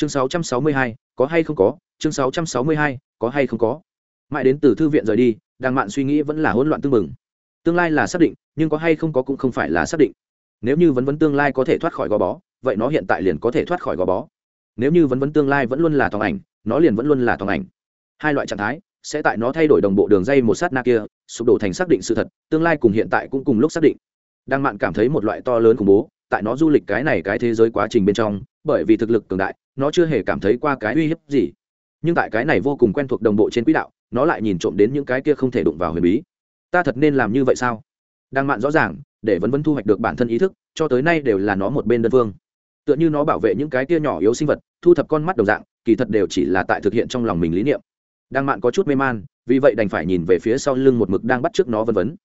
chương 662, có hay không có? Chương 662, có hay không có? Mãi đến từ thư viện rời đi đang mạn suy nghĩ vẫn là hỗn loạn tương mừng tương lai là xác định nhưng có hay không có cũng không phải là xác định. Nếu như vấn vấn tương lai có thể thoát khỏi gò bó vậy nó hiện tại liền có thể thoát khỏi gò bó. Nếu như vấn vấn tương lai vẫn luôn là thòng ảnh nó liền vẫn luôn là thòng ảnh. Hai loại trạng thái sẽ tại nó thay đổi đồng bộ đường dây một sát na kia sụp đổ thành xác định sự thật tương lai cùng hiện tại cũng cùng lúc xác định. Đang mạn cảm thấy một loại to lớn khủng bố tại nó du lịch cái này cái thế giới quá trình bên trong bởi vì thực lực cường đại, nó chưa hề cảm thấy qua cái uy hiếp gì. Nhưng tại cái này vô cùng quen thuộc đồng bộ trên quỹ đạo, nó lại nhìn trộm đến những cái kia không thể đụng vào huyền bí. Ta thật nên làm như vậy sao? Đang mạn rõ ràng, để vẫn vẫn thu hoạch được bản thân ý thức, cho tới nay đều là nó một bên đơn phương. Tựa như nó bảo vệ những cái kia nhỏ yếu sinh vật, thu thập con mắt đồng dạng, kỳ thật đều chỉ là tại thực hiện trong lòng mình lý niệm. Đang mạn có chút mê man, vì vậy đành phải nhìn về phía sau lưng một mực đang bắt trước nó vân vấn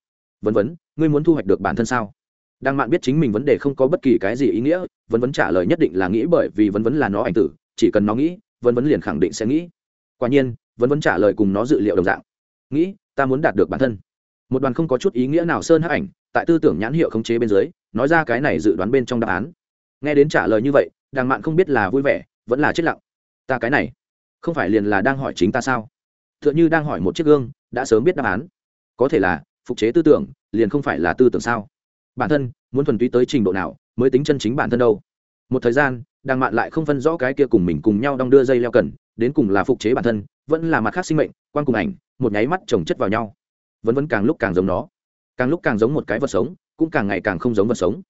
vân vấn ngươi muốn thu hoạch được bản thân sao? Đang mạn biết chính mình vấn đề không có bất kỳ cái gì ý nghĩa, vân vấn trả lời nhất định là nghĩ bởi vì vân vấn là nó ảnh tử, chỉ cần nó nghĩ, vân vấn liền khẳng định sẽ nghĩ. Quả nhiên, vân vấn trả lời cùng nó dự liệu đồng dạng. Nghĩ, ta muốn đạt được bản thân. Một đoàn không có chút ý nghĩa nào sơn hắc ảnh, tại tư tưởng nhãn hiệu khống chế bên dưới, nói ra cái này dự đoán bên trong đáp án. Nghe đến trả lời như vậy, đàng mạn không biết là vui vẻ, vẫn là chết lặng. Ta cái này, không phải liền là đang hỏi chính ta sao? T h ư ợ n h ư đang hỏi một chiếc gương, đã sớm biết đáp án. Có thể là, phục chế tư tưởng, liền không phải là tư tưởng sao? Bản thân muốn thuần túy tới trình độ nào mới tính chân chính bản thân đâu. Một thời gian đàng mạn lại không phân rõ cái kia cùng mình cùng nhau đong đưa dây leo cần, đến cùng là phục chế bản thân, vẫn là mặt khác sinh mệnh quan cùng ảnh, một nháy mắt trồng chất vào nhau. Vẫn vẫn càng lúc càng giống nó. Càng lúc càng giống một cái vật sống, cũng càng ngày càng không giống vật sống.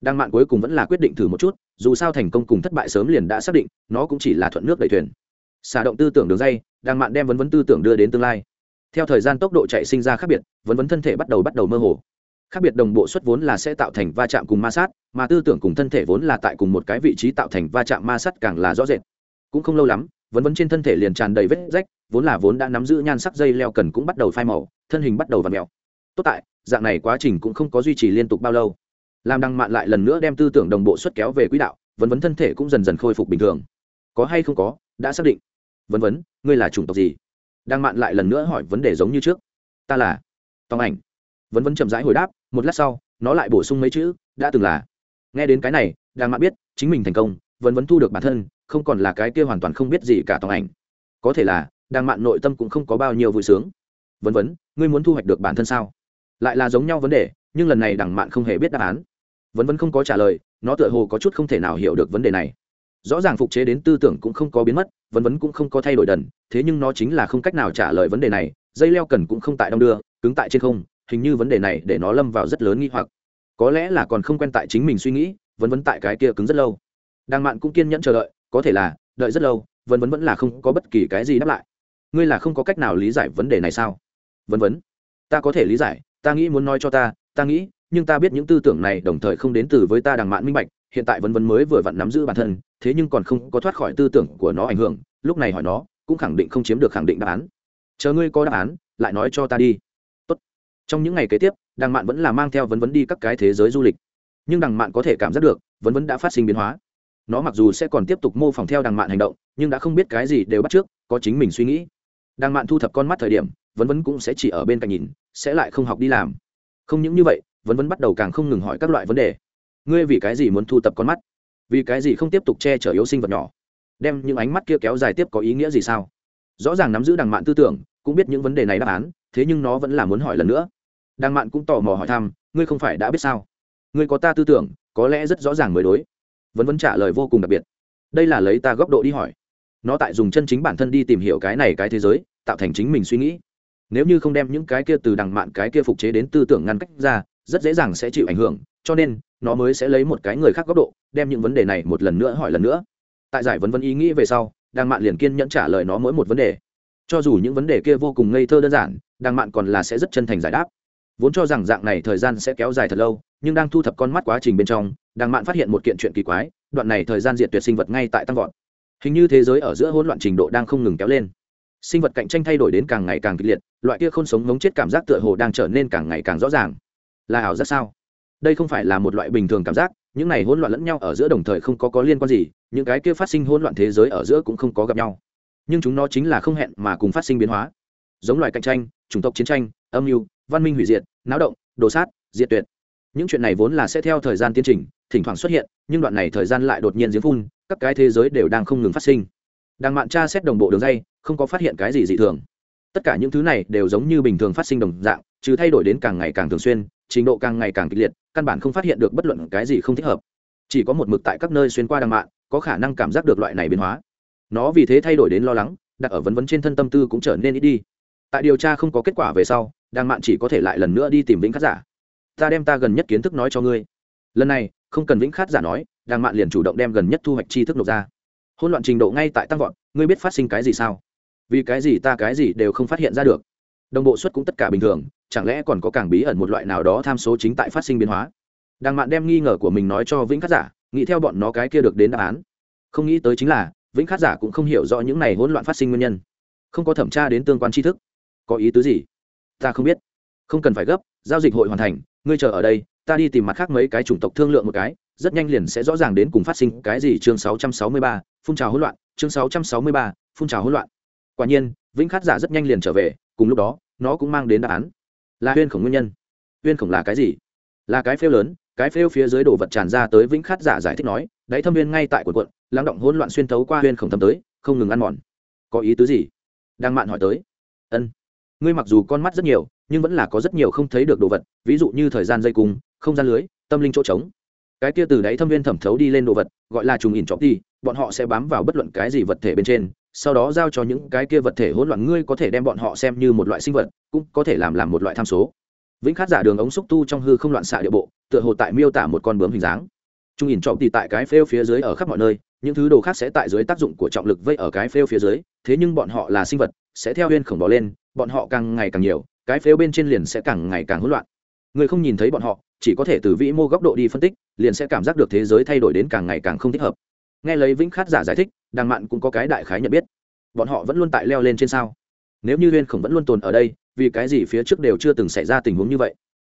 Đàng mạn cuối cùng vẫn là quyết định thử một chút, dù sao thành công cùng thất bại sớm liền đã xác định, nó cũng chỉ là thuận nước đẩy thuyền. Xả động tư tưởng đường dây đàng mạn đem vấn vấn tư tưởng đưa đến tương lai. Theo thời gian tốc độ chạy sinh ra khác biệt vấn vấn thân thể bắt đầu bắt đầu mơ hồ khác biệt đồng bộ xuất vốn là sẽ tạo thành va chạm cùng ma sát, mà tư tưởng cùng thân thể vốn là tại cùng một cái vị trí tạo thành va chạm ma sát càng là rõ rệt. Cũng không lâu lắm vấn vấn trên thân thể liền tràn đầy vết rách, vốn là vốn đã nắm giữ nhan sắc dây leo cần cũng bắt đầu phai màu, thân hình bắt đầu và mèo. Tốt tại, dạng này quá trình cũng không có duy trì liên tục bao lâu. Làm đăng mạn lại lần nữa đem tư tưởng đồng bộ xuất kéo về quỹ đạo vấn vấn thân thể cũng dần dần khôi phục bình thường. Có hay không có, đã xác định. Vấn vấn ngươi là chủng tộc gì? Đăng mạn lại lần nữa hỏi vấn đề giống như trước. Ta là tòng ảnh vấn vấn chậm rãi hồi đáp, một lát sau, nó lại bổ sung mấy chữ, đã từng là. Nghe đến cái này đăng mạn biết chính mình thành công, vấn vấn thu được bản thân, không còn là cái kia hoàn toàn không biết gì cả tòng ảnh. Có thể là đăng mạn nội tâm cũng không có bao nhiêu vui sướng. Vấn vấn, ngươi muốn thu hoạch được bản thân sao? Lại là giống nhau vấn đề, nhưng lần này đằng mạn không hề biết đáp án. Vẫn vẫn không có trả lời, nó tựa hồ có chút không thể nào hiểu được vấn đề này. Rõ ràng phục chế đến tư tưởng cũng không có biến mất vẫn vẫn cũng không có thay đổi đần thế nhưng nó chính là không cách nào trả lời vấn đề này, dây leo cần cũng không tại đong đưa, cứng tại trên không hình như vấn đề này để nó lâm vào rất lớn nghi hoặc. Có lẽ là còn không quen tại chính mình suy nghĩ vẫn vẫn tại cái kia cứng rất lâu. Đang mạn cũng kiên nhẫn chờ đợi có thể là đợi rất lâu vẫn vẫn vẫn là không có bất kỳ cái gì đáp lại. Ngươi là không có cách nào lý giải vấn đề này sao? Vẫn vẫn, ta có thể lý giải ta nghĩ muốn nói cho ta ta nghĩ nhưng ta biết những tư tưởng này đồng thời không đến từ với ta đằng mạn minh bạch hiện tại vẫn vẫn mới vừa vặn nắm giữ bản thân thế nhưng còn không có thoát khỏi tư tưởng của nó ảnh hưởng lúc này hỏi nó cũng khẳng định không chiếm được khẳng định đáp án. Chờ ngươi có đáp án lại nói cho ta đi trong những ngày kế tiếp, đằng mạn vẫn là mang theo vấn vấn đi các cái thế giới du lịch. Nhưng đằng mạn có thể cảm giác được, vấn vấn đã phát sinh biến hóa. Nó mặc dù sẽ còn tiếp tục mô phỏng theo đằng mạn hành động, nhưng đã không biết cái gì đều bắt trước, có chính mình suy nghĩ. Đằng mạn thu thập con mắt thời điểm, vấn vấn cũng sẽ chỉ ở bên cạnh nhìn, sẽ lại không học đi làm. Không những như vậy, vấn vấn bắt đầu càng không ngừng hỏi các loại vấn đề. Ngươi vì cái gì muốn thu tập con mắt? Vì cái gì không tiếp tục che chở yếu sinh vật nhỏ? Đem những ánh mắt kia kéo dài tiếp có ý nghĩa gì sao? Rõ ràng nắm giữ đằng mạn tư tưởng, cũng biết những vấn đề này đáp án, thế nhưng nó vẫn là muốn hỏi lần nữa. Đang mạn cũng tò mò hỏi thăm, ngươi không phải đã biết sao? Ngươi có ta tư tưởng, có lẽ rất rõ ràng mới đối. Vấn vấn trả lời vô cùng đặc biệt. Đây là lấy ta góc độ đi hỏi. Nó tại dùng chân chính bản thân đi tìm hiểu cái này cái thế giới, tạo thành chính mình suy nghĩ. Nếu như không đem những cái kia từ đằng mạn, cái kia phục chế đến tư tưởng ngăn cách ra, rất dễ dàng sẽ chịu ảnh hưởng, cho nên nó mới sẽ lấy một cái người khác góc độ, đem những vấn đề này một lần nữa hỏi lần nữa. Tại giải vấn vấn ý nghĩ về sau đằng mạn liền kiên nhẫn trả lời nó mỗi một vấn đề. Cho dù những vấn đề kia vô cùng ngây thơ đơn giản đằng mạn còn là sẽ rất chân thành giải đáp vốn cho rằng dạng này thời gian sẽ kéo dài thật lâu, nhưng đang thu thập con mắt quá trình bên trong, đằng mạn phát hiện một kiện chuyện kỳ quái, đoạn này thời gian diệt tuyệt sinh vật ngay tại tăng vọt. Hình như thế giới ở giữa hỗn loạn trình độ đang không ngừng kéo lên. Sinh vật cạnh tranh thay đổi đến càng ngày càng kịch liệt, loại kia không sống ngống chết cảm giác tựa hồ đang trở nên càng ngày càng rõ ràng. Là ảo giác sao? Đây không phải là một loại bình thường cảm giác, những này hỗn loạn lẫn nhau ở giữa đồng thời không có có liên quan gì, những cái kia phát sinh hỗn loạn thế giới ở giữa cũng không có gặp nhau. Nhưng chúng nó chính là không hẹn mà cùng phát sinh biến hóa. Giống loài cạnh tranh, chủng tộc chiến tranh, âm mưu văn minh hủy diệt, náo động, đồ sát, diệt tuyệt. Những chuyện này vốn là sẽ theo thời gian tiến trình, thỉnh thoảng xuất hiện, nhưng đoạn này thời gian lại đột nhiên giếng phun, các cái thế giới đều đang không ngừng phát sinh. Đang mạn tra xét đồng bộ đường dây, không có phát hiện cái gì dị thường. Tất cả những thứ này đều giống như bình thường phát sinh đồng dạng, trừ thay đổi đến càng ngày càng thường xuyên, trình độ càng ngày càng kịch liệt, căn bản không phát hiện được bất luận cái gì không thích hợp. Chỉ có một mực tại các nơi xuyên qua đàng mạng có khả năng cảm giác được loại này biến hóa. Nó vì thế thay đổi đến lo lắng, đặt ở vấn vấn trên thân tâm tư cũng trở nên ít đi. Tại điều tra không có kết quả về sau đang mạn chỉ có thể lại lần nữa đi tìm vĩnh khát giả. Ta đem ta gần nhất kiến thức nói cho ngươi. Lần này, không cần vĩnh khát giả nói đang mạn liền chủ động đem gần nhất thu hoạch tri thức nộp ra. Hôn loạn trình độ ngay tại tăng vọt, ngươi biết phát sinh cái gì sao? Vì cái gì ta cái gì đều không phát hiện ra được. Đồng bộ suất cũng tất cả bình thường, chẳng lẽ còn có càng bí ẩn một loại nào đó tham số chính tại phát sinh biến hóa? Đàng mạn đem nghi ngờ của mình nói cho vĩnh khát giả, nghĩ theo bọn nó cái kia được đến đáp án. Không nghĩ tới chính là, vĩnh khát giả cũng không hiểu rõ những này hỗn loạn phát sinh nguyên nhân. Không có thẩm tra đến tương quan tri thức. Có ý tứ gì? Ta không biết. Không cần phải gấp giao dịch hội hoàn thành ngươi chờ ở đây ta đi tìm mặt khác mấy cái chủng tộc thương lượng một cái rất nhanh liền sẽ rõ ràng đến cùng phát sinh cái gì. Chương 663, phun trào hỗn loạn. Chương 663, phun trào hỗn loạn. Quả nhiên vĩnh khát giả rất nhanh liền trở về cùng lúc đó nó cũng mang đến đáp án. Là huyên khổng nguyên nhân. Huyên khổng là cái gì? Là cái phêu lớn cái phêu phía dưới đồ vật tràn ra tới vĩnh khát giả giải thích nói đáy thâm viên ngay tại quần quận lắng động hỗn loạn xuyên thấu qua huyên khổng thâm tới không ngừng ăn mòn. Có ý tứ gì? Đang mạn hỏi tới. Ân ngươi mặc dù con mắt rất nhiều, nhưng vẫn là có rất nhiều không thấy được đồ vật, ví dụ như thời gian dây cung, không gian lưới, tâm linh chỗ trống. Cái kia từ đáy thâm viên thẩm thấu đi lên đồ vật, gọi là trùng ỉn chọc đi, bọn họ sẽ bám vào bất luận cái gì vật thể bên trên, sau đó giao cho những cái kia vật thể hỗn loạn, ngươi có thể đem bọn họ xem như một loại sinh vật, cũng có thể làm làm một loại tham số. Vĩnh khát giả đường ống xúc tu trong hư không loạn xạ địa bộ, tựa hồ tại miêu tả một con bướm hình dáng. Trung ỉn trọng thì tại cái phêu phía dưới ở khắp mọi nơi, những thứ đồ khác sẽ tại dưới tác dụng của trọng lực vây ở cái phêu phía dưới, thế nhưng bọn họ là sinh vật, sẽ theo huyên khổng bò lên bọn họ càng ngày càng nhiều, cái phếu bên trên liền sẽ càng ngày càng hỗn loạn. Người không nhìn thấy bọn họ, chỉ có thể từ vĩ mô góc độ đi phân tích, liền sẽ cảm giác được thế giới thay đổi đến càng ngày càng không thích hợp. Nghe lấy vĩnh khát giả giải thích đàng mạn cũng có cái đại khái nhận biết. Bọn họ vẫn luôn tại leo lên trên sao. Nếu như huyên khổng vẫn luôn tồn ở đây, vì cái gì phía trước đều chưa từng xảy ra tình huống như vậy?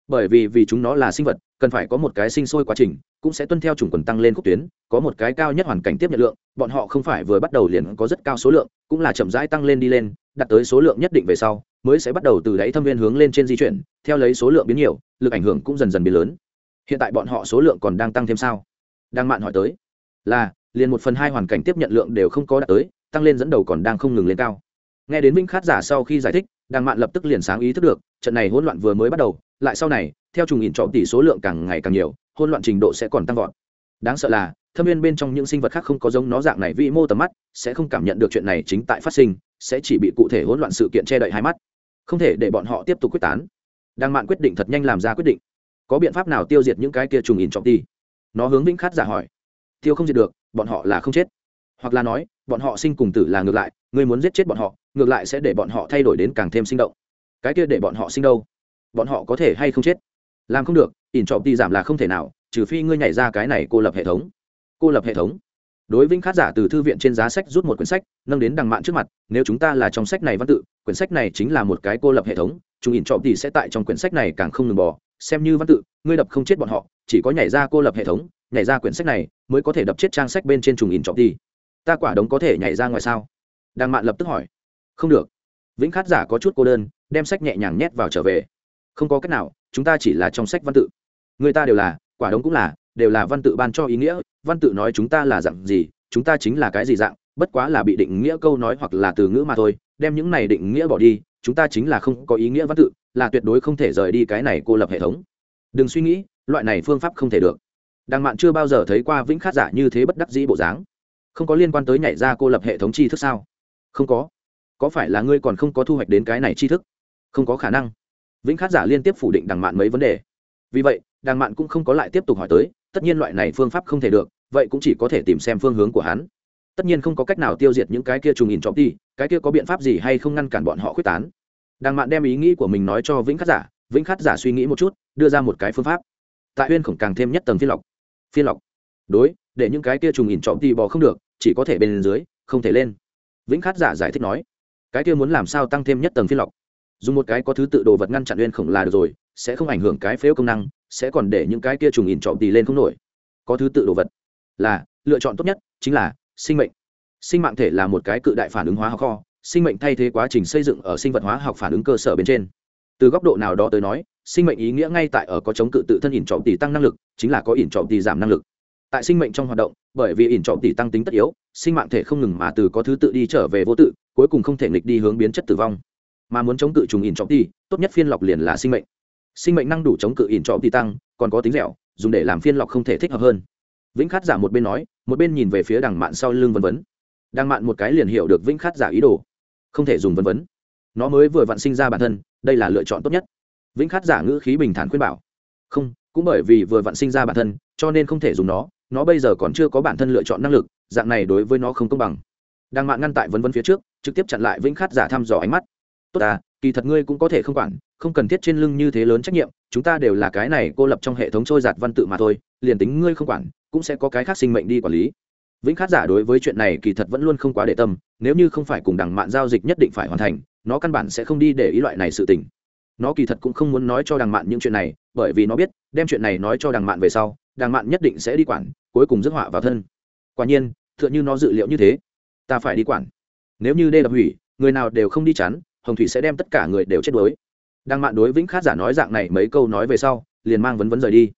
Bởi vì vì chúng nó là sinh vật, cần phải có một cái sinh sôi quá trình, cũng sẽ tuân theo chủng quần tăng lên khúc tuyến, có một cái cao nhất hoàn cảnh tiếp nhận lượng, bọn họ không phải vừa bắt đầu liền có rất cao số lượng, cũng là chậm rãi tăng lên đi lên, đạt tới số lượng nhất định về sau, mới sẽ bắt đầu từ đáy thâm viên hướng lên trên di chuyển, theo lấy số lượng biến nhiều, lực ảnh hưởng cũng dần dần biến lớn. Hiện tại bọn họ số lượng còn đang tăng thêm sao? Đang mạn hỏi tới. Là, liền một phần hai hoàn cảnh tiếp nhận lượng đều không có đạt tới, tăng lên dẫn đầu còn đang không ngừng lên cao. Nghe đến vĩnh khát giả sau khi giải thích đang mạn lập tức liền sáng ý thức được, trận này hỗn loạn vừa mới bắt đầu lại sau này, theo trùng nhìn trọ tỷ số lượng càng ngày càng nhiều, hỗn loạn trình độ sẽ còn tăng vọt. Đáng sợ là, thâm viên bên trong những sinh vật khác không có giống nó dạng này vĩ mô tầm mắt, sẽ không cảm nhận được chuyện này chính tại phát sinh, sẽ chỉ bị cụ thể hỗn loạn sự kiện che đậy hai mắt. Không thể để bọn họ tiếp tục quyết tán. Đang mạn quyết định thật nhanh làm ra quyết định. Có biện pháp nào tiêu diệt những cái kia trùng in trọng tỷ? Nó hướng vĩnh khát giả hỏi. Tiêu không diệt được, bọn họ là không chết. Hoặc là nói, bọn họ sinh cùng tử là ngược lại Người muốn giết chết bọn họ, ngược lại sẽ để bọn họ thay đổi đến càng thêm sinh động. Cái kia để bọn họ sinh đâu? Bọn họ có thể hay không chết? Làm không được, ỉn trọm ti giảm là không thể nào, trừ phi ngươi nhảy ra cái này cô lập hệ thống. Cô lập hệ thống? Đối vĩnh khát giả từ thư viện trên giá sách rút một quyển sách, nâng đến đằng mạn trước mặt, nếu chúng ta là trong sách này văn tự, quyển sách này chính là một cái cô lập hệ thống, chúng ỉn trọm ti sẽ tại trong quyển sách này càng không ngừng bỏ xem như văn tự, ngươi đập không chết bọn họ, chỉ có nhảy ra cô lập hệ thống, nhảy ra quyển sách này mới có thể đập chết trang sách bên trên trùng ỉn trọm ti ta quả đống có thể nhảy ra ngoài sao? Đằng mạn lập tức hỏi. Không được. Vĩnh khát giả có chút cô đơn, đem sách nhẹ nhàng nhét vào trở về không có cách nào, chúng ta chỉ là trong sách văn tự. Người ta đều là, quả đống cũng là, đều là văn tự ban cho ý nghĩa, văn tự nói chúng ta là dạng gì, chúng ta chính là cái gì dạng, bất quá là bị định nghĩa câu nói hoặc là từ ngữ mà thôi, đem những này định nghĩa bỏ đi, chúng ta chính là không có ý nghĩa văn tự, là tuyệt đối không thể rời đi cái này cô lập hệ thống. Đừng suy nghĩ, loại này phương pháp không thể được. Đằng mạn chưa bao giờ thấy qua vĩnh khát giả như thế bất đắc dĩ bộ dáng. Không có liên quan tới nhảy ra cô lập hệ thống tri thức sao? Không có. Có phải là ngươi còn không có thu hoạch đến cái này tri thức? Không có khả năng vĩnh khát giả liên tiếp phủ định đằng mạn mấy vấn đề. Vì vậy, đằng mạn cũng không có lại tiếp tục hỏi tới, tất nhiên loại này phương pháp không thể được, vậy cũng chỉ có thể tìm xem phương hướng của hắn. Tất nhiên không có cách nào tiêu diệt những cái kia trùng nhìn trọm đi, cái kia có biện pháp gì hay không ngăn cản bọn họ quyết tán. Đằng mạn đem ý nghĩ của mình nói cho vĩnh khát giả, vĩnh khát giả suy nghĩ một chút, đưa ra một cái phương pháp. Tại huyên khổng càng thêm nhất tầng phiên lọc. Phiên lọc. Đối, để những cái kia trùng nhìn trọm đi bò không được, chỉ có thể bên dưới, không thể lên. Vĩnh khát giả giải thích nói, cái kia muốn làm sao tăng thêm nhất tầng phiên lọc? Dùng một cái có thứ tự đồ vật ngăn chặn lên khổng là được rồi, sẽ không ảnh hưởng cái phếu công năng, sẽ còn để những cái kia trùng ỉn trọm tì lên không nổi. Có thứ tự đồ vật là, lựa chọn tốt nhất chính là sinh mệnh. Sinh mạng thể là một cái cự đại phản ứng hóa học kho, sinh mệnh thay thế quá trình xây dựng ở sinh vật hóa học phản ứng cơ sở bên trên. Từ góc độ nào đó tới nói, sinh mệnh ý nghĩa ngay tại ở có chống cự tự thân ỉn trọng tỷ tăng năng lực, chính là có ỉn trọng tỷ giảm năng lực. Tại sinh mệnh trong hoạt động, bởi vì ỉn trọng tỷ tăng tính tất yếu, sinh mạng thể không ngừng mà từ có thứ tự đi trở về vô tự, cuối cùng không thể nghịch đi hướng biến chất tử vong mà muốn chống cự trùng ỉn trọng ti, tốt nhất phiên lọc liền là sinh mệnh. Sinh mệnh năng đủ chống cự ỉn trọng ti tăng, còn có tính dẻo, dùng để làm phiên lọc không thể thích hợp hơn. Vĩnh khát giả một bên nói, một bên nhìn về phía đằng mạn sau lưng vân vấn đằng mạn một cái liền hiểu được vĩnh khát giả ý đồ. Không thể dùng vân vấn nó mới vừa vặn sinh ra bản thân, đây là lựa chọn tốt nhất. Vĩnh khát giả ngữ khí bình thản khuyên bảo. Không, cũng bởi vì vừa vặn sinh ra bản thân, cho nên không thể dùng nó. Nó bây giờ còn chưa có bản thân lựa chọn năng lực, dạng này đối với nó không công bằng. Đang Mạn ngăn tại vấn vấn phía trước, trực tiếp chặn lại vĩnh khát giả thăm dò ánh mắt tốt à kỳ thật ngươi cũng có thể không quản, không cần thiết trên lưng như thế lớn trách nhiệm, chúng ta đều là cái này cô lập trong hệ thống trôi giạt văn tự mà thôi, liền tính ngươi không quản, cũng sẽ có cái khác sinh mệnh đi quản lý. Vĩnh khát giả đối với chuyện này kỳ thật vẫn luôn không quá để tâm, nếu như không phải cùng đằng mạn giao dịch nhất định phải hoàn thành, nó căn bản sẽ không đi để ý loại này sự tình. Nó kỳ thật cũng không muốn nói cho đằng mạn những chuyện này, bởi vì nó biết, đem chuyện này nói cho đằng mạn về sau, đằng mạn nhất định sẽ đi quản, cuối cùng rước họa vào thân. Quả nhiên t h ư ợ n h ư nó dự liệu như thế, ta phải đi quản. Nếu như đê đập hủy, người nào đều không đi chắn hồng thủy sẽ đem tất cả người đều chết đuối. Đang mạn đối vĩnh khát giả nói dạng này mấy câu nói về sau, liền mang vấn vấn rời đi.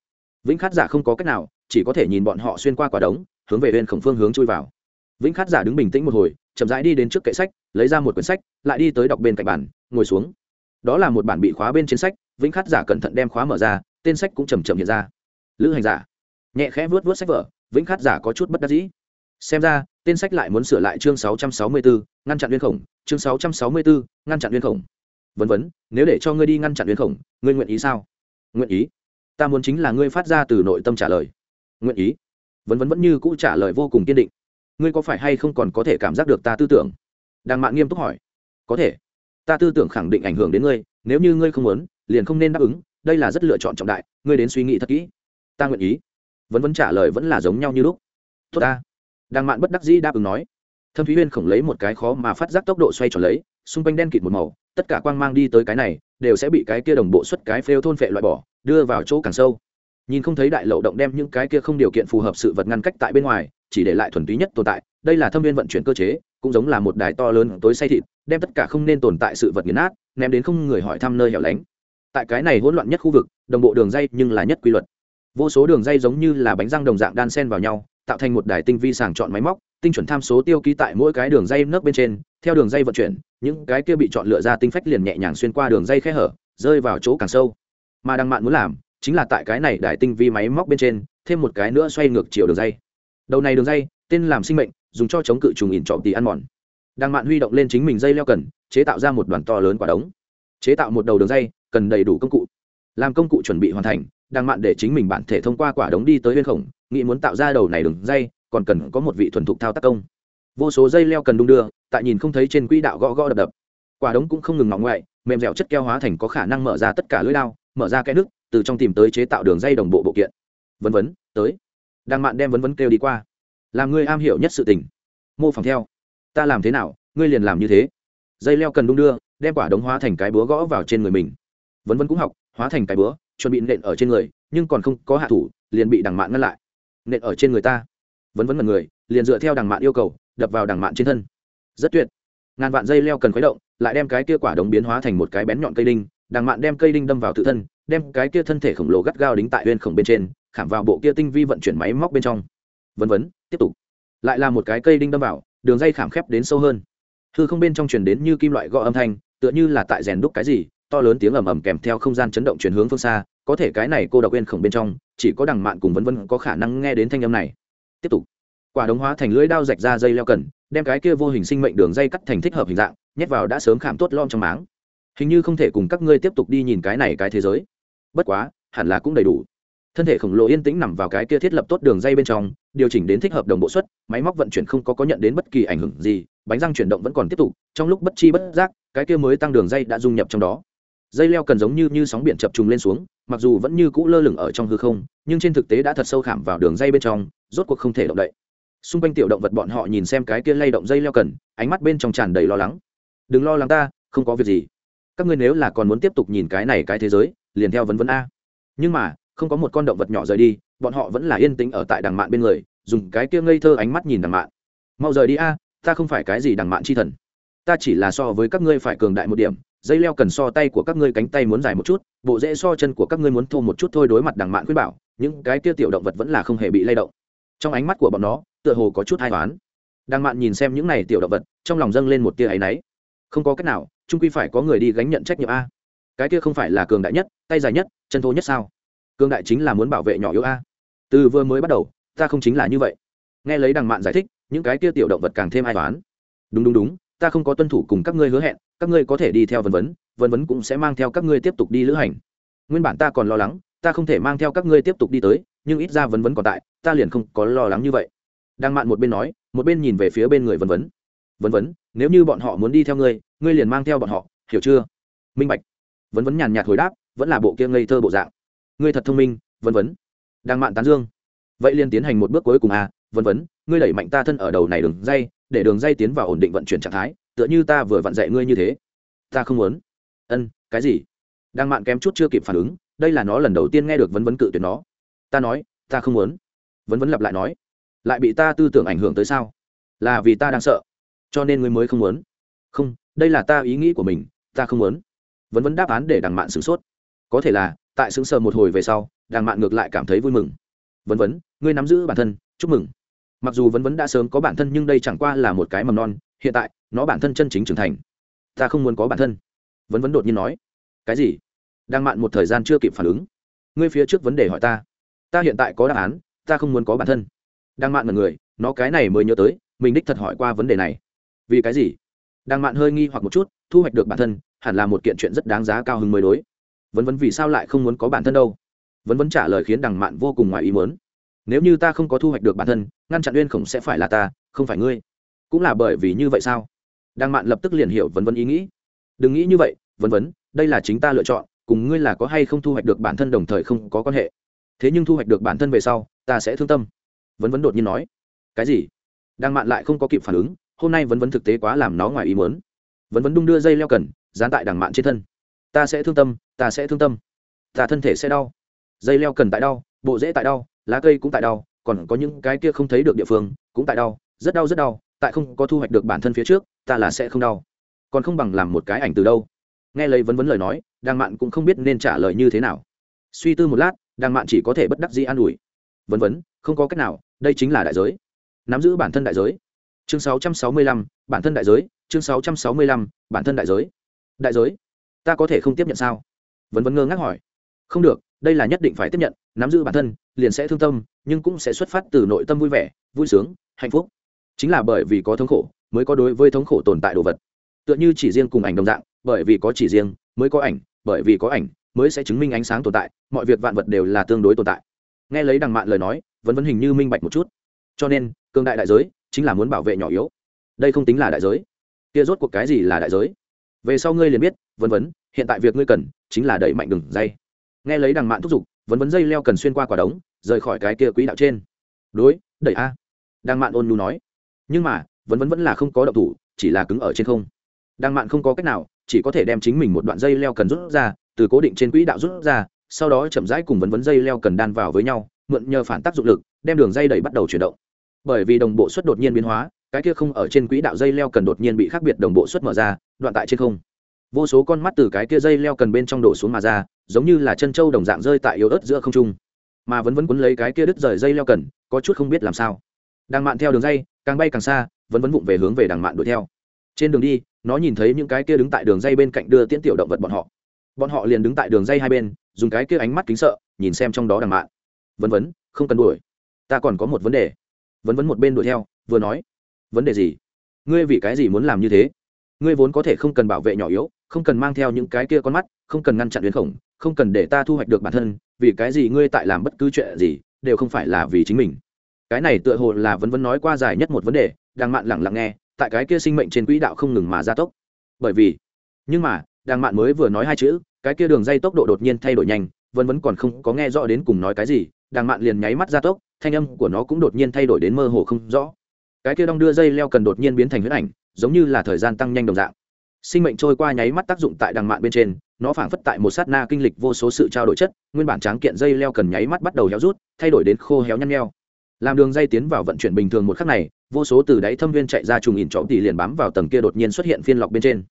Vĩnh khát giả không có cách nào, chỉ có thể nhìn bọn họ xuyên qua quả đống, hướng về bên khổng phương hướng chui vào. Vĩnh khát giả đứng bình tĩnh một hồi, chậm rãi đi đến trước kệ sách, lấy ra một quyển sách, lại đi tới đọc bên cạnh bàn ngồi xuống. Đó là một bản bị khóa bên trên sách, vĩnh khát giả cẩn thận đem khóa mở ra, tên sách cũng chầm chậm hiện ra. Lữ hành giả. Nhẹ khẽ vuốt vuốt sách vở, vĩnh khát giả có chút bất đắc dĩ xem ra tên sách lại muốn sửa lại chương 664, ngăn chặn uyên khổng chương 664, ngăn chặn uyên khổng. Vân vân nếu để cho ngươi đi ngăn chặn uyên khổng ngươi nguyện ý sao? Nguyện ý. Ta muốn chính là ngươi phát ra từ nội tâm trả lời. Nguyện ý. Vân vân vẫn như cũ trả lời vô cùng kiên định. Ngươi có phải hay không còn có thể cảm giác được ta tư tưởng? Đang mạng nghiêm túc hỏi. Có thể. Ta tư tưởng khẳng định ảnh hưởng đến ngươi nếu như ngươi không muốn liền không nên đáp ứng đây là rất lựa chọn trọng đại ngươi đến suy nghĩ thật kỹ. Ta nguyện ý. Vẫn vẫn trả lời vẫn là giống nhau như lúc. Tốt ta đang mạn bất đắc dĩ đáp ứng nói. Thâm thúy huyên khổng lấy một cái khó mà phát giác tốc độ xoay tròn lấy, xung quanh đen kịt một màu, tất cả quang mang đi tới cái này, đều sẽ bị cái kia đồng bộ xuất cái phêu thôn phệ loại bỏ, đưa vào chỗ càng sâu. Nhìn không thấy đại lậu động đem những cái kia không điều kiện phù hợp sự vật ngăn cách tại bên ngoài, chỉ để lại thuần túy nhất tồn tại, đây là thâm viên vận chuyển cơ chế, cũng giống là một đài to lớn tối say thịt, đem tất cả không nên tồn tại sự vật nghiền nát, ném đến không người hỏi thăm nơi hẻo lánh. Tại cái này hỗn loạn nhất khu vực, đồng bộ đường dây nhưng là nhất quy luật. Vô số đường dây giống như là bánh răng đồng dạng đan sen vào nhau tạo thành một đài tinh vi sàng chọn máy móc, tinh chuẩn tham số tiêu ký tại mỗi cái đường dây nước bên trên, theo đường dây vận chuyển, những cái kia bị chọn lựa ra tinh phách liền nhẹ nhàng xuyên qua đường dây khe hở, rơi vào chỗ càng sâu. Mà đăng mạn muốn làm, chính là tại cái này đài tinh vi máy móc bên trên, thêm một cái nữa xoay ngược chiều đường dây. Đầu này đường dây, tên làm sinh mệnh, dùng cho chống cự trùng ỉn trọm tì ăn mòn. Đăng mạn huy động lên chính mình dây leo cần, chế tạo ra một đoàn to lớn quả đống. Chế tạo một đầu đường dây, cần đầy đủ công cụ. Làm công cụ chuẩn bị hoàn thành đang mạn để chính mình bản thể thông qua quả đống đi tới bên khổng, nghĩ muốn tạo ra đầu này đường dây, còn cần có một vị thuần thục thao tác công. Vô số dây leo cần đung đưa, tại nhìn không thấy trên quỹ đạo gõ gõ đập đập. Quả đống cũng không ngừng ngọng ngoại, mềm dẻo chất keo hóa thành có khả năng mở ra tất cả lưỡi đao, mở ra cái nước, từ trong tìm tới chế tạo đường dây đồng bộ bộ kiện. Vấn vấn tới. Đang mạn đem vấn vấn kêu đi qua. Làm ngươi am hiểu nhất sự tình. Mô phỏng theo. Ta làm thế nào, ngươi liền làm như thế. Dây leo cần đung đưa, đem quả đống hóa thành cái búa gõ vào trên người mình. Vấn vấn cũng học, hóa thành cái búa chuẩn bị nện ở trên người, nhưng còn không có hạ thủ, liền bị đằng mạn ngăn lại. Nện ở trên người ta. Vấn vấn mật người, liền dựa theo đằng mạn yêu cầu, đập vào đằng mạn trên thân. Rất tuyệt. Ngàn vạn dây leo cần khuấy động, lại đem cái kia quả đống biến hóa thành một cái bén nhọn cây đinh, đằng mạn đem cây đinh đâm vào tự thân, đem cái kia thân thể khổng lồ gắt gao đính tại bên khổng bên trên, khảm vào bộ kia tinh vi vận chuyển máy móc bên trong. Vân vấn, tiếp tục. Lại là một cái cây đinh đâm vào, đường dây khảm khép đến sâu hơn. Hư không bên trong truyền đến như kim loại gõ âm thanh, tựa như là tại rèn đúc cái gì to lớn tiếng ầm ầm kèm theo không gian chấn động chuyển hướng phương xa, có thể cái này cô độc quên khổng bên trong, chỉ có đằng mạn cùng vân vân có khả năng nghe đến thanh âm này. Tiếp tục. Quả đống hóa thành lưỡi đao rạch ra dây leo cần, đem cái kia vô hình sinh mệnh đường dây cắt thành thích hợp hình dạng, nhét vào đã sớm khảm tốt lom trong máng. Hình như không thể cùng các ngươi tiếp tục đi nhìn cái này cái thế giới. Bất quá, hẳn là cũng đầy đủ. Thân thể khổng lồ yên tĩnh nằm vào cái kia thiết lập tốt đường dây bên trong, điều chỉnh đến thích hợp đồng bộ suất, máy móc vận chuyển không có có nhận đến bất kỳ ảnh hưởng gì, bánh răng chuyển động vẫn còn tiếp tục, trong lúc bất chi bất giác, cái kia mới tăng đường dây đã dung nhập trong đó dây leo cần giống như như sóng biển chập trùng lên xuống, mặc dù vẫn như cũ lơ lửng ở trong hư không, nhưng trên thực tế đã thật sâu khảm vào đường dây bên trong, rốt cuộc không thể động đậy. Xung quanh tiểu động vật bọn họ nhìn xem cái kia lay động dây leo cần, ánh mắt bên trong tràn đầy lo lắng. Đừng lo lắng ta, không có việc gì. Các ngươi nếu là còn muốn tiếp tục nhìn cái này cái thế giới, liền theo vấn vấn a. Nhưng mà, không có một con động vật nhỏ rời đi, bọn họ vẫn là yên tĩnh ở tại đằng mạn bên người, dùng cái kia ngây thơ ánh mắt nhìn đằng mạn. Mau rời đi a, ta không phải cái gì đằng mạn chi thần ta chỉ là so với các ngươi phải cường đại một điểm, dây leo cần so tay của các ngươi cánh tay muốn dài một chút, bộ rễ so chân của các ngươi muốn thô một chút thôi đối mặt đằng mạn khuyên bảo, những cái kia tiểu động vật vẫn là không hề bị lay động. Trong ánh mắt của bọn nó, tựa hồ có chút hai toán đằng mạn nhìn xem những này tiểu động vật, trong lòng dâng lên một tia áy náy. Không có cách nào trung quy phải có người đi gánh nhận trách nhiệm a. Cái kia không phải là cường đại nhất, tay dài nhất, chân thô nhất sao? Cường đại chính là muốn bảo vệ nhỏ yếu a. Từ vừa mới bắt đầu, ta không chính là như vậy. Nghe lấy đằng mạn giải thích, những cái kia tiểu động vật càng thêm ai toán đúng đúng đúng ta không có tuân thủ cùng các ngươi hứa hẹn các ngươi có thể đi theo vân vấn vân vấn cũng sẽ mang theo các ngươi tiếp tục đi lữ hành. Nguyên bản ta còn lo lắng ta không thể mang theo các ngươi tiếp tục đi tới nhưng ít ra Vân vấn còn tại ta liền không có lo lắng như vậy. Đang mạn một bên nói một bên nhìn về phía bên người Vân vấn Vân vấn nếu như bọn họ muốn đi theo ngươi ngươi liền mang theo bọn họ hiểu chưa? Minh bạch. Vân vấn nhàn nhạt hồi đáp vẫn là bộ kia ngây thơ bộ dạng. Ngươi thật thông minh Vân vấn đang mạn tán dương. Vậy liền tiến hành một bước cuối cùng à Vân vấn ngươi đẩy mạnh ta thân ở đầu này đừng, dây để đường dây tiến vào ổn định vận chuyển trạng thái, tựa như ta vừa vặn dạy ngươi như thế. Ta không muốn. Ân, cái gì? Đang mạn kém chút chưa kịp phản ứng, đây là nó lần đầu tiên nghe được vấn vấn cự tuyệt nó. Ta nói, ta không muốn. Vấn vấn lặp lại nói, lại bị ta tư tưởng ảnh hưởng tới sao? Là vì ta đang sợ, cho nên ngươi mới không muốn. Không, đây là ta ý nghĩ của mình, ta không muốn. Vấn vấn đáp án để đằng mạn sửng sốt. Có thể là, tại sững sờ một hồi về sau đằng mạn ngược lại cảm thấy vui mừng. Vấn vấn, ngươi nắm giữ bản thân, chúc mừng mặc dù vấn vấn đã sớm có bản thân nhưng đây chẳng qua là một cái mầm non, hiện tại, nó bản thân chân chính trưởng thành. Ta không muốn có bản thân. Vấn vấn đột nhiên nói. Cái gì? Đang mạn một thời gian chưa kịp phản ứng. Ngươi phía trước vấn đề hỏi ta. Ta hiện tại có đáp án, ta không muốn có bản thân. Đang mạn mật người, nó cái này mới nhớ tới, mình đích thật hỏi qua vấn đề này. Vì cái gì? Đang mạn hơi nghi hoặc một chút, thu hoạch được bản thân, hẳn là một kiện chuyện rất đáng giá cao hứng mới đối. Vấn vấn vì sao lại không muốn có bản thân đâu? Vấn vấn trả lời khiến đằng mạn vô cùng ngoài ý muốn nếu như ta không có thu hoạch được bản thân, ngăn chặn uyên khổng sẽ phải là ta, không phải ngươi. Cũng là bởi vì như vậy sao? Đằng mạn lập tức liền hiểu vấn vấn ý nghĩ. Đừng nghĩ như vậy vấn vấn đây là chính ta lựa chọn, cùng ngươi là có hay không thu hoạch được bản thân đồng thời không có quan hệ. Thế nhưng thu hoạch được bản thân về sau, ta sẽ thương tâm. Vấn vấn đột nhiên nói. Cái gì? Đang mạn lại không có kịp phản ứng, hôm nay vấn vấn thực tế quá làm nó ngoài ý muốn. Vấn vấn đung đưa dây leo cần, dán tại đằng mạn trên thân. Ta sẽ thương tâm, ta sẽ thương tâm. Ta thân thể sẽ đau. Dây leo cần tại đau, bộ dễ tại đau lá cây cũng tại đau còn có những cái kia không thấy được địa phương cũng tại đau rất đau rất đau tại không có thu hoạch được bản thân phía trước ta là sẽ không đau. Còn không bằng làm một cái ảnh từ đâu. Nghe lấy vấn vấn lời nói đàng mạn cũng không biết nên trả lời như thế nào. Suy tư một lát đàng mạn chỉ có thể bất đắc dĩ an ủi. Vấn vấn không có cách nào đây chính là đại giới. Nắm giữ bản thân đại giới. Chương 665, bản thân đại giới. Chương 665, bản thân đại giới. Đại giới ta có thể không tiếp nhận sao? Vấn vấn ngơ ngác hỏi. Không được đây là nhất định phải tiếp nhận, nắm giữ bản thân, liền sẽ thương tâm, nhưng cũng sẽ xuất phát từ nội tâm vui vẻ, vui sướng, hạnh phúc. Chính là bởi vì có thống khổ, mới có đối với thống khổ tồn tại đồ vật. Tựa như chỉ riêng cùng ảnh đồng dạng, bởi vì có chỉ riêng, mới có ảnh, bởi vì có ảnh, mới sẽ chứng minh ánh sáng tồn tại, mọi việc vạn vật đều là tương đối tồn tại. Nghe lấy đằng mạn lời nói vẫn vẫn hình như minh bạch một chút. Cho nên cương đại đại giới chính là muốn bảo vệ nhỏ yếu. Đây không tính là đại giới. Kia rốt cuộc cái gì là đại giới? Về sau ngươi liền biết, vân vấn hiện tại việc ngươi cần chính là đẩy mạnh đường dây nghe lấy đằng mạn thúc giục, vấn vấn dây leo cần xuyên qua quả đống, rời khỏi cái kia quỹ đạo trên. Đối, đẩy a. Đằng mạn ôn nhu nói. Nhưng mà, vấn vấn vẫn là không có động thủ, chỉ là cứng ở trên không. Đằng mạn không có cách nào, chỉ có thể đem chính mình một đoạn dây leo cần rút ra, từ cố định trên quỹ đạo rút ra, sau đó chậm rãi cùng vấn vấn dây leo cần đan vào với nhau, mượn nhờ phản tác dụng lực, đem đường dây đẩy bắt đầu chuyển động. Bởi vì đồng bộ suất đột nhiên biến hóa, cái kia không ở trên quỹ đạo dây leo cần đột nhiên bị khác biệt đồng bộ suất mở ra, đoạn tại trên không. Vô số con mắt từ cái kia dây leo cần bên trong đổ xuống mà ra giống như là chân trâu đồng dạng rơi tại yếu ớt giữa không trung. Mà vẫn vẫn quấn lấy cái kia đứt rời dây leo cần, có chút không biết làm sao. Đang mạn theo đường dây, càng bay càng xa vẫn vẫn vụng về hướng về đằng mạn đuổi theo. Trên đường đi, nó nhìn thấy những cái kia đứng tại đường dây bên cạnh đưa tiễn tiểu động vật bọn họ. Bọn họ liền đứng tại đường dây hai bên, dùng cái kia ánh mắt kính sợ, nhìn xem trong đó đằng mạn. Vấn vấn, không cần đuổi. Ta còn có một vấn đề. Vấn vấn một bên đuổi theo, vừa nói. Vấn đề gì? Ngươi vì cái gì muốn làm như thế? Ngươi vốn có thể không cần bảo vệ nhỏ yếu, không cần mang theo những cái kia con mắt, không cần ngăn chặn tuyến khổng không cần để ta thu hoạch được bản thân, vì cái gì ngươi tại làm bất cứ chuyện gì đều không phải là vì chính mình. Cái này tựa hồ là vấn vấn nói qua dài nhất một vấn đề đang mạn lặng lặng nghe, tại cái kia sinh mệnh trên quỹ đạo không ngừng mà gia tốc. Bởi vì, nhưng mà đang mạn mới vừa nói hai chữ, cái kia đường dây tốc độ đột nhiên thay đổi nhanh vân vẫn còn không có nghe rõ đến cùng nói cái gì Đang mạn liền nháy mắt gia tốc, thanh âm của nó cũng đột nhiên thay đổi đến mơ hồ không rõ. Cái kia đong đưa dây leo cần đột nhiên biến thành huyết ảnh, giống như là thời gian tăng nhanh đồng dạng sinh mệnh trôi qua nháy mắt tác dụng tại đằng mạn bên trên, nó phảng phất tại một sát na kinh lịch vô số sự trao đổi chất, nguyên bản tráng kiện dây leo cần nháy mắt bắt đầu héo rút, thay đổi đến khô héo nhăn nheo. Làm đường dây tiến vào vận chuyển bình thường một khắc này, vô số từ đáy thâm viên chạy ra trùng ỉn trọ tỉ liền bám vào tầng kia đột nhiên xuất hiện phiên lọc bên trên.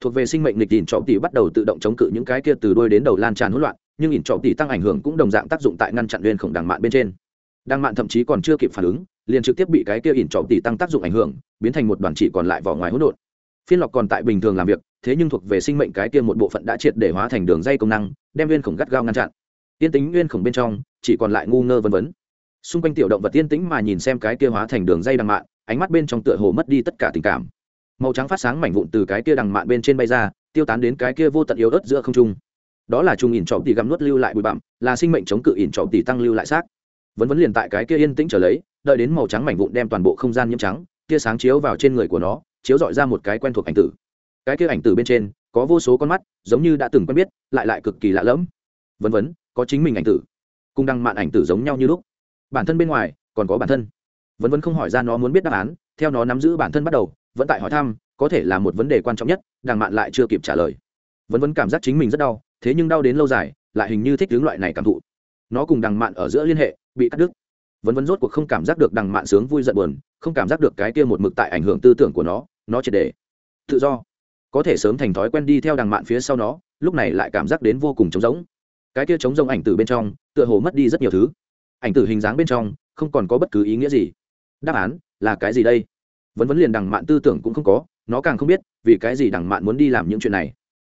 Thuộc về sinh mệnh lịch ỉn trọng tỷ bắt đầu tự động chống cự những cái kia từ đuôi đến đầu lan tràn hỗn loạn, nhưng ỉn trọng tỷ tăng ảnh hưởng cũng đồng dạng tác dụng tại ngăn chặn viên khổng đằng mạn bên trên. Đằng mạn thậm chí còn chưa kịp phản ứng, liền trực tiếp bị cái kia ỉn trọng tỷ tăng tác dụng ảnh hưởng, biến thành một đoàn chỉ còn lại vỏ ngoài hỗn độn phiên lọc còn tại bình thường làm việc, thế nhưng thuộc về sinh mệnh cái kia một bộ phận đã triệt để hóa thành đường dây công năng, đem nguyên khổng gắt gao ngăn chặn. Tiên tính nguyên khổng bên trong, chỉ còn lại ngu ngơ vân vấn xung quanh tiểu động vật tiên tĩnh mà nhìn xem cái kia hóa thành đường dây đằng mạn, ánh mắt bên trong tựa hồ mất đi tất cả tình cảm. Màu trắng phát sáng mảnh vụn từ cái kia đằng mạn bên trên bay ra, tiêu tán đến cái kia vô tận yếu ớt giữa không trung. Đó là trung ỉn trọm tỷ găm nuốt lưu lại bụi bặm, là sinh mệnh chống cự ỉn trọm tỷ tăng lưu lại xác. Vẫn vẫn liền tại cái kia yên tĩnh trở lấy, đợi đến màu trắng mảnh vụn đem toàn bộ không gian nhiễm trắng, tia sáng chiếu vào trên người của nó chiếu dọi ra một cái quen thuộc ảnh tử. Cái kia ảnh tử bên trên, có vô số con mắt, giống như đã từng quen biết, lại lại cực kỳ lạ lẫm. Vân vấn có chính mình ảnh tử. Cùng đăng mạn ảnh tử giống nhau như lúc. Bản thân bên ngoài, còn có bản thân. Vẫn vẫn không hỏi ra nó muốn biết đáp án, theo nó nắm giữ bản thân bắt đầu, vẫn tại hỏi thăm, có thể là một vấn đề quan trọng nhất, đằng mạn lại chưa kịp trả lời. Vẫn vẫn cảm giác chính mình rất đau, thế nhưng đau đến lâu dài, lại hình như thích hướng loại này cảm thụ. Nó cùng đằng mạn ở giữa liên hệ, bị cắt đứt vẫn vẫn rốt cuộc không cảm giác được đằng mạn sướng vui giận buồn, không cảm giác được cái kia một mực tại ảnh hưởng tư tưởng của nó nó triệt để tự do. Có thể sớm thành thói quen đi theo đằng mạn phía sau nó, lúc này lại cảm giác đến vô cùng trống rỗng. Cái kia trống rỗng ảnh từ bên trong, tựa hồ mất đi rất nhiều thứ. Ảnh từ hình dáng bên trong, không còn có bất cứ ý nghĩa gì. Đáp án, là cái gì đây? Vẫn vẫn liền đằng mạn tư tưởng cũng không có, nó càng không biết, vì cái gì đằng mạn muốn đi làm những chuyện này.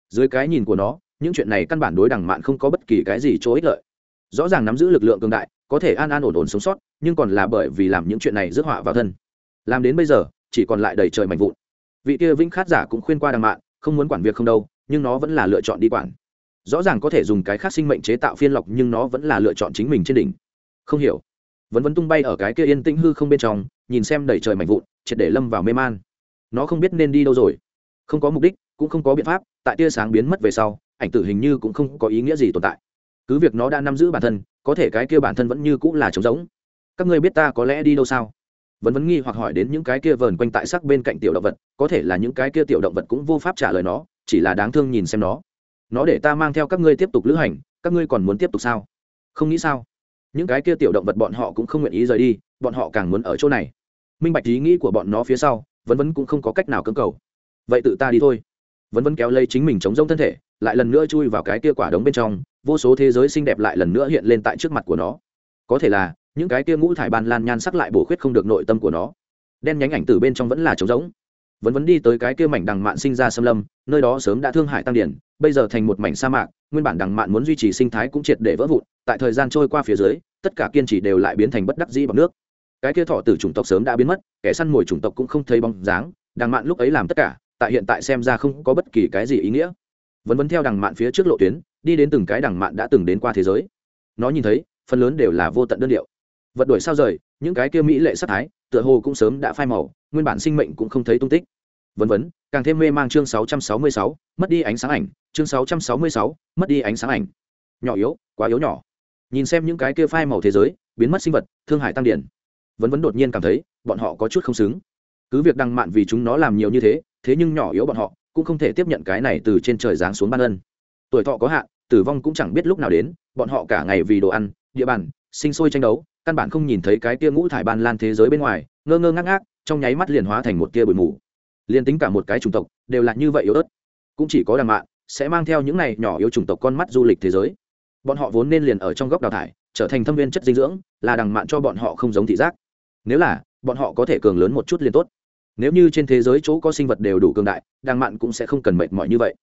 Dưới cái nhìn của nó, những chuyện này căn bản đối đằng mạn không có bất kỳ cái gì chỗ ích lợi. Rõ ràng nắm giữ lực lượng cường đại có thể an an ổn ổn sống sót, nhưng còn là bởi vì làm những chuyện này rước họa vào thân. Làm đến bây giờ, chỉ còn lại đầy trời mạnh vụn. Vị kia vĩnh khát giả cũng khuyên qua đằng mạn, không muốn quản việc không đâu, nhưng nó vẫn là lựa chọn đi quản. Rõ ràng có thể dùng cái khác sinh mệnh chế tạo phiên lọc, nhưng nó vẫn là lựa chọn chính mình trên đỉnh. Không hiểu. Vẫn vẫn tung bay ở cái kia yên tĩnh hư không bên trong, nhìn xem đầy trời mạnh vụn, triệt để lâm vào mê man. Nó không biết nên đi đâu rồi. Không có mục đích, cũng không có biện pháp, tại tia sáng biến mất về sau, ảnh tử hình như cũng không có ý nghĩa gì tồn tại. Cứ việc nó đã nắm giữ bản thân có thể cái kia bản thân vẫn như cũng là trống rỗng. Các ngươi biết ta có lẽ đi đâu sao? Vẫn vẫn nghi hoặc hỏi đến những cái kia vờn quanh tại sắc bên cạnh tiểu động vật, có thể là những cái kia tiểu động vật cũng vô pháp trả lời nó, chỉ là đáng thương nhìn xem nó. Nó để ta mang theo các ngươi tiếp tục lữ hành, các ngươi còn muốn tiếp tục sao? Không nghĩ sao? Những cái kia tiểu động vật bọn họ cũng không nguyện ý rời đi, bọn họ càng muốn ở chỗ này. Minh bạch ý nghĩ của bọn nó phía sau vấn vấn cũng không có cách nào cưỡng cầu. Vậy tự ta đi thôi. Vấn vấn kéo lấy chính mình chống rông thân thể, lại lần nữa chui vào cái kia quả đống bên trong vô số thế giới xinh đẹp lại lần nữa hiện lên tại trước mặt của nó. Có thể là, những cái kia ngũ thải ban lan nhan sắc lại bổ khuyết không được nội tâm của nó. Đen nhánh ảnh từ bên trong vẫn là trống rỗng. Vẫn vẫn đi tới cái kia mảnh đằng mạn sinh ra xâm lâm, nơi đó sớm đã thương hại tăng điển, bây giờ thành một mảnh sa mạc, nguyên bản đằng mạn muốn duy trì sinh thái cũng triệt để vỡ vụn, tại thời gian trôi qua phía dưới, tất cả kiên trì đều lại biến thành bất đắc dĩ bằng nước. Cái kia thọ từ chủng tộc sớm đã biến mất, kẻ săn mồi chủng tộc cũng không thấy bóng dáng, đằng mạn lúc ấy làm tất cả, tại hiện tại xem ra không có bất kỳ cái gì ý nghĩa. Vẫn vẫn theo đằng mạn phía trước lộ tuyến đi đến từng cái đẳng mạn đã từng đến qua thế giới. Nó nhìn thấy phần lớn đều là vô tận đơn điệu. Vật đuổi sao rời những cái kia mỹ lệ sắc thái tựa hồ cũng sớm đã phai màu nguyên bản sinh mệnh cũng không thấy tung tích. Vân vân càng thêm mê mang chương 666, mất đi ánh sáng ảnh chương 666, mất đi ánh sáng ảnh. Nhỏ yếu quá yếu nhỏ. Nhìn xem những cái kia phai màu thế giới biến mất sinh vật thương hải tăng điển. Vẫn vẫn đột nhiên cảm thấy bọn họ có chút không xứng. Cứ việc đăng mạn vì chúng nó làm nhiều như thế thế nhưng nhỏ yếu bọn họ cũng không thể tiếp nhận cái này từ trên trời giáng xuống ban ân tuổi thọ có hạn, tử vong cũng chẳng biết lúc nào đến, bọn họ cả ngày vì đồ ăn, địa bàn, sinh sôi tranh đấu, căn bản không nhìn thấy cái tia ngũ thải ban lan thế giới bên ngoài, ngơ ngơ ngác ngác, trong nháy mắt liền hóa thành một tia bụi mù. Liền tính cả một cái chủng tộc, đều là như vậy yếu ớt. Cũng chỉ có đằng mạn, sẽ mang theo những này nhỏ yếu chủng tộc con mắt du lịch thế giới. Bọn họ vốn nên liền ở trong góc đào thải, trở thành thâm viên chất dinh dưỡng, là đằng mạn cho bọn họ không giống thị giác. Nếu là, bọn họ có thể cường lớn một chút liền tốt. Nếu như trên thế giới chỗ có sinh vật đều đủ cường đại, đằng mạn cũng sẽ không cần mệt mỏi như vậy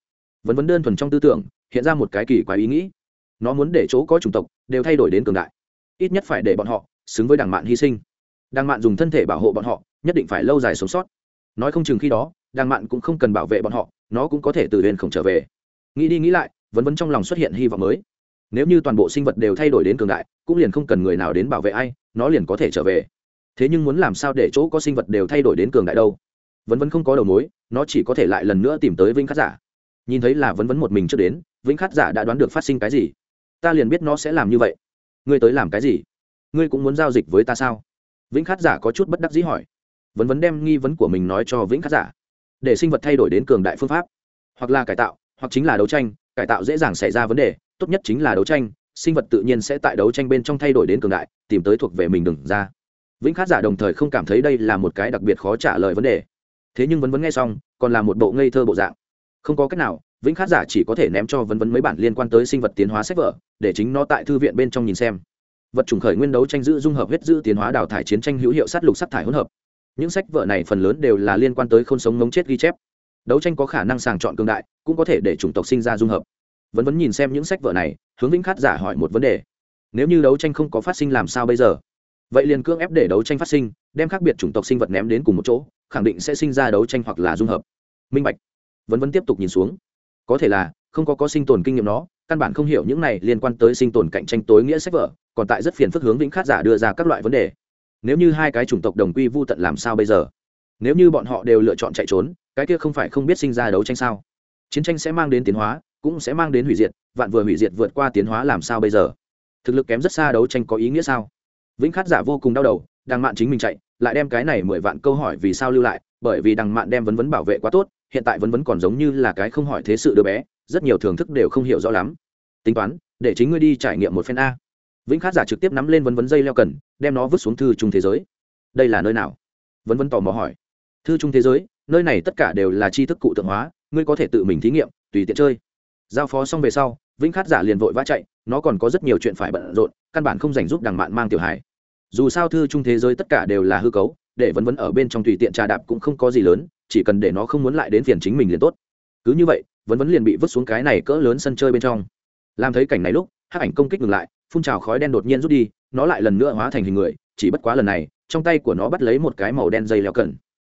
vẫn vấn đơn thuần trong tư tưởng, hiện ra một cái kỳ quái ý nghĩ. Nó muốn để chỗ có chủng tộc đều thay đổi đến cường đại. Ít nhất phải để bọn họ xứng với đằng mạn hy sinh. Đằng mạn dùng thân thể bảo hộ bọn họ, nhất định phải lâu dài sống sót. Nói không chừng khi đó đằng mạn cũng không cần bảo vệ bọn họ, nó cũng có thể từ huyền khổng trở về. Nghĩ đi nghĩ lại vẫn vẫn trong lòng xuất hiện hy vọng mới. Nếu như toàn bộ sinh vật đều thay đổi đến cường đại, cũng liền không cần người nào đến bảo vệ ai, nó liền có thể trở về. Thế nhưng muốn làm sao để chỗ có sinh vật đều thay đổi đến cường đại đâu? Vẫn vẫn không có đầu mối, nó chỉ có thể lại lần nữa tìm tới vinh khát giả nhìn thấy là vẫn vấn một mình trước đến, vĩnh khát giả đã đoán được phát sinh cái gì. Ta liền biết nó sẽ làm như vậy. Ngươi tới làm cái gì? Ngươi cũng muốn giao dịch với ta sao? Vĩnh khát giả có chút bất đắc dĩ hỏi. Vẫn vấn đem nghi vấn của mình nói cho vĩnh khát giả. Để sinh vật thay đổi đến cường đại phương pháp, hoặc là cải tạo, hoặc chính là đấu tranh, cải tạo dễ dàng xảy ra vấn đề, tốt nhất chính là đấu tranh, sinh vật tự nhiên sẽ tại đấu tranh bên trong thay đổi đến cường đại, tìm tới thuộc về mình đừng ra. Vĩnh khát giả đồng thời không cảm thấy đây là một cái đặc biệt khó trả lời vấn đề. Thế nhưng vẫn vẫn nghe xong, còn là một bộ ngây thơ bộ dạng không có cách nào, vĩnh khát giả chỉ có thể ném cho vấn vấn mấy bản liên quan tới sinh vật tiến hóa sách vở, để chính nó tại thư viện bên trong nhìn xem. Vật chủng khởi nguyên đấu tranh giữ dung hợp huyết giữ tiến hóa đào thải chiến tranh hữu hiệu sát lục sát thải hỗn hợp. Những sách vở này phần lớn đều là liên quan tới không sống ngống chết ghi chép. Đấu tranh có khả năng sàng chọn cương đại, cũng có thể để chủng tộc sinh ra dung hợp. Vẫn vẫn nhìn xem những sách vở này, hướng vĩnh khát giả hỏi một vấn đề. Nếu như đấu tranh không có phát sinh làm sao bây giờ? Vậy liền cưỡng ép để đấu tranh phát sinh, đem khác biệt chủng tộc sinh vật ném đến cùng một chỗ, khẳng định sẽ sinh ra đấu tranh hoặc là dung hợp. Minh bạch vẫn vẫn tiếp tục nhìn xuống. Có thể là, không có có sinh tồn kinh nghiệm nó, căn bản không hiểu những này liên quan tới sinh tồn cạnh tranh tối nghĩa sách vở, còn tại rất phiền phức hướng vĩnh khát giả đưa ra các loại vấn đề. Nếu như hai cái chủng tộc đồng quy vô tận làm sao bây giờ? Nếu như bọn họ đều lựa chọn chạy trốn, cái kia không phải không biết sinh ra đấu tranh sao? Chiến tranh sẽ mang đến tiến hóa, cũng sẽ mang đến hủy diệt, vạn vừa hủy diệt vượt qua tiến hóa làm sao bây giờ? Thực lực kém rất xa đấu tranh có ý nghĩa sao? Vĩnh khát giả vô cùng đau đầu, đằng mạn chính mình chạy, lại đem cái này mười vạn câu hỏi vì sao lưu lại, bởi vì đằng mạn đem vấn vấn bảo vệ quá tốt hiện tại vẫn vẫn còn giống như là cái không hỏi thế sự đứa bé, rất nhiều thưởng thức đều không hiểu rõ lắm. Tính toán, để chính ngươi đi trải nghiệm một phen a. Vĩnh khát giả trực tiếp nắm lên vấn vấn dây leo cần, đem nó vứt xuống thư trung thế giới. Đây là nơi nào? Vấn vấn tò mò hỏi. Thư trung thế giới, nơi này tất cả đều là tri thức cụ tượng hóa, ngươi có thể tự mình thí nghiệm, tùy tiện chơi. Giao phó xong về sau, vĩnh khát giả liền vội vã chạy, nó còn có rất nhiều chuyện phải bận rộn, căn bản không dành giúp đằng mạn mang tiểu hải dù sao thư trung thế giới tất cả đều là hư cấu, để vấn vấn ở bên trong tùy tiện trà đạp cũng không có gì lớn chỉ cần để nó không muốn lại đến phiền chính mình liền tốt. Cứ như vậy, vấn vấn liền bị vứt xuống cái này cỡ lớn sân chơi bên trong. Làm thấy cảnh này lúc, hắc ảnh công kích ngừng lại, phun trào khói đen đột nhiên rút đi, nó lại lần nữa hóa thành hình người, chỉ bất quá lần này, trong tay của nó bắt lấy một cái màu đen dây leo cần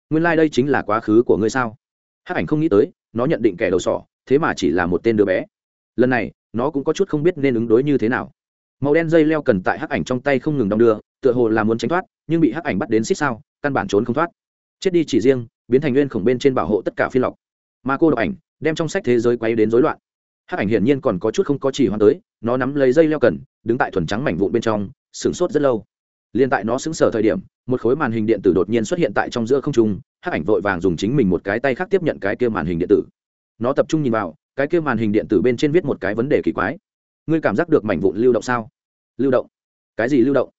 nguyên lai、like、đây chính là quá khứ của ngươi sao? Hắc ảnh không nghĩ tới, nó nhận định kẻ đầu sỏ, thế mà chỉ là một tên đứa bé. Lần này, nó cũng có chút không biết nên ứng đối như thế nào. Màu đen dây leo cần tại hắc ảnh trong tay không ngừng đong đưa, tựa hồ là muốn tránh thoát, nhưng bị hắc ảnh bắt đến xích sao, căn bản trốn không thoát. Chết đi chỉ riêng biến thành nguyên khổng bên trên bảo hộ tất cả phi lọc. Mà cô độc ảnh, đem trong sách thế giới quay đến rối loạn. Hắc ảnh hiển nhiên còn có chút không có chỉ hoan tới, nó nắm lấy dây leo cần, đứng tại thuần trắng mảnh vụn bên trong, sửng sốt rất lâu. Liên tại nó xứng sở thời điểm, một khối màn hình điện tử đột nhiên xuất hiện tại trong giữa không trung, hắc ảnh vội vàng dùng chính mình một cái tay khác tiếp nhận cái kia màn hình điện tử. Nó tập trung nhìn vào, cái kia màn hình điện tử bên trên viết một cái vấn đề kỳ quái. Ngươi cảm giác được mảnh vụn lưu động sao? Lưu động. Cái gì lưu động?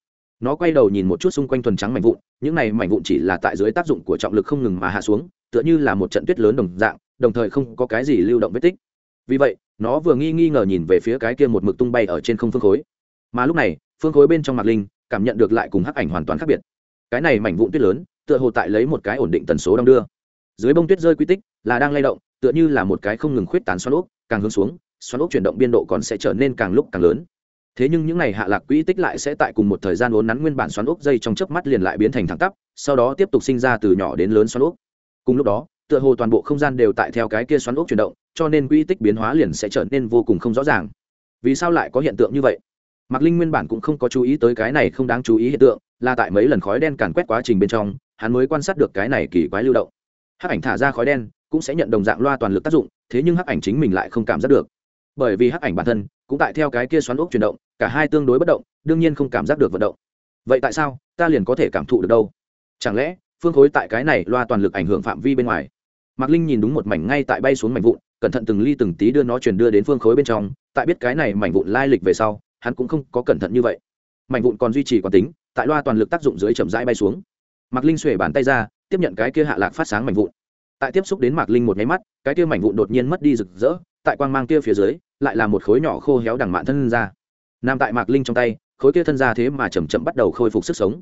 Nó quay đầu nhìn một chút xung quanh thuần trắng mảnh vụn những này mảnh vụn chỉ là tại dưới tác dụng của trọng lực không ngừng mà hạ xuống, tựa như là một trận tuyết lớn đồng dạng, đồng thời không có cái gì lưu động vết tích. Vì vậy, nó vừa nghi nghi ngờ nhìn về phía cái kia một mực tung bay ở trên không phương khối. Mà lúc này, phương khối bên trong mặt linh, cảm nhận được lại cùng hắc ảnh hoàn toàn khác biệt. Cái này mảnh vụn tuyết lớn, tựa hồ tại lấy một cái ổn định tần số đong đưa. Dưới bông tuyết rơi quy tích, là đang lay động, tựa như là một cái không ngừng khuyết tán xoắn ốc, càng hướng xuống, xoắn ốc chuyển động biên độ còn sẽ trở nên càng lúc càng lớn thế nhưng những ngày hạ lạc quỹ tích lại sẽ tại cùng một thời gian uốn nắn nguyên bản xoắn ốc dây trong chớp mắt liền lại biến thành thẳng tắp, sau đó tiếp tục sinh ra từ nhỏ đến lớn xoắn ốc. Cùng lúc đó, tựa hồ toàn bộ không gian đều tại theo cái kia xoắn ốc chuyển động, cho nên quỹ tích biến hóa liền sẽ trở nên vô cùng không rõ ràng. Vì sao lại có hiện tượng như vậy? Mạc linh nguyên bản cũng không có chú ý tới cái này không đáng chú ý hiện tượng, là tại mấy lần khói đen càn quét quá trình bên trong, hắn mới quan sát được cái này kỳ quái lưu động. Hắc ảnh thả ra khói đen cũng sẽ nhận đồng dạng loa toàn lực tác dụng, thế nhưng hắc ảnh chính mình lại không cảm giác được bởi vì hắc ảnh bản thân cũng tại theo cái kia xoắn ốc chuyển động, cả hai tương đối bất động, đương nhiên không cảm giác được vận động. Vậy tại sao ta liền có thể cảm thụ được đâu? Chẳng lẽ phương khối tại cái này loa toàn lực ảnh hưởng phạm vi bên ngoài? Mạc linh nhìn đúng một mảnh ngay tại bay xuống mảnh vụn, cẩn thận từng ly từng tí đưa nó chuyển đưa đến phương khối bên trong, tại biết cái này mảnh vụn lai lịch về sau, hắn cũng không có cẩn thận như vậy. Mảnh vụn còn duy trì quán tính, tại loa toàn lực tác dụng dưới chậm rãi bay xuống. Mạc linh xuể bàn tay ra, tiếp nhận cái kia hạ lạc phát sáng mảnh vụn. Tại tiếp xúc đến mạc linh một nháy mắt, cái kia mảnh vụn đột nhiên mất đi rực rỡ, tại quang mang kia phía dưới lại là một khối nhỏ khô héo đằng mạn thân ra. Nằm tại mạc linh trong tay, khối kia thân ra thế mà chầm chậm bắt đầu khôi phục sức sống.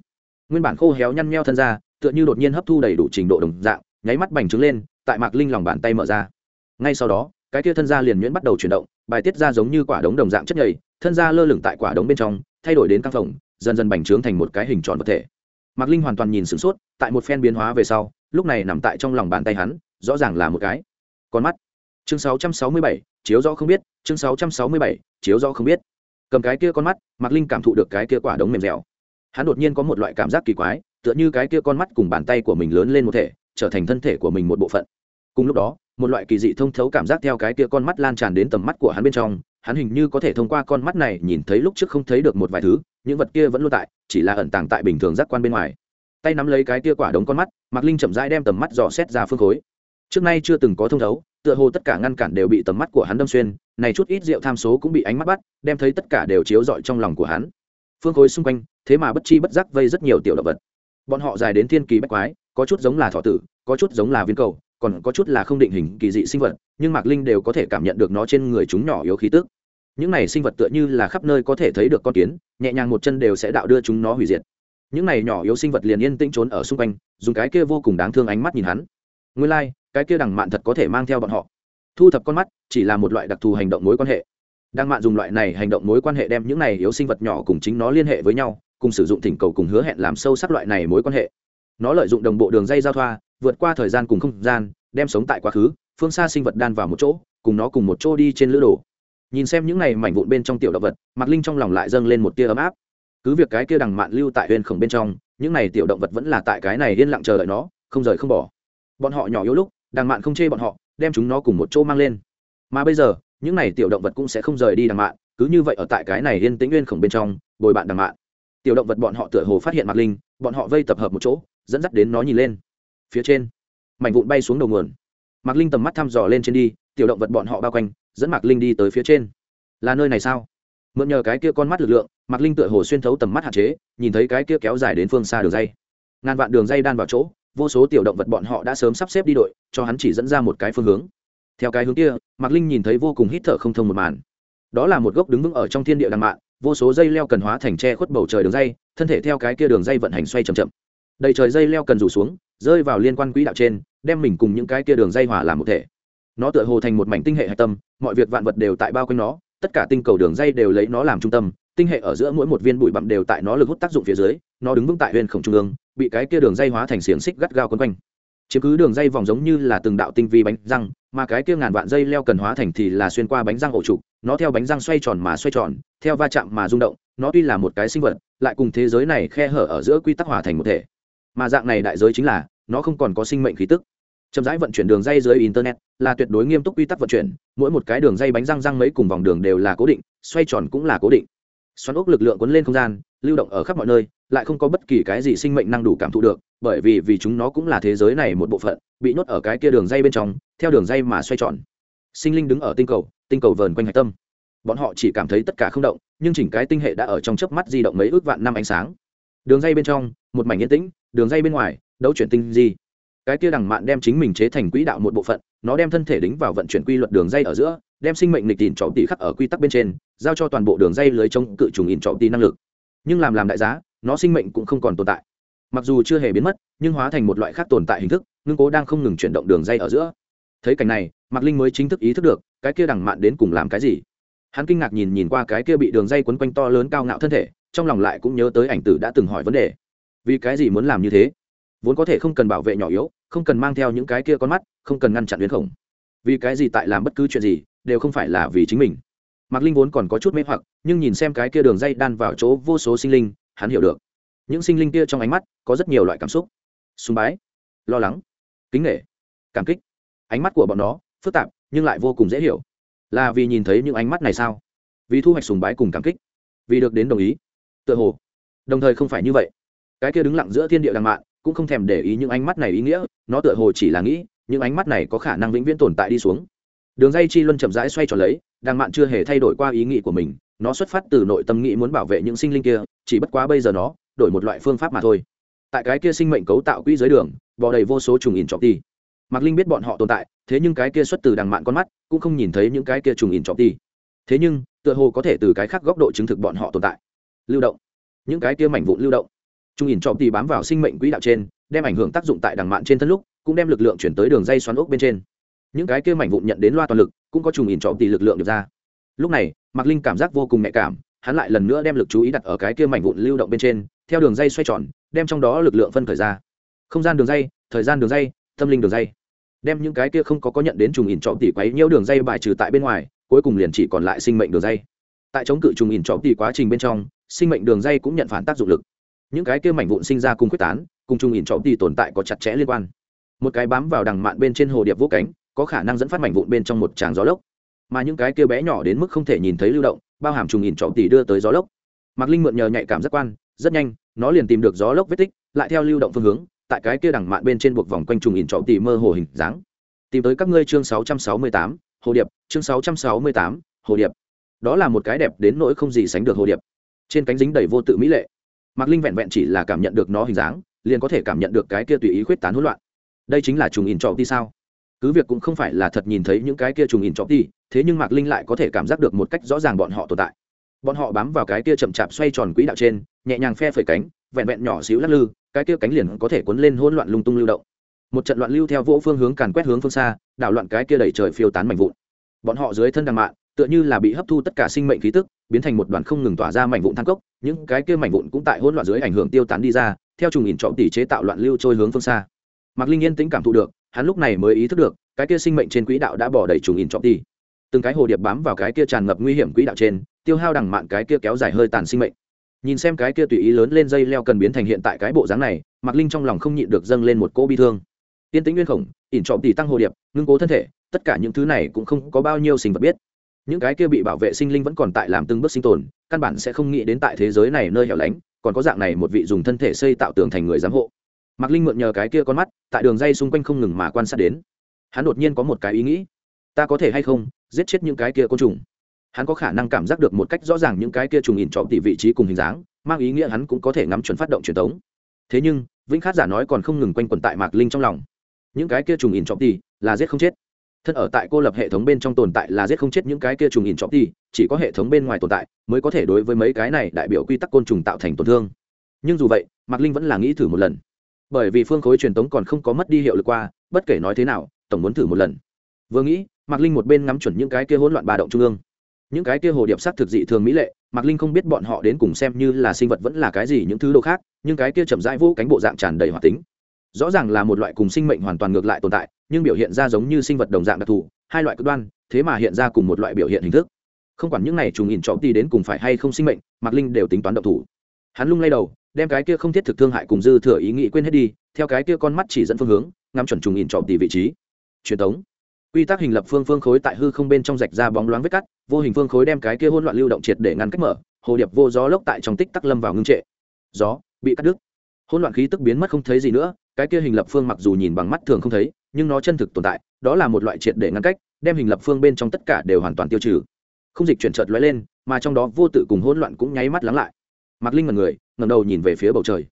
Nguyên bản khô héo nhăn nheo thân ra, tựa như đột nhiên hấp thu đầy đủ trình độ đồng dạng, nháy mắt bành trướng lên, tại mạc linh lòng bàn tay mở ra. Ngay sau đó, cái kia thân ra liền nhuyễn bắt đầu chuyển động, bài tiết ra giống như quả đống đồng dạng chất nhầy, thân ra lơ lửng tại quả đống bên trong, thay đổi đến căng phồng, dần dần bành trướng thành một cái hình tròn vật thể. Mạc linh hoàn toàn nhìn sửng sốt, tại một phen biến hóa về sau, lúc này nằm tại trong lòng bàn tay hắn, rõ ràng là một cái. Con mắt chương 667, chiếu rõ không biết chương 667, chiếu rõ không biết. Cầm cái kia con mắt mạc linh cảm thụ được cái kia quả đống mềm dẻo. Hắn đột nhiên có một loại cảm giác kỳ quái tựa như cái kia con mắt cùng bàn tay của mình lớn lên một thể trở thành thân thể của mình một bộ phận. Cùng lúc đó một loại kỳ dị thông thấu cảm giác theo cái kia con mắt lan tràn đến tầm mắt của hắn bên trong hắn hình như có thể thông qua con mắt này nhìn thấy lúc trước không thấy được một vài thứ những vật kia vẫn luôn tại chỉ là ẩn tàng tại bình thường giác quan bên ngoài. Tay nắm lấy cái kia quả đống con mắt mạc linh chậm rãi đem tầm mắt dò xét ra phương khối. Trước nay chưa từng có thông thấu tựa hồ tất cả ngăn cản đều bị tầm mắt của hắn đâm xuyên, này chút ít rượu tham số cũng bị ánh mắt bắt, đem thấy tất cả đều chiếu rọi trong lòng của hắn. Phương khối xung quanh, thế mà bất chi bất giác vây rất nhiều tiểu động vật. Bọn họ dài đến thiên kỳ bách quái, có chút giống là thọ tử, có chút giống là viên cầu, còn có chút là không định hình kỳ dị sinh vật, nhưng mạc linh đều có thể cảm nhận được nó trên người chúng nhỏ yếu khí tức. Những này sinh vật tựa như là khắp nơi có thể thấy được con kiến, nhẹ nhàng một chân đều sẽ đạo đưa chúng nó hủy diệt. Những này nhỏ yếu sinh vật liền yên tĩnh trốn ở xung quanh, dùng cái kia vô cùng đáng thương ánh mắt nhìn hắn. Nguyên Lai cái kia đằng mạn thật có thể mang theo bọn họ. Thu thập con mắt, chỉ là một loại đặc thù hành động mối quan hệ. Đằng mạn dùng loại này hành động mối quan hệ đem những này yếu sinh vật nhỏ cùng chính nó liên hệ với nhau, cùng sử dụng thỉnh cầu cùng hứa hẹn làm sâu sắc loại này mối quan hệ. Nó lợi dụng đồng bộ đường dây giao thoa, vượt qua thời gian cùng không gian, đem sống tại quá khứ, phương xa sinh vật đan vào một chỗ, cùng nó cùng một chỗ đi trên lữ đồ. Nhìn xem những này mảnh vụn bên trong tiểu động vật mặt linh trong lòng lại dâng lên một tia ấm áp. Cứ việc cái kia đằng mạn lưu tại huyền khổng bên trong, những này tiểu động vật vẫn là tại cái này yên lặng chờ đợi nó, không rời không bỏ. Bọn họ nhỏ yếu lúc đằng mạn không chê bọn họ, đem chúng nó cùng một chỗ mang lên. Mà bây giờ, những này tiểu động vật cũng sẽ không rời đi đằng mạn, cứ như vậy ở tại cái này yên tĩnh nguyên khổng bên trong, bồi bạn đằng mạn. Tiểu động vật bọn họ tựa hồ phát hiện mặt linh, bọn họ vây tập hợp một chỗ, dẫn dắt đến nó nhìn lên. Phía trên, mảnh vụn bay xuống đầu nguồn. Mạc linh tầm mắt thăm dò lên trên đi, tiểu động vật bọn họ bao quanh, dẫn mạc linh đi tới phía trên. Là nơi này sao? Mượn nhờ cái kia con mắt lực lượng, mạc linh tựa hồ xuyên thấu tầm mắt hạn chế, nhìn thấy cái kia kéo dài đến phương xa đường dây. Ngàn vạn đường dây đan vào chỗ vô số tiểu động vật bọn họ đã sớm sắp xếp đi đội, cho hắn chỉ dẫn ra một cái phương hướng. Theo cái hướng kia, mạc linh nhìn thấy vô cùng hít thở không thông một màn. Đó là một gốc đứng vững ở trong thiên địa đàn mạn, vô số dây leo cần hóa thành tre khuất bầu trời đường dây, thân thể theo cái kia đường dây vận hành xoay c h ậ m chậm. Đầy trời dây leo cần rủ xuống, rơi vào liên quan quỹ đạo trên, đem mình cùng những cái kia đường dây hòa làm một thể. Nó tựa hồ thành một mảnh tinh hệ hạch tâm, mọi việc vạn vật đều tại bao quanh nó, tất cả tinh cầu đường dây đều lấy nó làm trung tâm, tinh hệ ở giữa mỗi một viên bụi bặm đều tại nó lực hút tác dụng phía dưới nó đứng vững tại huyền khổng trung ương, bị cái kia đường dây hóa thành xiềng xích gắt gao quấn quanh. Chiếm cứ đường dây vòng giống như là từng đạo tinh vi bánh răng, mà cái kia ngàn vạn dây leo cần hóa thành thì là xuyên qua bánh răng ổ trục, nó theo bánh răng xoay tròn mà xoay tròn, theo va chạm mà rung động, nó tuy là một cái sinh vật, lại cùng thế giới này khe hở ở giữa quy tắc hòa thành một thể. Mà dạng này đại giới chính là, nó không còn có sinh mệnh khí tức. Chậm rãi vận chuyển đường dây dưới internet là tuyệt đối nghiêm túc quy tắc vận chuyển, mỗi một cái đường dây bánh răng răng mấy cùng vòng đường đều là cố định, xoay tròn cũng là cố định. Xoắn ốc lực lượng cuốn lên không gian, lưu động ở khắp mọi nơi lại không có bất kỳ cái gì sinh mệnh năng đủ cảm thụ được, bởi vì vì chúng nó cũng là thế giới này một bộ phận, bị nhốt ở cái kia đường dây bên trong, theo đường dây mà xoay tròn. Sinh linh đứng ở tinh cầu tinh cầu vờn quanh hạch tâm. Bọn họ chỉ cảm thấy tất cả không động, nhưng chỉnh cái tinh hệ đã ở trong chớp mắt di động mấy ước vạn năm ánh sáng. Đường dây bên trong, một mảnh yên tĩnh, đường dây bên ngoài, đấu chuyển tinh di. Cái kia đằng mạn đem chính mình chế thành quỹ đạo một bộ phận, nó đem thân thể đính vào vận chuyển quy luật đường dây ở giữa, đem sinh mệnh lịch tìm trọng tỷ khắc ở quy tắc bên trên, giao cho toàn bộ đường dây lưới chống cự trùng in trọng tỷ năng lực. Nhưng làm làm đại giá nó sinh mệnh cũng không còn tồn tại. Mặc dù chưa hề biến mất, nhưng hóa thành một loại khác tồn tại hình thức, ngưng cố đang không ngừng chuyển động đường dây ở giữa. Thấy cảnh này, mạc linh mới chính thức ý thức được, cái kia đằng mạn đến cùng làm cái gì. Hắn kinh ngạc nhìn nhìn qua cái kia bị đường dây quấn quanh to lớn cao ngạo thân thể, trong lòng lại cũng nhớ tới ảnh tử đã từng hỏi vấn đề. Vì cái gì muốn làm như thế? Vốn có thể không cần bảo vệ nhỏ yếu, không cần mang theo những cái kia con mắt, không cần ngăn chặn biến khổng. Vì cái gì tại làm bất cứ chuyện gì, đều không phải là vì chính mình. Mạc linh vốn còn có chút mê hoặc, nhưng nhìn xem cái kia đường dây đan vào chỗ vô số sinh linh hắn hiểu được. Những sinh linh kia trong ánh mắt có rất nhiều loại cảm xúc. Sùng bái, lo lắng, kính nghệ cảm kích. Ánh mắt của bọn nó phức tạp nhưng lại vô cùng dễ hiểu. Là vì nhìn thấy những ánh mắt này sao? Vì thu hoạch sùng bái cùng cảm kích, vì được đến đồng ý, tựa hồ. Đồng thời không phải như vậy. Cái kia đứng lặng giữa thiên địa đàng mạn cũng không thèm để ý những ánh mắt này ý nghĩa, nó tựa hồ chỉ là nghĩ những ánh mắt này có khả năng vĩnh viễn tồn tại đi xuống. Đường dây chi luân chậm rãi xoay tròn lấy đàng mạn chưa hề thay đổi qua ý nghĩ của mình, nó xuất phát từ nội tâm nghĩ muốn bảo vệ những sinh linh kia chỉ bất quá bây giờ nó đổi một loại phương pháp mà thôi. Tại cái kia sinh mệnh cấu tạo quỹ dưới đường, bò đầy vô số trùng ỉn trọc ti mạc linh biết bọn họ tồn tại, thế nhưng cái kia xuất từ đằng mạn con mắt, cũng không nhìn thấy những cái kia trùng ỉn trọc ti thế nhưng, tựa hồ có thể từ cái khác góc độ chứng thực bọn họ tồn tại. Lưu động. Những cái kia mảnh vụn lưu động. Trung ỉn trọc ti bám vào sinh mệnh quỹ đạo trên, đem ảnh hưởng tác dụng tại đằng mạn trên thân lúc, cũng đem lực lượng chuyển tới đường dây xoắn ốc bên trên. Những cái kia mảnh vụn nhận đến loa toàn lực, cũng có trùng ỉn trọc ti lực lượng được ra. Lúc này, mạc linh cảm giác vô cùng nhạy cảm hắn lại lần nữa đem lực chú ý đặt ở cái kia mảnh vụn lưu động bên trên, theo đường dây xoay tròn, đem trong đó lực lượng phân khởi ra. Không gian đường dây, thời gian đường dây, tâm linh đường dây. Đem những cái kia không có có nhận đến trùng ỉn trọ tỷ quấy nhiễu đường dây bài trừ tại bên ngoài, cuối cùng liền chỉ còn lại sinh mệnh đường dây. Tại chống cự trùng ỉn trọ tỷ quá trình bên trong, sinh mệnh đường dây cũng nhận phản tác dụng lực. Những cái kia mảnh vụn sinh ra cùng quyết tán, cùng trùng ỉn trọ tỷ tồn tại có chặt chẽ liên quan. Một cái bám vào đằng mạn bên trên hồ điệp vô cánh, có khả năng dẫn phát mảnh vụn bên trong một tràng gió lốc. Mà những cái kia bé nhỏ đến mức không thể nhìn thấy lưu động bao hàm trùng nghìn trọng tỷ đưa tới gió lốc. Mạc linh mượn nhờ nhạy cảm giác quan rất nhanh nó liền tìm được gió lốc vết tích lại theo lưu động phương hướng tại cái kia đẳng mạn bên trên buộc vòng quanh trùng nghìn trọng tỷ mơ hồ hình dáng. Tìm tới các ngươi chương 668, hồ điệp chương 668, hồ điệp. Đó là một cái đẹp đến nỗi không gì sánh được hồ điệp. Trên cánh dính đầy vô tự mỹ lệ. Mạc linh vẹn vẹn chỉ là cảm nhận được nó hình dáng liền có thể cảm nhận được cái kia tùy ý khuyết tán hỗn loạn. Đây chính là trùng in trọ tỷ sao? Cứ việc cũng không phải là thật nhìn thấy những cái kia trùng ỉn chọc đi, thế nhưng mạc linh lại có thể cảm giác được một cách rõ ràng bọn họ tồn tại. Bọn họ bám vào cái kia chậm chạp xoay tròn quỹ đạo trên, nhẹ nhàng phe phẩy cánh, vẹn vẹn nhỏ xíu lắc lư, cái kia cánh liền có thể cuốn lên hỗn loạn lung tung lưu động. Một trận loạn lưu theo vỗ phương hướng càn quét hướng phương xa, đảo loạn cái kia đẩy trời phiêu tán mảnh vụn. Bọn họ dưới thân đằng mạn, tựa như là bị hấp thu tất cả sinh mệnh khí tức, biến thành một đoàn không ngừng tỏa ra mảnh vụn thang cốc, những cái kia mảnh vụn cũng tại hỗn loạn dưới ảnh hưởng tiêu tán đi ra, theo trùng nhìn trộm tỷ chế tạo loạn lưu trôi hướng phương xa. Mạc linh yên tĩnh cảm thụ được hắn lúc này mới ý thức được, cái kia sinh mệnh trên quỹ đạo đã bỏ đầy trùng ỉn trọng đi. Từng cái hồ điệp bám vào cái kia tràn ngập nguy hiểm quỹ đạo trên, tiêu hao đằng mạn cái kia kéo dài hơi tàn sinh mệnh. Nhìn xem cái kia tùy ý lớn lên dây leo cần biến thành hiện tại cái bộ dáng này, mạc linh trong lòng không nhịn được dâng lên một cỗ bi thương. Tiên tĩnh nguyên khổng, ỉn trọng tỷ tăng hồ điệp, ngưng cố thân thể, tất cả những thứ này cũng không có bao nhiêu sinh vật biết. Những cái kia bị bảo vệ sinh linh vẫn còn tại làm từng bước sinh tồn, căn bản sẽ không nghĩ đến tại thế giới này nơi hẻo lánh, còn có dạng này một vị dùng thân thể xây tạo tường thành người giám hộ mạc linh mượn nhờ cái kia con mắt, tại đường dây xung quanh không ngừng mà quan sát đến. Hắn đột nhiên có một cái ý nghĩ. Ta có thể hay không giết chết những cái kia côn trùng? Hắn có khả năng cảm giác được một cách rõ ràng những cái kia trùng ỉn trọ tỉ vị trí cùng hình dáng, mang ý nghĩa hắn cũng có thể ngắm chuẩn phát động truyền thống thế nhưng, vĩnh khát giả nói còn không ngừng quanh quẩn tại mạc linh trong lòng. Những cái kia trùng ỉn trọ tỉ là giết không chết. Thân ở tại cô lập hệ thống bên trong tồn tại là giết không chết những cái kia trùng ỉn trọ tỉ, chỉ có hệ thống bên ngoài tồn tại mới có thể đối với mấy cái này đại biểu quy tắc côn trùng tạo thành tổn thương. Nhưng dù vậy, mạc linh vẫn là nghĩ thử một lần bởi vì phương khối truyền thống còn không có mất đi hiệu lực qua, bất kể nói thế nào, tổng muốn thử một lần. Vừa nghĩ, mạc linh một bên ngắm chuẩn những cái kia hỗn loạn ba động trung ương. Những cái kia hồ điệp sắc thực dị thường mỹ lệ, mạc linh không biết bọn họ đến cùng xem như là sinh vật vẫn là cái gì những thứ đồ khác, nhưng cái kia chậm rãi vô cánh bộ dạng tràn đầy hoạt tính. Rõ ràng là một loại cùng sinh mệnh hoàn toàn ngược lại tồn tại, nhưng biểu hiện ra giống như sinh vật đồng dạng đặc thù, hai loại cực đoan, thế mà hiện ra cùng một loại biểu hiện hình thức. Không quản những này trùng nhìn trộm đi đến cùng phải hay không sinh mệnh, mạc linh đều tính toán độc thủ. Hắn lung lay đầu đem cái kia không thiết thực thương hại cùng dư thừa ý nghĩ quên hết đi, theo cái kia con mắt chỉ dẫn phương hướng, ngắm chuẩn trùng ỉn trọm tỷ vị trí. Truyền thống. Quy tắc hình lập phương phương khối tại hư không bên trong rạch ra bóng loáng vết cắt, vô hình phương khối đem cái kia hỗn loạn lưu động triệt để ngăn cách mở, hồ điệp vô gió lốc tại trong tích tắc lâm vào ngưng trệ. Gió bị cắt đứt. Hỗn loạn khí tức biến mất không thấy gì nữa, cái kia hình lập phương mặc dù nhìn bằng mắt thường không thấy, nhưng nó chân thực tồn tại, đó là một loại triệt để ngăn cách, đem hình lập phương bên trong tất cả đều hoàn toàn tiêu trừ. Không dịch chuyển chợt lóe lên, mà trong đó vô tự cùng hỗn loạn cũng nháy mắt lắng lại. Mạc linh mật người ngầm đầu nhìn về phía bầu trời.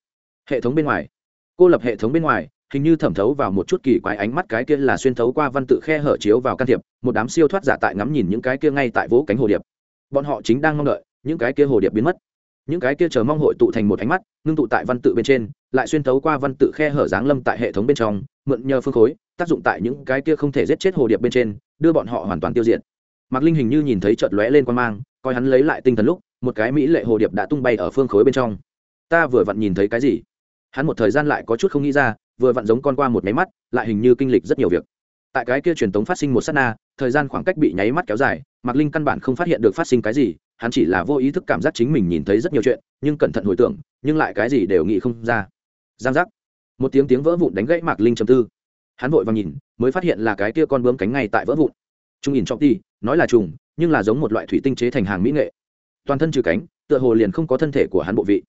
Hệ thống bên ngoài. Cô lập hệ thống bên ngoài, hình như thẩm thấu vào một chút kỳ quái ánh mắt cái kia là xuyên thấu qua văn tự khe hở chiếu vào can thiệp, một đám siêu thoát giả tại ngắm nhìn những cái kia ngay tại vỗ cánh hồ điệp. Bọn họ chính đang mong đợi, những cái kia hồ điệp biến mất. Những cái kia chờ mong hội tụ thành một ánh mắt, ngưng tụ tại văn tự bên trên, lại xuyên thấu qua văn tự khe hở giáng lâm tại hệ thống bên trong, mượn nhờ phương khối, tác dụng tại những cái kia không thể giết chết hồ điệp bên trên, đưa bọn họ hoàn toàn tiêu diệt. Mạc linh hình như nhìn thấy chợt lóe lên quan mang, coi hắn lấy lại tinh thần lúc, một cái mỹ lệ hồ điệp đã tung bay ở phương khối bên trong ta vừa vặn nhìn thấy cái gì? Hắn một thời gian lại có chút không nghĩ ra, vừa vặn giống con qua một máy mắt, lại hình như kinh lịch rất nhiều việc. Tại cái kia truyền tống phát sinh một s á t na, thời gian khoảng cách bị nháy mắt kéo dài, mạc linh căn bản không phát hiện được phát sinh cái gì, hắn chỉ là vô ý thức cảm giác chính mình nhìn thấy rất nhiều chuyện, nhưng cẩn thận hồi tưởng, nhưng lại cái gì đều nghĩ không ra. Giang giác. Một tiếng tiếng vỡ vụn đánh gãy mạc linh trầm tư. Hắn vội và nhìn, mới phát hiện là cái kia con bướm cánh ngay tại vỡ vụn. Trung nhìn trọng ti nói là trùng, nhưng là giống một loại thủy tinh chế thành hàng mỹ nghệ. Toàn thân trừ cánh, tựa hồ liền không có thân thể của hắn bộ vị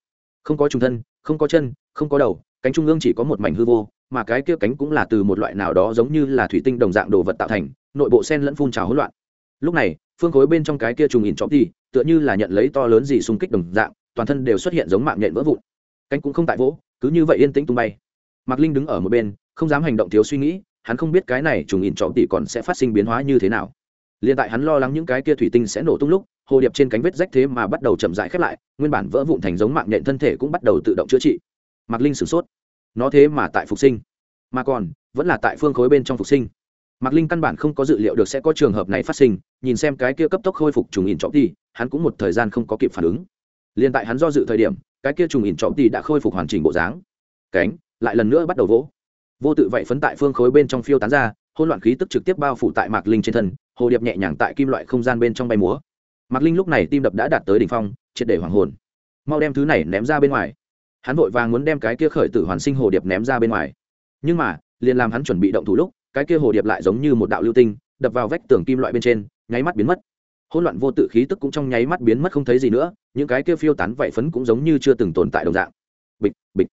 không có trùng thân, không có chân, không có đầu, cánh trung ương chỉ có một mảnh hư vô, mà cái kia cánh cũng là từ một loại nào đó giống như là thủy tinh đồng dạng đồ vật tạo thành, nội bộ sen lẫn phun trào hỗn loạn. Lúc này, phương khối bên trong cái kia trùng ỉn chóp thì tựa như là nhận lấy to lớn gì xung kích đồng dạng, toàn thân đều xuất hiện giống mạng nhện vỡ vụn. Cánh cũng không tại vỗ, cứ như vậy yên tĩnh tung bay. Mạc linh đứng ở một bên, không dám hành động thiếu suy nghĩ, hắn không biết cái này trùng ỉn chóp tỷ còn sẽ phát sinh biến hóa như thế nào. Liền tại hắn lo lắng những cái kia thủy tinh sẽ nổ tung lúc hồ điệp trên cánh vết rách thế mà bắt đầu chậm rãi khép lại, nguyên bản vỡ vụn thành giống mạng nhện thân thể cũng bắt đầu tự động chữa trị. Mạc linh sửng sốt. Nó thế mà tại phục sinh. Mà còn, vẫn là tại phương khối bên trong phục sinh. Mạc linh căn bản không có dự liệu được sẽ có trường hợp này phát sinh, nhìn xem cái kia cấp tốc khôi phục trùng ỉn trọng ti hắn cũng một thời gian không có kịp phản ứng. Liền tại hắn do dự thời điểm, cái kia trùng ỉn trọng ti đã khôi phục hoàn chỉnh bộ dáng. Cánh, lại lần nữa bắt đầu vỗ. Vô tự vậy phấn tại phương khối bên trong phiêu tán ra hôn loạn khí tức trực tiếp bao phủ tại mạc linh trên thân, hồ điệp nhẹ nhàng tại kim loại không gian bên trong bay múa mạc linh lúc này tim đập đã đạt tới đỉnh phong, triệt để hoàng hồn. Mau đem thứ này ném ra bên ngoài. Hắn vội vàng muốn đem cái kia khởi tử hoàn sinh hồ điệp ném ra bên ngoài. Nhưng mà, liền làm hắn chuẩn bị động thủ lúc, cái kia hồ điệp lại giống như một đạo lưu tinh, đập vào vách tường kim loại bên trên, nháy mắt biến mất. Hỗn loạn vô tự khí tức cũng trong nháy mắt biến mất không thấy gì nữa, những cái kia phiêu tán vảy phấn cũng giống như chưa từng tồn tại đồng dạng. Bịch bịch.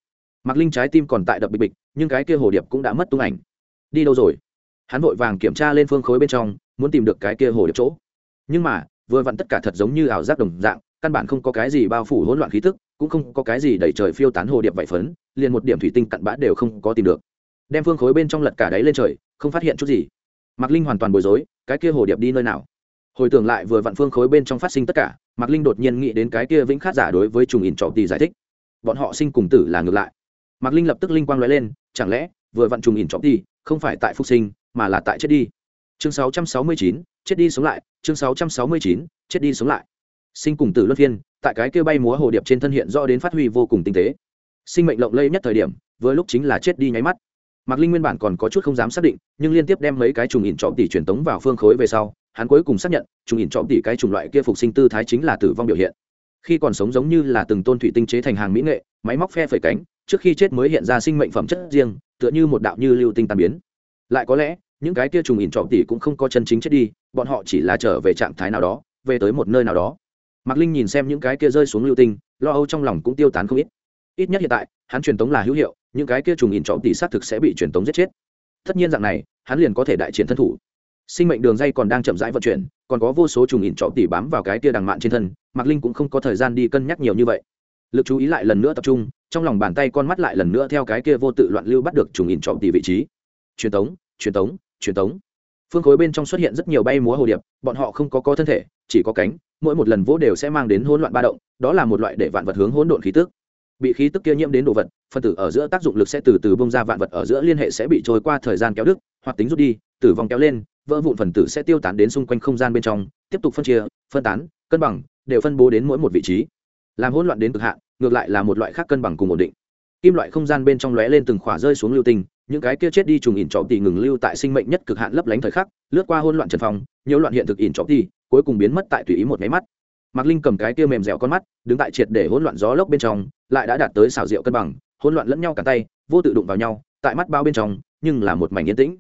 Mặc linh trái tim còn tại đập bịch bịch, nhưng cái kia hồ điệp cũng đã mất tung ảnh. Đi đâu rồi? Hắn vội vàng kiểm tra lên phương khối bên trong, muốn tìm được cái kia hồ điệp chỗ. Nhưng mà vừa vặn tất cả thật giống như ảo giác đồng dạng căn bản không có cái gì bao phủ hỗn loạn khí tức cũng không có cái gì đẩy trời phiêu tán hồ điệp vảy phấn liền một điểm thủy tinh cặn bã đều không có tìm được. Đem phương khối bên trong lật cả đáy lên trời không phát hiện chút gì. Mạc linh hoàn toàn bối rối cái kia hồ điệp đi nơi nào? Hồi tưởng lại vừa vặn phương khối bên trong phát sinh tất cả mạc linh đột nhiên nghĩ đến cái kia vĩnh khát giả đối với trùng ỉn trọ tỳ giải thích. Bọn họ sinh cùng tử là ngược lại. Mạc linh lập tức linh quang nói lên chẳng lẽ vừa vặn trùng ỉn trọ tỳ không phải tại phục sinh mà là tại chết đi? Chương 669, chết đi sống lại chương 669, chết đi sống lại. Sinh cùng tử luân phiên tại cái kia bay múa hồ điệp trên thân hiện do đến phát huy vô cùng tinh tế. Sinh mệnh lộng lây nhất thời điểm với lúc chính là chết đi nháy mắt. Mạc linh nguyên bản còn có chút không dám xác định nhưng liên tiếp đem mấy cái trùng ỉn trọ tỷ truyền tống vào phương khối về sau hắn cuối cùng xác nhận trùng ỉn trọ tỷ cái chủng loại kia phục sinh tư thái chính là tử vong biểu hiện. Khi còn sống giống như là từng tôn thủy tinh chế thành hàng mỹ nghệ máy móc phe phẩy cánh trước khi chết mới hiện ra sinh mệnh phẩm chất riêng tựa như một đạo như lưu tinh tàn biến. Lại có lẽ những cái kia trùng ỉn trọ tỷ cũng không có chân chính chết đi, bọn họ chỉ là trở về trạng thái nào đó, về tới một nơi nào đó. Mạc linh nhìn xem những cái kia rơi xuống lưu tinh, lo âu trong lòng cũng tiêu tán không ít. Ít nhất hiện tại, hắn truyền tống là hữu hiệu, những cái kia trùng ỉn trọ tỷ xác thực sẽ bị truyền tống giết chết. Tất nhiên dạng này, hắn liền có thể đại triển thân thủ. Sinh mệnh đường dây còn đang chậm rãi vận chuyển, còn có vô số trùng ỉn trọ tỷ bám vào cái kia đằng mạn trên thân, mạc linh cũng không có thời gian đi cân nhắc nhiều như vậy. Lực chú ý lại lần nữa tập trung, trong lòng bàn tay con mắt lại lần nữa theo cái kia vô tự loạn lưu bắt được trùng ỉn trọ tỷ vị trí. Truyền tống truyền tống truyền tống. Phương khối bên trong xuất hiện rất nhiều bay múa hồ điệp, bọn họ không có có thân thể, chỉ có cánh, mỗi một lần vỗ đều sẽ mang đến hỗn loạn ba động, đó là một loại để vạn vật hướng hỗn độn khí tức. Bị khí tức kia nhiễm đến đồ vật, phân tử ở giữa tác dụng lực sẽ từ từ bông ra, vạn vật ở giữa liên hệ sẽ bị trôi qua thời gian kéo đứt, hoặc tính rút đi, tử vong kéo lên, vỡ vụn phần tử sẽ tiêu tán đến xung quanh không gian bên trong, tiếp tục phân chia, phân tán, cân bằng, đều phân bố đến mỗi một vị trí. Làm hỗn loạn đến cực hạn, ngược lại là một loại khác cân bằng cùng ổn định. Kim loại không gian bên trong lóe lên từng khỏa rơi xuống lưu tinh những cái kia chết đi trùng ỉn trọ tỷ ngừng lưu tại sinh mệnh nhất cực hạn lấp lánh thời khắc, lướt qua hỗn loạn trần phong, nhiều loạn hiện thực ỉn trọ tỷ cuối cùng biến mất tại tùy ý một máy mắt. Mạc linh cầm cái kia mềm dẻo con mắt, đứng tại triệt để hỗn loạn gió lốc bên trong, lại đã đạt tới xảo diệu cân bằng, hỗn loạn lẫn nhau cả tay, vô tự đụng vào nhau, tại mắt bao bên trong, nhưng là một mảnh yên tĩnh.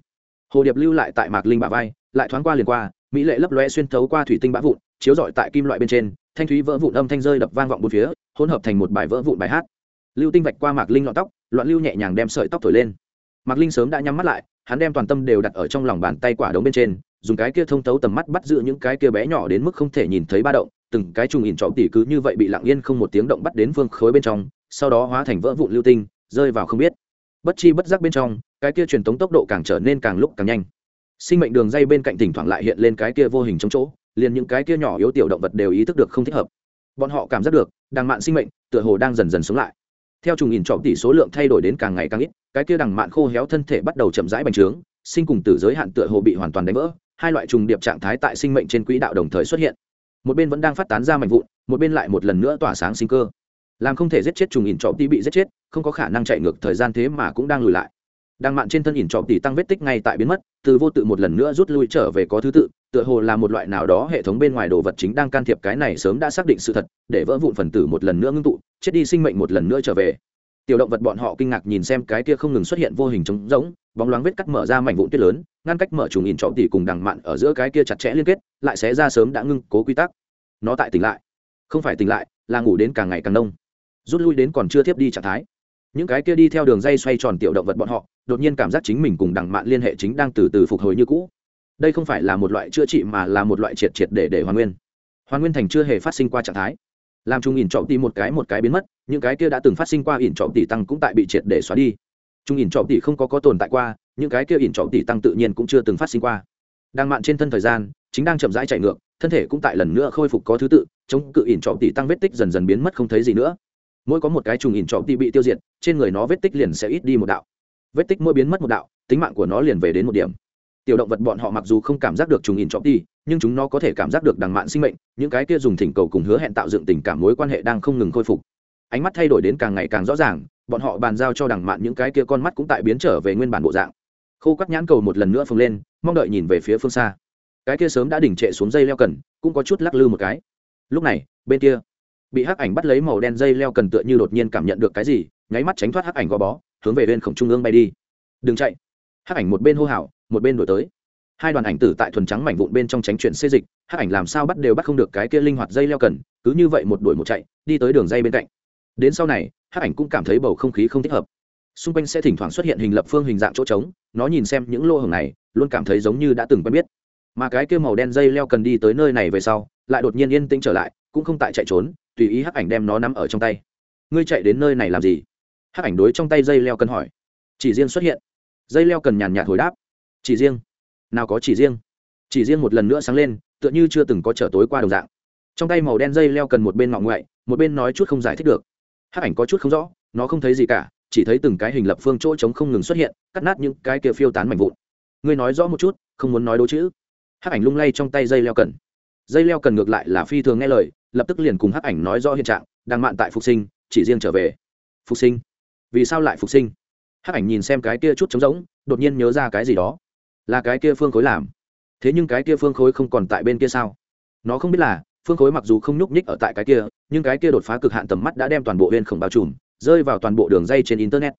Hồ điệp lưu lại tại mạc linh bả vai, lại thoáng qua liền qua, mỹ lệ lấp lóe xuyên thấu qua thủy tinh bã vụn, chiếu rọi tại kim loại bên trên, thanh thúy vỡ vụn âm thanh rơi đập vang vọng bốn phía, hỗn hợp thành một bài vỡ vụn bài hát. Lưu tinh vạch qua mạc linh lọn tóc, loạn lưu nhẹ nhàng đem sợi tóc thổi lên mạc linh sớm đã nhắm mắt lại, hắn đem toàn tâm đều đặt ở trong lòng bàn tay quả đống bên trên, dùng cái kia thông tấu tầm mắt bắt giữ những cái kia bé nhỏ đến mức không thể nhìn thấy ba động, từng cái trùng ỉn trọ tỉ cứ như vậy bị lặng yên không một tiếng động bắt đến phương khối bên trong, sau đó hóa thành vỡ vụn lưu tinh, rơi vào không biết. Bất chi bất giác bên trong, cái kia truyền tống tốc độ càng trở nên càng lúc càng nhanh. Sinh mệnh đường dây bên cạnh thỉnh thoảng lại hiện lên cái kia vô hình trong chỗ, liền những cái kia nhỏ yếu tiểu động vật đều ý thức được không thích hợp. Bọn họ cảm giác được đang mạn sinh mệnh tựa hồ đang dần dần sống lại theo trùng nghìn trọ tỷ số lượng thay đổi đến càng ngày càng ít, cái kia đằng mạn khô héo thân thể bắt đầu chậm rãi bành trướng, sinh cùng tử giới hạn tựa hồ bị hoàn toàn đánh vỡ, hai loại trùng điệp trạng thái tại sinh mệnh trên quỹ đạo đồng thời xuất hiện. Một bên vẫn đang phát tán ra mạnh vụn, một bên lại một lần nữa tỏa sáng sinh cơ. Làm không thể giết chết trùng ỉn trọ tỷ bị giết chết, không có khả năng chạy ngược thời gian thế mà cũng đang lùi lại. Đang mạn trên thân ỉn trọ tỷ tăng vết tích ngay tại biến mất, từ vô tự một lần nữa rút lui trở về có thứ tự tựa hồ là một loại nào đó hệ thống bên ngoài đồ vật chính đang can thiệp cái này sớm đã xác định sự thật, để vỡ vụn phần tử một lần nữa ngưng tụ, chết đi sinh mệnh một lần nữa trở về. Tiểu động vật bọn họ kinh ngạc nhìn xem cái kia không ngừng xuất hiện vô hình trống rỗng, bóng loáng vết cắt mở ra mảnh vụn tuyết lớn, ngăn cách mở trùng in trọng tỷ cùng đằng mặn ở giữa cái kia chặt chẽ liên kết, lại sẽ ra sớm đã ngưng cố quy tắc. Nó tại tỉnh lại. Không phải tỉnh lại, là ngủ đến càng ngày càng đông. Rút lui đến còn chưa tiếp đi trạng thái. Những cái kia đi theo đường dây xoay tròn tiểu động vật bọn họ, đột nhiên cảm giác chính mình cùng đằng mạn liên hệ chính đang từ từ phục hồi như cũ đây không phải là một loại chữa trị mà là một loại triệt triệt để để hoàn nguyên. Hoàn nguyên thành chưa hề phát sinh qua trạng thái. Làm chung ỉn trọng tỷ một cái một cái biến mất, những cái kia đã từng phát sinh qua ỉn trọng tỷ tăng cũng tại bị triệt để xóa đi. Chung ỉn trọng tỷ không có có tồn tại qua, những cái kia ỉn trọng tỷ tăng tự nhiên cũng chưa từng phát sinh qua. Đang mạn trên thân thời gian, chính đang chậm rãi chạy ngược, thân thể cũng tại lần nữa khôi phục có thứ tự, chống cự ỉn trọng tỷ tăng vết tích dần dần biến mất không thấy gì nữa. Mỗi có một cái trùng ỉn trọng tỷ bị tiêu diệt, trên người nó vết tích liền sẽ ít đi một đạo. Vết tích mỗi biến mất một đạo, tính mạng của nó liền về đến một điểm tiểu động vật bọn họ mặc dù không cảm giác được trùng in trọng đi, nhưng chúng nó có thể cảm giác được đằng mạn sinh mệnh, những cái kia dùng thỉnh cầu cùng hứa hẹn tạo dựng tình cảm mối quan hệ đang không ngừng khôi phục. Ánh mắt thay đổi đến càng ngày càng rõ ràng, bọn họ bàn giao cho đằng mạn những cái kia con mắt cũng tại biến trở về nguyên bản bộ dạng. Khô các nhãn cầu một lần nữa phồng lên, mong đợi nhìn về phía phương xa. Cái kia sớm đã đỉnh trệ xuống dây leo cần, cũng có chút lắc lư một cái. Lúc này, bên kia, bị hắc ảnh bắt lấy màu đen dây leo cần tựa như đột nhiên cảm nhận được cái gì, nháy mắt tránh thoát hắc ảnh gò bó, hướng về bên khổng trung ương bay đi. Đừng chạy. Hắc ảnh một bên hô hào một bên đổi tới. Hai đoàn ảnh tử tại thuần trắng mảnh vụn bên trong tránh chuyển xê dịch, hắc ảnh làm sao bắt đều bắt không được cái kia linh hoạt dây leo cần, cứ như vậy một đuổi một chạy, đi tới đường dây bên cạnh. Đến sau này, hắc ảnh cũng cảm thấy bầu không khí không thích hợp. Xung quanh sẽ thỉnh thoảng xuất hiện hình lập phương hình dạng chỗ trống, nó nhìn xem những lô hồng này, luôn cảm thấy giống như đã từng quen biết. Mà cái kia màu đen dây leo cần đi tới nơi này về sau, lại đột nhiên yên tĩnh trở lại, cũng không tại chạy trốn, tùy ý hắc ảnh đem nó nắm ở trong tay. Ngươi chạy đến nơi này làm gì? Hắc ảnh đối trong tay dây leo cần hỏi. Chỉ riêng xuất hiện. Dây leo cần nhàn nhạt hồi đáp chỉ riêng. Nào có chỉ riêng. Chỉ riêng một lần nữa sáng lên, tựa như chưa từng có trở tối qua đồng dạng. Trong tay màu đen dây leo cần một bên ngọng ngoại, một bên nói chút không giải thích được. Hát ảnh có chút không rõ, nó không thấy gì cả, chỉ thấy từng cái hình lập phương chỗ trống không ngừng xuất hiện, cắt nát những cái kia phiêu tán mảnh vụn. Ngươi nói rõ một chút, không muốn nói đố chữ. Hát ảnh lung lay trong tay dây leo cần. Dây leo cần ngược lại là phi thường nghe lời, lập tức liền cùng hát ảnh nói rõ hiện trạng, đang mạn tại phục sinh, chỉ riêng trở về. Phục sinh? Vì sao lại phục sinh? Hát ảnh nhìn xem cái kia chút trống rỗng, đột nhiên nhớ ra cái gì đó là cái kia phương khối làm thế nhưng cái kia phương khối không còn tại bên kia sao nó không biết là phương khối mặc dù không nhúc nhích ở tại cái kia nhưng cái kia đột phá cực hạn tầm mắt đã đem toàn bộ huyên khổng bao trùm rơi vào toàn bộ đường dây trên internet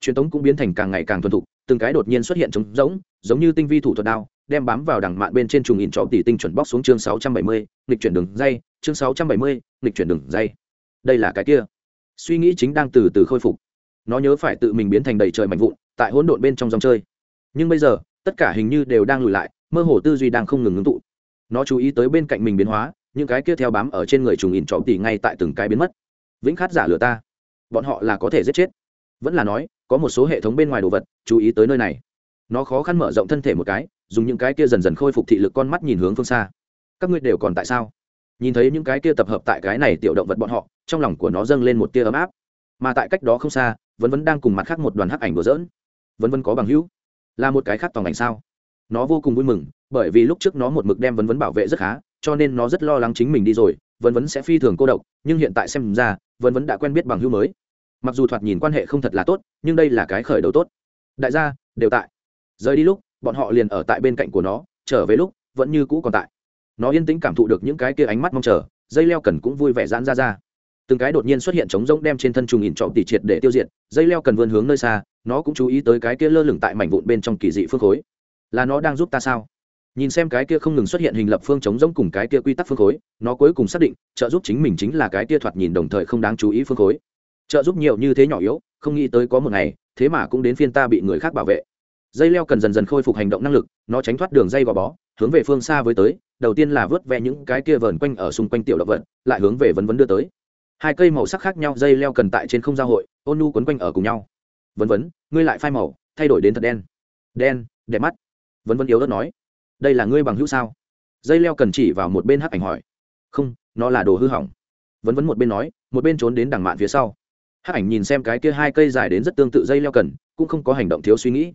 truyền thống cũng biến thành càng ngày càng thuần thục từng cái đột nhiên xuất hiện trống rỗng giống như tinh vi thủ thuật đao đem bám vào đằng mạn bên trên trùng in trọ tỷ tinh chuẩn bóc xuống chương 670, nghịch chuyển đường dây, chương 670, nghịch chuyển đường dây. Đây là cái kia. Suy nghĩ chính đang từ từ khôi phục. Nó nhớ phải tự mình biến thành đầy trời mạnh vụn, tại hỗn độn bên trong dòng chơi. Nhưng bây giờ, tất cả hình như đều đang lùi lại, mơ hồ tư duy đang không ngừng ngưng tụ. Nó chú ý tới bên cạnh mình biến hóa, những cái kia theo bám ở trên người trùng ỉn trọ tỷ ngay tại từng cái biến mất. Vĩnh khát giả lừa ta. Bọn họ là có thể giết chết. Vẫn là nói, có một số hệ thống bên ngoài đồ vật, chú ý tới nơi này. Nó khó khăn mở rộng thân thể một cái, dùng những cái kia dần dần khôi phục thị lực con mắt nhìn hướng phương xa các ngươi đều còn tại sao nhìn thấy những cái kia tập hợp tại cái này tiểu động vật bọn họ trong lòng của nó dâng lên một tia ấm áp mà tại cách đó không xa vẫn vẫn đang cùng mặt khác một đoàn hắc ảnh đùa dỡn vẫn vẫn có bằng hữu là một cái khác tòng ảnh sao? Nó vô cùng vui mừng, bởi vì lúc trước nó một mực đem vấn vấn bảo vệ rất khá, cho nên nó rất lo lắng chính mình đi rồi, vấn vấn sẽ phi thường cô độc, nhưng hiện tại xem ra, vấn vấn đã quen biết bằng hữu mới. Mặc dù thoạt nhìn quan hệ không thật là tốt, nhưng đây là cái khởi đầu tốt. Đại gia, đều tại. Rời đi lúc, bọn họ liền ở tại bên cạnh của nó, trở về lúc, vẫn như cũ còn tại. Nó yên tĩnh cảm thụ được những cái kia ánh mắt mong chờ, dây leo cần cũng vui vẻ giãn ra ra. Từng cái đột nhiên xuất hiện trống rỗng đem trên thân trùng ỉn trọ tỉ triệt để tiêu diệt, dây leo cần vươn hướng nơi xa nó cũng chú ý tới cái kia lơ lửng tại mảnh vụn bên trong kỳ dị phương khối. Là nó đang giúp ta sao? Nhìn xem cái kia không ngừng xuất hiện hình lập phương chống giống cùng cái kia quy tắc phương khối, nó cuối cùng xác định, trợ giúp chính mình chính là cái kia thoạt nhìn đồng thời không đáng chú ý phương khối. Trợ giúp nhiều như thế nhỏ yếu, không nghĩ tới có một ngày, thế mà cũng đến phiên ta bị người khác bảo vệ. Dây leo cần dần dần khôi phục hành động năng lực, nó tránh thoát đường dây gò bó, hướng về phương xa với tới, đầu tiên là vớt ve những cái kia vờn quanh ở xung quanh tiểu động vật, lại hướng về vấn vấn đưa tới. Hai cây màu sắc khác nhau dây leo cần tại trên không giao hội, ôn nu quấn quanh ở cùng nhau vấn vấn ngươi lại phai màu, thay đổi đến thật đen. Đen, đẹp mắt. Vấn vấn yếu đất nói. Đây là ngươi bằng hữu sao? Dây leo cần chỉ vào một bên hắc ảnh hỏi. Không, nó là đồ hư hỏng. Vấn vấn một bên nói, một bên trốn đến đằng mạn phía sau. Hắc ảnh nhìn xem cái kia hai cây dài đến rất tương tự dây leo cần, cũng không có hành động thiếu suy nghĩ.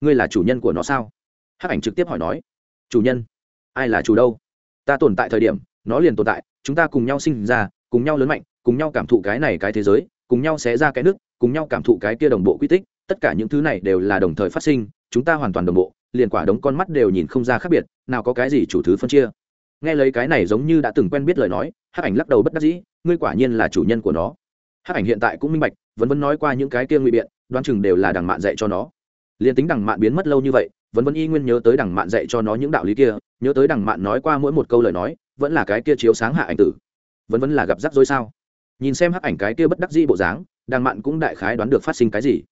Ngươi là chủ nhân của nó sao? Hắc ảnh trực tiếp hỏi nói. Chủ nhân? Ai là chủ đâu? Ta tồn tại thời điểm, nó liền tồn tại, chúng ta cùng nhau sinh ra, cùng nhau lớn mạnh, cùng nhau cảm thụ cái này cái thế giới, cùng nhau xé ra cái nước cùng nhau cảm thụ cái kia đồng bộ quy tích, tất cả những thứ này đều là đồng thời phát sinh, chúng ta hoàn toàn đồng bộ, liền quả đống con mắt đều nhìn không ra khác biệt, nào có cái gì chủ thứ phân chia. Nghe lấy cái này giống như đã từng quen biết lời nói, hắc ảnh lắc đầu bất đắc dĩ, ngươi quả nhiên là chủ nhân của nó. Hắc ảnh hiện tại cũng minh bạch vẫn vẫn nói qua những cái kia ngụy biện, đoán chừng đều là đằng mạn dạy cho nó. Liền tính đằng mạn biến mất lâu như vậy vẫn vẫn y nguyên nhớ tới đằng mạn dạy cho nó những đạo lý kia, nhớ tới đằng mạn nói qua mỗi một câu lời nói, vẫn là cái kia chiếu sáng hạ ảnh tử. Vẫn vẫn là gặp rắc rối sao? Nhìn xem hắc ảnh cái kia bất đắc dĩ bộ dáng đàng mạn cũng đại khái đoán được phát sinh cái gì.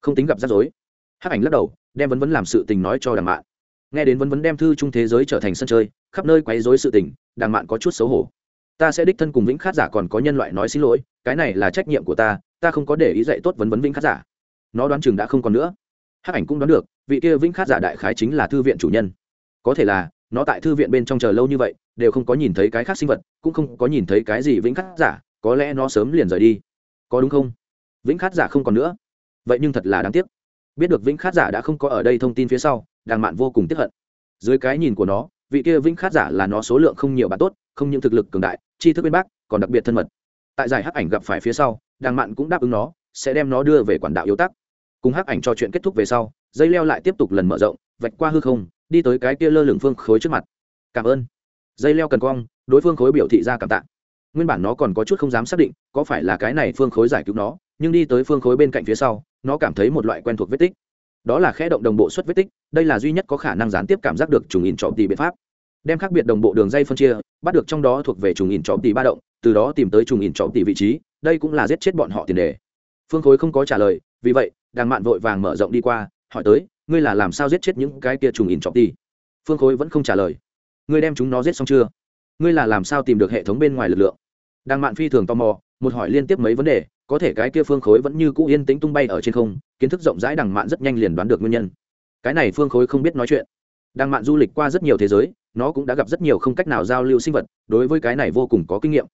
Không tính gặp rắc rối. Hắc ảnh lắc đầu, đem vấn vấn làm sự tình nói cho đằng mạn. Nghe đến vấn vấn đem thư trung thế giới trở thành sân chơi, khắp nơi quấy rối sự tình đằng mạn có chút xấu hổ. Ta sẽ đích thân cùng vĩnh khát giả còn có nhân loại nói xin lỗi, cái này là trách nhiệm của ta ta không có để ý dạy tốt vấn vấn vĩnh khát giả. Nó đoán chừng đã không còn nữa. Hắc ảnh cũng đoán được, vị kia vĩnh khát giả đại khái chính là thư viện chủ nhân. Có thể là, nó tại thư viện bên trong chờ lâu như vậy, đều không có nhìn thấy cái khác sinh vật, cũng không có nhìn thấy cái gì vĩnh khát giả, có lẽ nó sớm liền rời đi. Có đúng không? Vĩnh khát giả không còn nữa. Vậy nhưng thật là đáng tiếc. Biết được vĩnh khát giả đã không có ở đây thông tin phía sau đàng mạn vô cùng tiếp hận. Dưới cái nhìn của nó, vị kia vĩnh khát giả là nó số lượng không nhiều bạn tốt, không những thực lực cường đại chi thức bên bác, còn đặc biệt thân mật. Tại giải hắc ảnh gặp phải phía sau đàng mạn cũng đáp ứng nó, sẽ đem nó đưa về quản đạo yếu tắc. Cùng hắc ảnh trò chuyện kết thúc về sau, dây leo lại tiếp tục lần mở rộng, vạch qua hư không, đi tới cái kia lơ lửng phương khối trước mặt. Cảm ơn. Dây leo cần cong đối phương khối biểu thị ra cảm tạ nguyên bản nó còn có chút không dám xác định có phải là cái này phương khối giải cứu nó, nhưng đi tới phương khối bên cạnh phía sau, nó cảm thấy một loại quen thuộc vết tích. Đó là khẽ động đồng bộ xuất vết tích, đây là duy nhất có khả năng gián tiếp cảm giác được trùng in trọm tỷ biện pháp. Đem khác biệt đồng bộ đường dây phân chia, bắt được trong đó thuộc về trùng in trọm tỷ ba động, từ đó tìm tới trùng in trọm tỷ vị trí, đây cũng là giết chết bọn họ tiền đề. Phương khối không có trả lời, vì vậy đàng mạn vội vàng mở rộng đi qua, hỏi tới, ngươi là làm sao giết chết những cái kia trùng in trọm tỷ phương khối vẫn không trả lời. Ngươi đem chúng nó giết xong chưa? Ngươi là làm sao tìm được hệ thống bên ngoài lực lượng? Đang mạn phi thường tò mò, một hỏi liên tiếp mấy vấn đề, có thể cái kia phương khối vẫn như cũ yên tĩnh tung bay ở trên không, kiến thức rộng rãi đằng mạn rất nhanh liền đoán được nguyên nhân. Cái này phương khối không biết nói chuyện. Đang mạn du lịch qua rất nhiều thế giới, nó cũng đã gặp rất nhiều không cách nào giao lưu sinh vật, đối với cái này vô cùng có kinh nghiệm.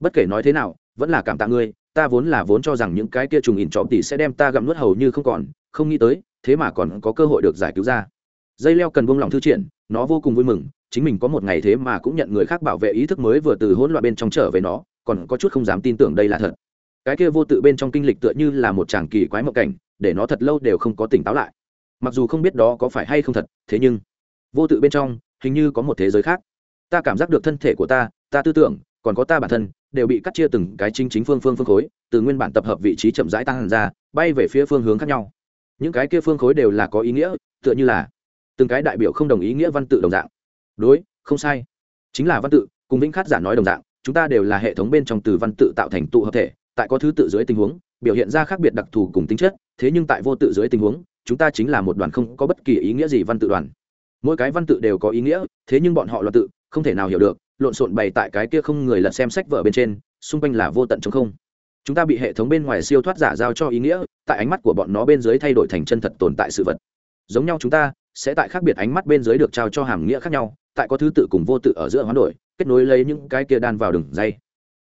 Bất kể nói thế nào, vẫn là cảm tạ ngươi, ta vốn là vốn cho rằng những cái kia trùng ỉn trọm tỷ sẽ đem ta gặm nuốt hầu như không còn, không nghĩ tới, thế mà còn có cơ hội được giải cứu ra. Dây leo cần buông lòng thư triển, nó vô cùng vui mừng, chính mình có một ngày thế mà cũng nhận người khác bảo vệ ý thức mới vừa từ hỗn loạn bên trong trở về nó còn có chút không dám tin tưởng đây là thật. Cái kia vô tự bên trong kinh lịch tựa như là một chàng kỳ quái mộng cảnh, để nó thật lâu đều không có tỉnh táo lại. Mặc dù không biết đó có phải hay không thật, thế nhưng, vô tự bên trong, hình như có một thế giới khác. Ta cảm giác được thân thể của ta ta tư tưởng, còn có ta bản thân, đều bị cắt chia từng cái chính chính phương phương phương khối, từ nguyên bản tập hợp vị trí chậm rãi tăng ra, bay về phía phương hướng khác nhau. Những cái kia phương khối đều là có ý nghĩa, tựa như là từng cái đại biểu không đồng ý nghĩa văn tự đồng dạng. Đối, không sai. Chính là văn tự, cùng vĩnh khát giả nói đồng dạng chúng ta đều là hệ thống bên trong từ văn tự tạo thành tụ hợp thể, tại có thứ tự dưới tình huống, biểu hiện ra khác biệt đặc thù cùng tính chất, thế nhưng tại vô tự dưới tình huống, chúng ta chính là một đoàn không có bất kỳ ý nghĩa gì văn tự đoàn. Mỗi cái văn tự đều có ý nghĩa, thế nhưng bọn họ loạt tự, không thể nào hiểu được, lộn xộn bày tại cái kia không người lật xem sách vở bên trên, xung quanh là vô tận chống không. Chúng ta bị hệ thống bên ngoài siêu thoát giả giao cho ý nghĩa, tại ánh mắt của bọn nó bên dưới thay đổi thành chân thật tồn tại sự vật. Giống nhau chúng ta, sẽ tại khác biệt ánh mắt bên dưới được trao cho hàm nghĩa khác nhau, tại có thứ tự cùng vô tự ở giữa hoán đổi kết nối lấy những cái kia đan vào đường dây.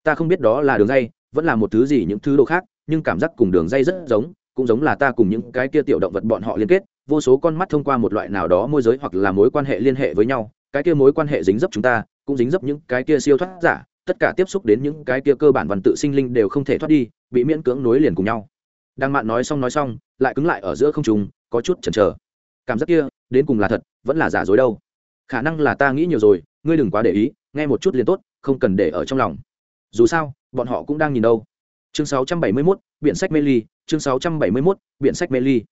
Ta không biết đó là đường dây, vẫn là một thứ gì những thứ đồ khác, nhưng cảm giác cùng đường dây rất giống, cũng giống là ta cùng những cái kia tiểu động vật bọn họ liên kết, vô số con mắt thông qua một loại nào đó môi giới hoặc là mối quan hệ liên hệ với nhau, cái kia mối quan hệ dính dấp chúng ta, cũng dính dấp những cái kia siêu thoát giả, tất cả tiếp xúc đến những cái kia cơ bản văn tự sinh linh đều không thể thoát đi, bị miễn cưỡng nối liền cùng nhau. Đang mạn nói xong nói xong, lại cứng lại ở giữa không trùng có chút chần chờ. Cảm giác kia, đến cùng là thật, vẫn là giả dối đâu. Khả năng là ta nghĩ nhiều rồi, ngươi đừng quá để ý nghe một chút liền tốt không cần để ở trong lòng. Dù sao bọn họ cũng đang nhìn đâu. Chương 671, biện sách mê ly chương 671, biện sách mê ly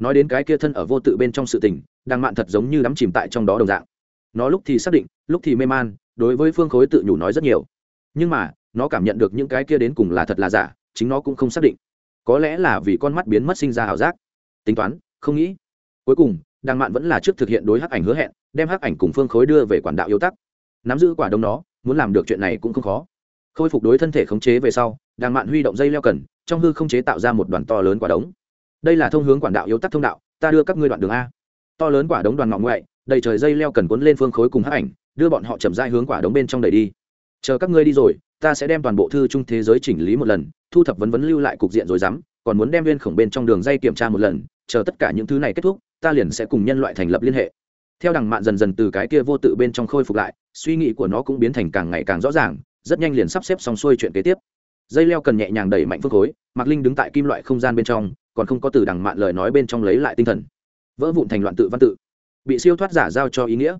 nói đến cái kia thân ở vô tự bên trong sự tình đang mạn thật giống như đắm chìm tại trong đó đồng dạng. Nó lúc thì xác định lúc thì mê man đối với phương khối tự nhủ nói rất nhiều. Nhưng mà nó cảm nhận được những cái kia đến cùng là thật là giả chính nó cũng không xác định. Có lẽ là vì con mắt biến mất sinh ra ảo giác. Tính toán không nghĩ. Cuối cùng đàng mạn vẫn là trước thực hiện đối hắc ảnh hứa hẹn đem hắc ảnh cùng phương khối đưa về quản đạo yếu tắc nắm giữ quả đông nó, muốn làm được chuyện này cũng không khó. Khôi phục đối thân thể khống chế về sau, đàng mạn huy động dây leo cần, trong hư không chế tạo ra một đoàn to lớn quả đống. Đây là thông hướng quản đạo yếu tắc thông đạo, ta đưa các ngươi đoạn đường a. To lớn quả đống đoàn ngọn ngoại, đầy trời dây leo cần cuốn lên phương khối cùng hắc ảnh, đưa bọn họ chậm rãi hướng quả đống bên trong đẩy đi. Chờ các ngươi đi rồi, ta sẽ đem toàn bộ thư trung thế giới chỉnh lý một lần, thu thập vấn vấn lưu lại cục diện rồi dám, còn muốn đem viên khổng bên trong đường dây kiểm tra một lần, chờ tất cả những thứ này kết thúc, ta liền sẽ cùng nhân loại thành lập liên hệ theo đằng mạn dần dần từ cái kia vô tự bên trong khôi phục lại, suy nghĩ của nó cũng biến thành càng ngày càng rõ ràng, rất nhanh liền sắp xếp xong xuôi chuyện kế tiếp. Dây leo cần nhẹ nhàng đẩy mạnh phước khối, mạc linh đứng tại kim loại không gian bên trong, còn không có từ đằng mạn lời nói bên trong lấy lại tinh thần. Vỡ vụn thành loạn tự văn tự. Bị siêu thoát giả giao cho ý nghĩa.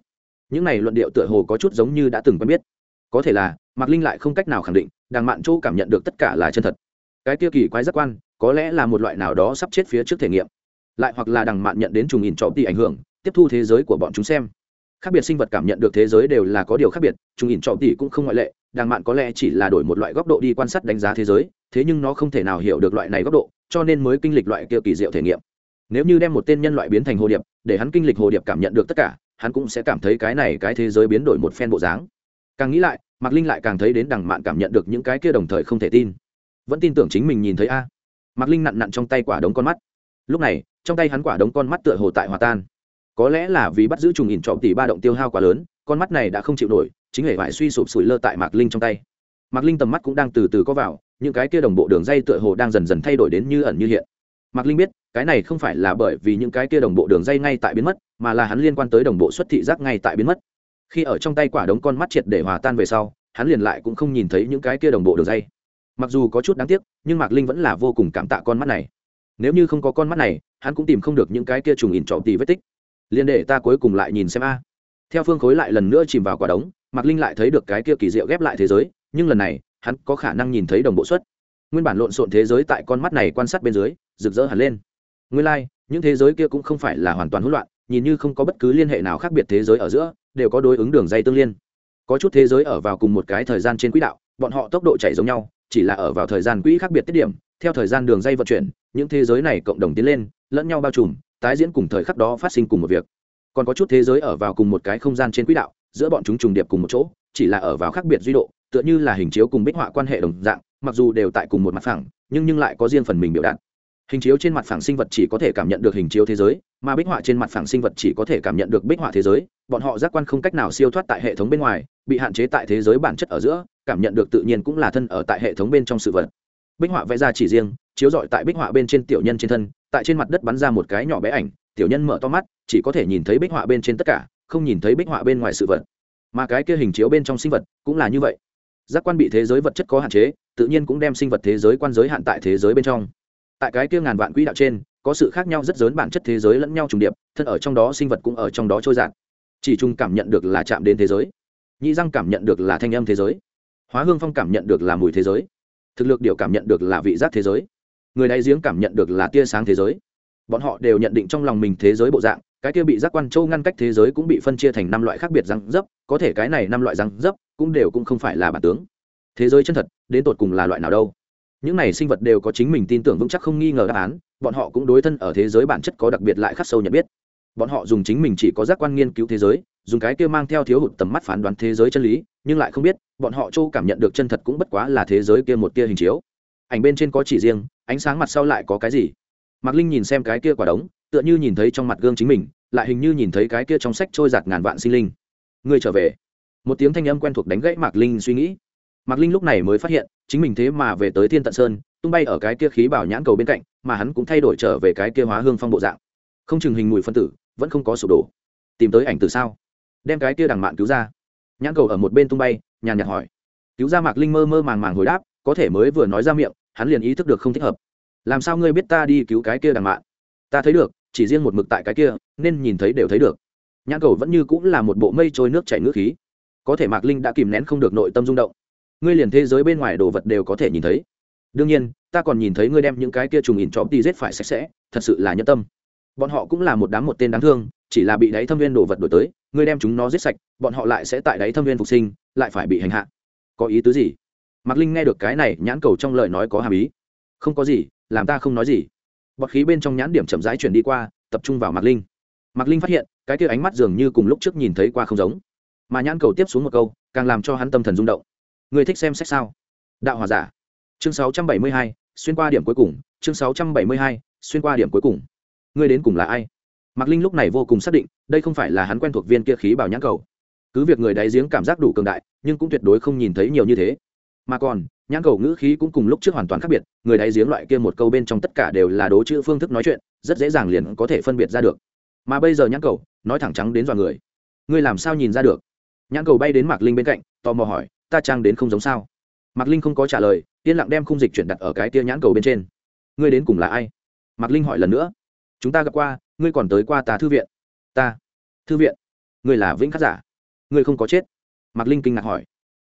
Những này luận điệu tựa hồ có chút giống như đã từng quen biết. Có thể là, mạc linh lại không cách nào khẳng định, đằng mạn chỗ cảm nhận được tất cả là chân thật. Cái kia kỳ quái giác quan, có lẽ là một loại nào đó sắp chết phía trước thể nghiệm. Lại hoặc là đằng mạn nhận đến trùng nhìn trọ tỷ ảnh hưởng tiếp thu thế giới của bọn chúng xem. Khác biệt sinh vật cảm nhận được thế giới đều là có điều khác biệt, chúng nhìn trọ tỷ cũng không ngoại lệ đằng mạn có lẽ chỉ là đổi một loại góc độ đi quan sát đánh giá thế giới, thế nhưng nó không thể nào hiểu được loại này góc độ, cho nên mới kinh lịch loại kia kỳ diệu thể nghiệm. Nếu như đem một tên nhân loại biến thành hồ điệp, để hắn kinh lịch hồ điệp cảm nhận được tất cả, hắn cũng sẽ cảm thấy cái này cái thế giới biến đổi một phen bộ dáng. Càng nghĩ lại, mạc linh lại càng thấy đến đằng mạn cảm nhận được những cái kia đồng thời không thể tin. Vẫn tin tưởng chính mình nhìn thấy a. Mạc linh nặn nặn trong tay quả đống con mắt. Lúc này, trong tay hắn quả đống con mắt tựa hồ tại hòa tan có lẽ là vì bắt giữ trùng ỉn trọm tỷ ba động tiêu hao quá lớn, con mắt này đã không chịu nổi, chính hệ vải suy sụp sủi lơ tại mạc linh trong tay. Mạc linh tầm mắt cũng đang từ từ có vào, những cái kia đồng bộ đường dây tựa hồ đang dần dần thay đổi đến như ẩn như hiện. Mạc linh biết, cái này không phải là bởi vì những cái kia đồng bộ đường dây ngay tại biến mất, mà là hắn liên quan tới đồng bộ xuất thị giác ngay tại biến mất. Khi ở trong tay quả đống con mắt triệt để hòa tan về sau, hắn liền lại cũng không nhìn thấy những cái kia đồng bộ đường dây. Mặc dù có chút đáng tiếc, nhưng mạc linh vẫn là vô cùng cảm tạ con mắt này. Nếu như không có con mắt này, hắn cũng tìm không được những cái kia trùng ỉn trọm tì vết tích liền để ta cuối cùng lại nhìn xem a. Theo phương khối lại lần nữa chìm vào quả đống mạc linh lại thấy được cái kia kỳ diệu ghép lại thế giới nhưng lần này hắn có khả năng nhìn thấy đồng bộ xuất nguyên bản lộn xộn thế giới tại con mắt này quan sát bên dưới rực rỡ hẳn lên. Nguyên lai、like, những thế giới kia cũng không phải là hoàn toàn hỗn loạn nhìn như không có bất cứ liên hệ nào khác biệt thế giới ở giữa đều có đối ứng đường dây tương liên. Có chút thế giới ở vào cùng một cái thời gian trên quỹ đạo bọn họ tốc độ chạy giống nhau chỉ là ở vào thời gian quỹ khác biệt tiết điểm theo thời gian đường dây vận chuyển những thế giới này cộng đồng tiến lên lẫn nhau bao trùm tái diễn cùng thời khắc đó phát sinh cùng một việc. Còn có chút thế giới ở vào cùng một cái không gian trên quỹ đạo, giữa bọn chúng trùng điệp cùng một chỗ, chỉ là ở vào khác biệt duy độ, tựa như là hình chiếu cùng bích họa quan hệ đồng dạng, mặc dù đều tại cùng một mặt phẳng, nhưng nhưng lại có riêng phần mình biểu đạt. Hình chiếu trên mặt phẳng sinh vật chỉ có thể cảm nhận được hình chiếu thế giới, mà bích họa trên mặt phẳng sinh vật chỉ có thể cảm nhận được bích họa thế giới, bọn họ giác quan không cách nào siêu thoát tại hệ thống bên ngoài, bị hạn chế tại thế giới bản chất ở giữa, cảm nhận được tự nhiên cũng là thân ở tại hệ thống bên trong sự vật. Bích họa vẽ ra chỉ riêng, chiếu rọi tại bích họa bên trên tiểu nhân trên thân tại trên mặt đất bắn ra một cái nhỏ bé ảnh, tiểu nhân mở to mắt, chỉ có thể nhìn thấy bích họa bên trên tất cả, không nhìn thấy bích họa bên ngoài sự vật. Mà cái kia hình chiếu bên trong sinh vật cũng là như vậy. Giác quan bị thế giới vật chất có hạn chế, tự nhiên cũng đem sinh vật thế giới quan giới hạn tại thế giới bên trong. Tại cái kia ngàn vạn quỹ đạo trên, có sự khác nhau rất lớn bản chất thế giới lẫn nhau trùng điệp, thân ở trong đó sinh vật cũng ở trong đó trôi giạt chỉ chung cảm nhận được là chạm đến thế giới. Nhĩ răng cảm nhận được là thanh âm thế giới. Hóa hương phong cảm nhận được là mùi thế giới. Thực lực điều cảm nhận được là vị giác thế giới người đáy giếng cảm nhận được là tia sáng thế giới. Bọn họ đều nhận định trong lòng mình thế giới bộ dạng, cái kia bị giác quan châu ngăn cách thế giới cũng bị phân chia thành năm loại khác biệt răng dấp, có thể cái này năm loại răng dấp cũng đều cũng không phải là bản tướng. Thế giới chân thật, đến tột cùng là loại nào đâu? Những này sinh vật đều có chính mình tin tưởng vững chắc không nghi ngờ đáp án, bọn họ cũng đối thân ở thế giới bản chất có đặc biệt lại khắc sâu nhận biết. Bọn họ dùng chính mình chỉ có giác quan nghiên cứu thế giới, dùng cái kia mang theo thiếu hụt tầm mắt phán đoán thế giới chân lý, nhưng lại không biết, bọn họ châu cảm nhận được chân thật cũng bất quá là thế giới kia một tia hình chiếu. Ảnh bên trên có chỉ riêng ánh sáng mặt sau lại có cái gì? Mạc linh nhìn xem cái kia quả đống, tựa như nhìn thấy trong mặt gương chính mình, lại hình như nhìn thấy cái kia trong sách trôi giạt ngàn vạn sinh linh. Ngươi trở về. Một tiếng thanh âm quen thuộc đánh gãy mạc linh suy nghĩ. Mạc linh lúc này mới phát hiện, chính mình thế mà về tới thiên tận sơn, tung bay ở cái kia khí bảo nhãn cầu bên cạnh, mà hắn cũng thay đổi trở về cái kia hóa hương phong bộ dạng. Không chừng hình mùi phân tử, vẫn không có sụp đổ. Tìm tới ảnh từ sao? Đem cái kia đằng mạn cứu ra. Nhãn cầu ở một bên tung bay, nhàn nhạt hỏi. Cứu ra mạc linh mơ mơ màng màng hồi đáp, có thể mới vừa nói ra miệng hắn liền ý thức được không thích hợp. Làm sao ngươi biết ta đi cứu cái kia đằng mạn? Ta thấy được, chỉ riêng một mực tại cái kia, nên nhìn thấy đều thấy được. Nhãn cầu vẫn như cũng là một bộ mây trôi nước chảy nước khí. Có thể mạc linh đã kìm nén không được nội tâm rung động. Ngươi liền thế giới bên ngoài đồ vật đều có thể nhìn thấy. Đương nhiên, ta còn nhìn thấy ngươi đem những cái kia trùng ỉn chóm đi rết phải sạch sẽ, thật sự là nhân tâm. Bọn họ cũng là một đám một tên đáng thương, chỉ là bị đáy thâm viên đồ vật đổi tới, ngươi đem chúng nó giết sạch, bọn họ lại sẽ tại đáy thâm viên phục sinh, lại phải bị hành hạ. Có ý tứ gì? Mạc linh nghe được cái này nhãn cầu trong lời nói có hàm ý. Không có gì làm ta không nói gì. Bọt khí bên trong nhãn điểm chậm rãi chuyển đi qua tập trung vào mạc linh. Mạc linh phát hiện cái kia ánh mắt dường như cùng lúc trước nhìn thấy qua không giống. Mà nhãn cầu tiếp xuống một câu càng làm cho hắn tâm thần rung động. Người thích xem sách sao? Đạo hòa giả. Chương 672, xuyên qua điểm cuối cùng. Chương 672, xuyên qua điểm cuối cùng. Người đến cùng là ai? Mạc linh lúc này vô cùng xác định đây không phải là hắn quen thuộc viên kia khí bảo nhãn cầu. Cứ việc người đáy giếng cảm giác đủ cường đại nhưng cũng tuyệt đối không nhìn thấy nhiều như thế mà còn, nhãn cầu ngữ khí cũng cùng lúc trước hoàn toàn khác biệt, người đáy giếng loại kia một câu bên trong tất cả đều là đố chữ phương thức nói chuyện, rất dễ dàng liền có thể phân biệt ra được. Mà bây giờ nhãn cầu, nói thẳng trắng đến dọa người. Ngươi làm sao nhìn ra được? Nhãn cầu bay đến mạc linh bên cạnh, tò mò hỏi, ta trang đến không giống sao? Mạc linh không có trả lời, yên lặng đem khung dịch chuyển đặt ở cái tia nhãn cầu bên trên. Ngươi đến cùng là ai? Mạc linh hỏi lần nữa. Chúng ta gặp qua, ngươi còn tới qua ta thư viện. Ta? Thư viện? Ngươi là vĩnh khắc giả? Ngươi không có chết? Mạc linh kinh ngạc hỏi.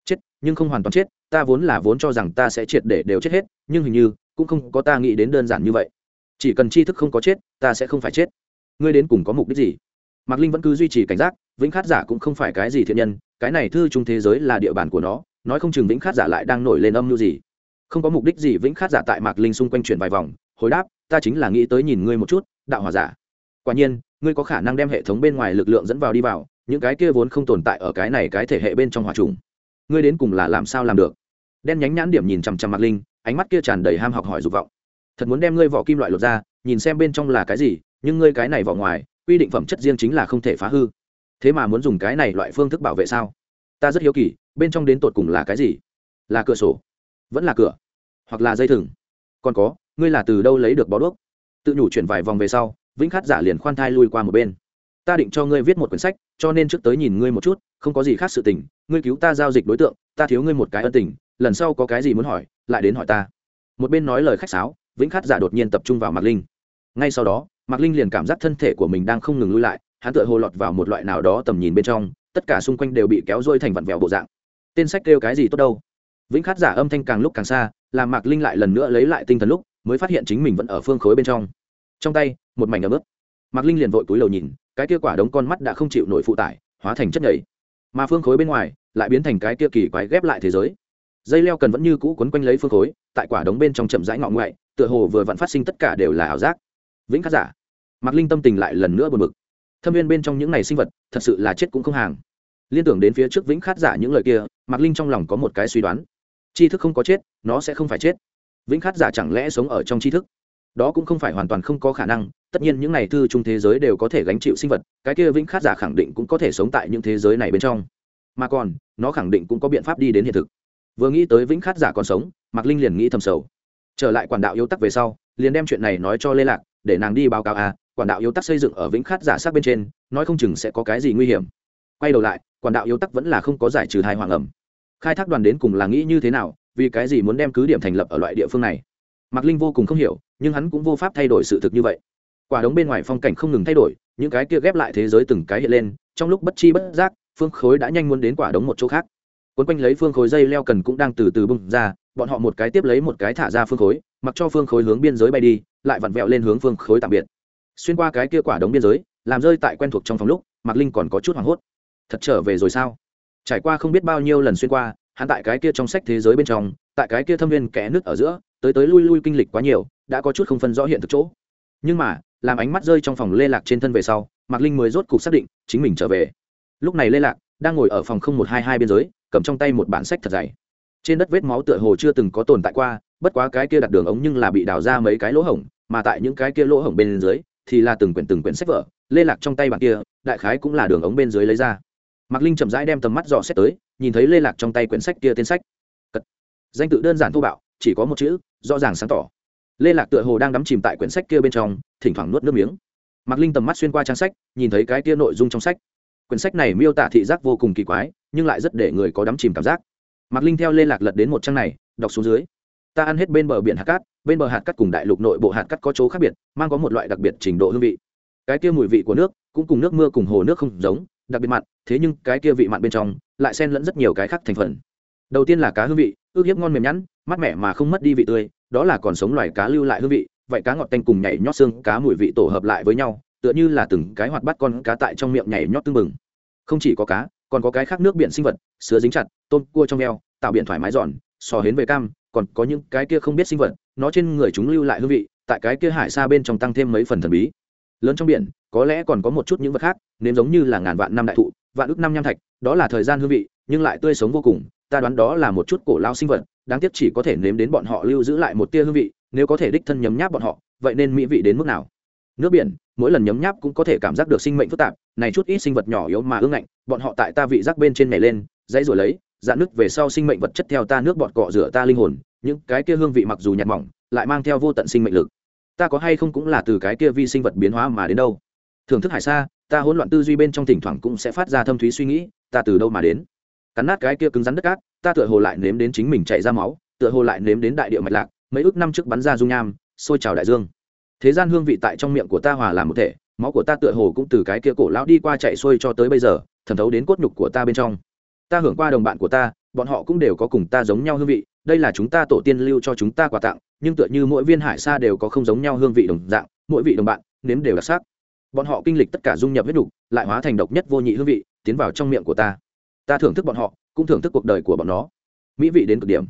Chết, nhưng không hoàn toàn chết ta vốn là vốn cho rằng ta sẽ triệt để đều chết hết, nhưng hình như, cũng không có ta nghĩ đến đơn giản như vậy. Chỉ cần tri thức không có chết, ta sẽ không phải chết. Ngươi đến cùng có mục đích gì? Mạc linh vẫn cứ duy trì cảnh giác, vĩnh khát giả cũng không phải cái gì thiện nhân, cái này thư trung thế giới là địa bàn của nó, nói không chừng vĩnh khát giả lại đang nổi lên âm mưu gì. Không có mục đích gì vĩnh khát giả tại mạc linh xung quanh chuyển vài vòng, hồi đáp, ta chính là nghĩ tới nhìn ngươi một chút, đạo hòa giả. Quả nhiên, ngươi có khả năng đem hệ thống bên ngoài lực lượng dẫn vào đi vào, những cái kia vốn không tồn tại ở cái này cái thể hệ bên trong hòa trùng. Ngươi đến cùng là làm sao làm được? Đen nhánh nhãn điểm nhìn chằm chằm mạc linh, ánh mắt kia tràn đầy ham học hỏi dục vọng. Thật muốn đem ngươi vỏ kim loại lột ra, nhìn xem bên trong là cái gì, nhưng ngươi cái này vỏ ngoài, quy định phẩm chất riêng chính là không thể phá hư. Thế mà muốn dùng cái này loại phương thức bảo vệ sao? Ta rất hiếu kỳ, bên trong đến tột cùng là cái gì? Là cửa sổ, vẫn là cửa, hoặc là dây thừng? Còn có, ngươi là từ đâu lấy được bó đuốc? Tự nhủ chuyển vài vòng về sau, vĩnh khát giả liền khoan thai lui qua một bên. Ta định cho ngươi viết một quyển sách, cho nên trước tới nhìn ngươi một chút, không có gì khác sự tình, ngươi cứu ta giao dịch đối tượng, ta thiếu ngươi một cái ân tình lần sau có cái gì muốn hỏi, lại đến hỏi ta. Một bên nói lời khách sáo, vĩnh khát giả đột nhiên tập trung vào mạc linh. Ngay sau đó, mạc linh liền cảm giác thân thể của mình đang không ngừng lui lại, hắn tựa hồ lọt vào một loại nào đó tầm nhìn bên trong, tất cả xung quanh đều bị kéo dôi thành vặn vẹo bộ dạng. Tên sách kêu cái gì tốt đâu? Vĩnh khát giả âm thanh càng lúc càng xa, làm mạc linh lại lần nữa lấy lại tinh thần lúc, mới phát hiện chính mình vẫn ở phương khối bên trong. Trong tay, một mảnh ấm ướp mạc linh liền vội túi lầu nhìn, cái kia quả đống con mắt đã không chịu nổi phụ tải, hóa thành chất nhảy mà phương khối bên ngoài, lại biến thành cái kia kỳ quái ghép lại thế giới dây leo cần vẫn như cũ quấn quanh lấy phương khối, tại quả đống bên trong chậm rãi ngọ ngoại, tựa hồ vừa vặn phát sinh tất cả đều là ảo giác. Vĩnh khắc giả. Mạc linh tâm tình lại lần nữa buồn bực. Thâm viên bên trong những này sinh vật, thật sự là chết cũng không hàng. Liên tưởng đến phía trước vĩnh khát giả những lời kia, mạc linh trong lòng có một cái suy đoán. Tri thức không có chết, nó sẽ không phải chết. Vĩnh khát giả chẳng lẽ sống ở trong tri thức? Đó cũng không phải hoàn toàn không có khả năng, tất nhiên những này thư chung thế giới đều có thể gánh chịu sinh vật, cái kia vĩnh khát giả khẳng định cũng có thể sống tại những thế giới này bên trong. Mà còn, nó khẳng định cũng có biện pháp đi đến hiện thực vừa nghĩ tới vĩnh khát giả còn sống, mạc linh liền nghĩ thầm sầu. Trở lại quản đạo yếu tắc về sau, liền đem chuyện này nói cho lê lạc, để nàng đi báo cáo à quản đạo yếu tắc xây dựng ở vĩnh khát giả sát bên trên, nói không chừng sẽ có cái gì nguy hiểm. Quay đầu lại, quản đạo yếu tắc vẫn là không có giải trừ thai hoàng ẩm. Khai thác đoàn đến cùng là nghĩ như thế nào, vì cái gì muốn đem cứ điểm thành lập ở loại địa phương này? Mạc linh vô cùng không hiểu, nhưng hắn cũng vô pháp thay đổi sự thực như vậy. Quả đống bên ngoài phong cảnh không ngừng thay đổi, những cái kia ghép lại thế giới từng cái hiện lên, trong lúc bất chi bất giác, phương khối đã nhanh muốn đến quả đống một chỗ khác quấn quanh lấy phương khối dây leo cần cũng đang từ từ bung ra, bọn họ một cái tiếp lấy một cái thả ra phương khối, mặc cho phương khối hướng biên giới bay đi, lại vặn vẹo lên hướng phương khối tạm biệt. Xuyên qua cái kia quả đống biên giới, làm rơi tại quen thuộc trong phòng lúc, mạc linh còn có chút hoảng hốt. Thật trở về rồi sao? Trải qua không biết bao nhiêu lần xuyên qua, hắn tại cái kia trong sách thế giới bên trong, tại cái kia thâm viên kẽ nước ở giữa, tới tới lui lui kinh lịch quá nhiều, đã có chút không phân rõ hiện thực chỗ. Nhưng mà, làm ánh mắt rơi trong phòng lê lạc trên thân về sau, mạc linh mới rốt cục xác định chính mình trở về. Lúc này lê lạc đang ngồi ở phòng không một hai hai biên giới cầm trong tay một bản sách thật dày. Trên đất vết máu tựa hồ chưa từng có tồn tại qua, bất quá cái kia đặt đường ống nhưng là bị đào ra mấy cái lỗ hổng, mà tại những cái kia lỗ hổng bên dưới thì là từng quyển từng quyển sách vở, lê lạc trong tay bạn kia, đại khái cũng là đường ống bên dưới lấy ra. Mạc linh chậm rãi đem tầm mắt dò xét tới, nhìn thấy lê lạc trong tay quyển sách kia tên sách. Cật. danh tự đơn giản thô bạo, chỉ có một chữ, rõ ràng sáng tỏ. Lê lạc tựa hồ đang đắm chìm tại quyển sách kia bên trong, thỉnh thoảng nuốt nước miếng. Mạc linh tầm mắt xuyên qua trang sách, nhìn thấy cái kia nội dung trong sách quyển sách này miêu tả thị giác vô cùng kỳ quái, nhưng lại rất để người có đắm chìm cảm giác. Mạc linh theo lê lạc lật đến một trang này, đọc xuống dưới. Ta ăn hết bên bờ biển hạt cát, bên bờ hạt cát cùng đại lục nội bộ hạt cát có chỗ khác biệt, mang có một loại đặc biệt trình độ hương vị. Cái kia mùi vị của nước, cũng cùng nước mưa cùng hồ nước không giống, đặc biệt mặn, thế nhưng cái kia vị mặn bên trong, lại xen lẫn rất nhiều cái khác thành phần. Đầu tiên là cá hương vị, ước hiếp ngon mềm nhẵn, mát mẻ mà không mất đi vị tươi, đó là còn sống loài cá lưu lại hương vị, vậy cá ngọt tanh cùng nhảy nhót xương cá mùi vị tổ hợp lại với nhau tựa như là từng cái hoạt bắt con cá tại trong miệng nhảy nhót tưng bừng. Không chỉ có cá, còn có cái khác nước biển sinh vật, sứa dính chặt, tôm, cua trong veo tạo biển thoải mái giòn, sò hến về cam, còn có những cái kia không biết sinh vật, nó trên người chúng lưu lại hương vị, tại cái kia hải xa bên trong tăng thêm mấy phần thần bí. Lớn trong biển, có lẽ còn có một chút những vật khác, nếm giống như là ngàn vạn năm đại thụ, vạn ước năm nham thạch, đó là thời gian hương vị, nhưng lại tươi sống vô cùng, ta đoán đó là một chút cổ lao sinh vật, đáng tiếc chỉ có thể nếm đến bọn họ lưu giữ lại một tia hương vị, nếu có thể đích thân nhấm nháp bọn họ, vậy nên mỹ vị đến mức nào? Nước biển mỗi lần nhấm nháp cũng có thể cảm giác được sinh mệnh phức tạp, này chút ít sinh vật nhỏ yếu mà ương ngạnh, bọn họ tại ta vị giác bên trên này lên, dãy rồi lấy, dạn nước về sau sinh mệnh vật chất theo ta nước bọt cọ rửa ta linh hồn, những cái kia hương vị mặc dù nhạt mỏng, lại mang theo vô tận sinh mệnh lực. Ta có hay không cũng là từ cái kia vi sinh vật biến hóa mà đến đâu. Thưởng thức hải xa, ta hỗn loạn tư duy bên trong thỉnh thoảng cũng sẽ phát ra thâm thúy suy nghĩ, ta từ đâu mà đến? Cắn nát cái kia cứng rắn đất cát, ta tựa hồ lại nếm đến chính mình chảy ra máu, tựa hồ lại nếm đến đại địa mạch lạc, mấy ước năm trước bắn ra dung nham, sôi trào đại dương thế gian hương vị tại trong miệng của ta hòa làm một thể máu của ta tựa hồ cũng từ cái kia cổ lão đi qua chạy xuôi cho tới bây giờ thẩm thấu đến cốt nhục của ta bên trong. Ta hưởng qua đồng bạn của ta bọn họ cũng đều có cùng ta giống nhau hương vị đây là chúng ta tổ tiên lưu cho chúng ta quà tặng nhưng tựa như mỗi viên hải sa đều có không giống nhau hương vị đồng dạng mỗi vị đồng bạn nếm đều đặc sắc. Bọn họ kinh lịch tất cả dung nhập huyết đục lại hóa thành độc nhất vô nhị hương vị tiến vào trong miệng của ta. Ta thưởng thức bọn họ cũng thưởng thức cuộc đời của bọn nó. Mỹ vị đến cực điểm.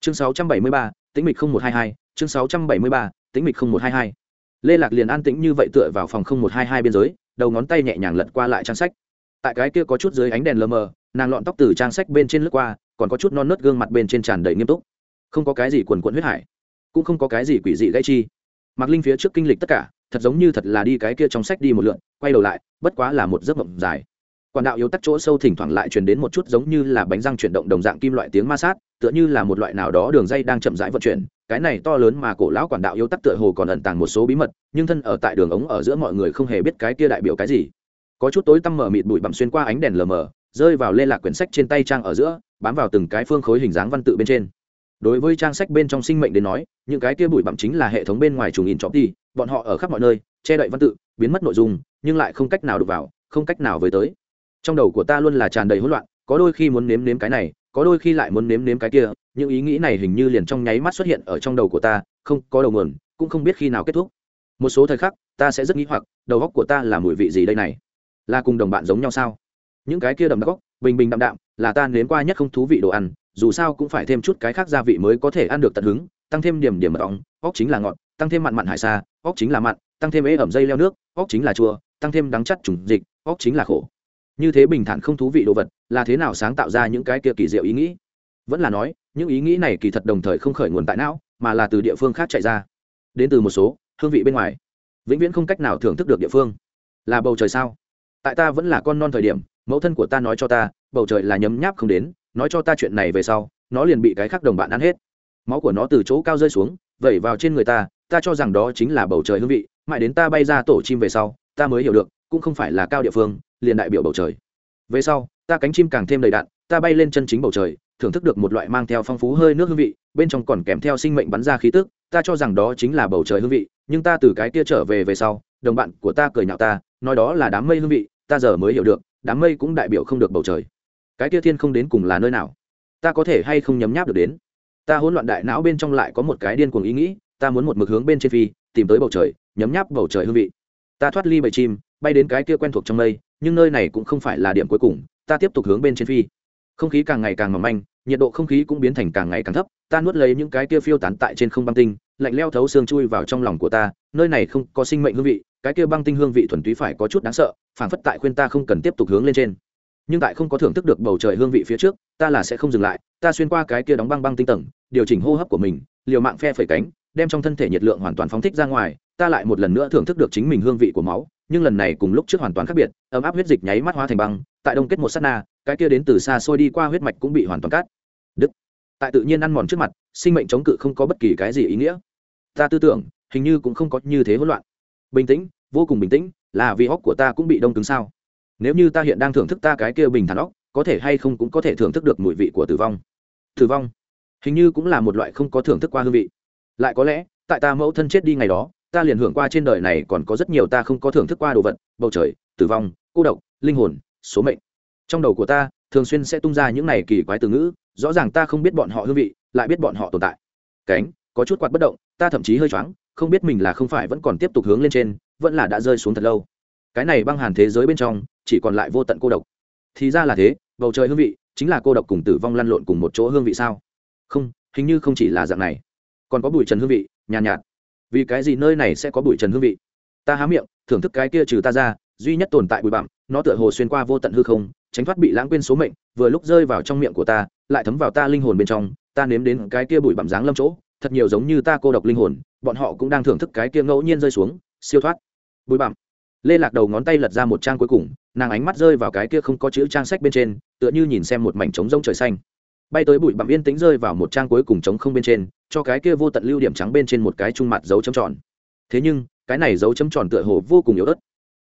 Chương 673, tĩnh mịch 0122, chương 673, tĩnh mịch 0122 lê lạc liền an tĩnh như vậy tựa vào phòng 0122 biên giới, đầu ngón tay nhẹ nhàng lật qua lại trang sách. Tại cái kia có chút dưới ánh đèn lờ mờ, nàng lọn tóc từ trang sách bên trên lướt qua, còn có chút non nớt gương mặt bên trên tràn đầy nghiêm túc. Không có cái gì quần quận huyết hải, cũng không có cái gì quỷ dị gãy chi. Mạc linh phía trước kinh lịch tất cả, thật giống như thật là đi cái kia trong sách đi một lượn, quay đầu lại, bất quá là một giấc mộng dài. Quản đạo yếu tắc chỗ sâu thỉnh thoảng lại truyền đến một chút giống như là bánh răng chuyển động đồng dạng kim loại tiếng ma sát, tựa như là một loại nào đó đường dây đang chậm rãi vận chuyển cái này to lớn mà cổ lão quản đạo yếu tắc tựa hồ còn ẩn tàng một số bí mật, nhưng thân ở tại đường ống ở giữa mọi người không hề biết cái kia đại biểu cái gì. Có chút tối tăm mờ mịt bụi bặm xuyên qua ánh đèn lờ mờ, rơi vào lê lạc quyển sách trên tay trang ở giữa, bám vào từng cái phương khối hình dáng văn tự bên trên. Đối với trang sách bên trong sinh mệnh đến nói, những cái kia bụi bặm chính là hệ thống bên ngoài trùng in chóp đi, bọn họ ở khắp mọi nơi, che đậy văn tự, biến mất nội dung, nhưng lại không cách nào đụng vào, không cách nào với tới. Trong đầu của ta luôn là tràn đầy hỗn loạn, có đôi khi muốn nếm nếm cái này có đôi khi lại muốn nếm nếm cái kia, những ý nghĩ này hình như liền trong nháy mắt xuất hiện ở trong đầu của ta, không, có đầu nguồn, cũng không biết khi nào kết thúc. Một số thời khắc, ta sẽ rất nghĩ hoặc, đầu góc của ta là mùi vị gì đây này? Là cùng đồng bạn giống nhau sao? Những cái kia đầm đắc góc, bình bình đạm đạm, là ta nếm qua nhất không thú vị đồ ăn, dù sao cũng phải thêm chút cái khác gia vị mới có thể ăn được tận hứng, tăng thêm điểm điểm mật ong, óc chính là ngọt, tăng thêm mặn mặn hải xa, óc chính là mặn, tăng thêm ế ẩm dây leo nước, óc chính là chua, tăng thêm đắng chắt trùng dịch, óc chính là khổ. Như thế bình thản không thú vị đồ vật là thế nào sáng tạo ra những cái kia kỳ diệu ý nghĩ? Vẫn là nói, những ý nghĩ này kỳ thật đồng thời không khởi nguồn tại não, mà là từ địa phương khác chạy ra. Đến từ một số, hương vị bên ngoài. Vĩnh viễn không cách nào thưởng thức được địa phương. Là bầu trời sao? Tại ta vẫn là con non thời điểm, mẫu thân của ta nói cho ta, bầu trời là nhấm nháp không đến, nói cho ta chuyện này về sau, nó liền bị cái khác đồng bạn ăn hết. Máu của nó từ chỗ cao rơi xuống, vẩy vào trên người ta ta cho rằng đó chính là bầu trời hương vị, mãi đến ta bay ra tổ chim về sau, ta mới hiểu được, cũng không phải là cao địa phương, liền đại biểu bầu trời về sau, ta cánh chim càng thêm đầy đạn, ta bay lên chân chính bầu trời, thưởng thức được một loại mang theo phong phú hơi nước hương vị, bên trong còn kèm theo sinh mệnh bắn ra khí tức, ta cho rằng đó chính là bầu trời hương vị, nhưng ta từ cái kia trở về về sau, đồng bạn của ta cười nhạo ta, nói đó là đám mây hương vị, ta giờ mới hiểu được, đám mây cũng đại biểu không được bầu trời. Cái kia thiên không đến cùng là nơi nào? Ta có thể hay không nhấm nháp được đến? Ta hỗn loạn đại não bên trong lại có một cái điên cuồng ý nghĩ, ta muốn một mực hướng bên trên phi, tìm tới bầu trời, nhấm nháp bầu trời hương vị. Ta thoát ly bầy chim, bay đến cái kia quen thuộc trong mây nhưng nơi này cũng không phải là điểm cuối cùng, ta tiếp tục hướng bên trên phi. Không khí càng ngày càng mỏng manh, nhiệt độ không khí cũng biến thành càng ngày càng thấp, ta nuốt lấy những cái kia phiêu tán tại trên không băng tinh, lạnh leo thấu xương chui vào trong lòng của ta, nơi này không có sinh mệnh hương vị, cái kia băng tinh hương vị thuần túy phải có chút đáng sợ phản phất tại khuyên ta không cần tiếp tục hướng lên trên. Nhưng tại không có thưởng thức được bầu trời hương vị phía trước, ta là sẽ không dừng lại, ta xuyên qua cái kia đóng băng băng tinh tầng, điều chỉnh hô hấp của mình, liều mạng phe phẩy cánh, đem trong thân thể nhiệt lượng hoàn toàn phóng thích ra ngoài, ta lại một lần nữa thưởng thức được chính mình hương vị của máu nhưng lần này cùng lúc trước hoàn toàn khác biệt, ấm áp huyết dịch nháy mắt hóa thành băng, tại đông kết một s á t na, cái kia đến từ xa xôi đi qua huyết mạch cũng bị hoàn toàn cắt. Đứt tại tự nhiên ăn mòn trước mặt, sinh mệnh chống cự không có bất kỳ cái gì ý nghĩa. Ta tư tưởng, hình như cũng không có như thế hỗn loạn. Bình tĩnh, vô cùng bình tĩnh, là vì óc của ta cũng bị đông cứng sao? Nếu như ta hiện đang thưởng thức ta cái kia bình thản óc, có thể hay không cũng có thể thưởng thức được mùi vị của tử vong. Tử vong, hình như cũng là một loại không có thưởng thức qua hương vị. Lại có lẽ, tại ta mẫu thân chết đi ngày đó ta liền hưởng qua trên đời này còn có rất nhiều ta không có thưởng thức qua đồ vật bầu trời tử vong cô độc linh hồn số mệnh. Trong đầu của ta thường xuyên sẽ tung ra những này kỳ quái từ ngữ rõ ràng ta không biết bọn họ hương vị lại biết bọn họ tồn tại. Cánh có chút quạt bất động ta thậm chí hơi choáng không biết mình là không phải vẫn còn tiếp tục hướng lên trên vẫn là đã rơi xuống thật lâu. Cái này băng hàn thế giới bên trong chỉ còn lại vô tận cô độc. Thì ra là thế bầu trời hương vị chính là cô độc cùng tử vong lăn lộn cùng một chỗ hương vị sao? Không hình như không chỉ là dạng này. Còn có bụi trần hương vị nhàn nhạt, nhạt vì cái gì nơi này sẽ có bụi trần hương vị? Ta há miệng, thưởng thức cái kia trừ ta ra, duy nhất tồn tại bụi bặm, nó tựa hồ xuyên qua vô tận hư không, tránh thoát bị lãng quên số mệnh, vừa lúc rơi vào trong miệng của ta, lại thấm vào ta linh hồn bên trong, ta nếm đến cái kia bụi bặm dáng lâm chỗ, thật nhiều giống như ta cô độc linh hồn, bọn họ cũng đang thưởng thức cái kia ngẫu nhiên rơi xuống, siêu thoát. Bụi bặm. Lê lạc đầu ngón tay lật ra một trang cuối cùng, nàng ánh mắt rơi vào cái kia không có chữ trang sách bên trên, tựa như nhìn xem một mảnh trống rông trời xanh bay tới bụi bặm yên tĩnh rơi vào một trang cuối cùng trống không bên trên, cho cái kia vô tận lưu điểm trắng bên trên một cái trung mặt dấu chấm tròn. Thế nhưng, cái này dấu chấm tròn tựa hồ vô cùng yếu ớt.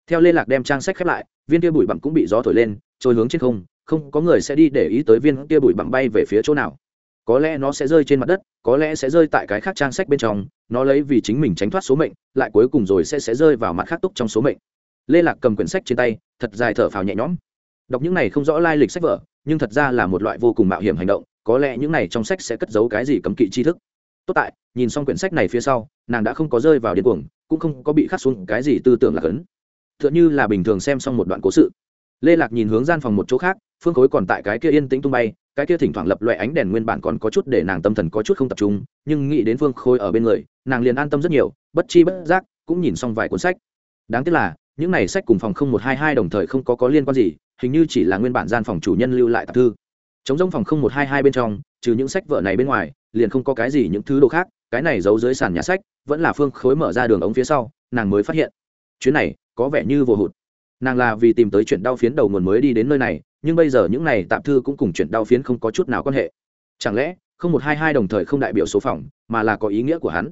Theo lê lạc đem trang sách khép lại, viên kia bụi bặm cũng bị gió thổi lên, trôi hướng trên không không có người sẽ đi để ý tới viên kia bụi bặm bay về phía chỗ nào. Có lẽ nó sẽ rơi trên mặt đất, có lẽ sẽ rơi tại cái khác trang sách bên trong, nó lấy vì chính mình tránh thoát số mệnh, lại cuối cùng rồi sẽ sẽ rơi vào mặt khác túc trong số mệnh. Lê lạc cầm quyển sách trên tay, thật dài thở phào nhẹ nhõm. Đọc những này không rõ lai lịch sách vở nhưng thật ra là một loại vô cùng mạo hiểm hành động, có lẽ những này trong sách sẽ cất giấu cái gì cấm kỵ tri thức. Tốt tại, nhìn xong quyển sách này phía sau, nàng đã không có rơi vào điên cuồng, cũng không có bị khắc xuống cái gì tư tưởng là cấn t h ư ợ n h ư là bình thường xem xong một đoạn cố sự. Lê lạc nhìn hướng gian phòng một chỗ khác, phương khối còn tại cái kia yên tĩnh tung bay, cái kia thỉnh thoảng lập loại ánh đèn nguyên bản còn có chút để nàng tâm thần có chút không tập trung, nhưng nghĩ đến phương khối ở bên người, nàng liền an tâm rất nhiều, bất chi bất giác, cũng nhìn xong vài cuốn sách. Đáng tiếc là những này sách cùng phòng không một hai hai đồng thời không có có liên quan gì, hình như chỉ là nguyên bản gian phòng chủ nhân lưu lại tạp thư. Chống giống phòng không một hai hai bên trong, trừ những sách vở này bên ngoài, liền không có cái gì những thứ đồ khác, cái này giấu dưới sàn nhà sách, vẫn là phương khối mở ra đường ống phía sau, nàng mới phát hiện. Chuyến này, có vẻ như vô hụt. Nàng là vì tìm tới chuyện đau phiến đầu nguồn mới đi đến nơi này, nhưng bây giờ những này tạp thư cũng cùng chuyện đau phiến không có chút nào quan hệ. Chẳng lẽ, không một hai hai đồng thời không đại biểu số phòng, mà là có ý nghĩa của hắn?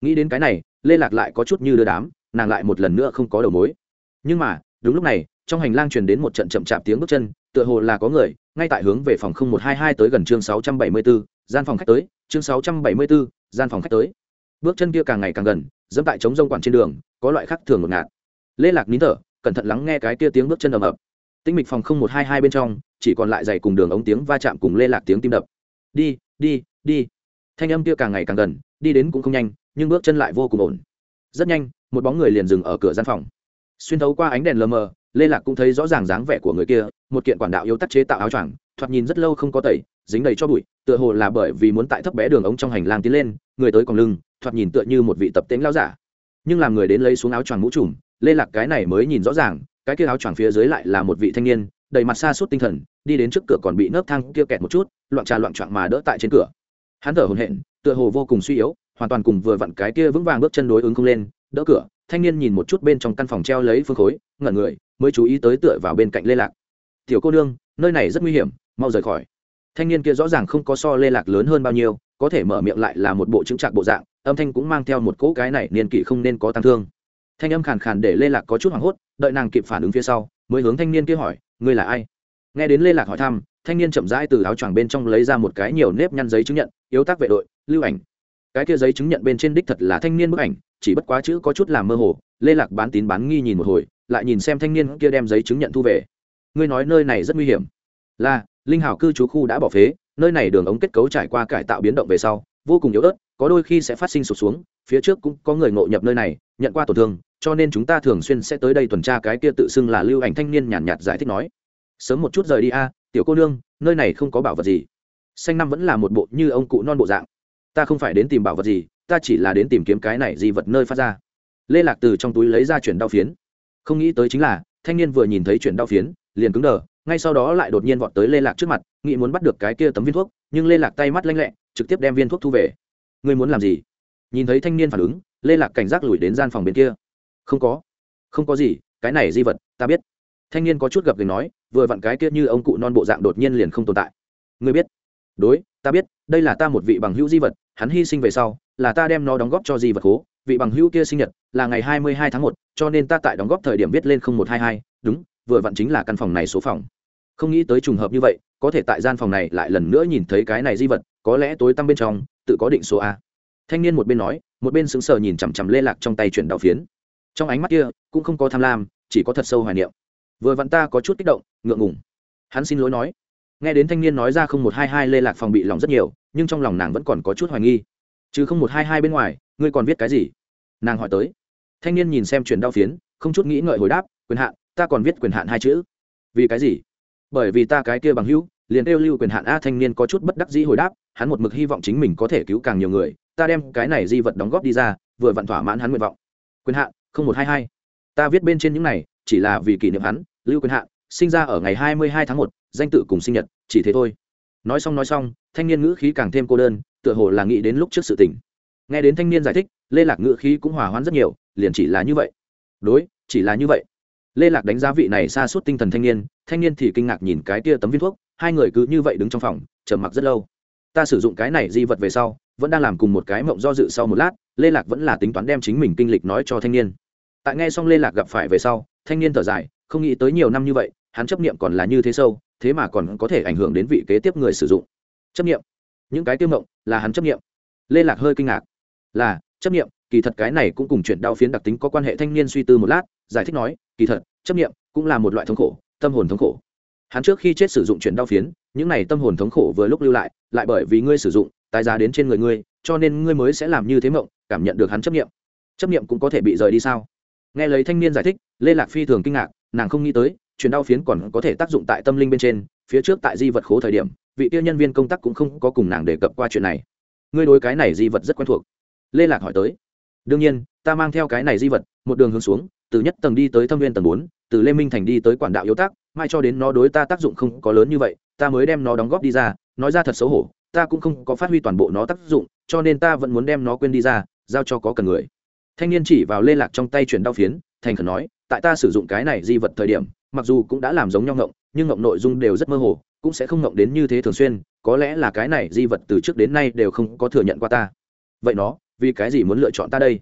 Nghĩ đến cái này, lê lạc lại có chút như đưa đám nàng lại một lần nữa không có đầu mối. Nhưng mà đúng lúc này trong hành lang truyền đến một trận chậm chạp tiếng bước chân tựa hồ là có người ngay tại hướng về phòng không một hai hai tới gần chương sáu trăm bảy mươi 674, gian phòng khách tới chương sáu trăm bảy mươi 674, gian phòng khách tới. Bước chân kia càng ngày càng gần dẫm tại trống rông quản trên đường có loại khác thường ngột ngạt. Lê lạc nín thở cẩn thận lắng nghe cái kia tiếng bước chân ầm ập tinh mịch phòng không một hai hai bên trong chỉ còn lại dày cùng đường ống tiếng va chạm cùng lê lạc tiếng tim đập. Đi đi đi. Thanh âm kia càng ngày càng gần đi đến cũng không nhanh nhưng bước chân lại vô cùng ổn. Rất nhanh một bóng người liền dừng ở cửa gian phòng. Xuyên thấu qua ánh đèn lờ mờ, lê lạc cũng thấy rõ ràng dáng vẻ của người kia, một kiện quản đạo yếu tắc chế tạo áo choàng, thoạt nhìn rất lâu không có tẩy, dính đầy cho bụi, tựa hồ là bởi vì muốn tại thấp bé đường ống trong hành lang tiến lên, người tới còn lưng, thoạt nhìn tựa như một vị tập tễnh lao giả. Nhưng làm người đến lấy xuống áo choàng mũ trùm, lê lạc cái này mới nhìn rõ ràng, cái kia áo choàng phía dưới lại là một vị thanh niên, đầy mặt xa suốt tinh thần, đi đến trước cửa còn bị nấc thang kia kẹt một chút, loạn trà loạn choạng mà đỡ tại trên cửa. Hắn thở hổn hển, tựa hồ vô cùng suy yếu, hoàn toàn cùng vừa vặn cái kia vững vàng bước chân đối ứng không lên đỡ cửa, thanh niên nhìn một chút bên trong căn phòng treo lấy phương khối, ngẩn người, mới chú ý tới tựa vào bên cạnh lê lạc. Tiểu cô nương, nơi này rất nguy hiểm, mau rời khỏi. Thanh niên kia rõ ràng không có so lê lạc lớn hơn bao nhiêu, có thể mở miệng lại là một bộ chứng trạc bộ dạng, âm thanh cũng mang theo một cỗ cái này niên kỷ không nên có tăng thương. Thanh âm khàn khàn để lê lạc có chút hoảng hốt, đợi nàng kịp phản ứng phía sau, mới hướng thanh niên kia hỏi, ngươi là ai? Nghe đến lê lạc hỏi thăm, thanh niên chậm rãi từ áo choàng bên trong lấy ra một cái nhiều nếp nhăn giấy chứng nhận, yếu tác vệ đội, lưu ảnh cái kia giấy chứng nhận bên trên đích thật là thanh niên bức ảnh chỉ bất quá chữ có chút làm mơ hồ lê lạc bán tín bán nghi nhìn một hồi lại nhìn xem thanh niên kia đem giấy chứng nhận thu về. Ngươi nói nơi này rất nguy hiểm. Là linh hảo cư trú khu đã bỏ phế nơi này đường ống kết cấu trải qua cải tạo biến động về sau vô cùng yếu ớt có đôi khi sẽ phát sinh sụt xuống phía trước cũng có người ngộ nhập nơi này nhận qua tổn thương cho nên chúng ta thường xuyên sẽ tới đây tuần tra cái kia tự xưng là lưu ảnh thanh niên nhàn nhạt, nhạt giải thích nói. Sớm một chút rời đi a tiểu cô nương nơi này không có bảo vật gì. Xanh năm vẫn là một bộ như ông cụ non bộ dạng ta không phải đến tìm bảo vật gì, ta chỉ là đến tìm kiếm cái này di vật nơi phát ra. Lê lạc từ trong túi lấy ra chuyển đao phiến. Không nghĩ tới chính là, thanh niên vừa nhìn thấy chuyển đao phiến, liền cứng đờ, ngay sau đó lại đột nhiên vọt tới lê lạc trước mặt, nghĩ muốn bắt được cái kia tấm viên thuốc, nhưng lê lạc tay mắt lanh lẹ, trực tiếp đem viên thuốc thu về. Ngươi muốn làm gì? Nhìn thấy thanh niên phản ứng, lê lạc cảnh giác lùi đến gian phòng bên kia. Không có. Không có gì, cái này di vật, ta biết. Thanh niên có chút gặp người nói, vừa vặn cái kia như ông cụ non bộ dạng đột nhiên liền không tồn tại. Ngươi biết đối, ta biết, đây là ta một vị bằng hữu di vật, hắn hy sinh về sau, là ta đem nó đóng góp cho di vật cố vị bằng hữu kia sinh nhật là ngày hai mươi hai tháng một, cho nên ta tại đóng góp thời điểm viết lên một hai hai. Đúng, vừa vặn chính là căn phòng này số phòng. Không nghĩ tới trùng hợp như vậy, có thể tại gian phòng này lại lần nữa nhìn thấy cái này di vật, có lẽ tối tăm bên trong, tự có định số a. Thanh niên một bên nói, một bên sững sờ nhìn chằm chằm lê lạc trong tay chuyển đạo phiến. Trong ánh mắt kia, cũng không có tham lam, chỉ có thật sâu hoài niệm. Vừa vặn ta có chút kích động, ngượng ngùng. Hắn xin lỗi nói nghe đến thanh niên nói ra không một hai hai lê lạc phòng bị lòng rất nhiều, nhưng trong lòng nàng vẫn còn có chút hoài nghi. Chứ không một hai hai bên ngoài, ngươi còn viết cái gì? Nàng hỏi tới. Thanh niên nhìn xem chuyển đao phiến, không chút nghĩ ngợi hồi đáp, quyền hạn, ta còn viết quyền hạn hai chữ. Vì cái gì? Bởi vì ta cái kia bằng hữu, liền kêu lưu quyền hạn a thanh niên có chút bất đắc dĩ hồi đáp, hắn một mực hy vọng chính mình có thể cứu càng nhiều người, ta đem cái này di vật đóng góp đi ra, vừa vặn thỏa mãn hắn nguyện vọng. Quyền hạn, không một hai hai. Ta viết bên trên những này, chỉ là vì kỷ niệm hắn, lưu quyền hạn sinh ra ở ngày hai mươi hai tháng một, danh tự cùng sinh nhật, chỉ thế thôi. Nói xong nói xong, thanh niên ngữ khí càng thêm cô đơn, tựa hồ là nghĩ đến lúc trước sự tình. Nghe đến thanh niên giải thích, lê lạc ngữ khí cũng hòa hoãn rất nhiều, liền chỉ là như vậy. Đối, chỉ là như vậy. Lê lạc đánh giá vị này xa suốt tinh thần thanh niên thanh niên thì kinh ngạc nhìn cái tia tấm viên thuốc, hai người cứ như vậy đứng trong phòng, trầm mặc rất lâu. Ta sử dụng cái này di vật về sau, vẫn đang làm cùng một cái mộng do dự sau một lát, lê lạc vẫn là tính toán đem chính mình kinh lịch nói cho thanh niên. Tại nghe xong lê lạc gặp phải về sau, thanh niên thở dài, không nghĩ tới nhiều năm như vậy hắn chấp niệm còn là như thế sâu, thế mà còn có thể ảnh hưởng đến vị kế tiếp người sử dụng. Chấp niệm. Những cái tiêu mộng là hắn chấp niệm. Lê lạc hơi kinh ngạc. Là, chấp niệm, kỳ thật cái này cũng cùng chuyện đau phiến đặc tính có quan hệ thanh niên suy tư một lát, giải thích nói, kỳ thật, chấp niệm cũng là một loại thống khổ, tâm hồn thống khổ. Hắn trước khi chết sử dụng chuyện đau phiến, những này tâm hồn thống khổ vừa lúc lưu lại lại bởi vì ngươi sử dụng tài giá đến trên người ngươi, cho nên ngươi mới sẽ làm như thế mộng, cảm nhận được hắn chấp niệm. Chấp niệm cũng có thể bị rời đi sao? Nghe lấy thanh niên giải thích, lê lạc phi thường kinh ngạc, nàng không nghĩ tới chuyển đao phiến còn có thể tác dụng tại tâm linh bên trên, phía trước tại di vật khố thời điểm, vị tiêu nhân viên công tác cũng không có cùng nàng đề cập qua chuyện này. Ngươi đối cái này di vật rất quen thuộc. Lê lạc hỏi tới. Đương nhiên, ta mang theo cái này di vật, một đường hướng xuống, từ nhất tầng đi tới thâm viên tầng bốn, từ lê minh thành đi tới quản đạo yếu tác mai cho đến nó đối ta tác dụng không có lớn như vậy, ta mới đem nó đóng góp đi ra, nói ra thật xấu hổ, ta cũng không có phát huy toàn bộ nó tác dụng, cho nên ta vẫn muốn đem nó quên đi ra, giao cho có cần người. Thanh niên chỉ vào lê lạc trong tay chuyển đao phiến, thành khẩn nói tại ta sử dụng cái này di vật thời điểm, mặc dù cũng đã làm giống nhau ngộng, nhưng ngộng nội dung đều rất mơ hồ, cũng sẽ không ngộng đến như thế thường xuyên, có lẽ là cái này di vật từ trước đến nay đều không có thừa nhận qua ta. Vậy nó, vì cái gì muốn lựa chọn ta đây?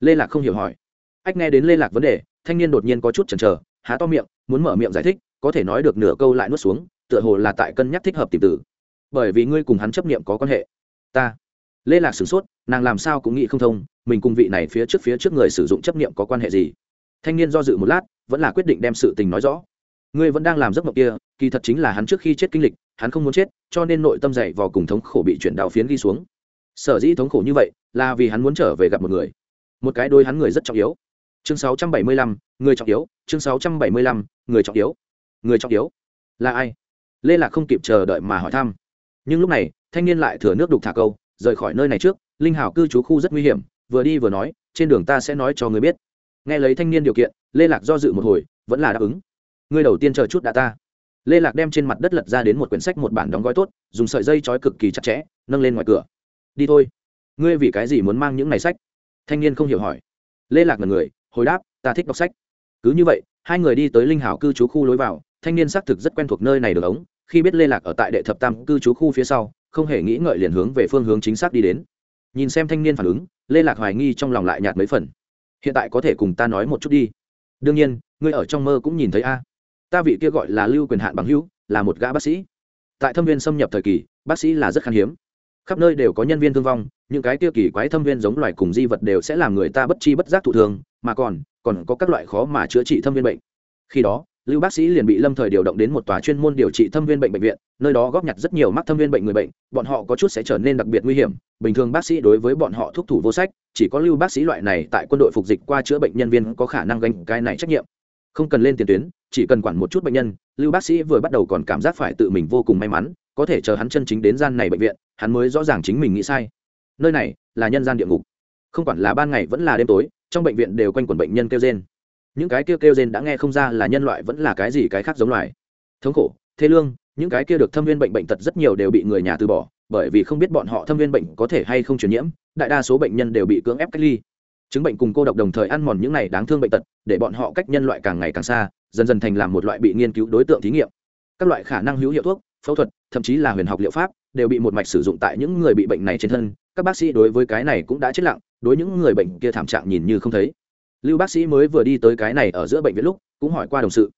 Lê lạc không hiểu hỏi. Ách, nghe đến lê lạc vấn đề, thanh niên đột nhiên có chút chần chờ, há to miệng, muốn mở miệng giải thích, có thể nói được nửa câu lại nuốt xuống, tựa hồ là tại cân nhắc thích hợp tìm tử bởi vì ngươi cùng hắn chấp niệm có quan hệ. Ta. Lê lạc sửng sốt, nàng làm sao cũng nghĩ không thông, mình cùng vị này phía trước phía trước người sử dụng chấp niệm có quan hệ gì? Thanh niên do dự một lát vẫn là quyết định đem sự tình nói rõ. Ngươi vẫn đang làm giấc mộng kia kỳ thật chính là hắn trước khi chết kinh lịch hắn không muốn chết cho nên nội tâm dậy vào cùng thống khổ bị chuyển đạo phiến ghi xuống. Sở dĩ thống khổ như vậy là vì hắn muốn trở về gặp một người. Một cái đôi hắn người rất trọng yếu. Chương 675, người trọng yếu chương 675, người trọng yếu. Người trọng yếu. Là ai? Lê lạc không kịp chờ đợi mà hỏi thăm. Nhưng lúc này thanh niên lại thừa nước đục thả câu rời khỏi nơi này trước linh hảo cư trú khu rất nguy hiểm vừa đi vừa nói trên đường ta sẽ nói cho người biết nghe lấy thanh niên điều kiện, lê lạc do dự một hồi, vẫn là đáp ứng. Ngươi đầu tiên chờ chút đã ta. Lê lạc đem trên mặt đất lật ra đến một quyển sách một bản đóng gói tốt, dùng sợi dây trói cực kỳ chặt chẽ, nâng lên ngoài cửa. Đi thôi. Ngươi vì cái gì muốn mang những này sách? Thanh niên không hiểu hỏi. Lê lạc là người, hồi đáp, ta thích đọc sách. Cứ như vậy, hai người đi tới linh hảo cư trú khu lối vào, thanh niên xác thực rất quen thuộc nơi này đường ống, khi biết lê lạc ở tại đệ thập tam cư trú khu phía sau, không hề nghĩ ngợi liền hướng về phương hướng chính xác đi đến. Nhìn xem thanh niên phản ứng, lê lạc hoài nghi trong lòng lại nhạt mấy phần hiện tại có thể cùng ta nói một chút đi. Đương nhiên, ngươi ở trong mơ cũng nhìn thấy a. Ta vị kia gọi là lưu quyền hạn bằng hữu, là một gã bác sĩ. Tại thâm viên xâm nhập thời kỳ, bác sĩ là rất khan hiếm. Khắp nơi đều có nhân viên thương vong, những cái kia kỳ quái thâm viên giống loài cùng di vật đều sẽ làm người ta bất chi bất giác thụ thường mà còn còn có các loại khó mà chữa trị thâm viên bệnh. Khi đó lưu bác sĩ liền bị lâm thời điều động đến một tòa chuyên môn điều trị thâm viên bệnh bệnh viện, nơi đó góp nhặt rất nhiều mắc thâm viên bệnh người bệnh, bọn họ có chút sẽ trở nên đặc biệt nguy hiểm. Bình thường bác sĩ đối với bọn họ thuốc thủ vô sách, chỉ có lưu bác sĩ loại này tại quân đội phục dịch qua chữa bệnh nhân viên có khả năng gánh cái này trách nhiệm. Không cần lên tiền tuyến, chỉ cần quản một chút bệnh nhân, lưu bác sĩ vừa bắt đầu còn cảm giác phải tự mình vô cùng may mắn, có thể chờ hắn chân chính đến gian này bệnh viện, hắn mới rõ ràng chính mình nghĩ sai. Nơi này là nhân gian địa ngục. Không quản là ban ngày vẫn là đêm tối, trong bệnh viện đều quanh quẩn bệnh nhân kêu trên những cái kia kêu rên đã nghe không ra là nhân loại vẫn là cái gì cái khác giống loài. Thống khổ thế lương, những cái kia được thâm viên bệnh bệnh tật rất nhiều đều bị người nhà từ bỏ, bởi vì không biết bọn họ thâm viên bệnh có thể hay không truyền nhiễm, đại đa số bệnh nhân đều bị cưỡng ép cách ly. Chứng bệnh cùng cô độc đồng thời ăn mòn những này đáng thương bệnh tật, để bọn họ cách nhân loại càng ngày càng xa, dần dần thành làm một loại bị nghiên cứu đối tượng thí nghiệm. Các loại khả năng hữu hiệu thuốc, phẫu thuật, thậm chí là huyền học liệu pháp, đều bị một mạch sử dụng tại những người bị bệnh này trên thân. Các bác sĩ đối với cái này cũng đã chết lặng, đối những người bệnh kia thảm trạng nhìn như không thấy lưu bác sĩ mới vừa đi tới cái này ở giữa bệnh viện lúc, cũng hỏi qua đồng sự.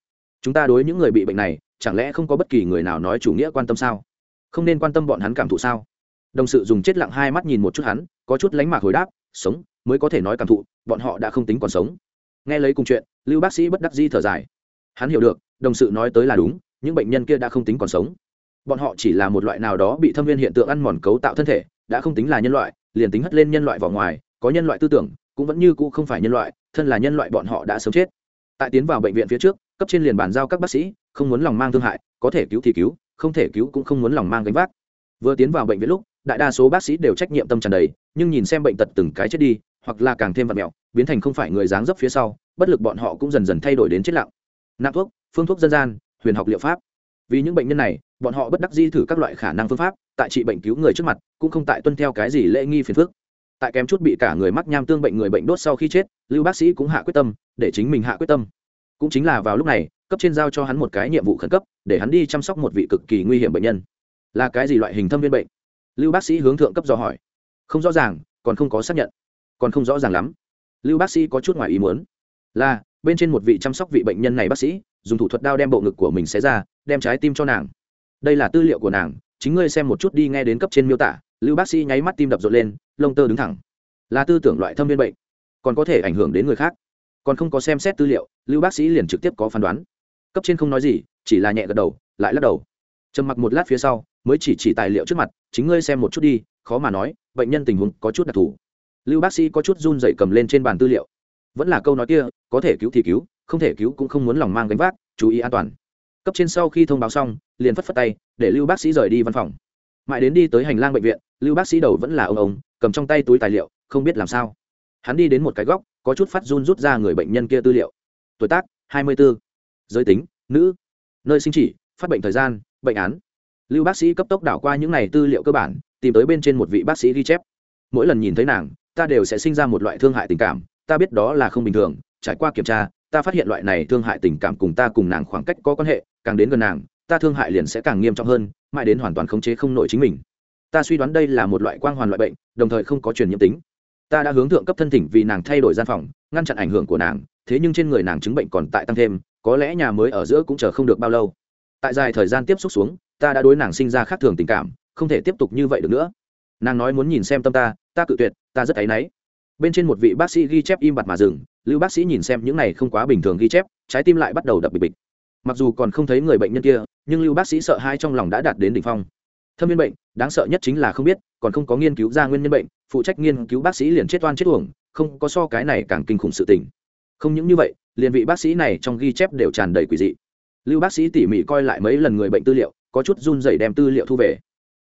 Chúng ta đối những người bị bệnh này, chẳng lẽ không có bất kỳ người nào nói chủ nghĩa quan tâm sao? Không nên quan tâm bọn hắn cảm thụ sao? Đồng sự dùng chết lặng hai mắt nhìn một chút hắn, có chút lánh mạc hồi đáp, sống, mới có thể nói cảm thụ, bọn họ đã không tính còn sống. Nghe lấy cùng chuyện, lưu bác sĩ bất đắc di thở dài. Hắn hiểu được, đồng sự nói tới là đúng, những bệnh nhân kia đã không tính còn sống. Bọn họ chỉ là một loại nào đó bị thâm viên hiện tượng ăn mòn cấu tạo thân thể, đã không tính là nhân loại, liền tính hất lên nhân loại vào ngoài, có nhân loại tư tưởng cũng vẫn như cũ không phải nhân loại, thân là nhân loại bọn họ đã sớm chết. Tại tiến vào bệnh viện phía trước, cấp trên liền bàn giao các bác sĩ, không muốn lòng mang thương hại, có thể cứu thì cứu, không thể cứu cũng không muốn lòng mang gánh vác. Vừa tiến vào bệnh viện lúc, đại đa số bác sĩ đều trách nhiệm tâm tràn đầy, nhưng nhìn xem bệnh tật từng cái chết đi, hoặc là càng thêm vật mẹo, biến thành không phải người dáng dấp phía sau, bất lực bọn họ cũng dần dần thay đổi đến chết lặng. Nạp thuốc, phương thuốc dân gian, huyền học liệu pháp. Vì những bệnh nhân này, bọn họ bất đắc di thử các loại khả năng phương pháp, tại trị bệnh cứu người trước mặt, cũng không tại tuân theo cái gì lễ nghi phiền phức tại kém chút bị cả người mắc nham tương bệnh người bệnh đốt sau khi chết, lưu bác sĩ cũng hạ quyết tâm, để chính mình hạ quyết tâm. Cũng chính là vào lúc này, cấp trên giao cho hắn một cái nhiệm vụ khẩn cấp, để hắn đi chăm sóc một vị cực kỳ nguy hiểm bệnh nhân. Là cái gì loại hình thâm viên bệnh? Lưu bác sĩ hướng thượng cấp dò hỏi. Không rõ ràng, còn không có xác nhận. Còn không rõ ràng lắm. Lưu bác sĩ có chút ngoài ý muốn. Là, bên trên một vị chăm sóc vị bệnh nhân này bác sĩ, dùng thủ thuật đao đem bộ ngực của mình xé ra, đem trái tim cho nàng. Đây là tư liệu của nàng, chính ngươi xem một chút đi nghe đến cấp trên miêu tả lưu bác sĩ nháy mắt tim đập rộn lên, lông tơ đứng thẳng. Là tư tưởng loại thâm viên bệnh, còn có thể ảnh hưởng đến người khác. Còn không có xem xét tư liệu, lưu bác sĩ liền trực tiếp có phán đoán. Cấp trên không nói gì, chỉ là nhẹ gật đầu, lại lắc đầu. Trầm mặc một lát phía sau, mới chỉ chỉ tài liệu trước mặt, chính ngươi xem một chút đi, khó mà nói, bệnh nhân tình huống có chút đặc thù. Lưu bác sĩ có chút run dậy cầm lên trên bàn tư liệu. Vẫn là câu nói kia, có thể cứu thì cứu, không thể cứu cũng không muốn lòng mang gánh vác, chú ý an toàn. Cấp trên sau khi thông báo xong, liền phất phất tay, để lưu bác sĩ rời đi văn phòng mãi đến đi tới hành lang bệnh viện, lưu bác sĩ đầu vẫn là ông ông, cầm trong tay túi tài liệu, không biết làm sao. Hắn đi đến một cái góc, có chút phát run rút ra người bệnh nhân kia tư liệu. Tuổi tác, hai mươi 24. giới tính, nữ. Nơi sinh chỉ, phát bệnh thời gian, bệnh án. Lưu bác sĩ cấp tốc đảo qua những này tư liệu cơ bản, tìm tới bên trên một vị bác sĩ ghi chép. Mỗi lần nhìn thấy nàng, ta đều sẽ sinh ra một loại thương hại tình cảm, ta biết đó là không bình thường, trải qua kiểm tra, ta phát hiện loại này thương hại tình cảm cùng ta cùng nàng khoảng cách có quan hệ, càng đến gần nàng, ta thương hại liền sẽ càng nghiêm trọng hơn mãi đến hoàn toàn khống chế không nổi chính mình. Ta suy đoán đây là một loại quang hoàn loại bệnh, đồng thời không có truyền nhiễm tính. Ta đã hướng thượng cấp thân thỉnh vì nàng thay đổi gian phòng, ngăn chặn ảnh hưởng của nàng, thế nhưng trên người nàng chứng bệnh còn tại tăng thêm, có lẽ nhà mới ở giữa cũng chờ không được bao lâu. Tại dài thời gian tiếp xúc xuống, ta đã đối nàng sinh ra khác thường tình cảm, không thể tiếp tục như vậy được nữa. Nàng nói muốn nhìn xem tâm ta ta cự tuyệt, ta rất áy náy. Bên trên một vị bác sĩ ghi chép im bặt mà dừng, lưu bác sĩ nhìn xem những này không quá bình thường ghi chép, trái tim lại bắt đầu đập bịch bịch mặc dù còn không thấy người bệnh nhân kia, nhưng lưu bác sĩ sợ hai trong lòng đã đạt đến đỉnh phong. Thâm viên bệnh, đáng sợ nhất chính là không biết, còn không có nghiên cứu ra nguyên nhân bệnh, phụ trách nghiên cứu bác sĩ liền chết oan chết uổng, không có so cái này càng kinh khủng sự tình. Không những như vậy, liền vị bác sĩ này trong ghi chép đều tràn đầy quỷ dị. Lưu bác sĩ tỉ mỉ coi lại mấy lần người bệnh tư liệu, có chút run rẩy đem tư liệu thu về.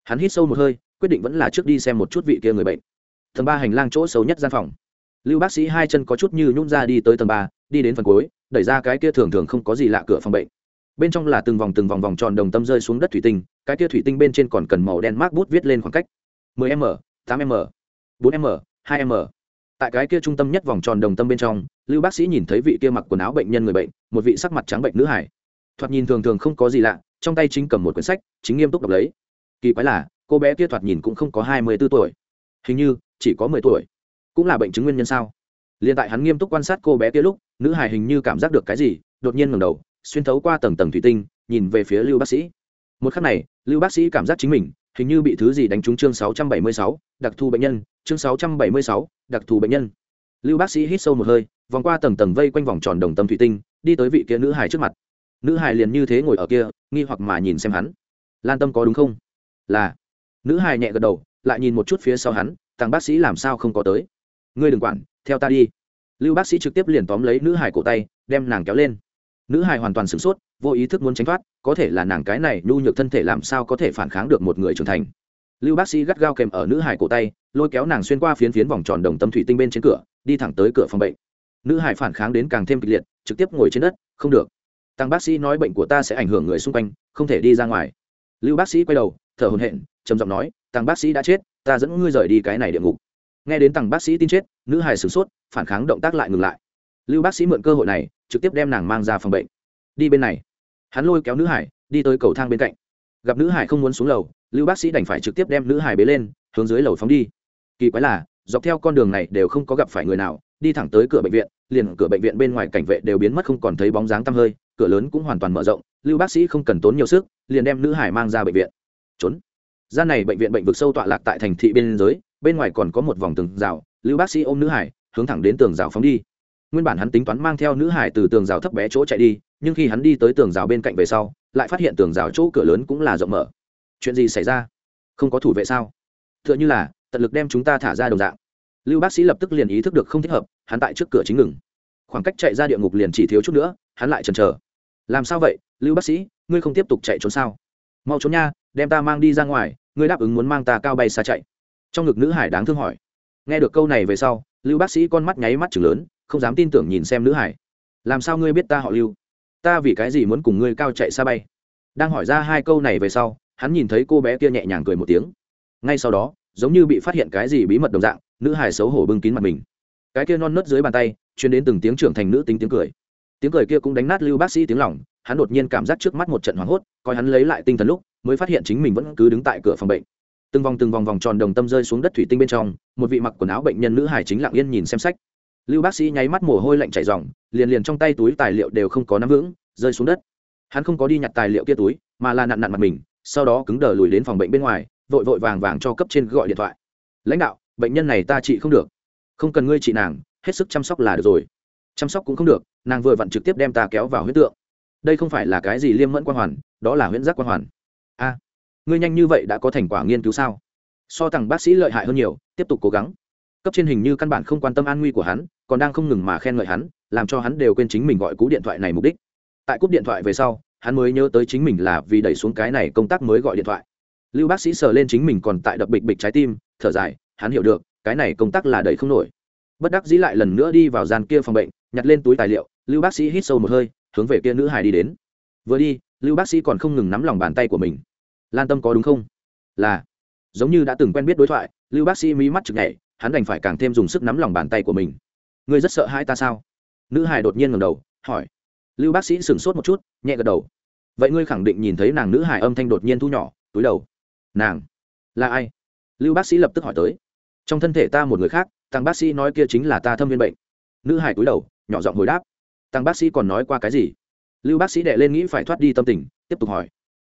Hắn hít sâu một hơi, quyết định vẫn là trước đi xem một chút vị kia người bệnh. Tầng ba hành lang chỗ xấu nhất gian phòng. Lưu bác sĩ hai chân có chút như nhún ra đi tới tầng ba đi đến phần cuối, đẩy ra cái kia thường thường không có gì lạ cửa phòng bệnh. Bên trong là từng vòng từng vòng vòng tròn đồng tâm rơi xuống đất thủy tinh, cái kia thủy tinh bên trên còn cần màu đen mác bút viết lên khoảng cách. 10 m 8 m 4 m 2 m. Tại cái kia trung tâm nhất vòng tròn đồng tâm bên trong, lưu bác sĩ nhìn thấy vị kia mặc quần áo bệnh nhân người bệnh, một vị sắc mặt trắng bệnh nữ hải. Thoạt nhìn thường thường không có gì lạ, trong tay chính cầm một quyển sách, chính nghiêm túc đọc lấy. Kỳ quái là, cô bé kia thoạt nhìn cũng không có hai mươi b ố tuổi. Hình như, chỉ có mười tuổi. Cũng là bệnh chứng nguyên nhân sao? L i ê n tại hắn nghiêm túc quan sát cô bé kia lúc nữ hài hình như cảm giác được cái gì, đột nhiên ngầm đầu, xuyên thấu qua tầng tầng thủy tinh, nhìn về phía lưu bác sĩ. Một khắc này, lưu bác sĩ cảm giác chính mình hình như bị thứ gì đánh trúng chương sáu trăm bảy mươi sáu, đặc thù bệnh nhân, chương sáu trăm bảy mươi sáu, đặc thù bệnh nhân. Lưu bác sĩ hít sâu một hơi, vòng qua tầng tầng vây quanh vòng tròn đồng tâm thủy tinh, đi tới vị kia nữ hài trước mặt. Nữ hài liền như thế ngồi ở kia, nghi hoặc mà nhìn xem hắn. Lan tâm có đúng không? Là. Nữ hài nhẹ gật đầu, lại nhìn một chút phía sau hắn thằng bác sĩ làm sao không có tới? Ngươi đừng quản, theo ta đi lưu bác sĩ trực tiếp liền tóm lấy nữ hải cổ tay, đem nàng kéo lên. Nữ hải hoàn toàn sửng sốt, vô ý thức muốn tránh thoát, có thể là nàng cái này nhu nhược thân thể làm sao có thể phản kháng được một người trưởng thành. Lưu bác sĩ gắt gao kèm ở nữ hải cổ tay, lôi kéo nàng xuyên qua phiến phiến vòng tròn đồng tâm thủy tinh bên trên cửa, đi thẳng tới cửa phòng bệnh. Nữ hải phản kháng đến càng thêm kịch liệt, trực tiếp ngồi trên đất, không được. Tăng bác sĩ nói bệnh của ta sẽ ảnh hưởng người xung quanh, không thể đi ra ngoài. Lưu bác sĩ quay đầu, thở hồn hện trầm giọng nói, tăng bác sĩ đã chết, ta dẫn ngươi rời đi cái này địa ngục. Nghe đến tăng bác sĩ tin chết, nữ hài sửng sốt phản kháng động tác lại ngừng lại. Lưu bác sĩ mượn cơ hội này, trực tiếp đem nàng mang ra phòng bệnh. Đi bên này. Hắn lôi kéo nữ hải, đi tới cầu thang bên cạnh. Gặp nữ hải không muốn xuống lầu, lưu bác sĩ đành phải trực tiếp đem nữ hải bế lên, hướng dưới lầu phóng đi. Kỳ quái là, dọc theo con đường này đều không có gặp phải người nào, đi thẳng tới cửa bệnh viện, liền cửa bệnh viện bên ngoài cảnh vệ đều biến mất không còn thấy bóng dáng tăm hơi, cửa lớn cũng hoàn toàn mở rộng, lưu bác sĩ không cần tốn nhiều sức, liền đem nữ hải mang ra bệnh viện. Trốn. Gian này bệnh viện bệnh vực sâu tọa lạc tại thành thị biên giới bên ngoài còn có một vòng tường rào, lưu bác sĩ ôm nữ hải hướng thẳng đến tường rào phóng đi. Nguyên bản hắn tính toán mang theo nữ hải từ tường rào thấp bé chỗ chạy đi, nhưng khi hắn đi tới tường rào bên cạnh về sau, lại phát hiện tường rào chỗ cửa lớn cũng là rộng mở. Chuyện gì xảy ra? Không có thủ vệ sao? T h ư ợ n h ư là, tận lực đem chúng ta thả ra đồng dạng. Lưu bác sĩ lập tức liền ý thức được không thích hợp, hắn tại trước cửa chính ngừng. Khoảng cách chạy ra địa ngục liền chỉ thiếu chút nữa, hắn lại chần chờ. Làm sao vậy, lưu bác sĩ, ngươi không tiếp tục chạy trốn sao? Mau trốn nha, đem ta mang đi ra ngoài, ngươi đáp ứng muốn mang ta cao bay xa chạy. Trong ngực nữ hải đáng thương hỏi. Nghe được câu này về sau lưu bác sĩ con mắt nháy mắt chừng lớn, không dám tin tưởng nhìn xem nữ hải. Làm sao ngươi biết ta họ lưu? Ta vì cái gì muốn cùng ngươi cao chạy xa bay? Đang hỏi ra hai câu này về sau, hắn nhìn thấy cô bé kia nhẹ nhàng cười một tiếng. Ngay sau đó, giống như bị phát hiện cái gì bí mật đồng dạng, nữ hải xấu hổ bưng kín mặt mình. Cái kia non nớt dưới bàn tay chuyên đến từng tiếng trưởng thành nữ tính tiếng cười. Tiếng cười kia cũng đánh nát lưu bác sĩ tiếng lỏng hắn đột nhiên cảm giác trước mắt một trận hoảng hốt, coi hắn lấy lại tinh thần lúc, mới phát hiện chính mình vẫn cứ đứng tại cửa phòng bệnh từng vòng từng vòng vòng tròn đồng tâm rơi xuống đất thủy tinh bên trong, một vị mặc quần áo bệnh nhân nữ hải chính lặng yên nhìn xem sách. Lưu bác sĩ nháy mắt mồ hôi lạnh chảy r liền liền trong tay túi tài liệu đều không có nắm vững, rơi xuống đất. Hắn không có đi nhặt tài liệu kia túi, mà là nặn nặn mặt mình, sau đó cứng đờ lùi đến phòng bệnh bên ngoài, vội vội vàng vàng cho cấp trên gọi điện thoại. Lãnh đạo, bệnh nhân này ta trị không được. Không cần ngươi trị nàng, hết sức chăm sóc là được rồi. Chăm sóc cũng không được, nàng vừa vặn trực tiếp đem ta kéo vào huyết tượng. Đây không phải là cái gì liêm mẫn quan hoàn, đó là huyễn giác quan hoàn. A ngươi nhanh như vậy đã có thành quả nghiên cứu sao? So thằng bác sĩ lợi hại hơn nhiều, tiếp tục cố gắng. Cấp trên hình như căn bản không quan tâm an nguy của hắn, còn đang không ngừng mà khen ngợi hắn, làm cho hắn đều quên chính mình gọi cú điện thoại này mục đích. Tại cúp điện thoại về sau, hắn mới nhớ tới chính mình là vì đẩy xuống cái này công tác mới gọi điện thoại. Lưu bác sĩ sờ lên chính mình còn tại đập bịch bịch trái tim, thở dài, hắn hiểu được, cái này công tác là đẩy không nổi. Bất đắc dĩ lại lần nữa đi vào gian kia phòng bệnh, nhặt lên túi tài liệu, lưu bác sĩ hít sâu một hơi, hướng về kia nữ hài đi đến. Vừa đi, lưu bác sĩ còn không ngừng nắm lòng bàn tay của mình lan tâm có đúng không? Là. Giống như đã từng quen biết đối thoại, lưu bác sĩ mí mắt chực nhảy, hắn đành phải càng thêm dùng sức nắm lòng bàn tay của mình. Ngươi rất sợ hai ta sao? Nữ hài đột nhiên ngầm đầu, hỏi. Lưu bác sĩ sửng sốt một chút, nhẹ gật đầu. Vậy ngươi khẳng định nhìn thấy nàng nữ hài âm thanh đột nhiên thu nhỏ, túi đầu. Nàng? Là ai? Lưu bác sĩ lập tức hỏi tới. Trong thân thể ta một người khác, tăng bác sĩ nói kia chính là ta thâm viên bệnh. Nữ hải cúi đầu, nhỏ giọng hồi đáp. Tăng bác sĩ còn nói qua cái gì? Lưu bác sĩ đệ lên nghĩ phải thoát đi tâm tình, tiếp tục hỏi.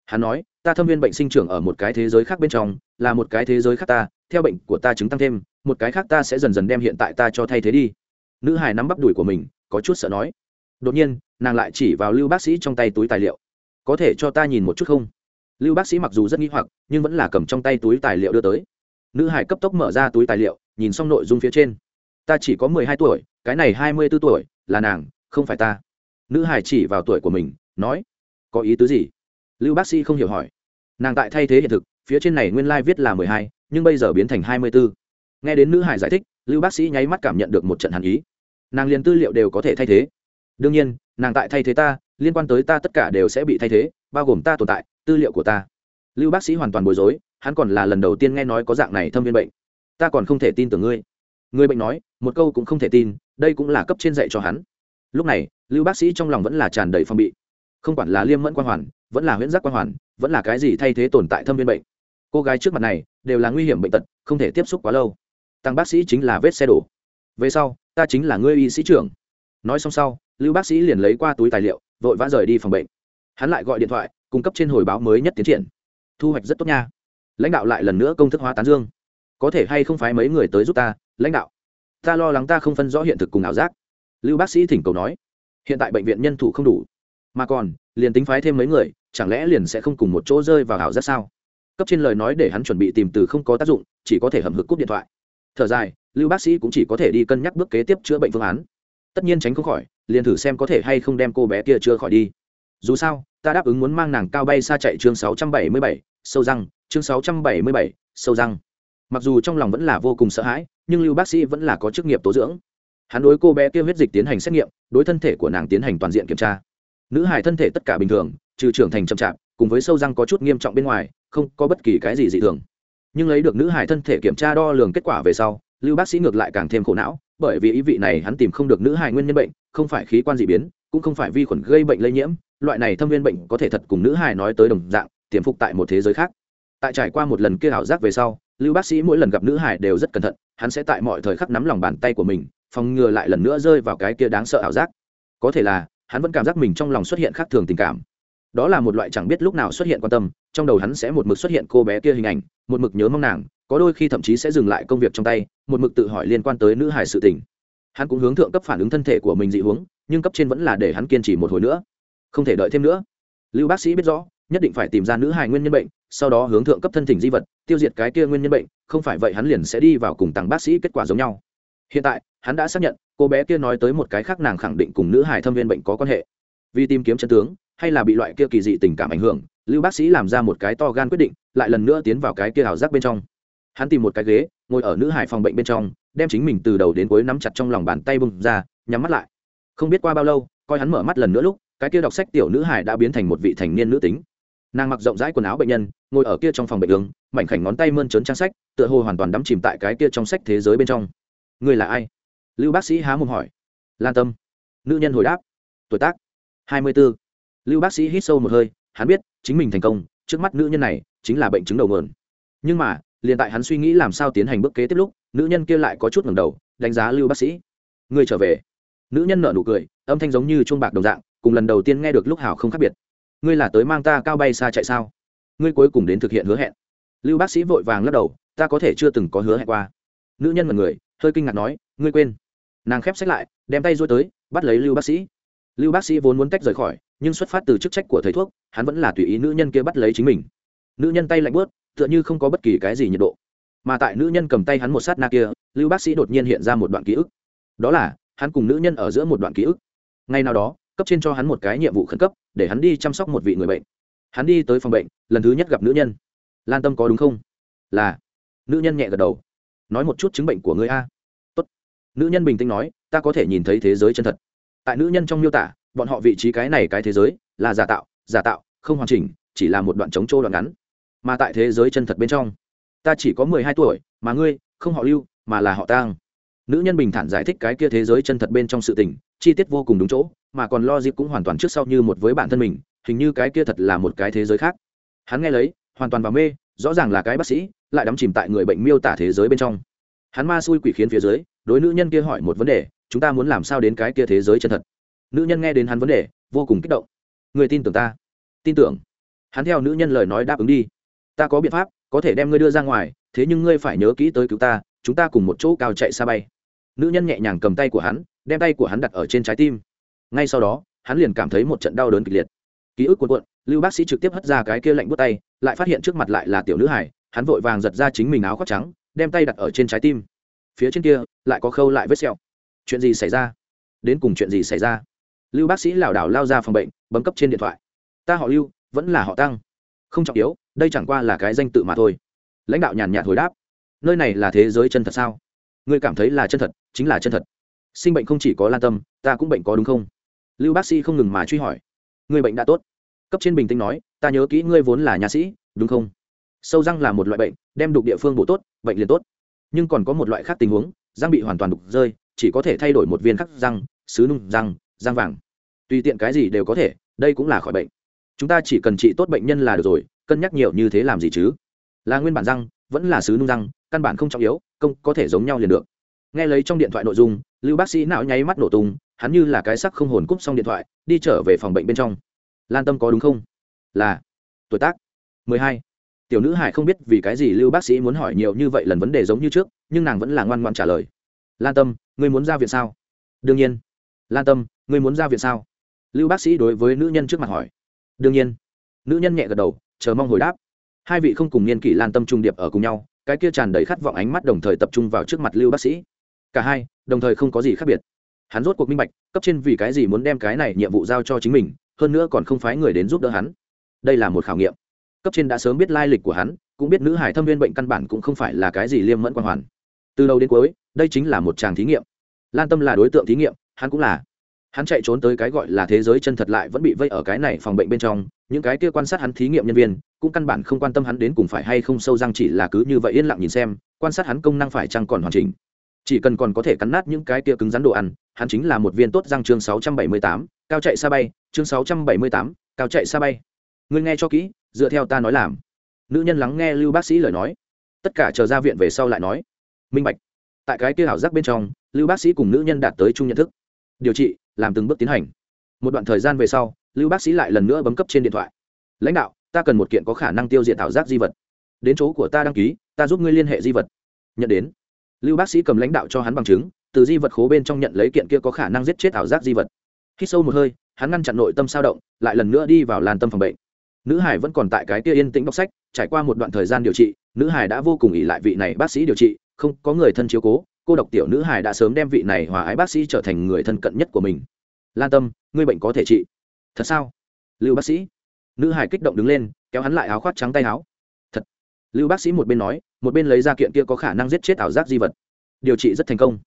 Hắn nói ta thâm viên bệnh sinh trưởng ở một cái thế giới khác bên trong, là một cái thế giới khác ta, theo bệnh của ta chứng tăng thêm, một cái khác ta sẽ dần dần đem hiện tại ta cho thay thế đi. Nữ hải nắm bắp đùi của mình, có chút sợ nói. Đột nhiên, nàng lại chỉ vào lưu bác sĩ trong tay túi tài liệu. Có thể cho ta nhìn một chút không? Lưu bác sĩ mặc dù rất nghĩ hoặc, nhưng vẫn là cầm trong tay túi tài liệu đưa tới. Nữ hải cấp tốc mở ra túi tài liệu, nhìn xong nội dung phía trên. Ta chỉ có mười hai tuổi, cái này hai mươi b ố tuổi, là nàng, không phải ta. Nữ hải chỉ vào tuổi của mình, nói, có ý tứ gì? Lưu bác sĩ không hiểu hỏi nàng tại thay thế hiện thực, phía trên này nguyên lai、like、viết là mười hai, nhưng bây giờ biến thành hai mươi b ố nghe đến nữ hải giải thích, lưu bác sĩ nháy mắt cảm nhận được một trận hàn ý. Nàng liền tư liệu đều có thể thay thế. Đương nhiên, nàng tại thay thế ta, liên quan tới ta tất cả đều sẽ bị thay thế, bao gồm ta tồn tại, tư liệu của ta. Lưu bác sĩ hoàn toàn bối rối, hắn còn là lần đầu tiên nghe nói có dạng này thâm viên bệnh. Ta còn không thể tin tưởng ngươi. Người bệnh nói, một câu cũng không thể tin, đây cũng là cấp trên dạy cho hắn. Lúc này, lưu bác sĩ trong lòng vẫn là tràn đầy phong bị. Không quản là liêm mẫn quan hoàn vẫn là huyễn giác quan hoàn, vẫn là cái gì thay thế tồn tại thâm viên bệnh. Cô gái trước mặt này đều là nguy hiểm bệnh tật, không thể tiếp xúc quá lâu. Tăng bác sĩ chính là vết xe đổ. Về sau, ta chính là ngươi y sĩ trưởng. Nói xong sau, lưu bác sĩ liền lấy qua túi tài liệu, vội vã rời đi phòng bệnh. Hắn lại gọi điện thoại, cung cấp trên hồi báo mới nhất tiến triển. Thu hoạch rất tốt nha. Lãnh đạo lại lần nữa công thức hóa tán dương. Có thể hay không phái mấy người tới giúp ta, lãnh đạo? Ta lo lắng ta không phân rõ hiện thực cùng ảo giác. Lưu bác sĩ thỉnh cầu nói. Hiện tại bệnh viện nhân thủ không đủ. Mà còn, liền tính phái thêm mấy người chẳng lẽ liền sẽ không cùng một chỗ rơi vào ảo giác sao? Cấp trên lời nói để hắn chuẩn bị tìm từ không có tác dụng chỉ có thể hầm hực cúp điện thoại. Thở dài lưu bác sĩ cũng chỉ có thể đi cân nhắc bước kế tiếp chữa bệnh phương án. Tất nhiên tránh không khỏi liền thử xem có thể hay không đem cô bé kia chữa khỏi đi. Dù sao ta đáp ứng muốn mang nàng cao bay xa chạy chương 677, sâu răng chương 677, sâu răng. Mặc dù trong lòng vẫn là vô cùng sợ hãi nhưng lưu bác sĩ vẫn là có chức nghiệp tố dưỡng. Hắn đối cô bé kia huyết dịch tiến hành xét nghiệm đối thân thể của nàng tiến hành toàn diện kiểm tra nữ hải thân thể tất cả bình thường, trừ trưởng thành chậm chạp, cùng với sâu răng có chút nghiêm trọng bên ngoài, không có bất kỳ cái gì dị thường. Nhưng lấy được nữ hải thân thể kiểm tra đo lường kết quả về sau, lưu bác sĩ ngược lại càng thêm khổ não, bởi vì ý vị này hắn tìm không được nữ hải nguyên nhân bệnh, không phải khí quan dị biến, cũng không phải vi khuẩn gây bệnh lây nhiễm, loại này thâm viên bệnh có thể thật cùng nữ hải nói tới đồng dạng, tiềm phục tại một thế giới khác. Tại trải qua một lần kia ảo giác về sau, lưu bác sĩ mỗi lần gặp nữ hải đều rất cẩn thận, hắn sẽ tại mọi thời khắc nắm lòng bàn tay của mình, phòng ngừa lại lần nữa rơi vào cái kia đáng sợ ảo giác. Có thể là hắn vẫn cảm giác mình trong lòng xuất hiện khác thường tình cảm. Đó là một loại chẳng biết lúc nào xuất hiện quan tâm, trong đầu hắn sẽ một mực xuất hiện cô bé kia hình ảnh, một mực nhớ mong nàng, có đôi khi thậm chí sẽ dừng lại công việc trong tay, một mực tự hỏi liên quan tới nữ hải sự tình. Hắn cũng hướng thượng cấp phản ứng thân thể của mình dị hướng, nhưng cấp trên vẫn là để hắn kiên trì một hồi nữa. Không thể đợi thêm nữa. Lưu bác sĩ biết rõ, nhất định phải tìm ra nữ hài nguyên nhân bệnh, sau đó hướng thượng cấp thân thỉnh di vật, tiêu diệt cái kia nguyên nhân bệnh, không phải vậy hắn liền sẽ đi vào cùng tặng bác sĩ kết quả giống nhau. Hiện tại, hắn đã xác nhận cô bé kia nói tới một cái khác nàng khẳng định cùng nữ hải thâm viên bệnh có quan hệ. Vì tìm kiếm chân tướng, hay là bị loại kia kỳ dị tình cảm ảnh hưởng, lưu bác sĩ làm ra một cái to gan quyết định, lại lần nữa tiến vào cái kia ảo giác bên trong. Hắn tìm một cái ghế, ngồi ở nữ hải phòng bệnh bên trong, đem chính mình từ đầu đến cuối nắm chặt trong lòng bàn tay bung ra, nhắm mắt lại. Không biết qua bao lâu, coi hắn mở mắt lần nữa lúc, cái kia đọc sách tiểu nữ hải đã biến thành một vị thành niên nữ tính. Nàng mặc rộng rãi quần áo bệnh nhân, ngồi ở kia trong phòng bệnh đường mảnh khảnh ngón tay mơn trớn trang sách, tựa hồ hoàn toàn đắm chìm tại cái kia trong sách thế giới bên trong. Người là ai? Lưu bác sĩ há mồm hỏi. Lan tâm. Nữ nhân hồi đáp. Tuổi tác. hai mươi b ố lưu bác sĩ hít sâu một hơi, hắn biết chính mình thành công, trước mắt nữ nhân này chính là bệnh chứng đầu mượn nhưng mà, liền tại hắn suy nghĩ làm sao tiến hành bước kế tiếp lúc, nữ nhân kia lại có chút ngẩng đầu, đánh giá lưu bác sĩ. Người trở về. Nữ nhân nở nụ cười, âm thanh giống như chuông bạc đồng dạng, cùng lần đầu tiên nghe được lúc hào không khác biệt. Ngươi là tới mang ta cao bay xa chạy sao? Ngươi cuối cùng đến thực hiện hứa hẹn. Lưu bác sĩ vội vàng lắc đầu, ta có thể chưa từng có hứa hẹn qua. Nữ nhân mật người, hơi kinh ngạc nói, ngươi quên nàng khép sách lại, đem tay dôi tới, bắt lấy lưu bác sĩ. Lưu bác sĩ vốn muốn tách rời khỏi, nhưng xuất phát từ chức trách của thầy thuốc, hắn vẫn là tùy ý nữ nhân kia bắt lấy chính mình. Nữ nhân tay lạnh bớt tựa như không có bất kỳ cái gì nhiệt độ. Mà tại nữ nhân cầm tay hắn một sát na kia, lưu bác sĩ đột nhiên hiện ra một đoạn ký ức. Đó là, hắn cùng nữ nhân ở giữa một đoạn ký ức. Ngay nào đó, cấp trên cho hắn một cái nhiệm vụ khẩn cấp, để hắn đi chăm sóc một vị người bệnh. Hắn đi tới phòng bệnh, lần thứ nhất gặp nữ nhân. Lan tâm có đúng không? Là. Nữ nhân nhẹ gật đầu. Nói một chút chứng bệnh của người a nữ nhân bình tĩnh nói, ta có thể nhìn thấy thế giới chân thật. Tại nữ nhân trong miêu tả, bọn họ vị trí cái này cái thế giới là giả tạo giả tạo, không hoàn chỉnh, chỉ là một đoạn chống trô đoạn ngắn. Mà tại thế giới chân thật bên trong, ta chỉ có mười hai tuổi, mà ngươi không họ lưu, mà là họ tang. Nữ nhân bình thản giải thích cái kia thế giới chân thật bên trong sự tình, chi tiết vô cùng đúng chỗ, mà còn lo dịp cũng hoàn toàn trước sau như một với bản thân mình, hình như cái kia thật là một cái thế giới khác. Hắn nghe lấy, hoàn toàn vào mê, rõ ràng là cái bác sĩ, lại đắm chìm tại người bệnh miêu tả thế giới bên trong. Hắn ma xui quỷ khiến phía dưới đối nữ nhân kia hỏi một vấn đề, chúng ta muốn làm sao đến cái kia thế giới chân thật? Nữ nhân nghe đến hắn vấn đề, vô cùng kích động. Người tin tưởng ta? Tin tưởng. Hắn theo nữ nhân lời nói đáp ứng đi. Ta có biện pháp, có thể đem ngươi đưa ra ngoài, thế nhưng ngươi phải nhớ kỹ tới cứu ta, chúng ta cùng một chỗ cao chạy xa bay. Nữ nhân nhẹ nhàng cầm tay của hắn, đem tay của hắn đặt ở trên trái tim. Ngay sau đó, hắn liền cảm thấy một trận đau đớn kịch liệt. Ký ức cuộn cuộn, lưu bác sĩ trực tiếp hất ra cái kia lạnh bút tay, lại phát hiện trước mặt lại là tiểu nữ hải hắn vội vàng giật ra chính mình áo khoác trắng, đem tay đặt ở trên trái tim phía trên kia lại có khâu lại vết sẹo. Chuyện gì xảy ra? Đến cùng chuyện gì xảy ra? Lưu bác sĩ lảo đảo lao ra phòng bệnh, bấm cấp trên điện thoại. Ta họ lưu, vẫn là họ tăng. Không trọng yếu, đây chẳng qua là cái danh tự mà thôi. Lãnh đạo nhàn nhạt hồi đáp. Nơi này là thế giới chân thật sao? Ngươi cảm thấy là chân thật, chính là chân thật. Sinh bệnh không chỉ có lan tâm, ta cũng bệnh có đúng không? Lưu bác sĩ không ngừng mà truy hỏi. Người bệnh đã tốt. Cấp trên bình tĩnh nói, ta nhớ kỹ ngươi vốn là nhà sĩ, đúng không? Sâu răng là một loại bệnh, đem đục địa phương bổ tốt, bệnh liền tốt nhưng còn có một loại khác tình huống, răng bị hoàn toàn đục rơi, chỉ có thể thay đổi một viên khắc răng xứ nung răng răng vàng. Tùy tiện cái gì đều có thể, đây cũng là khỏi bệnh. Chúng ta chỉ cần trị tốt bệnh nhân là được rồi, cân nhắc nhiều như thế làm gì chứ? Là nguyên bản răng, vẫn là xứ nung răng, căn bản không trọng yếu, công có thể giống nhau liền được. Nghe lấy trong điện thoại nội dung, lưu bác sĩ não nháy mắt nổ tung, hắn như là cái sắc không hồn cúp xong điện thoại, đi trở về phòng bệnh bên trong. Lan tâm có đúng không? Là. Tuổi tác? mười hai tiểu nữ hải không biết vì cái gì lưu bác sĩ muốn hỏi nhiều như vậy lần vấn đề giống như trước, nhưng nàng vẫn là ngoan ngoan trả lời. Lan tâm, ngươi muốn ra viện sao? Đương nhiên. Lan tâm, ngươi muốn ra viện sao? Lưu bác sĩ đối với nữ nhân trước mặt hỏi. Đương nhiên. Nữ nhân nhẹ gật đầu, chờ mong hồi đáp. Hai vị không cùng niên kỷ lan tâm trung điệp ở cùng nhau, cái kia tràn đầy khát vọng ánh mắt đồng thời tập trung vào trước mặt lưu bác sĩ. Cả hai, đồng thời không có gì khác biệt. Hắn rốt cuộc minh bạch, cấp trên vì cái gì muốn đem cái này nhiệm vụ giao cho chính mình, hơn nữa còn không phái người đến giúp đỡ hắn. Đây là một khảo nghiệm cấp trên đã sớm biết lai lịch của hắn cũng biết nữ hải thâm viên bệnh căn bản cũng không phải là cái gì liêm mẫn quan hoàn. Từ đầu đến cuối đây chính là một tràng thí nghiệm. Lan tâm là đối tượng thí nghiệm hắn cũng là. Hắn chạy trốn tới cái gọi là thế giới chân thật lại vẫn bị vây ở cái này phòng bệnh bên trong những cái kia quan sát hắn thí nghiệm nhân viên cũng căn bản không quan tâm hắn đến cùng phải hay không sâu răng chỉ là cứ như vậy yên lặng nhìn xem quan sát hắn công năng phải chăng còn hoàn chỉnh. Chỉ cần còn có thể cắn nát những cái kia cứng rắn đồ ăn hắn chính là một viên tốt răng chương 678, cao chạy xa bay chương 678, cao chạy xa bay. Ngươi nghe cho kỹ dựa theo ta nói làm. Nữ nhân lắng nghe lưu bác sĩ lời nói. Tất cả chờ ra viện về sau lại nói. Minh bạch. Tại cái kia ảo giác bên trong, lưu bác sĩ cùng nữ nhân đạt tới chung nhận thức. Điều trị, làm từng bước tiến hành. Một đoạn thời gian về sau, lưu bác sĩ lại lần nữa bấm cấp trên điện thoại. Lãnh đạo, ta cần một kiện có khả năng tiêu diệt ảo giác di vật. Đến chỗ của ta đăng ký, ta giúp ngươi liên hệ di vật. Nhận đến. Lưu bác sĩ cầm lãnh đạo cho hắn bằng chứng, từ di vật khố bên trong nhận lấy kiện kia có khả năng giết chết ảo giác di vật. Khi sâu một hơi, hắn ngăn chặn nội tâm sao động, lại lần nữa đi vào làn tâm phòng bệnh nữ hải vẫn còn tại cái kia yên tĩnh đọc sách, trải qua một đoạn thời gian điều trị, nữ hải đã vô cùng ỉ lại vị này bác sĩ điều trị, không có người thân chiếu cố, cô độc tiểu nữ hải đã sớm đem vị này hòa ái bác sĩ trở thành người thân cận nhất của mình. Lan tâm, ngươi bệnh có thể trị. Thật sao? Lưu bác sĩ. Nữ hải kích động đứng lên, kéo hắn lại áo khoác trắng tay áo. Thật. Lưu bác sĩ một bên nói, một bên lấy ra kiện kia có khả năng giết chết ảo giác di vật. Điều trị rất thành công.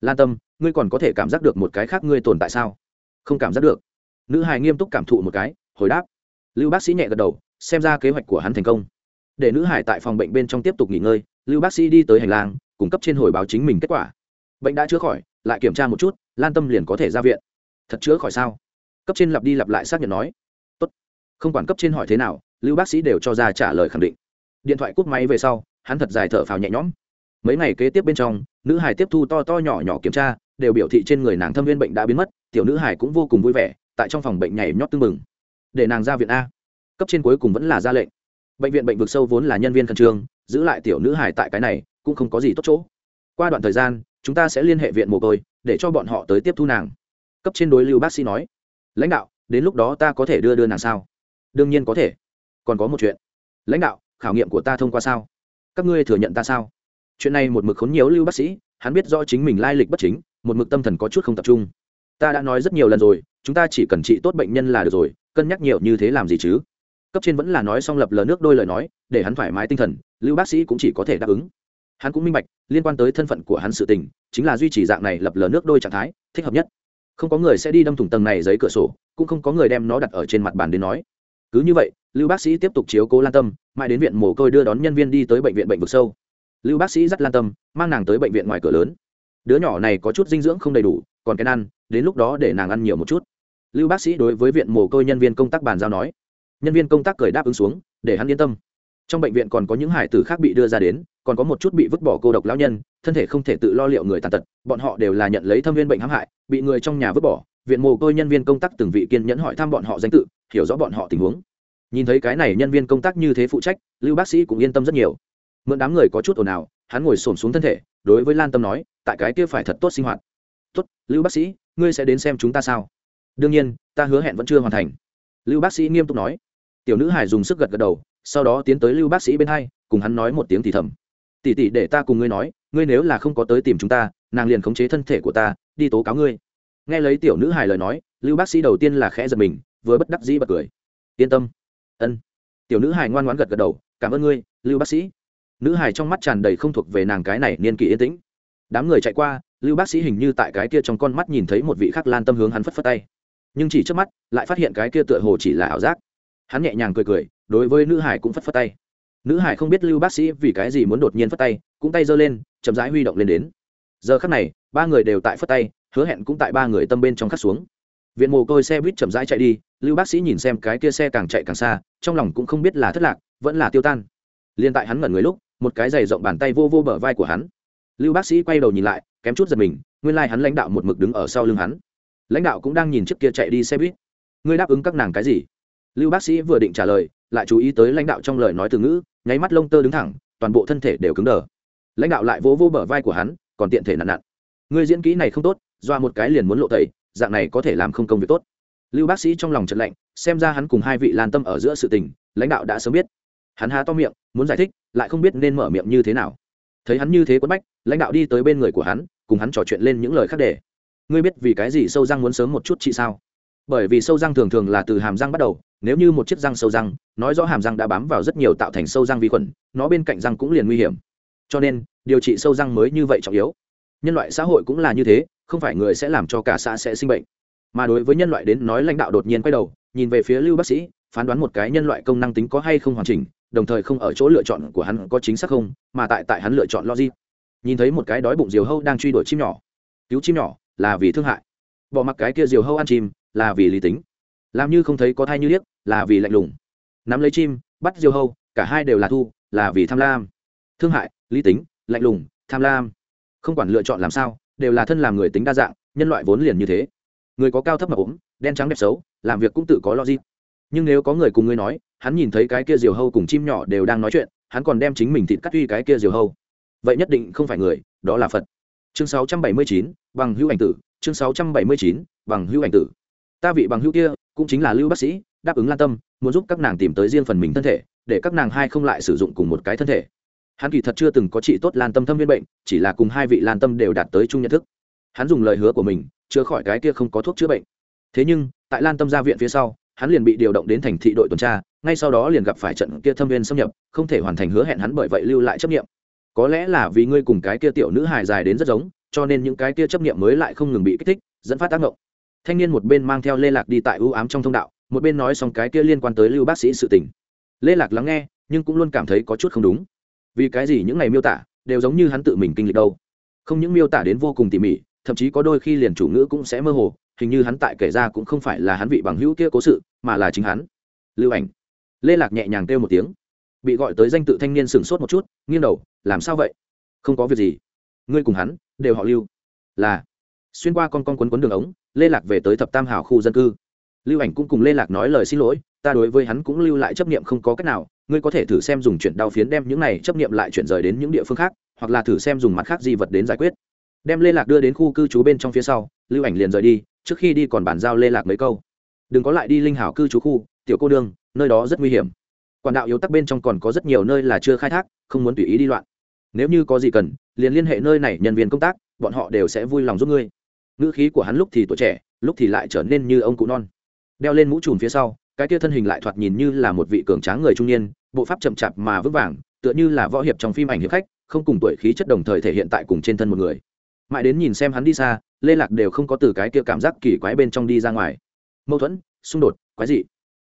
Lan tâm, ngươi còn có thể cảm giác được một cái khác ngươi tồn tại sao? Không cảm giác được. Nữ hải nghiêm túc cảm thụ một cái, hồi đáp lưu bác sĩ nhẹ gật đầu, xem ra kế hoạch của hắn thành công. Để nữ hải tại phòng bệnh bên trong tiếp tục nghỉ ngơi, lưu bác sĩ đi tới hành lang, cung cấp trên hồi báo chính mình kết quả. Bệnh đã chữa khỏi, lại kiểm tra một chút, lan tâm liền có thể ra viện. Thật chữa khỏi sao? Cấp trên lặp đi lặp lại xác nhận nói. Tốt. không quản cấp trên hỏi thế nào, lưu bác sĩ đều cho ra trả lời khẳng định. Điện thoại cúp máy về sau, hắn thật dài thở phào nhẹ nhõm. Mấy ngày kế tiếp bên trong, nữ hải tiếp thu to to nhỏ nhỏ kiểm tra, đều biểu thị trên người nàng thâm viên bệnh đã biến mất, tiểu nữ hải cũng vô cùng vui vẻ, tại trong phòng bệnh nhảy nhót tưng mừng để nàng ra viện a. Cấp trên cuối cùng vẫn là ra lệnh. Bệnh viện bệnh vực sâu vốn là nhân viên khẩn trương, giữ lại tiểu nữ hải tại cái này, cũng không có gì tốt chỗ. Qua đoạn thời gian, chúng ta sẽ liên hệ viện mồ côi, để cho bọn họ tới tiếp thu nàng. Cấp trên đối lưu bác sĩ nói, lãnh đạo, đến lúc đó ta có thể đưa đưa nàng sao? Đương nhiên có thể. Còn có một chuyện. Lãnh đạo, khảo nghiệm của ta thông qua sao? Các ngươi thừa nhận ta sao? Chuyện này một mực khốn nhiều lưu bác sĩ, hắn biết do chính mình lai lịch bất chính, một mực tâm thần có chút không tập trung. Ta đã nói rất nhiều lần rồi, chúng ta chỉ cần trị tốt bệnh nhân là được rồi cân nhắc nhiều như thế làm gì chứ? Cấp trên vẫn là nói xong lập lờ nước đôi lời nói, để hắn thoải mái tinh thần, lưu bác sĩ cũng chỉ có thể đáp ứng. Hắn cũng minh bạch, liên quan tới thân phận của hắn sự tình, chính là duy trì dạng này lập lờ nước đôi trạng thái, thích hợp nhất. Không có người sẽ đi đâm thủng tầng này giấy cửa sổ, cũng không có người đem nó đặt ở trên mặt bàn đến nói. Cứ như vậy, lưu bác sĩ tiếp tục chiếu cố lan tâm, mãi đến viện mồ côi đưa đón nhân viên đi tới bệnh viện bệnh vực sâu. Lưu bác sĩ dắt lan tâm, mang nàng tới bệnh viện ngoài cửa lớn. Đứa nhỏ này có chút dinh dưỡng không đầy đủ, còn cái ăn, đến lúc đó để nàng ăn nhiều một chút lưu bác sĩ đối với viện mồ côi nhân viên công tác bàn giao nói. Nhân viên công tác cười đáp ứng xuống, để hắn yên tâm. Trong bệnh viện còn có những hải tử khác bị đưa ra đến, còn có một chút bị vứt bỏ cô độc lão nhân, thân thể không thể tự lo liệu người tàn tật, bọn họ đều là nhận lấy thâm viên bệnh hãm hại, bị người trong nhà vứt bỏ. Viện mồ côi nhân viên công tác từng vị kiên nhẫn hỏi thăm bọn họ danh tự, hiểu rõ bọn họ tình huống. Nhìn thấy cái này nhân viên công tác như thế phụ trách, lưu bác sĩ cũng yên tâm rất nhiều. Mượn đám người có chút ồn ào, hắn ngồi xổm xuống thân thể, đối với lan tâm nói, tại cái kia phải thật tốt sinh hoạt. Tốt, lưu bác sĩ, ngươi sẽ đến xem chúng ta sao? Đương nhiên, ta hứa hẹn vẫn chưa hoàn thành. Lưu bác sĩ nghiêm túc nói. Tiểu nữ hải dùng sức gật gật đầu, sau đó tiến tới lưu bác sĩ bên hai, cùng hắn nói một tiếng thì thầm. Tỉ tỉ để ta cùng ngươi nói, ngươi nếu là không có tới tìm chúng ta, nàng liền khống chế thân thể của ta, đi tố cáo ngươi. Nghe lấy tiểu nữ hài lời nói, lưu bác sĩ đầu tiên là khẽ giật mình, vừa bất đắc dĩ bật cười. Yên tâm. Ân. Tiểu nữ hài ngoan ngoãn gật gật đầu, cảm ơn ngươi, lưu bác sĩ. Nữ hài trong mắt tràn đầy không thuộc về nàng cái này niên kỷ yên tĩnh. Đám người chạy qua, lưu bác sĩ hình như tại cái kia trong con mắt nhìn thấy một vị khắc lan tâm hướng hắn phất phất tay nhưng chỉ trước mắt, lại phát hiện cái kia tựa hồ chỉ là ảo giác. Hắn nhẹ nhàng cười cười, đối với nữ hải cũng phất phất tay. Nữ hải không biết lưu bác sĩ vì cái gì muốn đột nhiên phất tay, cũng tay giơ lên, chậm rãi huy động lên đến. Giờ khắc này, ba người đều tại phất tay, hứa hẹn cũng tại ba người tâm bên trong khắc xuống. Viện mồ côi xe buýt chậm rãi chạy đi, lưu bác sĩ nhìn xem cái kia xe càng chạy càng xa, trong lòng cũng không biết là thất lạc, vẫn là tiêu tan. Liên tại hắn ngẩn người lúc, một cái giày rộng bàn tay vô vô bờ vai của hắn. Lưu bác sĩ quay đầu nhìn lại, kém chút giật mình, nguyên lai、like、hắn lãnh đạo một mực đứng ở sau lưng hắn lãnh đạo cũng đang nhìn trước kia chạy đi xe buýt. Ngươi đáp ứng các nàng cái gì? Lưu bác sĩ vừa định trả lời, lại chú ý tới lãnh đạo trong lời nói từ ngữ, nháy mắt lông tơ đứng thẳng, toàn bộ thân thể đều cứng đờ. Lãnh đạo lại vỗ vỗ bờ vai của hắn, còn tiện thể nặn nặn. Ngươi diễn kỹ này không tốt, doa một cái liền muốn lộ tẩy, dạng này có thể làm không công việc tốt. Lưu bác sĩ trong lòng trận lạnh, xem ra hắn cùng hai vị lan tâm ở giữa sự tình, lãnh đạo đã sớm biết. Hắn há to miệng, muốn giải thích, lại không biết nên mở miệng như thế nào. Thấy hắn như thế quất bách, lãnh đạo đi tới bên người của hắn, cùng hắn trò chuyện lên những lời khác để ngươi biết vì cái gì sâu răng muốn sớm một chút chị sao? Bởi vì sâu răng thường thường là từ hàm răng bắt đầu, nếu như một chiếc răng sâu răng, nói rõ hàm răng đã bám vào rất nhiều tạo thành sâu răng vi khuẩn, nó bên cạnh răng cũng liền nguy hiểm. Cho nên, điều trị sâu răng mới như vậy trọng yếu. Nhân loại xã hội cũng là như thế, không phải người sẽ làm cho cả xã sẽ sinh bệnh. Mà đối với nhân loại đến nói lãnh đạo đột nhiên quay đầu, nhìn về phía lưu bác sĩ, phán đoán một cái nhân loại công năng tính có hay không hoàn chỉnh, đồng thời không ở chỗ lựa chọn của hắn có chính xác không, mà tại tại hắn lựa chọn logic. Nhìn thấy một cái đói bụng diều hâu đang truy đuổi chim nhỏ. Cứu chim nhỏ là vì thương hại. Bỏ mặc cái kia diều hâu ăn chim, là vì lý tính. Làm như không thấy có thai như liếc là vì lạnh lùng. Nắm lấy chim, bắt diều hâu, cả hai đều là thu, là vì tham lam. Thương hại, lý tính, lạnh lùng, tham lam. Không quản lựa chọn làm sao, đều là thân làm người tính đa dạng, nhân loại vốn liền như thế. Người có cao thấp mà ốm, đen trắng đẹp xấu, làm việc cũng tự có logic. Nhưng nếu có người cùng ngươi nói, hắn nhìn thấy cái kia diều hâu cùng chim nhỏ đều đang nói chuyện, hắn còn đem chính mình thịt cắt uy cái kia diều hâu. Vậy nhất định không phải người, đó là phật chương 679, bằng hữu ảnh tử. Chương 679, bằng hữu ảnh tử. Ta vị bằng hữu kia cũng chính là lưu bác sĩ đáp ứng lan tâm muốn giúp các nàng tìm tới riêng phần mình thân thể để các nàng hai không lại sử dụng cùng một cái thân thể. Hắn kỳ thật chưa từng có trị tốt lan tâm thâm viên bệnh chỉ là cùng hai vị lan tâm đều đạt tới chung nhận thức. Hắn dùng lời hứa của mình chữa khỏi cái kia không có thuốc chữa bệnh. Thế nhưng tại lan tâm ra viện phía sau hắn liền bị điều động đến thành thị đội tuần tra ngay sau đó liền gặp phải trận kia thâm viên xâm nhập không thể hoàn thành hứa hẹn hắn bởi vậy lưu lại chấp nghiệm có lẽ là vì ngươi cùng cái kia tiểu nữ hài dài đến rất giống, cho nên những cái kia chấp nghiệm mới lại không ngừng bị kích thích, dẫn phát tác động thanh niên một bên mang theo lê lạc đi tại ưu ám trong thông đạo, một bên nói xong cái kia liên quan tới lưu bác sĩ sự tình. Lê lạc lắng nghe, nhưng cũng luôn cảm thấy có chút không đúng. Vì cái gì những ngày miêu tả đều giống như hắn tự mình kinh lịch đâu? Không những miêu tả đến vô cùng tỉ mỉ, thậm chí có đôi khi liền chủ ngữ cũng sẽ mơ hồ, hình như hắn tại kể ra cũng không phải là hắn vị bằng hữu kia cố sự, mà là chính hắn. Lưu ảnh. Lê lạc nhẹ nhàng kêu một tiếng bị gọi tới danh tự thanh niên sửng sốt một chút, nghiêng đầu, làm sao vậy? Không có việc gì. Ngươi cùng hắn đều họ lưu. Là. Xuyên qua con con quấn quấn đường ống, lê lạc về tới thập tam hảo khu dân cư. Lưu ảnh cũng cùng lê lạc nói lời xin lỗi, ta đối với hắn cũng lưu lại chấp nghiệm không có cách nào, ngươi có thể thử xem dùng chuyển đao phiến đem những này chấp nghiệm lại chuyển rời đến những địa phương khác, hoặc là thử xem dùng mặt khác di vật đến giải quyết. Đem lê lạc đưa đến khu cư trú bên trong phía sau, lưu ảnh liền rời đi, trước khi đi còn bàn giao lê lạc mấy câu. Đừng có lại đi linh hảo cư trú khu, tiểu cô đương nơi đó rất nguy hiểm quản đạo yếu tắc bên trong còn có rất nhiều nơi là chưa khai thác, không muốn tùy ý đi loạn. Nếu như có gì cần, liền liên hệ nơi này, nhân viên công tác, bọn họ đều sẽ vui lòng giúp ngươi. Ngữ khí của hắn lúc thì tuổi trẻ, lúc thì lại trở nên như ông cụ non. Đeo lên mũ trùm phía sau, cái kia thân hình lại thoạt nhìn như là một vị cường tráng người trung niên, bộ pháp chậm chạp mà vững vàng, tựa như là võ hiệp trong phim ảnh hiệp khách, không cùng tuổi khí chất đồng thời thể hiện tại cùng trên thân một người. Mãi đến nhìn xem hắn đi xa, lê lạc đều không có từ cái kia cảm giác kỳ quái bên trong đi ra ngoài. Mâu thuẫn, xung đột, quái dị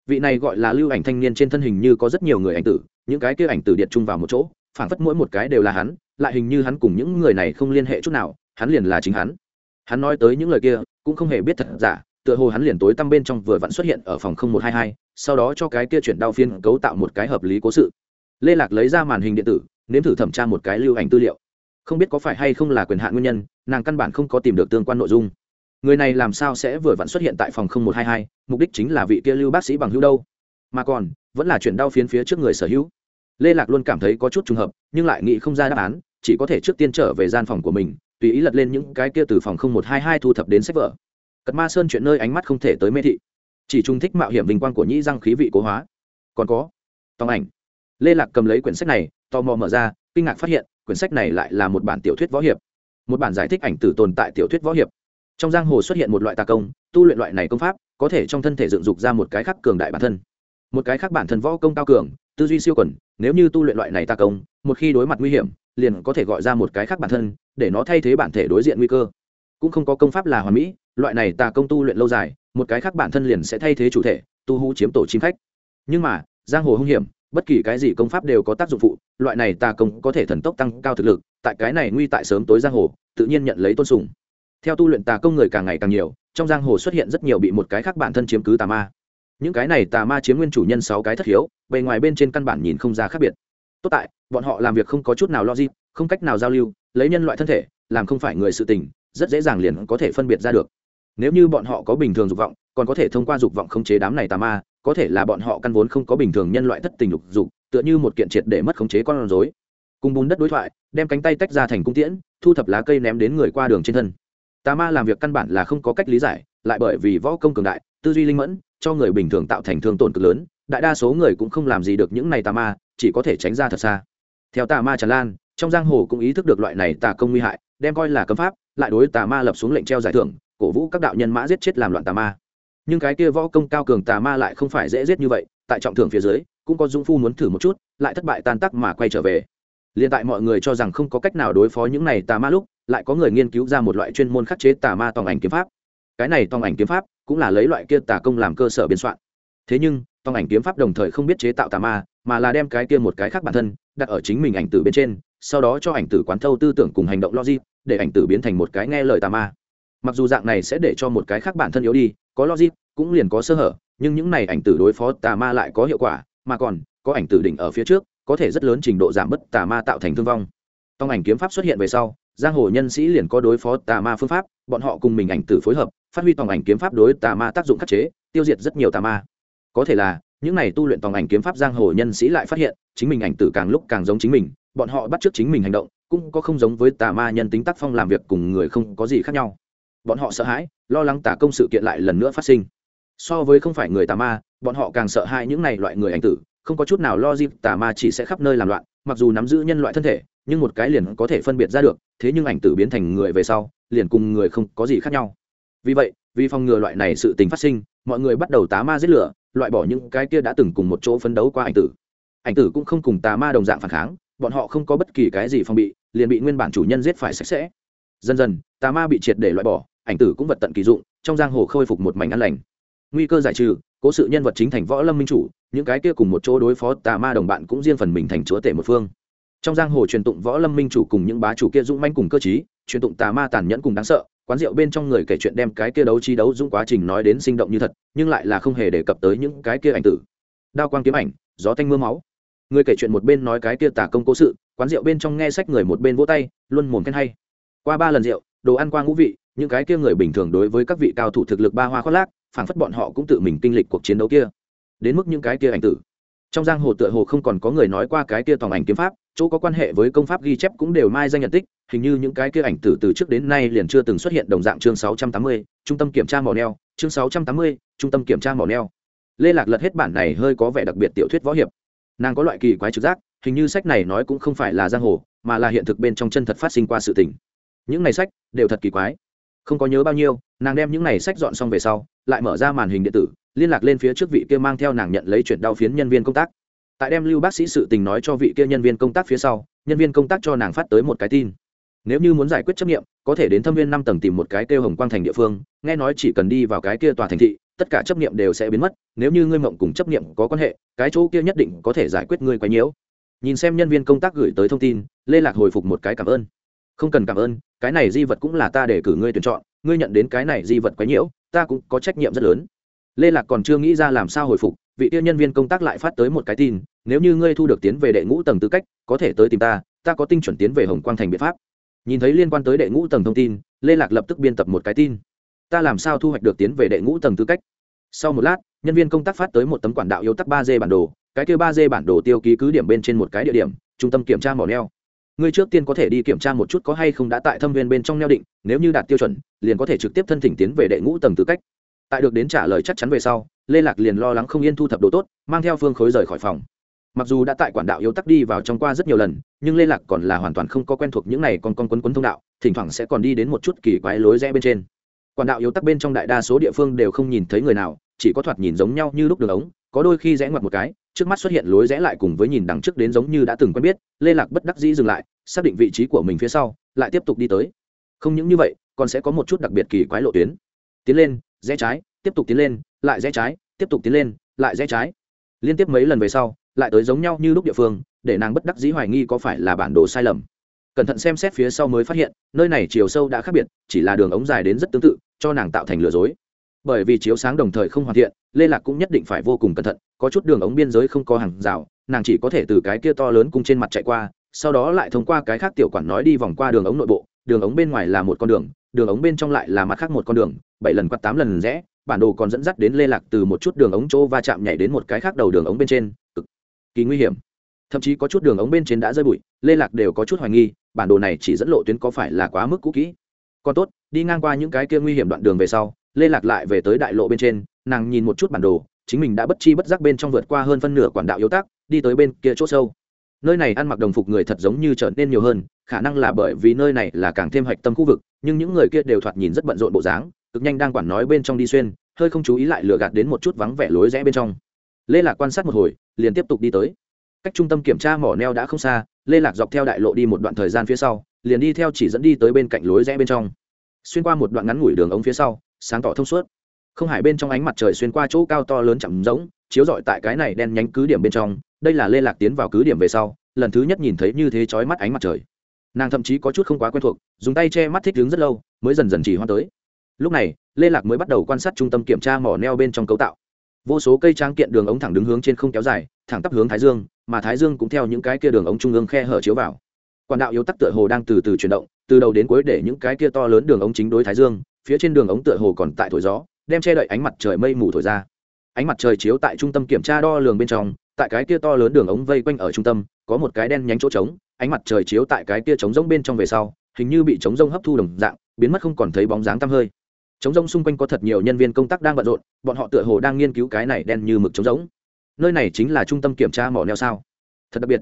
vị này gọi là lưu ảnh thanh niên trên thân hình như có rất nhiều người ảnh tử, những cái kia ảnh tử điện chung vào một chỗ phản phất mỗi một cái đều là hắn, lại hình như hắn cùng những người này không liên hệ chút nào, hắn liền là chính hắn. Hắn nói tới những lời kia, cũng không hề biết thật giả, tựa hồ hắn liền tối tăm bên trong vừa vặn xuất hiện ở phòng không một hai hai, sau đó cho cái kia chuyển đao phiên cấu tạo một cái hợp lý cố sự. Lê lạc lấy ra màn hình điện tử, nếm thử thẩm tra một cái lưu ảnh tư liệu. Không biết có phải hay không là quyền hạn nguyên nhân, nàng căn bản không có tìm được tương quan nội dung người này làm sao sẽ vừa vặn xuất hiện tại phòng không một hai hai, mục đích chính là vị kia lưu bác sĩ bằng hữu đâu. Mà còn, vẫn là chuyển đau phiến phía trước người sở hữu. Lê lạc luôn cảm thấy có chút trùng hợp, nhưng lại nghĩ không ra đáp án, chỉ có thể trước tiên trở về gian phòng của mình, tùy ý lật lên những cái kia từ phòng không một hai hai thu thập đến sách vở. Cật ma sơn chuyện nơi ánh mắt không thể tới mê thị. Chỉ trung thích mạo hiểm vinh quang của nhĩ răng khí vị cố hóa. Còn có, tòng ảnh. Lê lạc cầm lấy quyển sách này, tò mò mở ra, kinh ngạc phát hiện, quyển sách này lại là một bản tiểu thuyết võ hiệp. Một bản giải thích ảnh tử tồn tại tiểu thuyết võ hiệp trong giang hồ xuất hiện một loại tà công, tu luyện loại này công pháp, có thể trong thân thể dựng dục ra một cái khác cường đại bản thân. Một cái khác bản thân võ công cao cường, tư duy siêu quần, nếu như tu luyện loại này tà công, một khi đối mặt nguy hiểm, liền có thể gọi ra một cái khác bản thân, để nó thay thế bản thể đối diện nguy cơ. Cũng không có công pháp là hoàn mỹ, loại này tà công tu luyện lâu dài, một cái khác bản thân liền sẽ thay thế chủ thể, tu hú chiếm tổ chim khách. Nhưng mà, giang hồ hung hiểm, bất kỳ cái gì công pháp đều có tác dụng phụ, loại này tà công có thể thần tốc tăng cao thực lực, tại cái này nguy tại sớm tối giang hồ, tự nhiên nhận lấy tôn sùng theo tu luyện tà công người càng ngày càng nhiều, trong giang hồ xuất hiện rất nhiều bị một cái khác bản thân chiếm cứ tà ma. Những cái này tà ma chiếm nguyên chủ nhân sáu cái thất hiếu, bề ngoài bên trên căn bản nhìn không ra khác biệt. Tốt tại, bọn họ làm việc không có chút nào logic, không cách nào giao lưu, lấy nhân loại thân thể, làm không phải người sự tình, rất dễ dàng liền có thể phân biệt ra được. Nếu như bọn họ có bình thường dục vọng, còn có thể thông qua dục vọng khống chế đám này tà ma, có thể là bọn họ căn vốn không có bình thường nhân loại thất tình lục dục, tựa như một kiện triệt để mất khống chế con rối. Cùng bùn đất đối thoại, đem cánh tay tách ra thành cung tiễn, thu thập lá cây ném đến người qua đường trên thân tà ma làm việc căn bản là không có cách lý giải, lại bởi vì võ công cường đại, tư duy linh mẫn, cho người bình thường tạo thành thương tổn cực lớn, đại đa số người cũng không làm gì được những này tà ma, chỉ có thể tránh ra thật xa. Theo tà ma tràn lan, trong giang hồ cũng ý thức được loại này tà công nguy hại, đem coi là cấm pháp, lại đối tà ma lập xuống lệnh treo giải thưởng, cổ vũ các đạo nhân mã giết chết làm loạn tà ma. Nhưng cái kia võ công cao cường tà ma lại không phải dễ giết như vậy, tại trọng thưởng phía dưới, cũng có dũng phu muốn thử một chút, lại thất bại tan tắc mà quay trở về liên tại mọi người cho rằng không có cách nào đối phó những này tà ma lúc, lại có người nghiên cứu ra một loại chuyên môn khắc chế tà ma tòng ảnh kiếm pháp. Cái này tòng ảnh kiếm pháp cũng là lấy loại kia tà công làm cơ sở biên soạn. Thế nhưng, tòng ảnh kiếm pháp đồng thời không biết chế tạo tà ma, mà là đem cái kia một cái khác bản thân đặt ở chính mình ảnh tử bên trên, sau đó cho ảnh tử quán thâu tư tưởng cùng hành động logic, để ảnh tử biến thành một cái nghe lời tà ma. Mặc dù dạng này sẽ để cho một cái khác bản thân yếu đi, có logic, cũng liền có sơ hở, nhưng những này ảnh tử đối phó tà ma lại có hiệu quả, mà còn có ảnh tử đỉnh ở phía trước có thể rất lớn trình độ giảm bớt tà ma tạo thành thương vong. Tòng ảnh kiếm pháp xuất hiện về sau, giang hồ nhân sĩ liền có đối phó tà ma phương pháp, bọn họ cùng mình ảnh tử phối hợp, phát huy tòng ảnh kiếm pháp đối tà ma tác dụng khắc chế, tiêu diệt rất nhiều tà ma. Có thể là, những này tu luyện tòng ảnh kiếm pháp giang hồ nhân sĩ lại phát hiện, chính mình ảnh tử càng lúc càng giống chính mình, bọn họ bắt chước chính mình hành động, cũng có không giống với tà ma nhân tính tác phong làm việc cùng người không có gì khác nhau. Bọn họ sợ hãi, lo lắng tà công sự kiện lại lần nữa phát sinh. So với không phải người tà ma, bọn họ càng sợ hãi những này loại người ảnh tử không có chút nào lo dịp tà ma chỉ sẽ khắp nơi làm loạn, mặc dù nắm giữ nhân loại thân thể, nhưng một cái liền có thể phân biệt ra được, thế nhưng ảnh tử biến thành người về sau, liền cùng người không có gì khác nhau. Vì vậy, vì phòng ngừa loại này sự tình phát sinh, mọi người bắt đầu tá ma giết lửa, loại bỏ những cái kia đã từng cùng một chỗ phấn đấu qua ảnh tử. Ảnh tử cũng không cùng tà ma đồng dạng phản kháng, bọn họ không có bất kỳ cái gì phòng bị, liền bị nguyên bản chủ nhân giết phải sạch sẽ. Dần dần, tà ma bị triệt để loại bỏ, ảnh tử cũng vật tận kỳ dụng, trong giang hồ khôi phục một mảnh ăn lành nguy cơ giải trừ, cố sự nhân vật chính thành võ lâm minh chủ, những cái kia cùng một chỗ đối phó tà ma đồng bạn cũng riêng phần mình thành chúa tể một phương. Trong giang hồ truyền tụng võ lâm minh chủ cùng những bá chủ kia dũng manh cùng cơ chí truyền tụng tà ma tàn nhẫn cùng đáng sợ, quán rượu bên trong người kể chuyện đem cái kia đấu chi đấu dũng quá trình nói đến sinh động như thật, nhưng lại là không hề đề cập tới những cái kia ảnh tử. Đao quang kiếm ảnh, gió thanh mưa máu. Người kể chuyện một bên nói cái kia tả công cố sự, quán rượu bên trong nghe sách người một bên vỗ tay, luôn mồm khen hay. Qua ba lần rượu, đồ ăn qua ngũ vị, những cái kia người bình thường đối với các vị cao thủ thực lực ba hoa khoác lác phảng phất bọn họ cũng tự mình kinh lịch cuộc chiến đấu kia. Đến mức những cái kia ảnh tử. Trong giang hồ tựa hồ không còn có người nói qua cái kia tòng ảnh kiếm pháp chỗ có quan hệ với công pháp ghi chép cũng đều mai danh nhận tích hình như những cái kia ảnh tử từ trước đến nay liền chưa từng xuất hiện đồng dạng chương 680, trung tâm kiểm tra mỏ neo chương 680, trung tâm kiểm tra mỏ neo lê lạc lật hết bản này hơi có vẻ đặc biệt tiểu thuyết võ hiệp. Nàng có loại kỳ quái trực giác hình như sách này nói cũng không phải là giang hồ mà là hiện thực bên trong chân thật phát sinh qua sự tình. Những này sách đều thật kỳ quái không có nhớ bao nhiêu, nàng đem những này sách dọn xong về sau, lại mở ra màn hình điện tử, liên lạc lên phía trước vị kia mang theo nàng nhận lấy chuyển đau phiến nhân viên công tác. Tại đem lưu bác sĩ sự tình nói cho vị kia nhân viên công tác phía sau, nhân viên công tác cho nàng phát tới một cái tin. Nếu như muốn giải quyết chấp nghiệm, có thể đến thâm viên năm tầng tìm một cái kêu hồng quang thành địa phương, nghe nói chỉ cần đi vào cái kia tòa thành thị, tất cả chấp nghiệm đều sẽ biến mất, nếu như ngươi mộng cùng chấp nghiệm có quan hệ, cái chỗ kia nhất định có thể giải quyết ngươi quấy nhiễu. Nhìn xem nhân viên công tác gửi tới thông tin, lê lạc hồi phục một cái cảm ơn. Không cần cảm ơn cái này di vật cũng là ta để cử ngươi tuyển chọn, ngươi nhận đến cái này di vật quấy nhiễu, ta cũng có trách nhiệm rất lớn. Lê lạc còn chưa nghĩ ra làm sao hồi phục, vị tiêu nhân viên công tác lại phát tới một cái tin, nếu như ngươi thu được tiến về đệ ngũ tầng tư cách, có thể tới tìm ta ta có tinh chuẩn tiến về hồng quang thành biện pháp. Nhìn thấy liên quan tới đệ ngũ tầng thông tin, lê lạc lập tức biên tập một cái tin. Ta làm sao thu hoạch được tiến về đệ ngũ tầng tư cách? Sau một lát, nhân viên công tác phát tới một tấm quản đạo yêu tắc ba d bản đồ, cái kêu ba d bản đồ tiêu ký cứ điểm bên trên một cái địa điểm, trung tâm kiểm tra mỏ neo ngươi trước tiên có thể đi kiểm tra một chút có hay không đã tại thâm viên bên trong neo định, nếu như đạt tiêu chuẩn, liền có thể trực tiếp thân thỉnh tiến về đệ ngũ tầng tư cách. Tại được đến trả lời chắc chắn về sau, lê lạc liền lo lắng không yên thu thập đồ tốt, mang theo phương khối rời khỏi phòng. Mặc dù đã tại quản đạo yếu tắc đi vào trong qua rất nhiều lần, nhưng lê lạc còn là hoàn toàn không có quen thuộc những này còn con quấn quấn thông đạo, thỉnh thoảng sẽ còn đi đến một chút kỳ quái lối rẽ bên trên. Quản đạo yếu tắc bên trong đại đa số địa phương đều không nhìn thấy người nào, chỉ có thoạt nhìn giống nhau như lúc đường ống, có đôi khi rẽ ngoặt một cái trước mắt xuất hiện lối rẽ lại cùng với nhìn đằng trước đến giống như đã từng quen biết, lê lạc bất đắc dĩ dừng lại, xác định vị trí của mình phía sau, lại tiếp tục đi tới. Không những như vậy, còn sẽ có một chút đặc biệt kỳ quái lộ tuyến. Tiến lên, rẽ trái, tiếp tục tiến lên, lại rẽ trái, tiếp tục tiến lên, lại rẽ trái. Liên tiếp mấy lần về sau, lại tới giống nhau như lúc địa phương, để nàng bất đắc dĩ hoài nghi có phải là bản đồ sai lầm. Cẩn thận xem xét phía sau mới phát hiện, nơi này chiều sâu đã khác biệt, chỉ là đường ống dài đến rất tương tự, cho nàng tạo thành lừa dối bởi vì chiếu sáng đồng thời không hoàn thiện, lê lạc cũng nhất định phải vô cùng cẩn thận, có chút đường ống biên giới không có hàng rào, nàng chỉ có thể từ cái kia to lớn cung trên mặt chạy qua, sau đó lại thông qua cái khác tiểu quản nói đi vòng qua đường ống nội bộ, đường ống bên ngoài là một con đường đường ống bên trong lại là mặt khác một con đường, bảy lần quát tám lần rẽ, bản đồ còn dẫn dắt đến lê lạc từ một chút đường ống chỗ va chạm nhảy đến một cái khác đầu đường ống bên trên, cực kỳ nguy hiểm. Thậm chí có chút đường ống bên trên đã rơi bụi, lê lạc đều có chút hoài nghi, bản đồ này chỉ dẫn lộ tuyến có phải là quá mức cũ kỹ. Còn tốt, đi ngang qua những cái kia nguy hiểm đoạn đường về sau lê lạc lại về tới đại lộ bên trên, nàng nhìn một chút bản đồ, chính mình đã bất chi bất giác bên trong vượt qua hơn phân nửa quản đạo yếu tác đi tới bên kia c h ỗ sâu. Nơi này ăn mặc đồng phục người thật giống như trở nên nhiều hơn, khả năng là bởi vì nơi này là càng thêm hạch tâm khu vực, nhưng những người kia đều thoạt nhìn rất bận rộn bộ dáng, cực nhanh đang quản nói bên trong đi xuyên, hơi không chú ý lại lừa gạt đến một chút vắng vẻ lối rẽ bên trong. Lê lạc quan sát một hồi, liền tiếp tục đi tới. Cách trung tâm kiểm tra mỏ neo đã không xa, lê lạc dọc theo đại lộ đi một đoạn thời gian phía sau, liền đi theo chỉ dẫn đi tới bên cạnh lối rẽ bên trong. Xuyên qua một đoạn ngắn ngủi đường ống phía sau sáng tỏ thông suốt. Không hải bên trong ánh mặt trời xuyên qua chỗ cao to lớn chậm rỗng, chiếu rọi tại cái này đen nhánh cứ điểm bên trong, đây là lê lạc tiến vào cứ điểm về sau, lần thứ nhất nhìn thấy như thế chói mắt ánh mặt trời. Nàng thậm chí có chút không quá quen thuộc, dùng tay che mắt thích đứng rất lâu, mới dần dần chỉ hoa tới. Lúc này, lê lạc mới bắt đầu quan sát trung tâm kiểm tra mỏ neo bên trong cấu tạo. Vô số cây trang kiện đường ống thẳng đứng hướng trên không kéo dài, thẳng tắp hướng thái dương, mà thái dương cũng theo những cái kia đường ống trung ương khe hở chiếu vào. Quản đạo yếu tắc tựa hồ đang từ từ chuyển động, từ đầu đến cuối để những cái kia to lớn đường ống chính đối thái dương phía trên đường ống tựa hồ còn tại thổi gió, đem che đậy ánh mặt trời mây mù thổi ra. Ánh mặt trời chiếu tại trung tâm kiểm tra đo lường bên trong, tại cái kia to lớn đường ống vây quanh ở trung tâm, có một cái đen nhánh chỗ trống, ánh mặt trời chiếu tại cái kia trống rỗng bên trong về sau, hình như bị trống rỗng hấp thu đồng dạng, biến mất không còn thấy bóng dáng tăm hơi. Trống rỗng xung quanh có thật nhiều nhân viên công tác đang bận rộn, bọn họ tựa hồ đang nghiên cứu cái này đen như mực trống rỗng. Nơi này chính là trung tâm kiểm tra mỏ neo sao. Thật đặc biệt.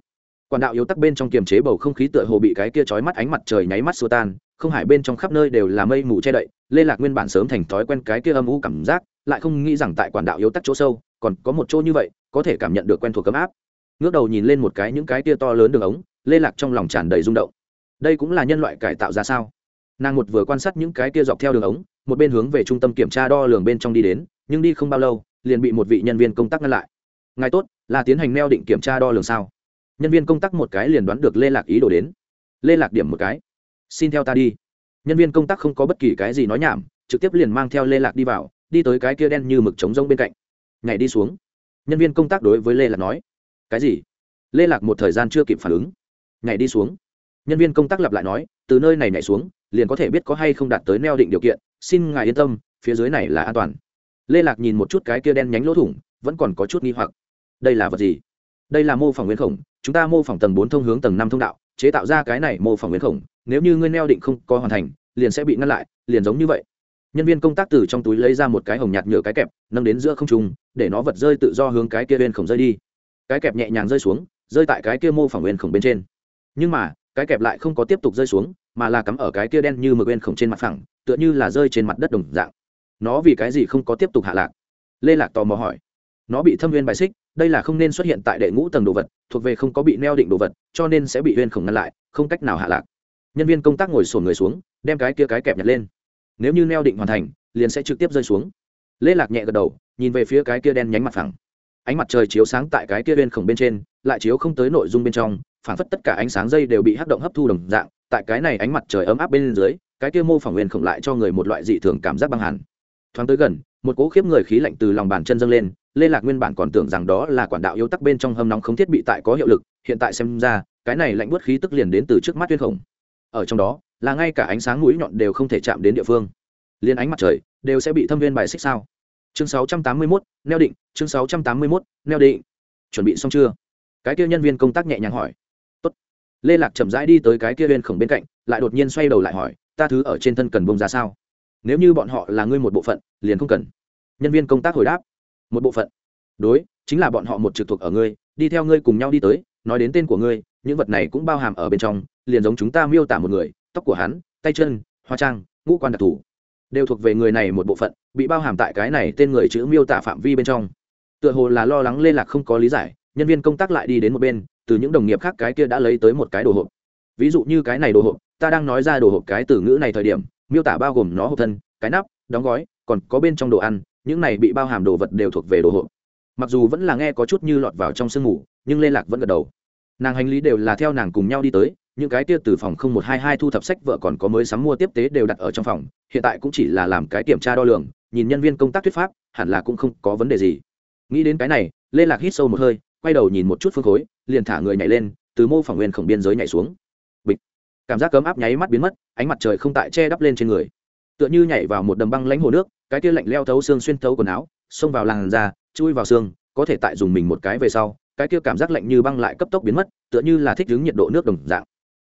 Quản đạo yếu tắc bên trong kiềm chế bầu không khí tựa hồ bị cái kia chói mắt ánh mặt trời nháy mắt xua tan không hải bên trong khắp nơi đều là mây mù che đậy, lê lạc nguyên bản sớm thành thói quen cái kia âm u cảm giác, lại không nghĩ rằng tại quản đạo yếu tắc chỗ sâu, còn có một chỗ như vậy, có thể cảm nhận được quen thuộc ấm áp. Ngước đầu nhìn lên một cái những cái kia to lớn đường ống, lê lạc trong lòng tràn đầy rung động. Đây cũng là nhân loại cải tạo ra sao? Nàng một vừa quan sát những cái kia dọc theo đường ống, một bên hướng về trung tâm kiểm tra đo lường bên trong đi đến, nhưng đi không bao lâu, liền bị một vị nhân viên công tác ngăn lại. Ngài tốt, là tiến hành neo định kiểm tra đo lường sao? Nhân viên công tác một cái liền đoán được lê lạc ý đồ đến. Lê lạc điểm một cái xin theo ta đi. Nhân viên công tác không có bất kỳ cái gì nói nhảm, trực tiếp liền mang theo lê lạc đi vào, đi tới cái kia đen như mực trống rông bên cạnh. Nhảy đi xuống. Nhân viên công tác đối với lê lạc nói, cái gì? Lê lạc một thời gian chưa kịp phản ứng. Nhảy đi xuống. Nhân viên công tác lặp lại nói, từ nơi này nhảy xuống, liền có thể biết có hay không đạt tới neo định điều kiện, xin ngài yên tâm, phía dưới này là an toàn. Lê lạc nhìn một chút cái kia đen nhánh lỗ thủng, vẫn còn có chút nghi hoặc. Đây là vật gì? Đây là mô phỏng nguyên khổng, chúng ta mô phỏng tầng bốn thông hướng tầng năm thông đạo, chế tạo ra cái này mô phỏng nguyên khổng nếu như ngươi neo định không có hoàn thành, liền sẽ bị ngăn lại, liền giống như vậy. Nhân viên công tác từ trong túi lấy ra một cái hồng nhạt nhựa cái kẹp, nâng đến giữa không trung, để nó vật rơi tự do hướng cái kia bên khổng rơi đi. Cái kẹp nhẹ nhàng rơi xuống, rơi tại cái kia mô phỏng nguyên khổng bên trên. Nhưng mà, cái kẹp lại không có tiếp tục rơi xuống, mà là cắm ở cái kia đen như mực bên khổng trên mặt phẳng, tựa như là rơi trên mặt đất đồng dạng. Nó vì cái gì không có tiếp tục hạ lạc? Lê lạc tò mò hỏi. Nó bị thâm viên bài xích, đây là không nên xuất hiện tại đệ ngũ tầng đồ vật, thuộc về không có bị neo định đồ vật, cho nên sẽ bị huyên khổng ngăn lại, không cách nào hạ lạc nhân viên công tác ngồi sổn người xuống, đem cái kia cái kẹp nhặt lên. Nếu như neo định hoàn thành, liền sẽ trực tiếp rơi xuống. Lê lạc nhẹ gật đầu, nhìn về phía cái kia đen nhánh mặt phẳng. Ánh mặt trời chiếu sáng tại cái kia bên khổng bên trên, lại chiếu không tới nội dung bên trong, phản phất tất cả ánh sáng dây đều bị hắc động hấp thu đồng dạng, tại cái này ánh mặt trời ấm áp bên dưới, cái kia mô phỏng nguyên khổng lại cho người một loại dị thường cảm giác băng hẳn. Thoáng tới gần, một cỗ khiếp người khí lạnh từ lòng bàn chân dâng lên, lê lạc nguyên bản còn tưởng rằng đó là quản đạo yếu tắc bên trong hâm nóng không thiết bị tại có hiệu lực, hiện tại xem ra, cái này lạnh buốt khí tức liền đến từ trước mắt tuyên khổng ở trong đó là ngay cả ánh sáng mũi nhọn đều không thể chạm đến địa phương. Liên ánh mặt trời đều sẽ bị thâm viên bài xích sao? Chương 681, neo định chương 681, neo định. Chuẩn bị xong chưa? Cái kia nhân viên công tác nhẹ nhàng hỏi. Tốt. lê lạc chậm rãi đi tới cái kia viên khổng bên cạnh lại đột nhiên xoay đầu lại hỏi ta thứ ở trên thân cần bông ra sao? Nếu như bọn họ là ngươi một bộ phận liền không cần. Nhân viên công tác hồi đáp một bộ phận. Đối chính là bọn họ một trực thuộc ở ngươi đi theo ngươi cùng nhau đi tới nói đến tên của ngươi, những vật này cũng bao hàm ở bên trong, liền giống chúng ta miêu tả một người, tóc của hắn, tay chân, hoa trang, ngũ quan đặc thù, đều thuộc về người này một bộ phận, bị bao hàm tại cái này tên người chữ miêu tả phạm vi bên trong. Tựa hồ là lo lắng liên lạc không có lý giải, nhân viên công tác lại đi đến một bên, từ những đồng nghiệp khác cái kia đã lấy tới một cái đồ hộp. Ví dụ như cái này đồ hộp, ta đang nói ra đồ hộp cái từ ngữ này thời điểm, miêu tả bao gồm nó hộp thân, cái nắp, đóng gói, còn có bên trong đồ ăn, những này bị bao hàm đồ vật đều thuộc về đồ hộp. Mặc dù vẫn là nghe có chút như lọt vào trong sương mù, nhưng lê lạc vẫn gật đầu nàng hành lý đều là theo nàng cùng nhau đi tới, những cái kia từ phòng không một hai hai thu thập sách vợ còn có mới sắm mua tiếp tế đều đặt ở trong phòng, hiện tại cũng chỉ là làm cái kiểm tra đo lường, nhìn nhân viên công tác thuyết pháp, hẳn là cũng không có vấn đề gì. Nghĩ đến cái này, lê lạc hít sâu một hơi, quay đầu nhìn một chút phương khối, liền thả người nhảy lên, từ mô phỏng nguyên khổng biên giới nhảy xuống. Bịch. Cảm giác cấm áp nháy mắt biến mất, ánh mặt trời không tại che đắp lên trên người. Tựa như nhảy vào một đầm băng lãnh hồ nước, cái kia lạnh leo thấu xương xuyên thấu quần áo, xông vào làn da, chui vào xương, có thể tại dùng mình một cái về sau cái kia cảm giác lạnh như băng lại cấp tốc biến mất, tựa như là thích ứng nhiệt độ nước đồng dạng.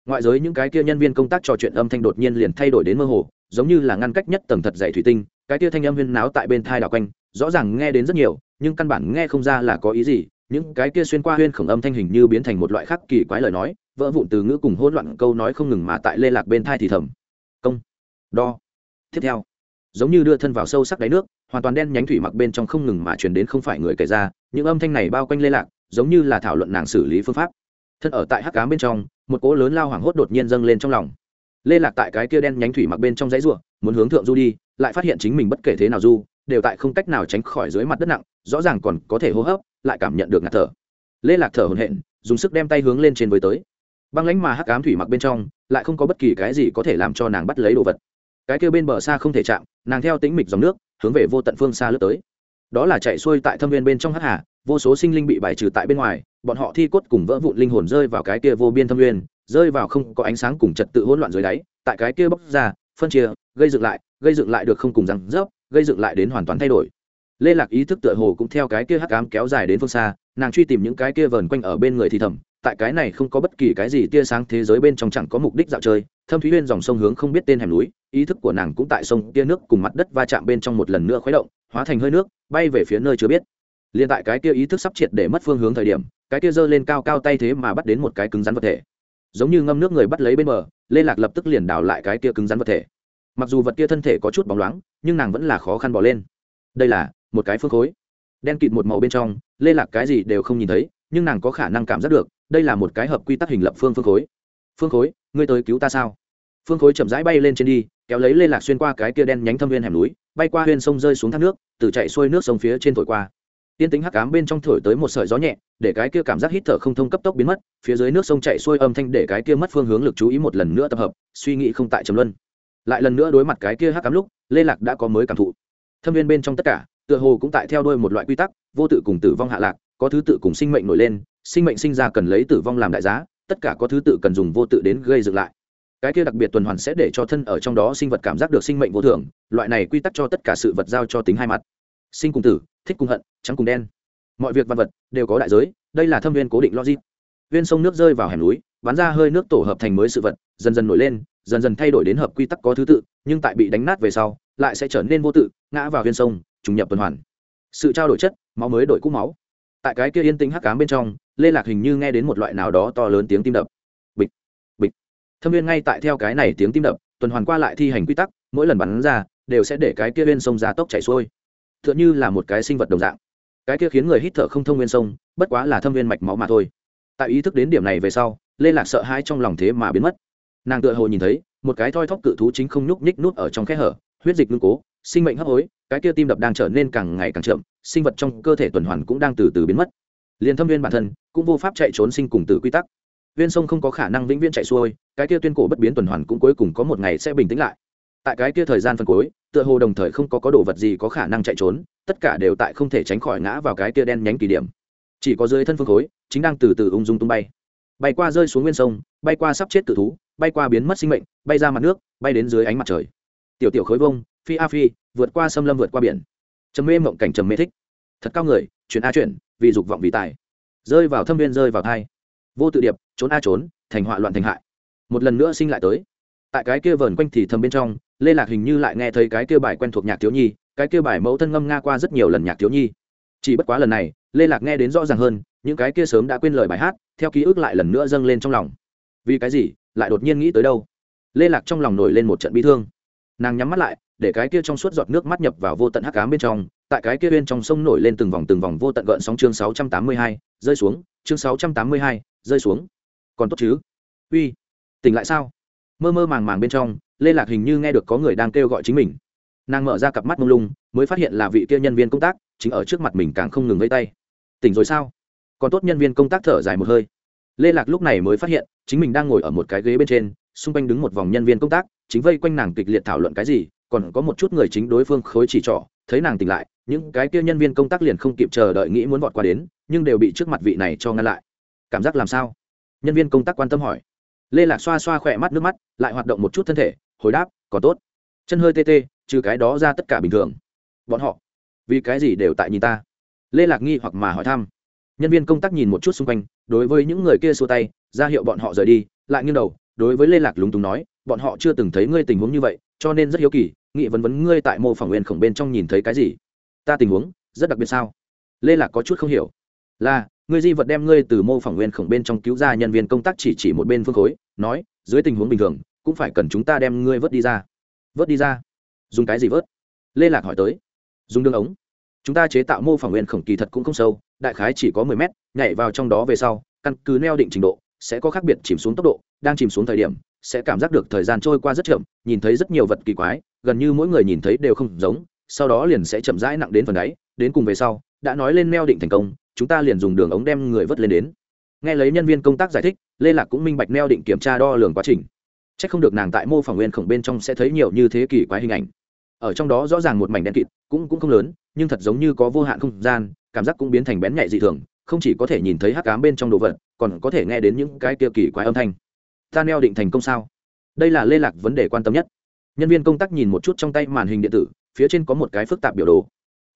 Ngoại giới những cái kia nhân viên công tác trò chuyện âm thanh đột nhiên liền thay đổi đến mơ hồ, giống như là ngăn cách nhất tầng thật dày thủy tinh, cái kia thanh âm huyên náo tại bên thai đảo quanh, rõ ràng nghe đến rất nhiều, nhưng căn bản nghe không ra là có ý gì, những cái kia xuyên qua huyên khổng âm thanh hình như biến thành một loại khác kỳ quái lời nói, vỡ vụn từ ngữ cùng hỗn loạn câu nói không ngừng mà tại lê lạc bên thai thì thầm. Công. Đo. Tiếp theo. Giống như đưa thân vào sâu sắc đáy nước hoàn toàn đen nhánh thủy mặc bên trong không ngừng mà truyền đến không phải người kể ra, những âm thanh này bao quanh lê lạc, giống như là thảo luận nàng xử lý phương pháp. Thân ở tại hắc cám bên trong, một cỗ lớn lao hoảng hốt đột nhiên dâng lên trong lòng. Lê lạc tại cái kia đen nhánh thủy mặc bên trong dãy ruộng muốn hướng thượng du đi, lại phát hiện chính mình bất kể thế nào du, đều tại không cách nào tránh khỏi dưới mặt đất nặng, rõ ràng còn có thể hô hấp, lại cảm nhận được ngạt thở. Lê lạc thở hồn hện dùng sức đem tay hướng lên trên với tới. Băng lánh mà hắc ám thủy mặc bên trong, lại không có bất kỳ cái gì có thể làm cho nàng bắt lấy đồ vật. Cái kia bên bờ xa không thể chạm, nàng theo tĩnh mịch dòng nước hướng về vô tận phương xa lướt tới. Đó là chạy xuôi tại thâm viên bên trong hắc hà, vô số sinh linh bị bài trừ tại bên ngoài, bọn họ thi cốt cùng vỡ vụn linh hồn rơi vào cái kia vô biên thâm viên, rơi vào không có ánh sáng cùng trật tự hỗn loạn dưới đáy, tại cái kia bốc ra, phân chia, gây dựng lại, gây dựng lại được không cùng răng rớp, gây dựng lại đến hoàn toàn thay đổi. Lê lạc ý thức tựa hồ cũng theo cái kia hắc ám kéo dài đến phương xa, nàng truy tìm những cái kia vờn quanh ở bên người thì thầm tại cái này không có bất kỳ cái gì tia sáng thế giới bên trong chẳng có mục đích dạo chơi, thâm thúy huyên dòng sông hướng không biết tên hẻm núi, ý thức của nàng cũng tại sông tia nước cùng mặt đất va chạm bên trong một lần nữa khuấy động, hóa thành hơi nước, bay về phía nơi chưa biết. Liền tại cái kia ý thức sắp triệt để mất phương hướng thời điểm, cái kia giơ lên cao cao tay thế mà bắt đến một cái cứng rắn vật thể. Giống như ngâm nước người bắt lấy bên bờ, lê lạc lập tức liền đào lại cái kia cứng rắn vật thể. Mặc dù vật kia thân thể có chút bóng loáng, nhưng nàng vẫn là khó khăn bỏ lên. Đây là một cái phương khối, đen kịt một màu bên trong, lê lạc cái gì đều không nhìn thấy, nhưng nàng có khả năng cảm giác được đây là một cái hợp quy tắc hình lập phương phương khối. Phương khối, ngươi tới cứu ta sao? Phương khối chậm rãi bay lên trên đi, kéo lấy lê lạc xuyên qua cái kia đen nhánh thâm viên hẻm núi, bay qua huyên sông rơi xuống thác nước, từ chạy xuôi nước sông phía trên thổi qua. Tiên tính hắc cám bên trong thổi tới một sợi gió nhẹ, để cái kia cảm giác hít thở không thông cấp tốc biến mất, phía dưới nước sông chạy xuôi âm thanh để cái kia mất phương hướng lực chú ý một lần nữa tập hợp, suy nghĩ không tại trầm luân. Lại lần nữa đối mặt cái kia hắc cám lúc, lê lạc đã có mới cảm thụ. Thâm viên bên trong tất cả, tựa hồ cũng tại theo đuôi một loại quy tắc, vô tự cùng tử vong hạ lạc, có thứ tự cùng sinh mệnh nổi lên sinh mệnh sinh ra cần lấy tử vong làm đại giá, tất cả có thứ tự cần dùng vô tự đến gây dựng lại. Cái kia đặc biệt tuần hoàn sẽ để cho thân ở trong đó sinh vật cảm giác được sinh mệnh vô thường, loại này quy tắc cho tất cả sự vật giao cho tính hai mặt. Sinh cùng tử, thích cùng hận, trắng cùng đen. Mọi việc văn vật đều có đại giới, đây là thâm viên cố định logic. Viên sông nước rơi vào hẻm núi, bắn ra hơi nước tổ hợp thành mới sự vật, dần dần nổi lên, dần dần thay đổi đến hợp quy tắc có thứ tự, nhưng tại bị đánh nát về sau, lại sẽ trở nên vô tự, ngã vào viên sông, trùng nhập tuần hoàn. Sự trao đổi chất, máu mới đổi cũ máu. Tại cái kia yên tĩnh hắc cám bên trong lê lạc hình như nghe đến một loại nào đó to lớn tiếng tim đập. Bịch bịch. Thâm viên ngay tại theo cái này tiếng tim đập, tuần hoàn qua lại thi hành quy tắc, mỗi lần bắn ra, đều sẽ để cái kia bên sông ra tốc chảy xuôi. T h ư ợ n h ư là một cái sinh vật đồng dạng. Cái kia khiến người hít thở không thông nguyên sông, bất quá là thâm viên mạch máu mà thôi. Tại ý thức đến điểm này về sau, lê lạc sợ hãi trong lòng thế mà biến mất. Nàng tựa hồ nhìn thấy, một cái thoi thóp cự thú chính không nhúc nhích nút ở trong khe hở, huyết dịch ngưng cố, sinh mệnh hấp hối, cái kia tim đập đang trở nên càng ngày càng chậm, sinh vật trong cơ thể tuần hoàn cũng đang từ từ biến mất liền thâm viên bản thân cũng vô pháp chạy trốn sinh cùng từ quy tắc. Viên sông không có khả năng vĩnh viễn chạy xuôi, cái kia tuyên cổ bất biến tuần hoàn cũng cuối cùng có một ngày sẽ bình tĩnh lại. Tại cái kia thời gian phân cuối, tựa hồ đồng thời không có có đồ vật gì có khả năng chạy trốn, tất cả đều tại không thể tránh khỏi ngã vào cái kia đen nhánh kỳ điểm. Chỉ có dưới thân phương khối, chính đang từ từ ung dung tung bay. Bay qua rơi xuống nguyên sông, bay qua sắp chết tự thú, bay qua biến mất sinh mệnh, bay ra mặt nước, bay đến dưới ánh mặt trời. Tiểu tiểu khối vông, phi a phi, vượt qua xâm lâm vượt qua biển. Trầm mê mộng cảnh trầm mê thích thật cao người, chuyển a chuyển, vì dục vọng vì tài. Rơi vào thâm viên, rơi vào thai. Vô tự điệp, trốn a trốn, thành họa loạn thành hại. Một lần nữa sinh lại tới. Tại cái kia vờn quanh thì thầm bên trong, lê lạc hình như lại nghe thấy cái kia bài quen thuộc nhạc thiếu nhi, cái kia bài mẫu thân ngâm nga qua rất nhiều lần nhạc thiếu nhi. Chỉ bất quá lần này, lê lạc nghe đến rõ ràng hơn, những cái kia sớm đã quên lời bài hát, theo ký ức lại lần nữa dâng lên trong lòng. Vì cái gì, lại đột nhiên nghĩ tới đâu? Lê lạc trong lòng nổi lên một trận bi thương. Nàng nhắm mắt lại, để cái kia trong suốt giọt nước mắt nhập vào vô tận hắc ám bên trong tại cái kia bên trong sông nổi lên từng vòng từng vòng vô tận gợn sóng chương 682, rơi xuống, chương 682, rơi xuống. Còn tốt chứ? Uy, tỉnh lại sao? Mơ mơ màng màng bên trong, Lê Lạc hình như nghe được có người đang kêu gọi chính mình. Nàng mở ra cặp mắt mông lung, mới phát hiện là vị kia nhân viên công tác, chính ở trước mặt mình càng không ngừng vẫy tay. Tỉnh rồi sao? còn tốt nhân viên công tác thở dài một hơi lê lạc lúc này mới phát hiện chính mình đang ngồi ở một cái ghế bên trên xung quanh đứng một vòng nhân viên công tác chính vây quanh nàng kịch liệt thảo luận cái gì còn có một chút người chính đối phương khối chỉ trỏ, thấy nàng tỉnh lại, những cái kia nhân viên công tác liền không kịp chờ đợi nghĩ muốn vọt qua đến, nhưng đều bị trước mặt vị này cho ngăn lại. Cảm giác làm sao? Nhân viên công tác quan tâm hỏi. Lê lạc xoa xoa khỏe mắt nước mắt, lại hoạt động một chút thân thể, hồi đáp, còn tốt. Chân hơi tê tê, trừ cái đó ra tất cả bình thường. Bọn họ, vì cái gì đều tại nhìn ta? Lê lạc nghi hoặc mà hỏi thăm. Nhân viên công tác nhìn một chút xung quanh, đối với những người kia xua tay, ra hiệu bọn họ rời đi, lại nghiêng đầu, đối với lê lạc lúng túng nói, bọn họ chưa từng thấy ngươi tình huống như vậy, cho nên rất hiếu kỳ nghị vấn vấn ngươi tại mô phỏng nguyên khổng bên trong nhìn thấy cái gì? Ta tình huống, rất đặc biệt sao? Lê lạc có chút không hiểu. Là, ngươi di vật đem ngươi từ mô phỏng nguyên khổng bên trong cứu ra nhân viên công tác chỉ chỉ một bên phương khối, nói, dưới tình huống bình thường, cũng phải cần chúng ta đem ngươi vớt đi ra. Vớt đi ra? Dùng cái gì vớt? Lê lạc hỏi tới. Dùng đường ống. Chúng ta chế tạo mô phỏng nguyên khổng kỳ thật cũng không sâu, đại khái chỉ có mười mét, nhảy vào trong đó về sau, căn cứ neo định trình độ, sẽ có khác biệt chìm xuống tốc độ, đang chìm xuống thời điểm, sẽ cảm giác được thời gian trôi qua rất chậm, nhìn thấy rất nhiều vật kỳ quái gần như mỗi người nhìn thấy đều không giống, sau đó liền sẽ chậm rãi nặng đến phần đáy, đến cùng về sau, đã nói lên neo định thành công, chúng ta liền dùng đường ống đem người vớt lên đến. Nghe lấy nhân viên công tác giải thích, lê lạc cũng minh bạch neo định kiểm tra đo lường quá trình. C h ắ c không được nàng tại mô phỏng nguyên khổng bên trong sẽ thấy nhiều như thế kỷ quái hình ảnh. Ở trong đó rõ ràng một mảnh đen kịt, cũng cũng không lớn, nhưng thật giống như có vô hạn không gian, cảm giác cũng biến thành bén nhạy dị thường, không chỉ có thể nhìn thấy hắc cám bên trong đồ vật, còn có thể nghe đến những cái kia kỳ quái âm thanh. Ta neo định thành công sao? Đây là lê lạc vấn đề quan tâm nhất nhân viên công tác nhìn một chút trong tay màn hình điện tử, phía trên có một cái phức tạp biểu đồ.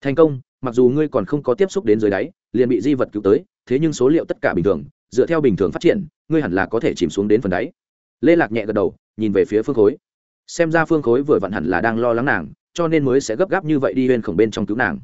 Thành công, mặc dù ngươi còn không có tiếp xúc đến dưới đáy, liền bị di vật cứu tới, thế nhưng số liệu tất cả bình thường, dựa theo bình thường phát triển, ngươi hẳn là có thể chìm xuống đến phần đáy. Lê lạc nhẹ gật đầu, nhìn về phía phương khối. Xem ra phương khối vừa vặn hẳn là đang lo lắng nàng, cho nên mới sẽ gấp gáp như vậy đi bên khổng bên trong cứu nàng.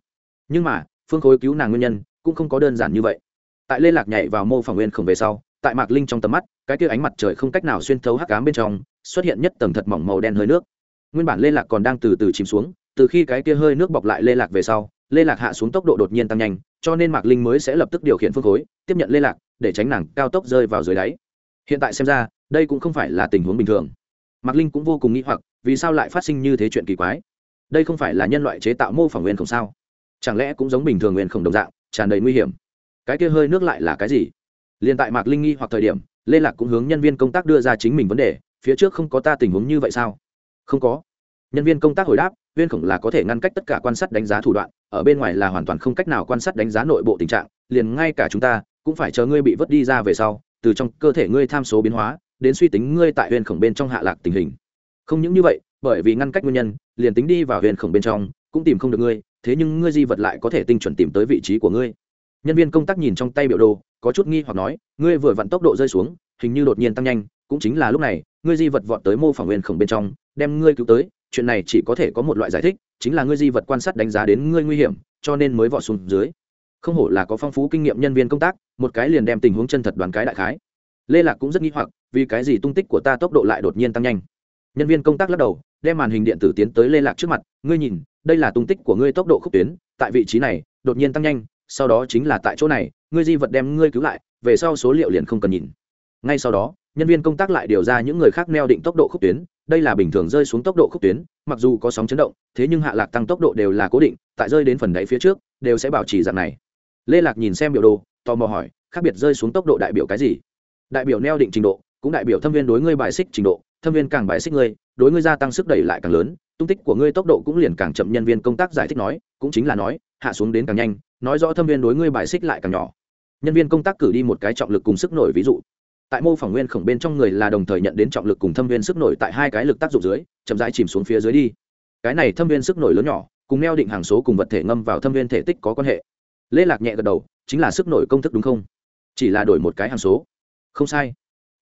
Nhưng mà, phương khối cứu nàng nguyên nhân cũng không có đơn giản như vậy. Tại lê lạc nhảy vào mô phỏng nguyên khổng về sau, tại mạc linh trong tầm mắt, cái kia ánh mặt trời không cách nào xuyên thấu hắc cám bên trong, xuất hiện nhất tầng thật mỏng màu đen hơi nước nguyên bản lê lạc còn đang từ từ chìm xuống, từ khi cái kia hơi nước bọc lại lê lạc về sau, lê lạc hạ xuống tốc độ đột nhiên tăng nhanh, cho nên mạc linh mới sẽ lập tức điều khiển phương khối, tiếp nhận lê lạc, để tránh nàng cao tốc rơi vào dưới đáy. Hiện tại xem ra, đây cũng không phải là tình huống bình thường. Mạc linh cũng vô cùng nghĩ hoặc, vì sao lại phát sinh như thế chuyện kỳ quái? Đây không phải là nhân loại chế tạo mô phỏng nguyên khổng sao? Chẳng lẽ cũng giống bình thường nguyên khổng đồng dạng, tràn đầy nguy hiểm? Cái kia hơi nước lại là cái gì? Liền tại mạc linh nghi hoặc thời điểm, lê lạc cũng hướng nhân viên công tác đưa ra chính mình vấn đề, phía trước không có ta tình huống như vậy sao? Không có. Nhân viên công tác hồi đáp, viên khổng là có thể ngăn cách tất cả quan sát đánh giá thủ đoạn, ở bên ngoài là hoàn toàn không cách nào quan sát đánh giá nội bộ tình trạng, liền ngay cả chúng ta, cũng phải chờ ngươi bị vứt đi ra về sau, từ trong cơ thể ngươi tham số biến hóa, đến suy tính ngươi tại huyền khổng bên trong hạ lạc tình hình. Không những như vậy, bởi vì ngăn cách nguyên nhân, liền tính đi vào huyền khổng bên trong, cũng tìm không được ngươi, thế nhưng ngươi di vật lại có thể tinh chuẩn tìm tới vị trí của ngươi. Nhân viên công tác nhìn trong tay biểu đồ, có chút nghi hoặc nói, ngươi vừa vặn tốc độ rơi xuống, hình như đột nhiên tăng nhanh, cũng chính là lúc này, ngươi di vật vọt tới mô phỏng nguyên khổng bên trong đem ngươi cứu tới, chuyện này chỉ có thể có một loại giải thích, chính là ngươi di vật quan sát đánh giá đến ngươi nguy hiểm, cho nên mới vọt xuống dưới. Không hổ là có phong phú kinh nghiệm nhân viên công tác, một cái liền đem tình huống chân thật đoán cái đại khái. Lê lạc cũng rất nghi hoặc, vì cái gì tung tích của ta tốc độ lại đột nhiên tăng nhanh? Nhân viên công tác lắc đầu, đem màn hình điện tử tiến tới lê lạc trước mặt, ngươi nhìn, đây là tung tích của ngươi tốc độ khúc tuyến, tại vị trí này, đột nhiên tăng nhanh, sau đó chính là tại chỗ này, ngươi di vật đem ngươi cứu lại, về sau số liệu liền không cần nhìn. Ngay sau đó, nhân viên công tác lại điều ra những người khác neo định tốc độ khúc tuyến đây là bình thường rơi xuống tốc độ khúc tuyến, mặc dù có sóng chấn động, thế nhưng hạ lạc tăng tốc độ đều là cố định, tại rơi đến phần đáy phía trước, đều sẽ bảo trì dạng này. Lê lạc nhìn xem biểu đồ, tò mò hỏi, khác biệt rơi xuống tốc độ đại biểu cái gì? Đại biểu neo định trình độ, cũng đại biểu thâm viên đối ngươi bài xích trình độ, thâm viên càng bài xích ngươi, đối ngươi gia tăng sức đẩy lại càng lớn, tung tích của ngươi tốc độ cũng liền càng chậm, nhân viên công tác giải thích nói, cũng chính là nói, hạ xuống đến càng nhanh, nói rõ thâm viên đối ngươi bài xích lại càng nhỏ. Nhân viên công tác cử đi một cái trọng lực cùng sức nổi ví dụ tại mô phỏng nguyên khổng bên trong người là đồng thời nhận đến trọng lực cùng thâm viên sức nổi tại hai cái lực tác dụng dưới, chậm rãi chìm xuống phía dưới đi. Cái này thâm viên sức nổi lớn nhỏ, cùng neo định hàng số cùng vật thể ngâm vào thâm viên thể tích có quan hệ. Lê lạc nhẹ gật đầu, chính là sức nổi công thức đúng không? Chỉ là đổi một cái hàng số. Không sai.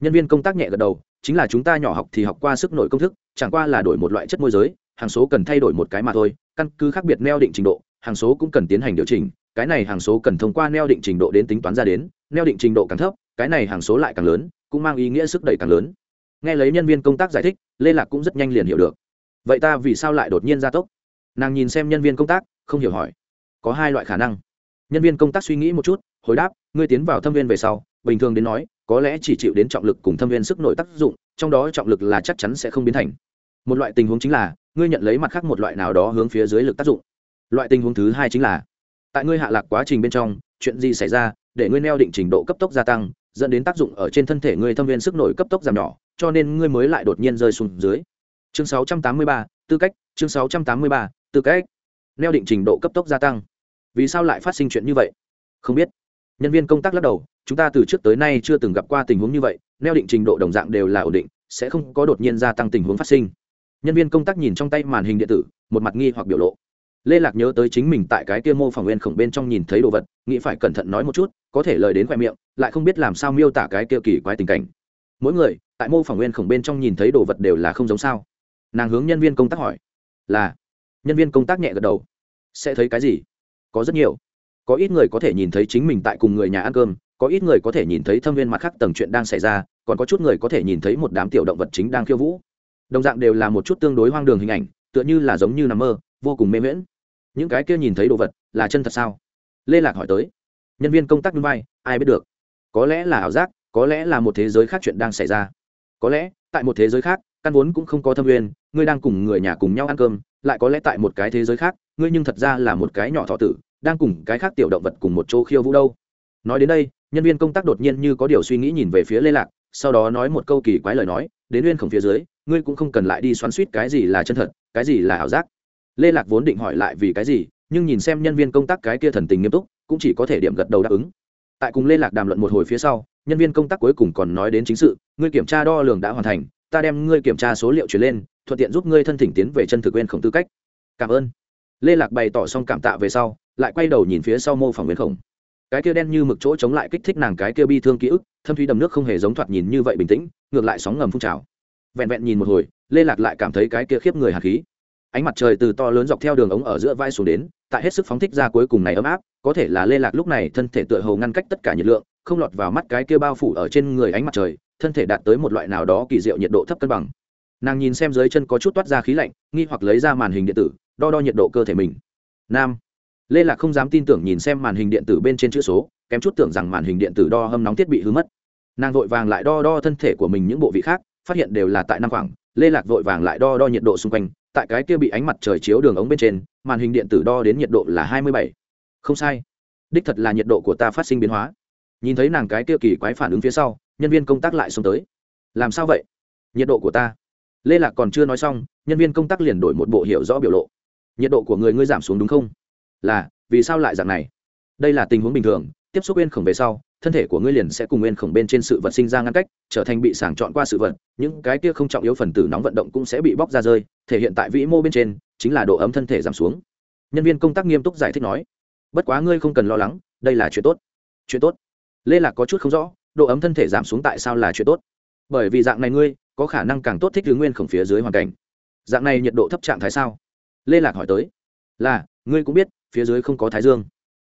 Nhân viên công tác nhẹ gật đầu, chính là chúng ta nhỏ học thì học qua sức nổi công thức, chẳng qua là đổi một loại chất môi giới, hàng số cần thay đổi một cái mà thôi, căn cứ khác biệt neo định trình độ, hàng số cũng cần tiến hành điều chỉnh, cái này hàng số cần thông qua neo định trình độ đến tính toán ra đến, neo định trình độ càng thấp cái này hàng số lại càng lớn, cũng mang ý nghĩa sức đẩy càng lớn. Nghe lấy nhân viên công tác giải thích, lê lạc cũng rất nhanh liền hiểu được. Vậy ta vì sao lại đột nhiên gia tốc? Nàng nhìn xem nhân viên công tác, không hiểu hỏi. Có hai loại khả năng. Nhân viên công tác suy nghĩ một chút, hồi đáp, ngươi tiến vào thâm viên về sau, bình thường đến nói, có lẽ chỉ chịu đến trọng lực cùng thâm viên sức nội tác dụng, trong đó trọng lực là chắc chắn sẽ không biến thành. Một loại tình huống chính là, ngươi nhận lấy mặt khác một loại nào đó hướng phía dưới lực tác dụng. Loại tình huống thứ hai chính là, tại ngươi hạ lạc quá trình bên trong chuyện gì xảy ra để ngươi neo định trình độ cấp tốc gia tăng dẫn đến tác dụng ở trên thân thể ngươi thâm viên sức nổi cấp tốc giảm nhỏ cho nên ngươi mới lại đột nhiên rơi xuống dưới. Chương 683, tư cách chương 683, tư cách. Neo định trình độ cấp tốc gia tăng. Vì sao lại phát sinh chuyện như vậy? Không biết. Nhân viên công tác lắc đầu chúng ta từ trước tới nay chưa từng gặp qua tình huống như vậy neo định trình độ đồng dạng đều là ổn định sẽ không có đột nhiên gia tăng tình huống phát sinh. Nhân viên công tác nhìn trong tay màn hình điện tử một mặt nghi hoặc biểu lộ lê lạc nhớ tới chính mình tại cái kia mô phỏng nguyên khổng bên trong nhìn thấy đồ vật, nghĩ phải cẩn thận nói một chút, có thể lời đến khoe miệng, lại không biết làm sao miêu tả cái kia kỳ quái tình cảnh. Mỗi người, tại mô phỏng nguyên khổng bên trong nhìn thấy đồ vật đều là không giống sao. Nàng hướng nhân viên công tác hỏi. Là. Nhân viên công tác nhẹ gật đầu. Sẽ thấy cái gì? Có rất nhiều. Có ít người có thể nhìn thấy chính mình tại cùng người nhà ăn cơm, có ít người có thể nhìn thấy thâm viên mặt khác tầng chuyện đang xảy ra, còn có chút người có thể nhìn thấy một đám tiểu động vật chính đang khiêu vũ. Đồng dạng đều là một chút tương đối hoang đường hình ảnh, tựa như là giống như nằm mơ, vô cùng mê miễn những cái kia nhìn thấy đồ vật là chân thật sao? Lê lạc hỏi tới. Nhân viên công tác núi bay ai biết được. Có lẽ là ảo giác có lẽ là một thế giới khác chuyện đang xảy ra. Có lẽ tại một thế giới khác căn vốn cũng không có thâm nguyên, ngươi đang cùng người nhà cùng nhau ăn cơm lại có lẽ tại một cái thế giới khác ngươi nhưng thật ra là một cái nhỏ thọ tử đang cùng cái khác tiểu động vật cùng một chỗ khiêu vũ đâu. Nói đến đây nhân viên công tác đột nhiên như có điều suy nghĩ nhìn về phía lê lạc sau đó nói một câu kỳ quái lời nói đến uyên khổng phía dưới ngươi cũng không cần lại đi xoắn suýt cái gì là chân thật cái gì là ảo giác lê lạc vốn định hỏi lại vì cái gì, nhưng nhìn xem nhân viên công tác cái kia thần tình nghiêm túc, cũng chỉ có thể điểm gật đầu đáp ứng. Tại cùng lê lạc đàm luận một hồi phía sau, nhân viên công tác cuối cùng còn nói đến chính sự, ngươi kiểm tra đo lường đã hoàn thành, ta đem ngươi kiểm tra số liệu chuyển lên, thuận tiện giúp ngươi thân thỉnh tiến về chân thực quên khổng tư cách. Cảm ơn. Lê lạc bày tỏ xong cảm tạ về sau, lại quay đầu nhìn phía sau mô phỏng nguyên khổng. Cái kia đen như mực chỗ chống lại kích thích nàng cái kia bi thương ký ức, thâm thúy đầm nước không hề giống thoạt nhìn như vậy bình tĩnh, ngược lại sóng ngầm phun trào. Vẹn vẹn nhìn một hồi, lê lạc lại cảm thấy cái kia khiếp người hạt khí ánh mặt trời từ to lớn dọc theo đường ống ở giữa vai xuống đến, tại hết sức phóng thích ra cuối cùng này ấm áp, có thể là lê lạc lúc này thân thể tựa hồ ngăn cách tất cả nhiệt lượng, không lọt vào mắt cái kia bao phủ ở trên người ánh mặt trời, thân thể đạt tới một loại nào đó kỳ diệu nhiệt độ thấp cân bằng. Nàng nhìn xem dưới chân có chút toát ra khí lạnh, nghi hoặc lấy ra màn hình điện tử, đo đo nhiệt độ cơ thể mình. Nam. Lê lạc không dám tin tưởng nhìn xem màn hình điện tử bên trên chữ số, kém chút tưởng rằng màn hình điện tử đo hâm nóng thiết bị hư mất. Nàng vội vàng lại đo đo thân thể của mình những bộ vị khác, phát hiện đều là tại năm khoảng, lê lạc vội vàng lại đo đo nhiệt độ xung quanh tại cái kia bị ánh mặt trời chiếu đường ống bên trên, màn hình điện tử đo đến nhiệt độ là hai mươi bảy. Không sai. Đích thật là nhiệt độ của ta phát sinh biến hóa. Nhìn thấy nàng cái kia kỳ quái phản ứng phía sau, nhân viên công tác lại xông tới. Làm sao vậy? Nhiệt độ của ta. Lê lạc còn chưa nói xong, nhân viên công tác liền đổi một bộ hiểu rõ biểu lộ. Nhiệt độ của người ngươi giảm xuống đúng không? Là, vì sao lại dạng này? Đây là tình huống bình thường, tiếp xúc bên khổng về sau thân thể của ngươi liền sẽ cùng nguyên khổng bên trên sự vật sinh ra ngăn cách, trở thành bị sàng chọn qua sự vật, những cái kia không trọng yếu phần tử nóng vận động cũng sẽ bị bóc ra rơi, thể hiện tại vĩ mô bên trên, chính là độ ấm thân thể giảm xuống. Nhân viên công tác nghiêm túc giải thích nói. Bất quá ngươi không cần lo lắng, đây là chuyện tốt. Chuyện tốt? Lê lạc có chút không rõ, độ ấm thân thể giảm xuống tại sao là chuyện tốt? Bởi vì dạng này ngươi có khả năng càng tốt thích hướng nguyên khổng phía dưới hoàn cảnh. Dạng này nhiệt độ thấp trạng thái sao? Lê lạc hỏi tới. Là, ngươi cũng biết, phía dưới không có thái dương.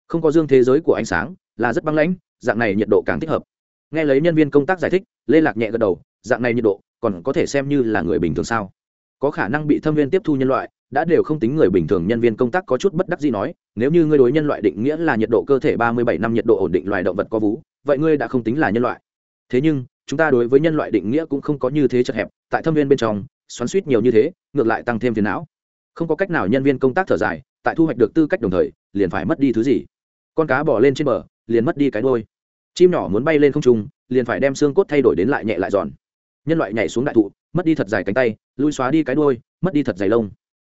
Không có dương thế giới của ánh sáng, là rất băng lãnh dạng này nhiệt độ càng thích hợp. Nghe lấy nhân viên công tác giải thích, lê lạc nhẹ gật đầu, dạng này nhiệt độ, còn có thể xem như là người bình thường sao? Có khả năng bị thâm viên tiếp thu nhân loại, đã đều không tính người bình thường nhân viên công tác có chút bất đắc gì nói, nếu như ngươi đối nhân loại định nghĩa là nhiệt độ cơ thể ba mươi bảy năm nhiệt độ ổn định loài động vật có vú, vậy ngươi đã không tính là nhân loại. Thế nhưng, chúng ta đối với nhân loại định nghĩa cũng không có như thế chật hẹp, tại thâm viên bên trong, xoắn suýt nhiều như thế, ngược lại tăng thêm phiền não. Không có cách nào nhân viên công tác thở dài, tại thu hoạch được tư cách đồng thời, liền phải mất đi thứ gì. Con cá bỏ lên trên bờ liền mất đi cái đôi. Chim nhỏ muốn bay lên không trung, liền phải đem xương cốt thay đổi đến lại nhẹ lại giòn. Nhân loại nhảy xuống đại thụ, mất đi thật dài cánh tay, lui xóa đi cái đôi, mất đi thật dày lông.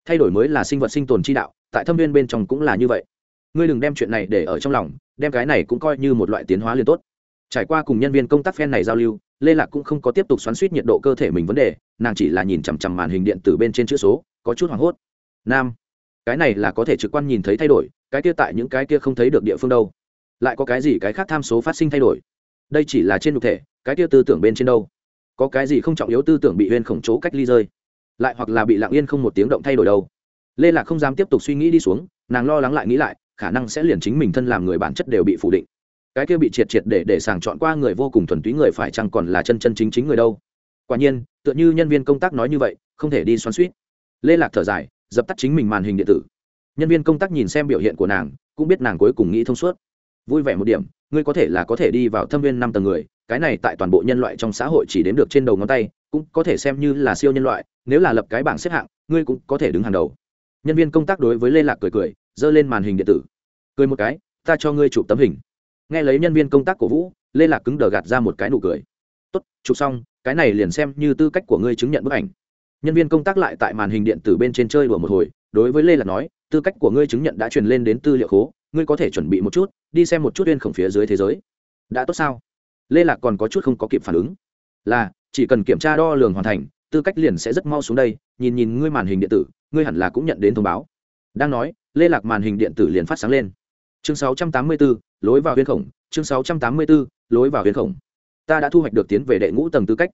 Thay đổi mới là sinh vật sinh tồn chi đạo, tại thâm viên bên trong cũng là như vậy. Ngươi đừng đem chuyện này để ở trong lòng, đem cái này cũng coi như một loại tiến hóa liền tốt. Trải qua cùng nhân viên công tác phen này giao lưu, lê lạc cũng không có tiếp tục xoắn suýt nhiệt độ cơ thể mình vấn đề, nàng chỉ là nhìn chằm chằm màn hình điện tử bên trên chữ số, có chút hoảng hốt. Nam, cái này là có thể trực quan nhìn thấy thay đổi, cái kia tại những cái kia không thấy được địa phương đâu lại có cái gì cái khác tham số phát sinh thay đổi? Đây chỉ là trên thực thể, cái kia tư tưởng bên trên đâu? Có cái gì không trọng yếu tư tưởng bị huyên khổng chỗ cách ly rơi? Lại hoặc là bị lặng yên không một tiếng động thay đổi đâu? Lê lạc không dám tiếp tục suy nghĩ đi xuống, nàng lo lắng lại nghĩ lại, khả năng sẽ liền chính mình thân làm người bản chất đều bị phủ định. Cái kia bị triệt triệt để để sàng chọn qua người vô cùng thuần túy người phải chăng còn là chân chân chính chính người đâu? Quả nhiên, tựa như nhân viên công tác nói như vậy, không thể đi xoắn suýt lê lạc thở dài, dập tắt chính mình màn hình điện tử. Nhân viên công tác nhìn xem biểu hiện của nàng, cũng biết nàng cuối cùng nghĩ thông suốt vui vẻ một điểm, ngươi có thể là có thể đi vào thâm viên năm tầng người, cái này tại toàn bộ nhân loại trong xã hội chỉ đếm được trên đầu ngón tay, cũng có thể xem như là siêu nhân loại, nếu là lập cái bảng xếp hạng, ngươi cũng có thể đứng hàng đầu. Nhân viên công tác đối với lê lạc cười cười, giơ lên màn hình điện tử. Cười một cái, ta cho ngươi chụp tấm hình. Nghe lấy nhân viên công tác của vũ, lê lạc cứng đờ gạt ra một cái nụ cười. Tốt, chụp xong, cái này liền xem như tư cách của ngươi chứng nhận bức ảnh. Nhân viên công tác lại tại màn hình điện tử bên trên chơi đùa một hồi, đối với lê lạc nói, tư cách của ngươi chứng nhận đã truyền lên đến tư liệu khố ngươi có thể chuẩn bị một chút đi xem một chút uyên khổng phía dưới thế giới. Đã tốt sao? Lê lạc còn có chút không có kịp phản ứng. Là chỉ cần kiểm tra đo lường hoàn thành tư cách liền sẽ rất mau xuống đây nhìn nhìn ngươi màn hình điện tử ngươi hẳn là cũng nhận đến thông báo. Đang nói lê lạc màn hình điện tử liền phát sáng lên. Chương 684, lối vào huyên khổng chương 684, lối vào huyên khổng. Ta đã thu hoạch được tiến về đệ ngũ tầng tư cách.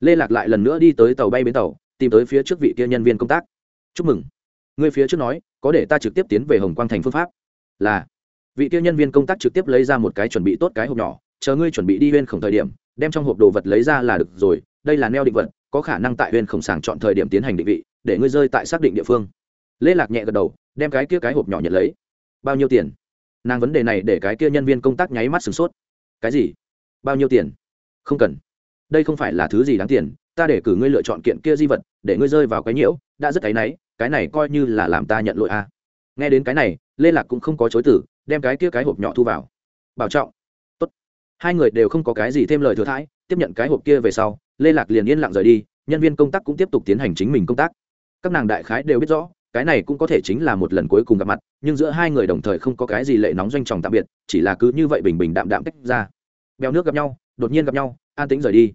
Lê lạc lại lần nữa đi tới tàu bay bến tàu tìm tới phía trước vị kia nhân viên công tác. Chúc mừng. Ngươi phía trước nói có để ta trực tiếp tiến về hồng quang thành phương pháp là, vị kia nhân viên công tác trực tiếp lấy ra một cái chuẩn bị tốt cái hộp nhỏ, chờ ngươi chuẩn bị đi huyên khổng thời điểm, đem trong hộp đồ vật lấy ra là được rồi, đây là neo định vật, có khả năng tại huyên khổng sàng chọn thời điểm tiến hành định vị, để ngươi rơi tại xác định địa phương. Lê lạc nhẹ gật đầu, đem cái kia cái hộp nhỏ nhận lấy. Bao nhiêu tiền? Nàng vấn đề này để cái kia nhân viên công tác nháy mắt sửng sốt. Cái gì? Bao nhiêu tiền? Không cần. Đây không phải là thứ gì đáng tiền, ta để cử ngươi lựa chọn kiện kia di vật, để ngươi rơi vào cái nhiễu, đã rất áy náy, cái này coi như là làm ta nhận lỗi a. à nghe đến cái này, lê lạc cũng không có chối tử đem cái kia cái hộp nhỏ thu vào. Bảo trọng. Tốt. hai người đều không có cái gì thêm lời thừa thãi, tiếp nhận cái hộp kia về sau, lê lạc liền yên lặng rời đi, nhân viên công tác cũng tiếp tục tiến hành chính mình công tác. Các nàng đại khái đều biết rõ, cái này cũng có thể chính là một lần cuối cùng gặp mặt, nhưng giữa hai người đồng thời không có cái gì lệ nóng doanh tròng tạm biệt, chỉ là cứ như vậy bình bình đạm đạm tách ra. Bèo nước gặp nhau, đột nhiên gặp nhau, an tĩnh rời đi.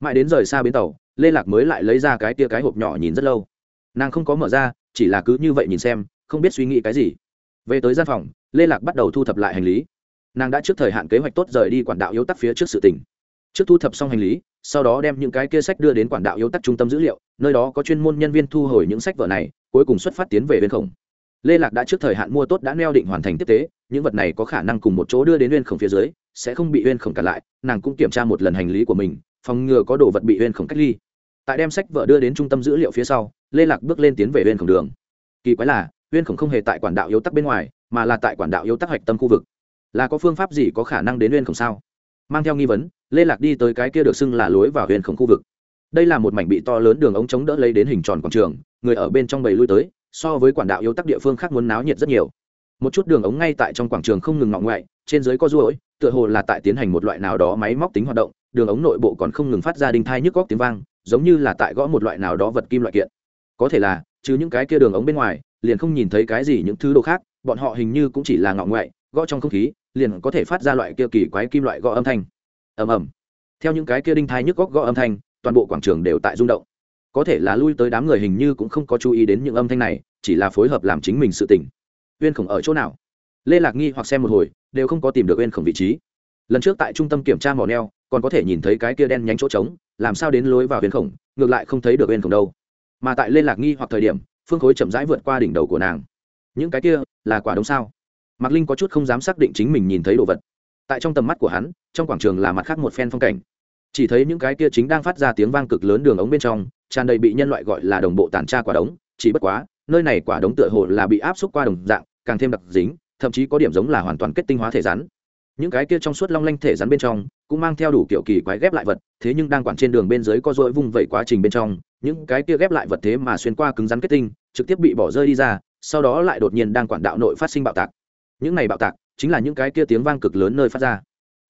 Mãi đến rời xa bến tàu, lê lạc mới lại lấy ra cái tia cái hộp nhỏ nhìn rất lâu. Nàng không có mở ra, chỉ là cứ như vậy nhìn xem không biết suy nghĩ cái gì. Về tới gian phòng, lê lạc bắt đầu thu thập lại hành lý. Nàng đã trước thời hạn kế hoạch tốt rời đi quản đạo yếu tắc phía trước sự tỉnh trước thu thập xong hành lý, sau đó đem những cái kia sách đưa đến quản đạo yếu tắc trung tâm dữ liệu, nơi đó có chuyên môn nhân viên thu hồi những sách vở này, cuối cùng xuất phát tiến về bên khổng. Lê lạc đã trước thời hạn mua tốt đã neo định hoàn thành tiếp tế, những vật này có khả năng cùng một chỗ đưa đến uyên khổng phía dưới, sẽ không bị uyên khổng cả lại, nàng cũng kiểm tra một lần hành lý của mình, phòng ngừa có đồ vật bị uyên khổng cách ly. Tại đem sách vở đưa đến trung tâm dữ liệu phía sau, lê lạc bước lên tiến về uyên khổng đường. Kỳ quái là uyên khổng không hề tại quản đạo yếu tắc bên ngoài, mà là tại quản đạo yếu tắc hạch tâm khu vực. Là có phương pháp gì có khả năng đến uyên khổng sao? Mang theo nghi vấn, lê lạc đi tới cái kia được xưng là lối vào uyên khổng khu vực. Đây là một mảnh bị to lớn đường ống chống đỡ lấy đến hình tròn quảng trường, người ở bên trong bầy lui tới, so với quản đạo yếu tắc địa phương khác muốn náo nhiệt rất nhiều. Một chút đường ống ngay tại trong quảng trường không ngừng ngọng ngoại, trên dưới có ruỗi tựa hồ là tại tiến hành một loại nào đó máy móc tính hoạt động, đường ống nội bộ còn không ngừng phát ra đinh thai nhức góc tiếng vang, giống như là tại gõ một loại nào đó vật kim loại kiện. Có thể là chứ những cái kia đường ống bên ngoài liền không nhìn thấy cái gì những thứ đồ khác, bọn họ hình như cũng chỉ là ngọng ngoại, gõ trong không khí, liền có thể phát ra loại kia kỳ quái kim loại gõ âm thanh. Ầm ầm. Theo những cái kia đinh thai nhức góc gõ âm thanh, toàn bộ quảng trường đều tại rung động. Có thể là lui tới đám người hình như cũng không có chú ý đến những âm thanh này, chỉ là phối hợp làm chính mình sự tỉnh uyên khổng ở chỗ nào? Lê lạc nghi hoặc xem một hồi, đều không có tìm được uyên khổng vị trí. Lần trước tại trung tâm kiểm tra mỏ neo, còn có thể nhìn thấy cái kia đen nhánh chỗ trống, làm sao đến lối vào uyên khổng, ngược lại không thấy được uyên khổng đâu. Mà tại lê lạc nghi hoặc thời điểm phương khối chậm rãi vượt qua đỉnh đầu của nàng. Những cái kia là quả đống sao? Mạc linh có chút không dám xác định chính mình nhìn thấy đồ vật. Tại trong tầm mắt của hắn, trong quảng trường là mặt khác một phen phong cảnh. Chỉ thấy những cái kia chính đang phát ra tiếng vang cực lớn đường ống bên trong, tràn đầy bị nhân loại gọi là đồng bộ tàn tra quả đống. Chỉ bất quá, nơi này quả đống tựa hồ là bị áp xúc qua đồng dạng, càng thêm đặc dính, thậm chí có điểm giống là hoàn toàn kết tinh hóa thể rắn. Những cái kia trong suốt long lanh thể rắn bên trong, cũng mang theo đủ kiểu kỳ quái ghép lại vật, thế nhưng đang quản trên đường bên dưới có dội vung vẩy quá trình bên trong những cái kia ghép lại vật thế mà xuyên qua cứng rắn kết tinh, trực tiếp bị bỏ rơi đi ra, sau đó lại đột nhiên đang quản đạo nội phát sinh bạo tạc. Những này bạo tạc chính là những cái kia tiếng vang cực lớn nơi phát ra.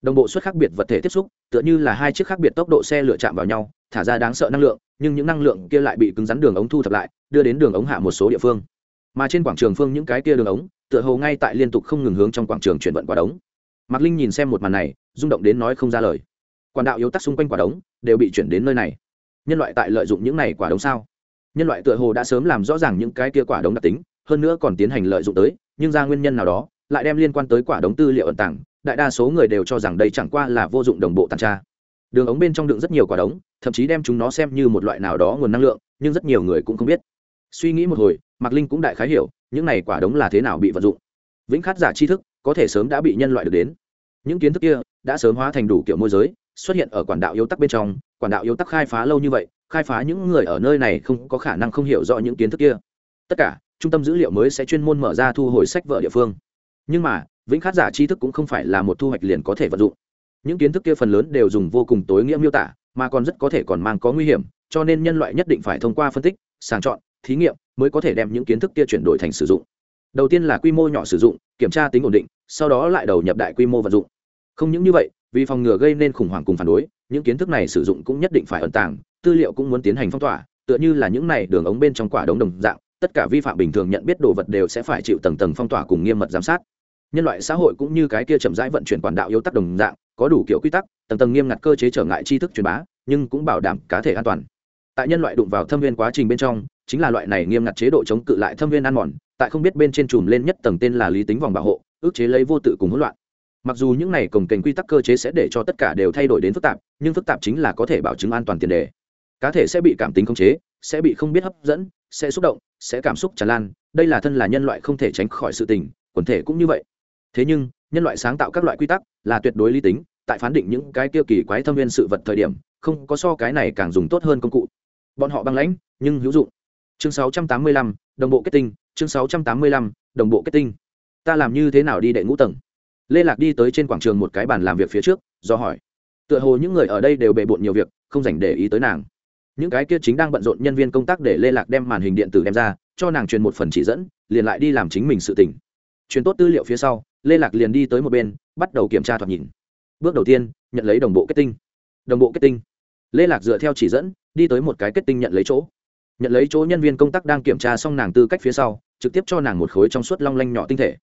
Đồng bộ suất khác biệt vật thể tiếp xúc, tựa như là hai chiếc khác biệt tốc độ xe lựa chạm vào nhau, thả ra đáng sợ năng lượng, nhưng những năng lượng kia lại bị cứng rắn đường ống thu thập lại, đưa đến đường ống hạ một số địa phương. Mà trên quảng trường phương những cái kia đường ống, tựa hồ ngay tại liên tục không ngừng hướng trong quảng trường chuyển vận quả đống. Mạc linh nhìn xem một màn này, rung động đến nói không ra lời. Quản đạo yếu tắc xung quanh quả đống đều bị chuyển đến nơi này nhân loại tại lợi dụng những này quả đống sao? Nhân loại tựa hồ đã sớm làm rõ ràng những cái kia quả đống đặc tính, hơn nữa còn tiến hành lợi dụng tới, nhưng ra nguyên nhân nào đó, lại đem liên quan tới quả đống tư liệu ẩn tàng, đại đa số người đều cho rằng đây chẳng qua là vô dụng đồng bộ tàn tra. Đường ống bên trong đựng rất nhiều quả đống, thậm chí đem chúng nó xem như một loại nào đó nguồn năng lượng, nhưng rất nhiều người cũng không biết. Suy nghĩ một hồi, mạc linh cũng đại khái hiểu, những này quả đống là thế nào bị vận dụng. Vĩnh khát giả tri thức, có thể sớm đã bị nhân loại được đến. Những kiến thức kia, đã sớm hóa thành đủ kiểu môi giới xuất hiện ở quản đạo yếu tắc bên trong, quản đạo yếu tắc khai phá lâu như vậy, khai phá những người ở nơi này không có khả năng không hiểu rõ những kiến thức kia. Tất cả, trung tâm dữ liệu mới sẽ chuyên môn mở ra thu hồi sách vở địa phương. Nhưng mà, vĩnh khát giả tri thức cũng không phải là một thu hoạch liền có thể vận dụng. Những kiến thức kia phần lớn đều dùng vô cùng tối nghĩa miêu tả, mà còn rất có thể còn mang có nguy hiểm, cho nên nhân loại nhất định phải thông qua phân tích, sàng chọn, thí nghiệm mới có thể đem những kiến thức kia chuyển đổi thành sử dụng. Đầu tiên là quy mô nhỏ sử dụng, kiểm tra tính ổn định, sau đó lại đầu nhập đại quy mô vận dụng. Không những như vậy vì phòng ngừa gây nên khủng hoảng cùng phản đối, những kiến thức này sử dụng cũng nhất định phải ẩn tàng, tư liệu cũng muốn tiến hành phong tỏa, tựa như là những này đường ống bên trong quả đống đồng dạng, tất cả vi phạm bình thường nhận biết đồ vật đều sẽ phải chịu tầng tầng phong tỏa cùng nghiêm mật giám sát. Nhân loại xã hội cũng như cái kia chậm rãi vận chuyển quản đạo yếu tắc đồng dạng, có đủ kiểu quy tắc, tầng tầng nghiêm ngặt cơ chế trở ngại tri thức truyền bá, nhưng cũng bảo đảm cá thể an toàn. Tại nhân loại đụng vào thâm viên quá trình bên trong, chính là loại này nghiêm ngặt chế độ chống cự lại thâm viên ăn mòn, tại không biết bên trên chùm lên nhất tầng tên là lý tính vòng bảo hộ ước chế lấy vô tự cùng hỗn loạn mặc dù những này cồng kềnh quy tắc cơ chế sẽ để cho tất cả đều thay đổi đến phức tạp nhưng phức tạp chính là có thể bảo chứng an toàn tiền đề. Cá thể sẽ bị cảm tính khống chế sẽ bị không biết hấp dẫn sẽ xúc động sẽ cảm xúc tràn lan. Đây là thân là nhân loại không thể tránh khỏi sự tình quần thể cũng như vậy. Thế nhưng nhân loại sáng tạo các loại quy tắc là tuyệt đối lý tính tại phán định những cái tiêu kỳ quái thâm viên sự vật thời điểm không có so cái này càng dùng tốt hơn công cụ. Bọn họ băng lãnh nhưng hữu dụng. Chương 685, đồng bộ kết tinh chương 685, đồng bộ kết tinh. Ta làm như thế nào đi đệ ngũ tầng? Lê lạc đi tới trên quảng trường một cái bàn làm việc phía trước, do hỏi. Tựa hồ những người ở đây đều bề bộn nhiều việc, không dành để ý tới nàng. Những cái kia chính đang bận rộn nhân viên công tác để lê lạc đem màn hình điện tử đem ra, cho nàng truyền một phần chỉ dẫn, liền lại đi làm chính mình sự tỉnh truyền tốt tư liệu phía sau, lê lạc liền đi tới một bên, bắt đầu kiểm tra thoạt nhìn. Bước đầu tiên, nhận lấy đồng bộ kết tinh. Đồng bộ kết tinh. Lê lạc dựa theo chỉ dẫn, đi tới một cái kết tinh nhận lấy chỗ. Nhận lấy chỗ nhân viên công tác đang kiểm tra xong nàng tư cách phía sau, trực tiếp cho nàng một khối trong suốt long lanh nhỏ tinh thể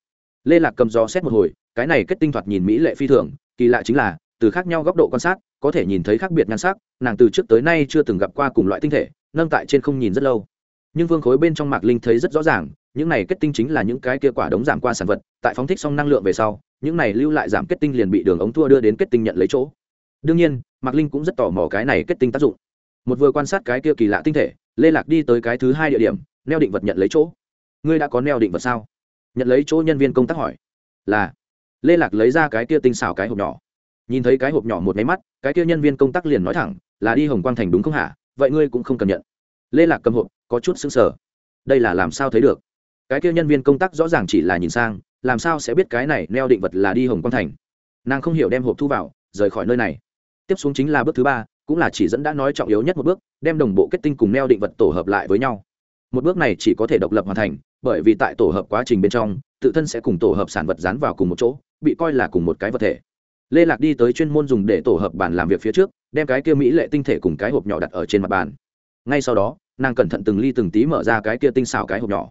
lê lạc cầm gió xét một hồi, cái này kết tinh thoạt nhìn mỹ lệ phi thường, kỳ lạ chính là, từ khác nhau góc độ quan sát, có thể nhìn thấy khác biệt nhan sắc, nàng từ trước tới nay chưa từng gặp qua cùng loại tinh thể, nâng tại trên không nhìn rất lâu. Nhưng vương khối bên trong mạc linh thấy rất rõ ràng, những này kết tinh chính là những cái kia quả đống giảm qua sản vật, tại phóng thích xong năng lượng về sau, những này lưu lại giảm kết tinh liền bị đường ống thua đưa đến kết tinh nhận lấy chỗ. Đương nhiên, mạc linh cũng rất tò mò cái này kết tinh tác dụng. Một vừa quan sát cái kia kỳ lạ tinh thể, lê lạc đi tới cái thứ hai địa điểm, neo định vật nhận lấy chỗ. Ngươi đã có neo định vật sao? Nhận lấy chỗ nhân viên công tác hỏi, là. Lê lạc lấy ra cái kia tinh xảo cái hộp nhỏ. Nhìn thấy cái hộp nhỏ một máy mắt, cái kia nhân viên công tác liền nói thẳng, là đi hồng quang thành đúng không hả? Vậy ngươi cũng không cần nhận. Lê lạc cầm hộp, có chút xứng sở đây là làm sao thấy được? Cái kia nhân viên công tác rõ ràng chỉ là nhìn sang, làm sao sẽ biết cái này neo định vật là đi hồng quang thành? Nàng không hiểu đem hộp thu vào, rời khỏi nơi này. Tiếp xuống chính là bước thứ ba, cũng là chỉ dẫn đã nói trọng yếu nhất một bước, đem đồng bộ kết tinh cùng neo định vật tổ hợp lại với nhau. Một bước này chỉ có thể độc lập hoàn thành bởi vì tại tổ hợp quá trình bên trong, tự thân sẽ cùng tổ hợp sản vật dán vào cùng một chỗ, bị coi là cùng một cái vật thể. Lê lạc đi tới chuyên môn dùng để tổ hợp bàn làm việc phía trước, đem cái kia mỹ lệ tinh thể cùng cái hộp nhỏ đặt ở trên mặt bàn. Ngay sau đó, nàng cẩn thận từng ly từng tí mở ra cái kia tinh xảo cái hộp nhỏ.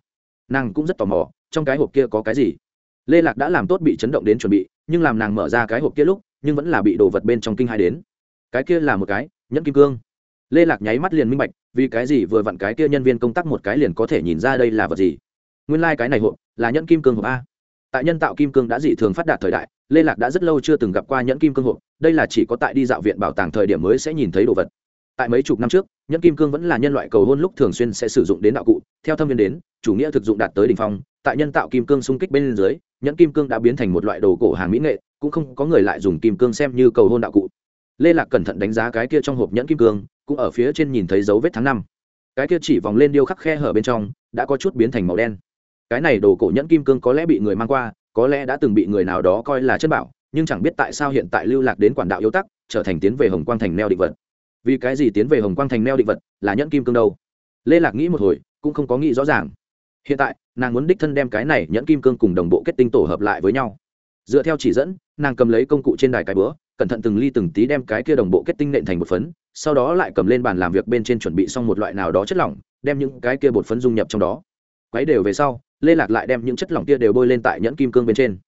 Nàng cũng rất tò mò, trong cái hộp kia có cái gì. Lê lạc đã làm tốt bị chấn động đến chuẩn bị, nhưng làm nàng mở ra cái hộp kia lúc, nhưng vẫn là bị đồ vật bên trong kinh hai đến. Cái kia là một cái, nhẫn kim cương. Lê lạc nháy mắt liền minh bạch, vì cái gì vừa vặn cái kia nhân viên công tác một cái liền có thể nhìn ra đây là vật gì nguyên lai、like、cái này hộp là nhẫn kim cương hộp a. Tại nhân tạo kim cương đã dị thường phát đạt thời đại, lê lạc đã rất lâu chưa từng gặp qua nhẫn kim cương hộp, đây là chỉ có tại đi dạo viện bảo tàng thời điểm mới sẽ nhìn thấy đồ vật. Tại mấy chục năm trước, nhẫn kim cương vẫn là nhân loại cầu hôn lúc thường xuyên sẽ sử dụng đến đạo cụ, theo thâm viên đến, chủ nghĩa thực dụng đạt tới đ ỉ n h phong. Tại nhân tạo kim cương xung kích bên dưới, nhẫn kim cương đã biến thành một loại đồ cổ hàng mỹ nghệ, cũng không có người lại dùng kim cương xem như cầu hôn đạo cụ. Lê lạc cẩn thận đánh giá cái kia trong hộp nhẫn kim cương, cũng ở phía trên nhìn thấy dấu vết tháng năm. Cái kia chỉ vòng lên điêu khắc khe hở bên trong, đã có chút biến thành màu đen cái này đồ cổ nhẫn kim cương có lẽ bị người mang qua, có lẽ đã từng bị người nào đó coi là chân bảo, nhưng chẳng biết tại sao hiện tại lưu lạc đến quản đạo yếu tắc, trở thành tiến về hồng quang thành neo định vật. Vì cái gì tiến về hồng quang thành neo định vật là nhẫn kim cương đâu? Lê lạc nghĩ một hồi, cũng không có nghĩ rõ ràng. Hiện tại, nàng muốn đích thân đem cái này nhẫn kim cương cùng đồng bộ kết tinh tổ hợp lại với nhau. Dựa theo chỉ dẫn, nàng cầm lấy công cụ trên đài cái bữa cẩn thận từng ly từng tí đem cái kia đồng bộ kết tinh nện thành một phấn, sau đó lại cầm lên bàn làm việc bên trên chuẩn bị xong một loại nào đó chất lỏng, đem những cái kia bột phấn dung nhập trong đó. Quấy đều về sau lê lạc lại đem những chất lỏng kia đều bôi lên tại nhẫn kim cương bên trên.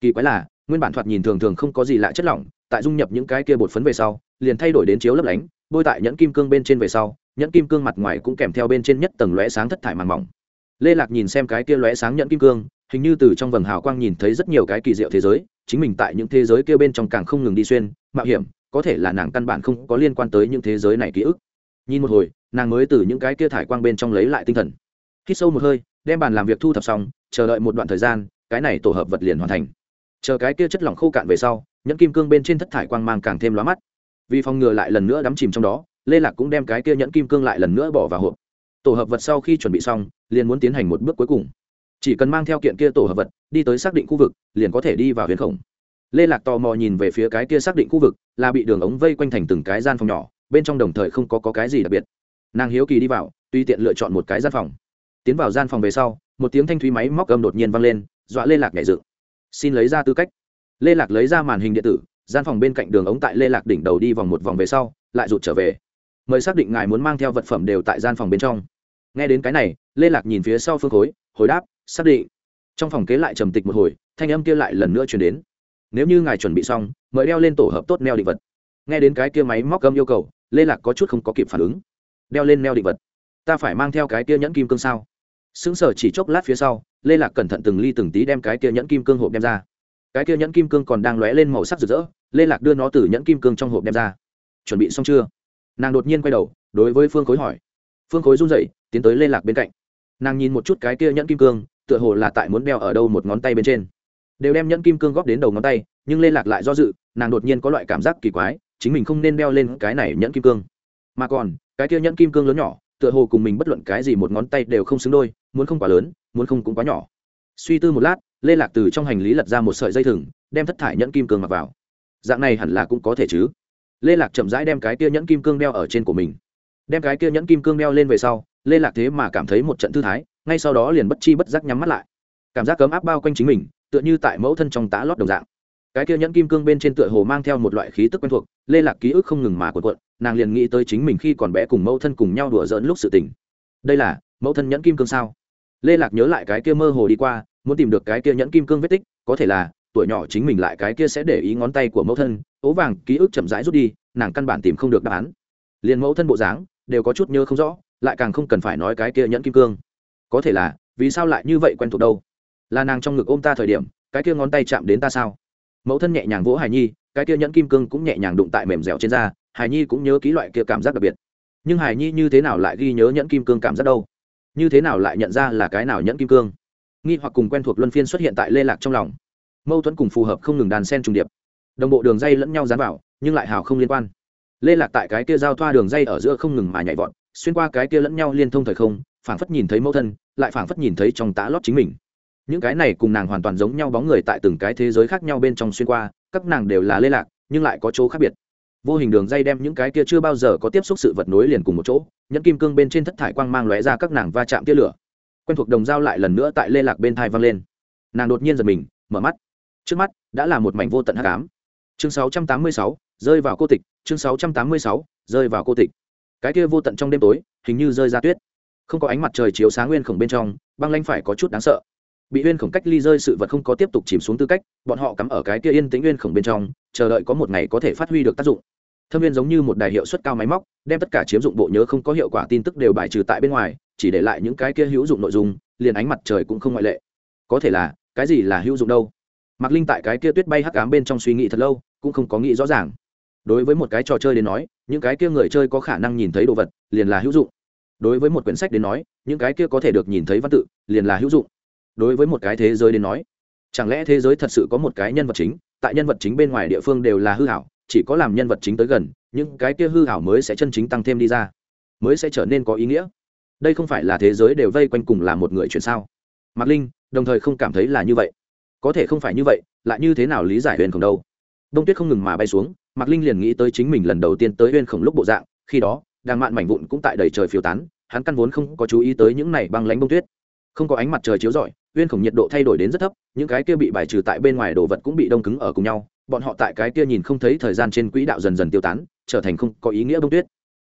Kỳ quái là, nguyên bản thoạt nhìn thường thường không có gì lạ chất lỏng, tại dung nhập những cái kia bột phấn về sau, liền thay đổi đến chiếu lấp lánh, bôi tại nhẫn kim cương bên trên về sau, nhẫn kim cương mặt ngoài cũng kèm theo bên trên nhất tầng lóe sáng thất thải màng mỏng. Lê lạc nhìn xem cái kia lóe sáng nhẫn kim cương, hình như từ trong vầng hào quang nhìn thấy rất nhiều cái kỳ diệu thế giới, chính mình tại những thế giới kia bên trong càng không ngừng đi xuyên, mạo hiểm, có thể là nàng căn bản không có liên quan tới những thế giới này ký ức. Nhìn một hồi, nàng mới từ những cái kia thải quang bên trong lấy lại tinh thần. Hít sâu một hơi đem bàn làm việc thu thập xong chờ đợi một đoạn thời gian cái này tổ hợp vật liền hoàn thành. Chờ cái kia chất lỏng khô cạn về sau nhẫn kim cương bên trên thất thải quang mang càng thêm lóa mắt. Vì phòng ngừa lại lần nữa đắm chìm trong đó lê lạc cũng đem cái kia nhẫn kim cương lại lần nữa bỏ vào hộp. Tổ hợp vật sau khi chuẩn bị xong liền muốn tiến hành một bước cuối cùng. Chỉ cần mang theo kiện kia tổ hợp vật đi tới xác định khu vực liền có thể đi vào huyền khổng. Lê lạc tò mò nhìn về phía cái kia xác định khu vực là bị đường ống vây quanh thành từng cái gian phòng nhỏ bên trong đồng thời không có, có cái gì đặc biệt. Nàng hiếu kỳ đi vào tùy tiện lựa chọn một cái gian phòng tiến vào gian phòng về sau, một tiếng thanh thúy máy móc âm đột nhiên vang lên, dọa lê lạc nhảy dựng. Xin lấy ra tư cách. Lê lạc lấy ra màn hình điện tử, gian phòng bên cạnh đường ống tại lê lạc đỉnh đầu đi vòng một vòng về sau, lại rụt trở về. Mời xác định ngài muốn mang theo vật phẩm đều tại gian phòng bên trong. Nghe đến cái này, lê lạc nhìn phía sau phương khối, hồi đáp, xác định. Trong phòng kế lại trầm tịch một hồi, thanh âm kia lại lần nữa chuyển đến. Nếu như ngài chuẩn bị xong, mời đeo lên tổ hợp tốt neo định vật. Nghe đến cái kia máy móc gâm yêu cầu, lê lạc có chút không có kịp phản ứng. Đeo lên neo định vật? Ta phải mang theo cái kia nhẫn kim cương sao? Sững sờ chỉ chốc lát phía sau, lê lạc cẩn thận từng ly từng tí đem cái kia nhẫn kim cương hộp đem ra. Cái kia nhẫn kim cương còn đang lóe lên màu sắc rực rỡ, lê lạc đưa nó từ nhẫn kim cương trong hộp đem ra. Chuẩn bị xong chưa? Nàng đột nhiên quay đầu, đối với phương khối hỏi. Phương khối run dậy tiến tới lê lạc bên cạnh. Nàng nhìn một chút cái kia nhẫn kim cương, tựa hồ là tại muốn đeo ở đâu một ngón tay bên trên. Đều đem nhẫn kim cương góp đến đầu ngón tay, nhưng lê lạc lại do dự, nàng đột nhiên có loại cảm giác kỳ quái, chính mình không nên đeo lên cái này nhẫn kim cương. Mà còn, cái kia nhẫn kim cương lớn nhỏ tựa hồ cùng mình bất luận cái gì một ngón tay đều không xứng đôi, muốn không quá lớn, muốn không cũng quá nhỏ. Suy tư một lát, lê lạc từ trong hành lý lật ra một sợi dây thừng, đem thất thải nhẫn kim cương mặc vào. Dạng này hẳn là cũng có thể chứ. Lê lạc chậm rãi đem cái kia nhẫn kim cương đeo ở trên của mình. Đem cái kia nhẫn kim cương đeo lên về sau, lê lạc thế mà cảm thấy một trận thư thái, ngay sau đó liền bất chi bất giác nhắm mắt lại. Cảm giác cấm áp bao quanh chính mình, tựa như tại mẫu thân trong tá lót đồng dạng cái kia nhẫn kim cương bên trên tựa hồ mang theo một loại khí tức quen thuộc, lê lạc ký ức không ngừng mà cuộn cuộn, nàng liền nghĩ tới chính mình khi còn bé cùng mẫu thân cùng nhau đùa giỡn lúc sự tình. Đây là, mẫu thân nhẫn kim cương sao? Lê lạc nhớ lại cái kia mơ hồ đi qua, muốn tìm được cái kia nhẫn kim cương vết tích, có thể là, tuổi nhỏ chính mình lại cái kia sẽ để ý ngón tay của mẫu thân, ố vàng, ký ức chậm rãi rút đi, nàng căn bản tìm không được đáp án. Liền mẫu thân bộ dáng, đều có chút nhớ không rõ, lại càng không cần phải nói cái kia nhẫn kim cương. Có thể là, vì sao lại như vậy quen thuộc đâu? Là nàng trong ngực ôm ta thời điểm, cái kia ngón tay chạm đến ta sao? Mẫu thân nhẹ nhàng vỗ hài nhi, cái kia nhẫn kim cương cũng nhẹ nhàng đụng tại mềm dẻo trên da hài nhi cũng nhớ ký loại kia cảm giác đặc biệt. Nhưng hài nhi như thế nào lại ghi nhớ nhẫn kim cương cảm giác đâu? Như thế nào lại nhận ra là cái nào nhẫn kim cương? Nghi hoặc cùng quen thuộc luân phiên xuất hiện tại lê lạc trong lòng. Mâu thuẫn cùng phù hợp không ngừng đàn sen trùng điệp. Đồng bộ đường dây lẫn nhau dán vào, nhưng lại hào không liên quan. Lê lạc tại cái kia giao thoa đường dây ở giữa không ngừng mà nhảy vọt, xuyên qua cái kia lẫn nhau liên thông thời không, phảng phất nhìn thấy mẫu thân, lại phảng phất nhìn thấy trong tá lót chính mình những cái này cùng nàng hoàn toàn giống nhau bóng người tại từng cái thế giới khác nhau bên trong xuyên qua các nàng đều là lê lạc nhưng lại có chỗ khác biệt. Vô hình đường dây đem những cái kia chưa bao giờ có tiếp xúc sự vật nối liền cùng một chỗ nhẫn kim cương bên trên thất thải quang mang lóe ra các nàng va chạm tia lửa. Quen thuộc đồng dao lại lần nữa tại lê lạc bên thai vang lên. Nàng đột nhiên giật mình mở mắt. Trước mắt đã là một mảnh vô tận hắc ám. Chương 686, rơi vào cô tịch. Chương 686, rơi vào cô tịch. Cái kia vô tận trong đêm tối hình như rơi ra tuyết. Không có ánh mặt trời chiếu sáng nguyên khổng bên trong băng lanh phải có chút đáng sợ bị uyên khổng cách ly rơi sự vật không có tiếp tục chìm xuống tư cách, bọn họ cắm ở cái kia yên tĩnh uyên khổng bên trong, chờ đợi có một ngày có thể phát huy được tác dụng. Thâm viên giống như một đài hiệu suất cao máy móc, đem tất cả chiếm dụng bộ nhớ không có hiệu quả tin tức đều bài trừ tại bên ngoài, chỉ để lại những cái kia hữu dụng nội dung, liền ánh mặt trời cũng không ngoại lệ. Có thể là, cái gì là hữu dụng đâu? Mạc linh tại cái kia tuyết bay hắc ám bên trong suy nghĩ thật lâu, cũng không có nghĩ rõ ràng. Đối với một cái trò chơi đến nói, những cái kia người chơi có khả năng nhìn thấy đồ vật, liền là hữu dụng. Đối với một quyển sách đến nói, những cái kia có thể được nhìn thấy văn tự, liền là hữu dụng đối với một cái thế giới đến nói, chẳng lẽ thế giới thật sự có một cái nhân vật chính? Tại nhân vật chính bên ngoài địa phương đều là hư hảo, chỉ có làm nhân vật chính tới gần, những cái kia hư hảo mới sẽ chân chính tăng thêm đi ra, mới sẽ trở nên có ý nghĩa. Đây không phải là thế giới đều vây quanh cùng là một người chuyển sao? Mạc linh, đồng thời không cảm thấy là như vậy. Có thể không phải như vậy, lại như thế nào lý giải huyền khổng đâu? Đông tuyết không ngừng mà bay xuống, mạc linh liền nghĩ tới chính mình lần đầu tiên tới huyền khổng lúc bộ dạng, khi đó, đàng mạn mảnh vụn cũng tại đầy trời phiêu tán, hắn căn vốn không có chú ý tới những này băng lánh bông tuyết. Không có ánh mặt trời chiếu rọi uyên khổng nhiệt độ thay đổi đến rất thấp, những cái kia bị bài trừ tại bên ngoài đồ vật cũng bị đông cứng ở cùng nhau, bọn họ tại cái kia nhìn không thấy thời gian trên quỹ đạo dần dần tiêu tán, trở thành không có ý nghĩa bông tuyết.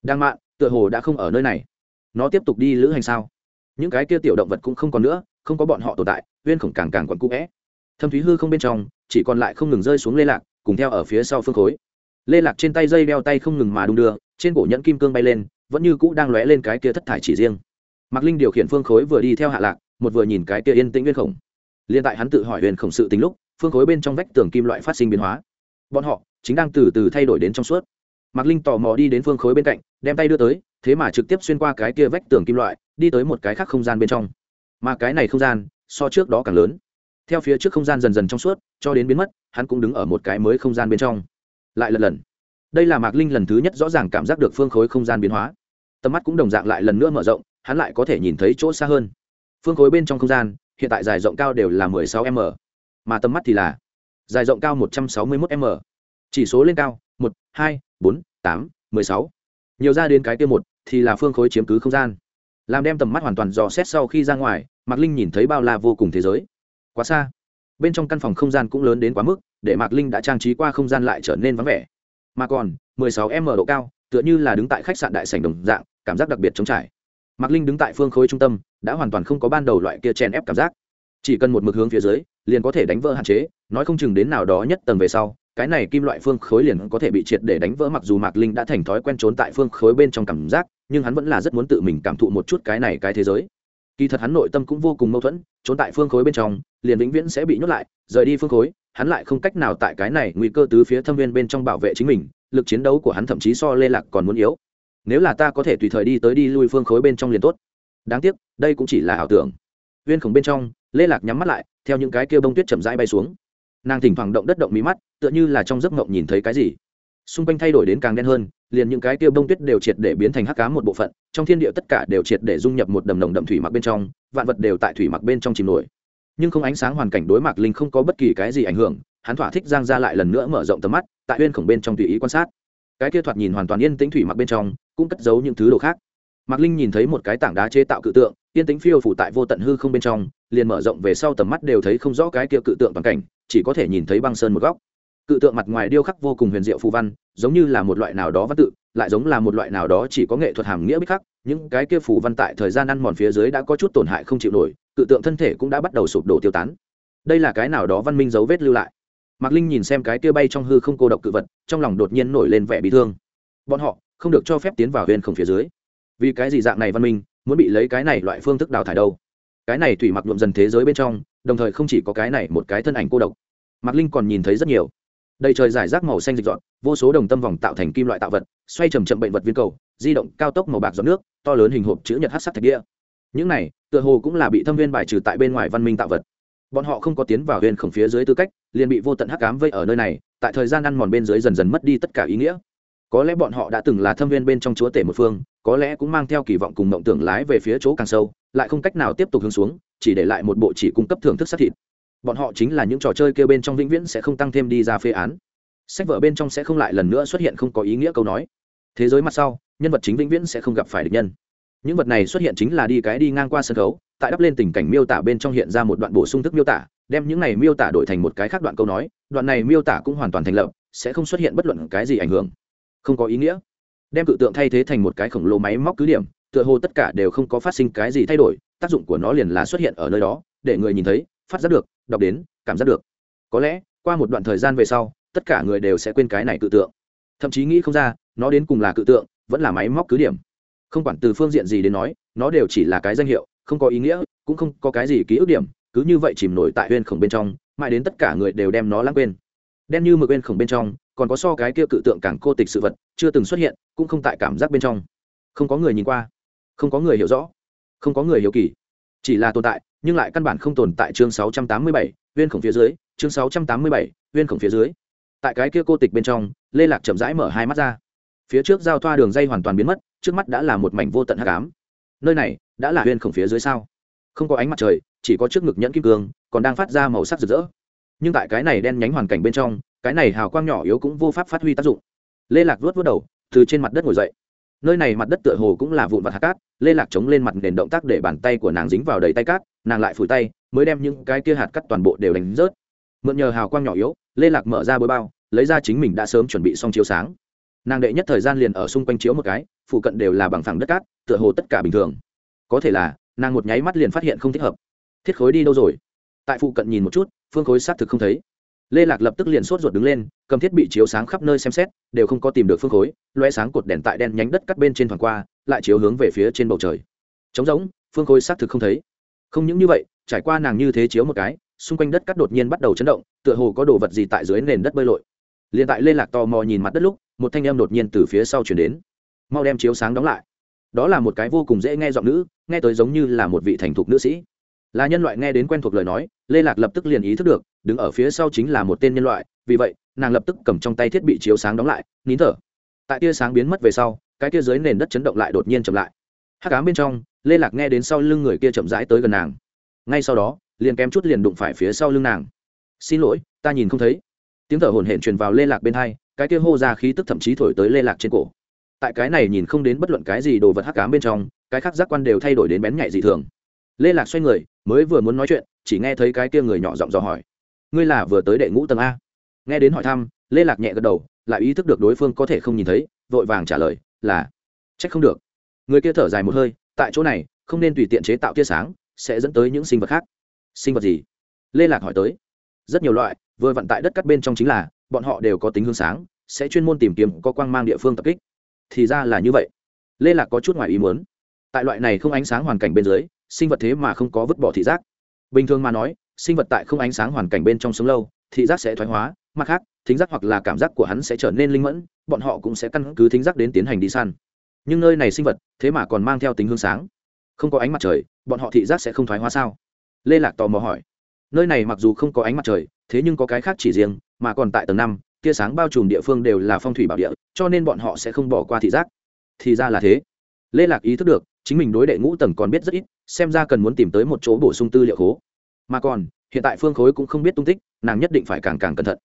Đang mạn, tựa hồ đã không ở nơi này. Nó tiếp tục đi lữ hành sao? Những cái kia tiểu động vật cũng không còn nữa, không có bọn họ tồn tại, uyên khổng càng càng quặn cũ vẽ. Thâm thúy hư không bên trong, chỉ còn lại không ngừng rơi xuống lê lạc, cùng theo ở phía sau phương khối. Lê lạc trên tay dây đeo tay không ngừng mà đung đưa, trên cổ nhẫn kim cương bay lên, vẫn như cũ đang lóe lên cái kia thất thải chỉ riêng. Mạc linh điều khiển phương khối vừa đi theo hạ lạc một vừa nhìn cái kia yên tĩnh nguyên khổng. Liền tại hắn tự hỏi huyền khổng sự tính lúc, phương khối bên trong vách tường kim loại phát sinh biến hóa. Bọn họ chính đang từ từ thay đổi đến trong suốt. Mạc linh tò mò đi đến phương khối bên cạnh, đem tay đưa tới, thế mà trực tiếp xuyên qua cái kia vách tường kim loại, đi tới một cái khác không gian bên trong. Mà cái này không gian, so trước đó càng lớn. Theo phía trước không gian dần dần trong suốt, cho đến biến mất, hắn cũng đứng ở một cái mới không gian bên trong. Lại lần lần. Đây là mạc linh lần thứ nhất rõ ràng cảm giác được phương khối không gian biến hóa. Tầm mắt cũng đồng dạng lại lần nữa mở rộng, hắn lại có thể nhìn thấy chỗ xa hơn phương khối bên trong không gian hiện tại dài rộng cao đều là 16 m mà tầm mắt thì là dài rộng cao 161 m. Chỉ số lên cao 1, 2, 4, 8, 16. nhiều ra đến cái kia một thì là phương khối chiếm cứ không gian. Làm đem tầm mắt hoàn toàn dò xét sau khi ra ngoài mạc linh nhìn thấy bao la vô cùng thế giới. Quá xa. Bên trong căn phòng không gian cũng lớn đến quá mức để mạc linh đã trang trí qua không gian lại trở nên vắng vẻ. Mà còn 16 m độ cao tựa như là đứng tại khách sạn đại sảnh đồng dạng cảm giác đặc biệt trống trải. Mạc linh đứng tại phương khối trung tâm đã hoàn toàn không có ban đầu loại kia chèn ép cảm giác. Chỉ cần một mực hướng phía dưới, liền có thể đánh vỡ hạn chế, nói không chừng đến nào đó nhất tầng về sau, cái này kim loại phương khối liền có thể bị triệt để đánh vỡ mặc dù mạc linh đã thành thói quen trốn tại phương khối bên trong cảm giác, nhưng hắn vẫn là rất muốn tự mình cảm thụ một chút cái này cái thế giới. Kỳ thật hắn nội tâm cũng vô cùng mâu thuẫn, trốn tại phương khối bên trong, liền vĩnh viễn sẽ bị nhốt lại, rời đi phương khối, hắn lại không cách nào tại cái này nguy cơ tứ phía thâm viên bên trong bảo vệ chính mình, lực chiến đấu của hắn thậm chí so lê lạc còn muốn yếu. Nếu là ta có thể tùy thời đi tới đi lui phương khối bên trong liền tốt đáng tiếc, đây cũng chỉ là ảo tưởng. Viên khổng bên trong, lê lạc nhắm mắt lại, theo những cái kia bông tuyết chậm rãi bay xuống. Nàng thỉnh thoảng động đất động mí mắt, tựa như là trong giấc mộng nhìn thấy cái gì. Xung quanh thay đổi đến càng đen hơn, liền những cái kia bông tuyết đều triệt để biến thành hắc cá một bộ phận, trong thiên địa tất cả đều triệt để dung nhập một đầm nồng đậm thủy mặc bên trong, vạn vật đều tại thủy mặc bên trong chìm nổi. Nhưng không ánh sáng hoàn cảnh đối mặt linh không có bất kỳ cái gì ảnh hưởng, hắn thỏa thích giang ra lại lần nữa mở rộng tầm mắt, tại huyên khổng bên trong tùy ý quan sát. Cái kia thoạt nhìn hoàn toàn yên tĩnh thủy mặc bên trong, cũng cất giấu những thứ đồ khác mạc linh nhìn thấy một cái tảng đá chế tạo cự tượng, yên tĩnh phiêu phủ tại vô tận hư không bên trong, liền mở rộng về sau tầm mắt đều thấy không rõ cái kia cự tượng toàn cảnh, chỉ có thể nhìn thấy băng sơn một góc. Cự tượng mặt ngoài điêu khắc vô cùng huyền diệu phù văn, giống như là một loại nào đó văn tự, lại giống là một loại nào đó chỉ có nghệ thuật hàm nghĩa bích khắc, những cái kia phù văn tại thời gian ăn mòn phía dưới đã có chút tổn hại không chịu nổi, cự tượng thân thể cũng đã bắt đầu sụp đổ tiêu tán. Đây là cái nào đó văn minh dấu vết lưu lại. Mạc linh nhìn xem cái kia bay trong hư không cô độc cự vật, trong lòng đột nhiên nổi lên vẻ bị thương. Bọn họ không được cho phép tiến vào huyền không phía dưới vì cái gì dạng này văn minh, muốn bị lấy cái này loại phương thức đào thải đâu? Cái này thủy mặc nhuộm dần thế giới bên trong, đồng thời không chỉ có cái này một cái thân ảnh cô độc. Mạc linh còn nhìn thấy rất nhiều. Đầy trời giải rác màu xanh dịch dọn, vô số đồng tâm vòng tạo thành kim loại tạo vật, xoay chầm chậm bệnh vật viên cầu, di động cao tốc màu bạc giọt nước, to lớn hình hộp chữ nhật hát sắc thạch địa. Những này, tựa hồ cũng là bị thâm viên bài trừ tại bên ngoài văn minh tạo vật. Bọn họ không có tiến vào huyền khổng phía dưới tư cách, liền bị vô tận hắc cám vây ở nơi này, tại thời gian ăn mòn bên dưới dần dần mất đi tất cả ý nghĩa. Có lẽ bọn họ đã từng là thâm viên bên trong chúa tể một phương có lẽ cũng mang theo kỳ vọng cùng mộng tưởng lái về phía chỗ càng sâu, lại không cách nào tiếp tục hướng xuống, chỉ để lại một bộ chỉ cung cấp thưởng thức sát thịt. Bọn họ chính là những trò chơi kêu bên trong vĩnh viễn sẽ không tăng thêm đi ra phê án. Sách vở bên trong sẽ không lại lần nữa xuất hiện không có ý nghĩa câu nói. Thế giới mặt sau, nhân vật chính vĩnh viễn sẽ không gặp phải địch nhân. Những vật này xuất hiện chính là đi cái đi ngang qua sân khấu, tại đắp lên tình cảnh miêu tả bên trong hiện ra một đoạn bổ sung thức miêu tả, đem những này miêu tả đổi thành một cái khác đoạn câu nói, đoạn này miêu tả cũng hoàn toàn thành lập, sẽ không xuất hiện bất luận cái gì ảnh hưởng. Không có ý nghĩa đem cự tượng thay thế thành một cái khổng lồ máy móc cứ điểm, tựa hồ tất cả đều không có phát sinh cái gì thay đổi, tác dụng của nó liền là xuất hiện ở nơi đó, để người nhìn thấy, phát giác được, đọc đến, cảm giác được. Có lẽ, qua một đoạn thời gian về sau, tất cả người đều sẽ quên cái này cự tượng. Thậm chí nghĩ không ra, nó đến cùng là cự tượng, vẫn là máy móc cứ điểm. Không quản từ phương diện gì đến nói, nó đều chỉ là cái danh hiệu, không có ý nghĩa, cũng không có cái gì ký ức điểm, cứ như vậy chìm nổi tại huyên khổng bên trong, mãi đến tất cả người đều đem nó lãng quên. Đen như mực bên khổng bên trong còn có so cái kia cự tượng càng cô tịch sự vật chưa từng xuất hiện cũng không tại cảm giác bên trong. Không có người nhìn qua không có người hiểu rõ không có người hiểu kỳ. Chỉ là tồn tại nhưng lại căn bản không tồn tại chương 687, viên khổng phía dưới chương 687, viên khổng phía dưới. Tại cái kia cô tịch bên trong lê lạc chậm rãi mở hai mắt ra. Phía trước giao thoa đường dây hoàn toàn biến mất trước mắt đã là một mảnh vô tận hắc ám. Nơi này đã là viên khổng phía dưới sao? Không có ánh mặt trời chỉ có trước ngực nhẫn kim cương còn đang phát ra màu sắc rực rỡ. Nhưng tại cái này đen nhánh hoàn cảnh bên trong cái này hào quang nhỏ yếu cũng vô pháp phát huy tác dụng. Lê lạc vuốt vuốt đầu, từ trên mặt đất ngồi dậy. Nơi này mặt đất tựa hồ cũng là vụn vặt hạt cát, lê lạc chống lên mặt nền động tác để bàn tay của nàng dính vào đầy tay cát, nàng lại phủi tay, mới đem những cái kia hạt cát toàn bộ đều đánh rớt. Mượn nhờ hào quang nhỏ yếu, lê lạc mở ra bối bao, lấy ra chính mình đã sớm chuẩn bị xong chiếu sáng. Nàng đệ nhất thời gian liền ở xung quanh chiếu một cái phụ cận đều là bằng phẳng đất cát, tựa hồ tất cả bình thường. Có thể là, nàng một nháy mắt liền phát hiện không thích hợp. Thiết khối đi đâu rồi? Tại phụ cận nhìn một chút, phương khối xác thực không thấy lê lạc lập tức liền sốt ruột đứng lên, cầm thiết bị chiếu sáng khắp nơi xem xét, đều không có tìm được phương khối loe sáng cột đèn tại đen nhánh đất cắt bên trên thoảng qua, lại chiếu hướng về phía trên bầu trời. Trống rỗng, phương khối xác thực không thấy. Không những như vậy, trải qua nàng như thế chiếu một cái, xung quanh đất cắt đột nhiên bắt đầu chấn động, tựa hồ có đồ vật gì tại dưới nền đất bơi lội. Liền tại lê lạc tò mò nhìn mặt đất lúc, một thanh em đột nhiên từ phía sau chuyển đến. Mau đem chiếu sáng đóng lại. Đó là một cái vô cùng dễ nghe giọng nữ, nghe tới giống như là một vị thành thục nữ sĩ là nhân loại nghe đến quen thuộc lời nói, lê lạc lập tức liền ý thức được, đứng ở phía sau chính là một tên nhân loại, vì vậy, nàng lập tức cầm trong tay thiết bị chiếu sáng đóng lại, nín thở. Tại tia sáng biến mất về sau, cái tia dưới nền đất chấn động lại đột nhiên chậm lại. Hắc ám bên trong, lê lạc nghe đến sau lưng người kia chậm rãi tới gần nàng. Ngay sau đó, liền kém chút liền đụng phải phía sau lưng nàng. Xin lỗi, ta nhìn không thấy. Tiếng thở hổn hển truyền vào lê lạc bên hai, cái kia hô ra khí tức thậm chí thổi tới lê lạc trên cổ. Tại cái này nhìn không đến bất luận cái gì đồ vật hắc ám bên trong, cái khác giác quan đều thay đổi đến bén nhạy dị thường. Lê lạc xoay người mới vừa muốn nói chuyện, chỉ nghe thấy cái kia người nhỏ giọng dò hỏi. Ngươi là vừa tới đệ ngũ tầng a? Nghe đến hỏi thăm, lê lạc nhẹ gật đầu, lại ý thức được đối phương có thể không nhìn thấy, vội vàng trả lời, là, trách không được. Người kia thở dài một hơi, tại chỗ này, không nên tùy tiện chế tạo tia sáng, sẽ dẫn tới những sinh vật khác. Sinh vật gì? Lê lạc hỏi tới. Rất nhiều loại, vừa vận tại đất cắt bên trong chính là, bọn họ đều có tính hướng sáng, sẽ chuyên môn tìm kiếm có quang mang địa phương tập kích. Thì ra là như vậy. Lê lạc có chút ngoài ý muốn. Tại loại này không ánh sáng hoàn cảnh bên dưới sinh vật thế mà không có vứt bỏ thị giác. Bình thường mà nói, sinh vật tại không ánh sáng hoàn cảnh bên trong sống lâu, thị giác sẽ thoái hóa, mặt khác, thính giác hoặc là cảm giác của hắn sẽ trở nên linh mẫn, bọn họ cũng sẽ căn cứ thính giác đến tiến hành đi săn. Nhưng nơi này sinh vật, thế mà còn mang theo tính hướng sáng. Không có ánh mặt trời, bọn họ thị giác sẽ không thoái hóa sao? Lê lạc tò mò hỏi. Nơi này mặc dù không có ánh mặt trời, thế nhưng có cái khác chỉ riêng, mà còn tại tầng năm, tia sáng bao trùm địa phương đều là phong thủy bảo địa, cho nên bọn họ sẽ không bỏ qua thị giác. Thì ra là thế. Lê lạc ý thức được chính mình đối đệ ngũ tầng còn biết rất ít, xem ra cần muốn tìm tới một chỗ bổ sung tư liệu khố. Mà còn, hiện tại phương khối cũng không biết tung tích, nàng nhất định phải càng càng cẩn thận.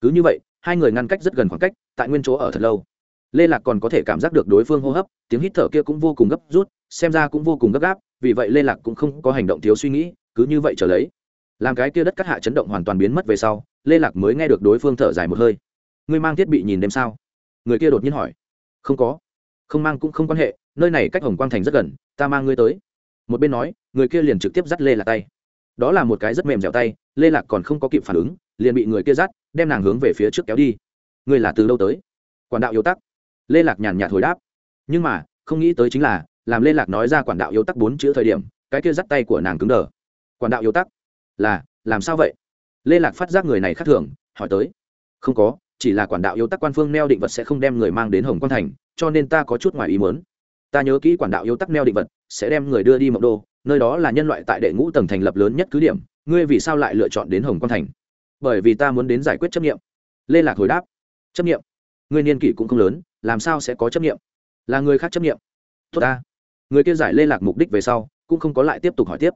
Cứ như vậy, hai người ngăn cách rất gần khoảng cách, tại nguyên chỗ ở thật lâu. Lê lạc còn có thể cảm giác được đối phương hô hấp, tiếng hít thở kia cũng vô cùng gấp rút, xem ra cũng vô cùng gấp gáp, vì vậy lê lạc cũng không có hành động thiếu suy nghĩ, cứ như vậy trở lấy. Làm cái kia đất cắt hạ chấn động hoàn toàn biến mất về sau, lê lạc mới nghe được đối phương thở dài một hơi. Ngươi mang thiết bị nhìn đêm sao? Người kia đột nhiên hỏi. Không có. Không mang cũng không quan hệ nơi này cách hồng quang thành rất gần, ta mang ngươi tới. Một bên nói, người kia liền trực tiếp dắt lê lạc tay. Đó là một cái rất mềm dẻo tay, lê lạc còn không có kịp phản ứng, liền bị người kia dắt, đem nàng hướng về phía trước kéo đi. Ngươi là từ đâu tới? Quản đạo yếu tắc. Lê lạc nhàn nhạt hồi đáp. Nhưng mà, không nghĩ tới chính là, làm lê lạc nói ra quản đạo yếu tắc bốn chữ thời điểm, cái kia dắt tay của nàng cứng đờ. Quản đạo yếu tắc, là, làm sao vậy? Lê lạc phát giác người này khác thường, hỏi tới. Không có, chỉ là quản đạo yếu tắc quan phương neo định vật sẽ không đem người mang đến hồng quang thành, cho nên ta có chút ngoài ý muốn ta nhớ kỹ quản đạo yếu tắc neo định vật, sẽ đem người đưa đi mộng đô, nơi đó là nhân loại tại đệ ngũ tầng thành lập lớn nhất cứ điểm, ngươi vì sao lại lựa chọn đến hồng quang thành? Bởi vì ta muốn đến giải quyết chấp nghiệm. Lê lạc hồi đáp, chấp nghiệm? Ngươi niên kỷ cũng không lớn, làm sao sẽ có chấp nghiệm? Là người khác chấp nghiệm. Tốt ta. Người kia giải lê lạc mục đích về sau, cũng không có lại tiếp tục hỏi tiếp.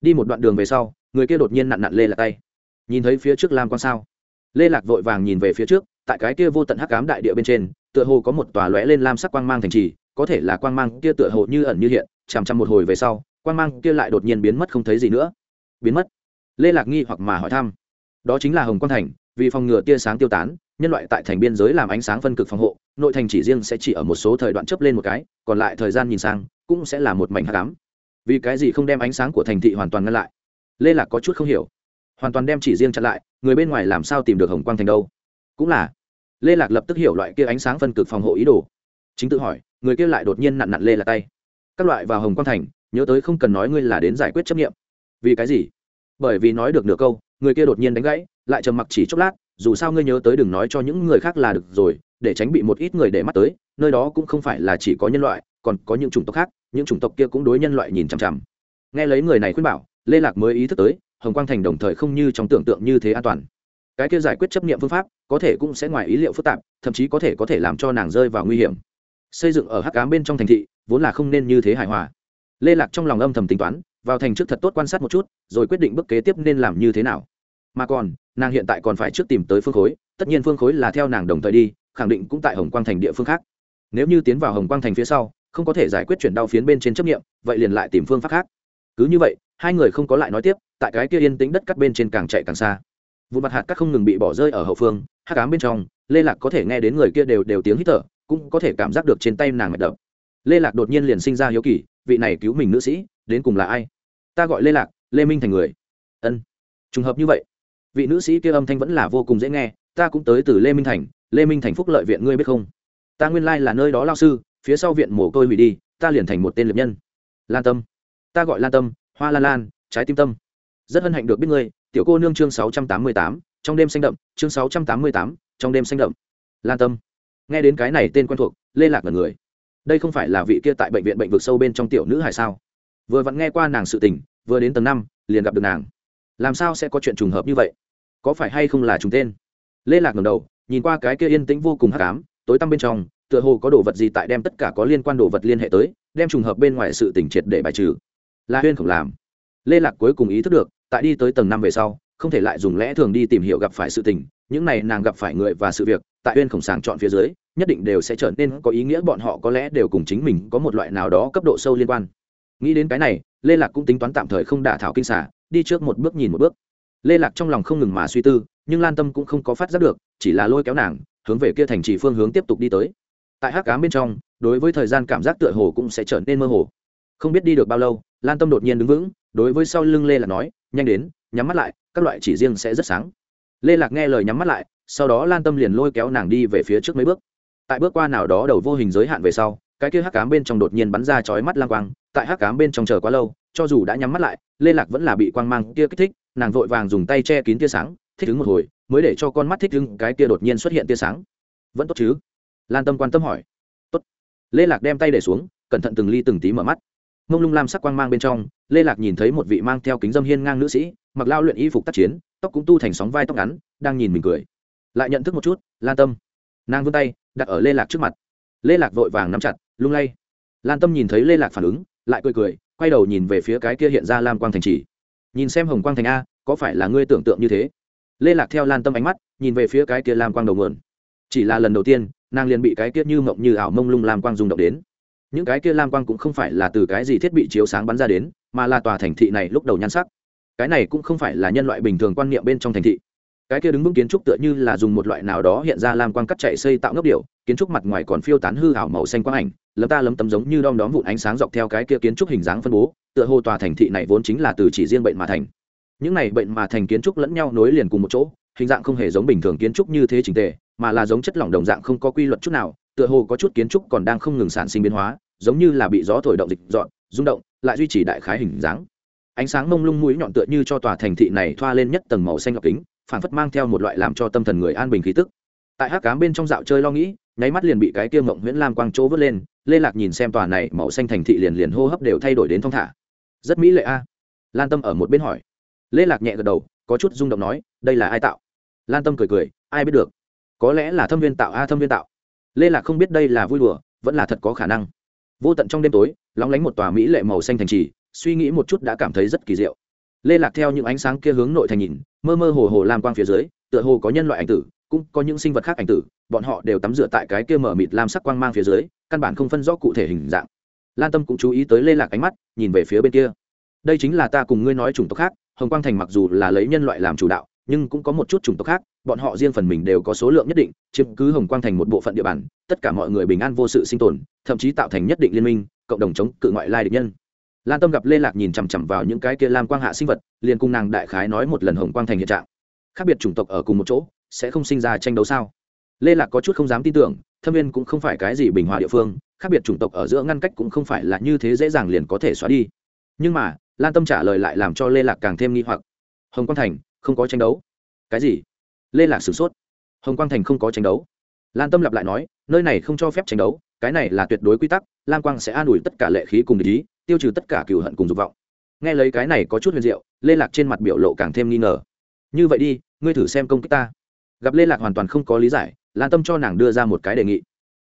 Đi một đoạn đường về sau, người kia đột nhiên nặn nặn lê lạc tay. Nhìn thấy phía trước lam quan sao? Lê lạc vội vàng nhìn về phía trước, tại cái kia vô tận hắc ám đại địa bên trên, tựa hồ có một tòa lóe lên lam sắc quang mang thành trì có thể là quang mang kia tựa hồ như ẩn như hiện, chằm chằm một hồi về sau, quang mang kia lại đột nhiên biến mất không thấy gì nữa. Biến mất? Lê lạc nghi hoặc mà hỏi thăm. Đó chính là hồng quang thành, vì phòng ngừa tia sáng tiêu tán, nhân loại tại thành biên giới làm ánh sáng phân cực phòng hộ, nội thành chỉ riêng sẽ chỉ ở một số thời đoạn chấp lên một cái, còn lại thời gian nhìn sang, cũng sẽ là một mảnh hắc ám. Vì cái gì không đem ánh sáng của thành thị hoàn toàn ngăn lại? Lê lạc có chút không hiểu. Hoàn toàn đem chỉ riêng chặn lại, người bên ngoài làm sao tìm được hồng quang thành đâu? Cũng là. Lê lạc lập tức hiểu loại kia ánh sáng phân cực phòng hộ ý đồ chính tự hỏi, người kia lại đột nhiên nặn nặn lê là tay. Các loại vào hồng quang thành, nhớ tới không cần nói ngươi là đến giải quyết chấp nghiệm. Vì cái gì? Bởi vì nói được nửa câu, người kia đột nhiên đánh gãy, lại trầm mặc chỉ chốc lát, dù sao ngươi nhớ tới đừng nói cho những người khác là được rồi, để tránh bị một ít người để mắt tới, nơi đó cũng không phải là chỉ có nhân loại, còn có những chủng tộc khác, những chủng tộc kia cũng đối nhân loại nhìn chằm chằm. Nghe lấy người này khuyên bảo, lê lạc mới ý thức tới, hồng quang thành đồng thời không như trong tưởng tượng như thế an toàn. Cái kia giải quyết chấp nghiệm phương pháp, có thể cũng sẽ ngoài ý liệu phức tạp, thậm chí có thể có thể làm cho nàng rơi vào nguy hiểm xây dựng ở hắc cám bên trong thành thị, vốn là không nên như thế hài hòa. Lê lạc trong lòng âm thầm tính toán, vào thành trước thật tốt quan sát một chút, rồi quyết định bước kế tiếp nên làm như thế nào. Mà còn, nàng hiện tại còn phải trước tìm tới phương khối, tất nhiên phương khối là theo nàng đồng thời đi, khẳng định cũng tại hồng quang thành địa phương khác. Nếu như tiến vào hồng quang thành phía sau, không có thể giải quyết chuyển đau phiến bên trên chấp nghiệm vậy liền lại tìm phương pháp khác. Cứ như vậy, hai người không có lại nói tiếp, tại cái kia yên tĩnh đất cắt bên trên càng chạy càng xa. Vụ mặt hạt các không ngừng bị bỏ rơi ở hậu phương hát cám bên trong, lê lạc có thể nghe đến người kia đều đều tiếng hít thở cũng có thể cảm giác được trên tay nàng mạch đập. Lê lạc đột nhiên liền sinh ra hiếu kỳ, vị này cứu mình nữ sĩ, đến cùng là ai? Ta gọi lê lạc, lê minh thành người. Ân, trùng hợp như vậy. Vị nữ sĩ kia âm thanh vẫn là vô cùng dễ nghe, ta cũng tới từ lê minh thành, lê minh thành phúc lợi viện, ngươi biết không? Ta nguyên lai là nơi đó lao sư, phía sau viện mồ côi hủy đi, ta liền thành một tên liệp nhân. Lan tâm. Ta gọi lan tâm, hoa lan lan, trái tim tâm. Rất hân hạnh được biết ngươi, tiểu cô nương chương sáu trăm tám mươi tám, trong đêm xanh đậm, chương sáu trăm tám mươi tám, trong đêm xanh đậm. Lan tâm nghe đến cái này tên quen thuộc, lê lạc là người. Đây không phải là vị kia tại bệnh viện bệnh vực sâu bên trong tiểu nữ hải sao? Vừa vặn nghe qua nàng sự tình, vừa đến tầng năm, liền gặp được nàng. Làm sao sẽ có chuyện trùng hợp như vậy? Có phải hay không là trùng tên? Lê lạc ngầm đầu, nhìn qua cái kia yên tĩnh vô cùng hắc ám, tối tăm bên trong, tựa hồ có đồ vật gì tại đem tất cả có liên quan đồ vật liên hệ tới, đem trùng hợp bên ngoài sự tình triệt để bài trừ. Là huyên khổng làm. Lê lạc cuối cùng ý thức được, tại đi tới tầng năm về sau, không thể lại dùng lẽ thường đi tìm hiểu gặp phải sự tình, những này nàng gặp phải người và sự việc, tại huyên khổng sàng chọn phía dưới nhất định đều sẽ trở nên có ý nghĩa, bọn họ có lẽ đều cùng chính mình có một loại nào đó cấp độ sâu liên quan. Nghĩ đến cái này, lê lạc cũng tính toán tạm thời không đả thảo kinh xả đi trước một bước nhìn một bước. Lê lạc trong lòng không ngừng mà suy tư, nhưng lan tâm cũng không có phát giác được, chỉ là lôi kéo nàng, hướng về kia thành trì phương hướng tiếp tục đi tới. Tại hắc cám bên trong, đối với thời gian cảm giác tựa hồ cũng sẽ trở nên mơ hồ. Không biết đi được bao lâu, lan tâm đột nhiên đứng vững, đối với sau lưng lê lạc nói, nhanh đến, nhắm mắt lại, các loại chỉ riêng sẽ rất sáng. Lê lạc nghe lời nhắm mắt lại, sau đó lan tâm liền lôi kéo nàng đi về phía trước mấy bước tại bước qua nào đó đầu vô hình giới hạn về sau, cái kia hắc cám bên trong đột nhiên bắn ra chói mắt lang quang, tại hắc cám bên trong chờ quá lâu, cho dù đã nhắm mắt lại, lê lạc vẫn là bị quang mang kia kích thích, nàng vội vàng dùng tay che kín tia sáng, thích ứng một hồi, mới để cho con mắt thích ứng cái kia đột nhiên xuất hiện tia sáng. Vẫn tốt chứ? Lan tâm quan tâm hỏi. Tốt. Lê lạc đem tay để xuống, cẩn thận từng ly từng tí mở mắt. Mông lung lam sắc quang mang bên trong, lê lạc nhìn thấy một vị mang theo kính dâm hiên ngang nữ sĩ, mặc lao luyện y phục tác chiến, tóc cũng tu thành sóng vai tóc ngắn, đang nhìn mình cười. Lại nhận thức một chút, lan tâm nàng vươn tay, đặt ở lê lạc trước mặt. Lê lạc vội vàng nắm chặt, lung lay. Lan tâm nhìn thấy lê lạc phản ứng, lại cười cười, quay đầu nhìn về phía cái kia hiện ra lam quang thành chỉ. Nhìn xem hồng quang thành a, có phải là ngươi tưởng tượng như thế? Lê lạc theo lan tâm ánh mắt, nhìn về phía cái kia lam quang đầu nguồn. Chỉ là lần đầu tiên, nàng liền bị cái kia như mộng như ảo mông lung lam quang rung động đến. Những cái kia lam quang cũng không phải là từ cái gì thiết bị chiếu sáng bắn ra đến, mà là tòa thành thị này lúc đầu nhan sắc. Cái này cũng không phải là nhân loại bình thường quan niệm bên trong thành thị cái kia đứng vững kiến trúc tựa như là dùng một loại nào đó hiện ra làm quang cắt chạy xây tạo ngốc điệu kiến trúc mặt ngoài còn phiêu tán hư hảo màu xanh quang ảnh, lấm ta lấm tấm giống như đom đóm vụn ánh sáng dọc theo cái kia kiến trúc hình dáng phân bố, tựa hồ tòa thành thị này vốn chính là từ chỉ riêng bệnh mà thành. Những này bệnh mà thành kiến trúc lẫn nhau nối liền cùng một chỗ, hình dạng không hề giống bình thường kiến trúc như thế trình tề, mà là giống chất lỏng đồng dạng không có quy luật chút nào, tựa hồ có chút kiến trúc còn đang không ngừng sản sinh biến hóa, giống như là bị gió thổi động dịch dọn, rung động, lại duy trì đại khái hình dáng. Ánh sáng mông lung mũi nhọn tựa như cho tòa thành thị này thoa lên nhất tầng màu xanh ngọc kính phản phất mang theo một loại làm cho tâm thần người an bình khí tức. Tại hát cám bên trong dạo chơi lo nghĩ, nháy mắt liền bị cái kia mộng nguyễn lam quang chỗ vớt lên, lê lạc nhìn xem tòa này màu xanh thành thị liền liền hô hấp đều thay đổi đến thong thả. Rất mỹ lệ a. Lan tâm ở một bên hỏi. Lê lạc nhẹ gật đầu, có chút rung động nói, đây là ai tạo? Lan tâm cười cười, ai biết được? Có lẽ là thâm viên tạo a, thâm viên tạo. Lê lạc không biết đây là vui đùa, vẫn là thật có khả năng. Vô tận trong đêm tối, lóng lánh một tòa mỹ lệ màu xanh thành trì, suy nghĩ một chút đã cảm thấy rất kỳ diệu. Lê lạc theo những ánh sáng kia hướng nội thành nhìn mơ mơ hồ hồ lam quang phía dưới, tựa hồ có nhân loại ảnh tử, cũng có những sinh vật khác ảnh tử, bọn họ đều tắm rửa tại cái kia mở mịt lam sắc quang mang phía dưới, căn bản không phân rõ cụ thể hình dạng. Lan tâm cũng chú ý tới lê lạc ánh mắt, nhìn về phía bên kia. Đây chính là ta cùng ngươi nói chủng tộc khác, hồng quang thành mặc dù là lấy nhân loại làm chủ đạo, nhưng cũng có một chút chủng tộc khác, bọn họ riêng phần mình đều có số lượng nhất định, chiếm cứ hồng quang thành một bộ phận địa bàn, tất cả mọi người bình an vô sự sinh tồn, thậm chí tạo thành nhất định liên minh, cộng đồng chống cự ngoại lai địch nhân lan tâm gặp lê lạc nhìn chằm chằm vào những cái kia lam quang hạ sinh vật, liền cùng nàng đại khái nói một lần hồng quang thành hiện trạng. Khác biệt chủng tộc ở cùng một chỗ, sẽ không sinh ra tranh đấu sao? Lê lạc có chút không dám tin tưởng, thâm viên cũng không phải cái gì bình hòa địa phương, khác biệt chủng tộc ở giữa ngăn cách cũng không phải là như thế dễ dàng liền có thể xóa đi. Nhưng mà, lan tâm trả lời lại làm cho lê lạc càng thêm nghi hoặc. Hồng quang thành, không có tranh đấu. Cái gì? Lê lạc sửng sốt. Hồng quang thành không có tranh đấu. Lan tâm lặp lại nói, nơi này không cho phép tranh đấu cái này là tuyệt đối quy tắc, lam quang sẽ an ủi tất cả lệ khí cùng ý, tiêu trừ tất cả cừu hận cùng dục vọng. Nghe lấy cái này có chút huyền diệu, lê lạc trên mặt biểu lộ càng thêm nghi ngờ. Như vậy đi, ngươi thử xem công kích ta. Gặp lê lạc hoàn toàn không có lý giải, lan tâm cho nàng đưa ra một cái đề nghị.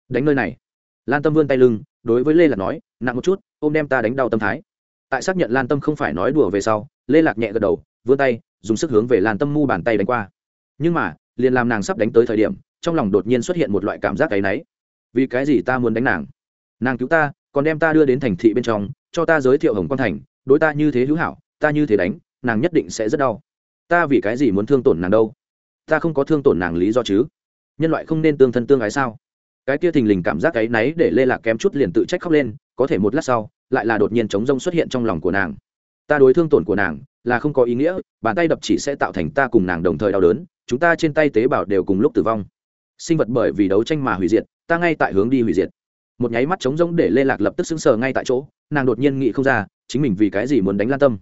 Đánh nơi này. Lan tâm vươn tay lưng, đối với lê lạc nói, nặng một chút, ôm đem ta đánh đau tâm thái. Tại xác nhận lan tâm không phải nói đùa về sau, lê lạc nhẹ gật đầu, vươn tay, dùng sức hướng về lan tâm mu bàn tay đánh qua. Nhưng mà, liền làm nàng sắp đánh tới thời điểm, trong lòng đột nhiên xuất hiện một loại cảm giác áy náy vì cái gì ta muốn đánh nàng? Nàng cứu ta, còn đem ta đưa đến thành thị bên trong, cho ta giới thiệu hồng quan thành, đối ta như thế hữu hảo, ta như thế đánh, nàng nhất định sẽ rất đau. Ta vì cái gì muốn thương tổn nàng đâu? Ta không có thương tổn nàng lý do chứ? Nhân loại không nên tương thân tương ái sao? Cái kia thình lình cảm giác cái náy để lê lạc kém chút liền tự trách khóc lên, có thể một lát sau, lại là đột nhiên chống rông xuất hiện trong lòng của nàng. Ta đối thương tổn của nàng là không có ý nghĩa, bàn tay đập chỉ sẽ tạo thành ta cùng nàng đồng thời đau đớn, chúng ta trên tay tế bào đều cùng lúc tử vong. Sinh vật bởi vì đấu tranh mà hủy diệt ta ngay tại hướng đi hủy diệt. Một nháy mắt trống rỗng để lê lạc lập tức sững sờ ngay tại chỗ, nàng đột nhiên nghĩ không ra, chính mình vì cái gì muốn đánh lan tâm.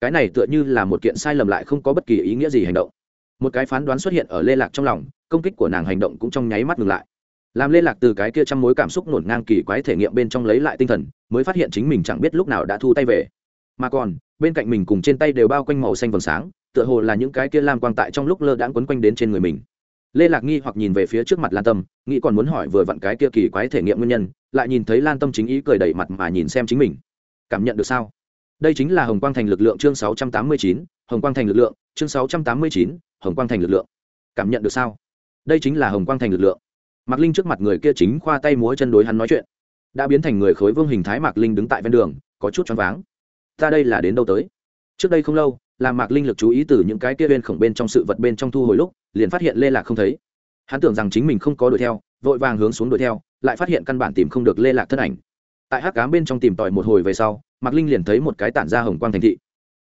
Cái này tựa như là một kiện sai lầm lại không có bất kỳ ý nghĩa gì hành động. Một cái phán đoán xuất hiện ở lê lạc trong lòng, công kích của nàng hành động cũng trong nháy mắt ngừng lại. Làm lê lạc từ cái kia trăm mối cảm xúc nổn ngang kỳ quái thể nghiệm bên trong lấy lại tinh thần, mới phát hiện chính mình chẳng biết lúc nào đã thu tay về. Mà còn, bên cạnh mình cùng trên tay đều bao quanh màu xanh vầng sáng, tựa hồ là những cái kia lam quang tại trong lúc lơ đãng quấn quanh đến trên người mình lê lạc nghi hoặc nhìn về phía trước mặt lan tâm, nghĩ còn muốn hỏi vừa vặn cái kia kỳ quái thể nghiệm nguyên nhân, lại nhìn thấy lan tâm chính ý cười đẩy mặt mà nhìn xem chính mình. Cảm nhận được sao? Đây chính là hồng quang thành lực lượng chương sáu trăm tám mươi chín, hồng quang thành lực lượng, chương sáu trăm tám mươi chín, hồng quang thành lực lượng. Cảm nhận được sao? Đây chính là hồng quang thành lực lượng. Mạc linh trước mặt người kia chính khoa tay múa chân đối hắn nói chuyện. Đã biến thành người khối vương hình thái mạc linh đứng tại ven đường, có chút choáng váng. Ta đây là đến đâu tới? Trước đây không lâu, làm mạc linh lực chú ý từ những cái kia bên khổng bên trong sự vật bên trong thu hồi lúc liền phát hiện lê lạc không thấy. Hắn tưởng rằng chính mình không có đuổi theo, vội vàng hướng xuống đuổi theo, lại phát hiện căn bản tìm không được lê lạc thân ảnh. Tại hắc cám bên trong tìm tòi một hồi về sau, mạc linh liền thấy một cái tản ra hồng quang thành thị.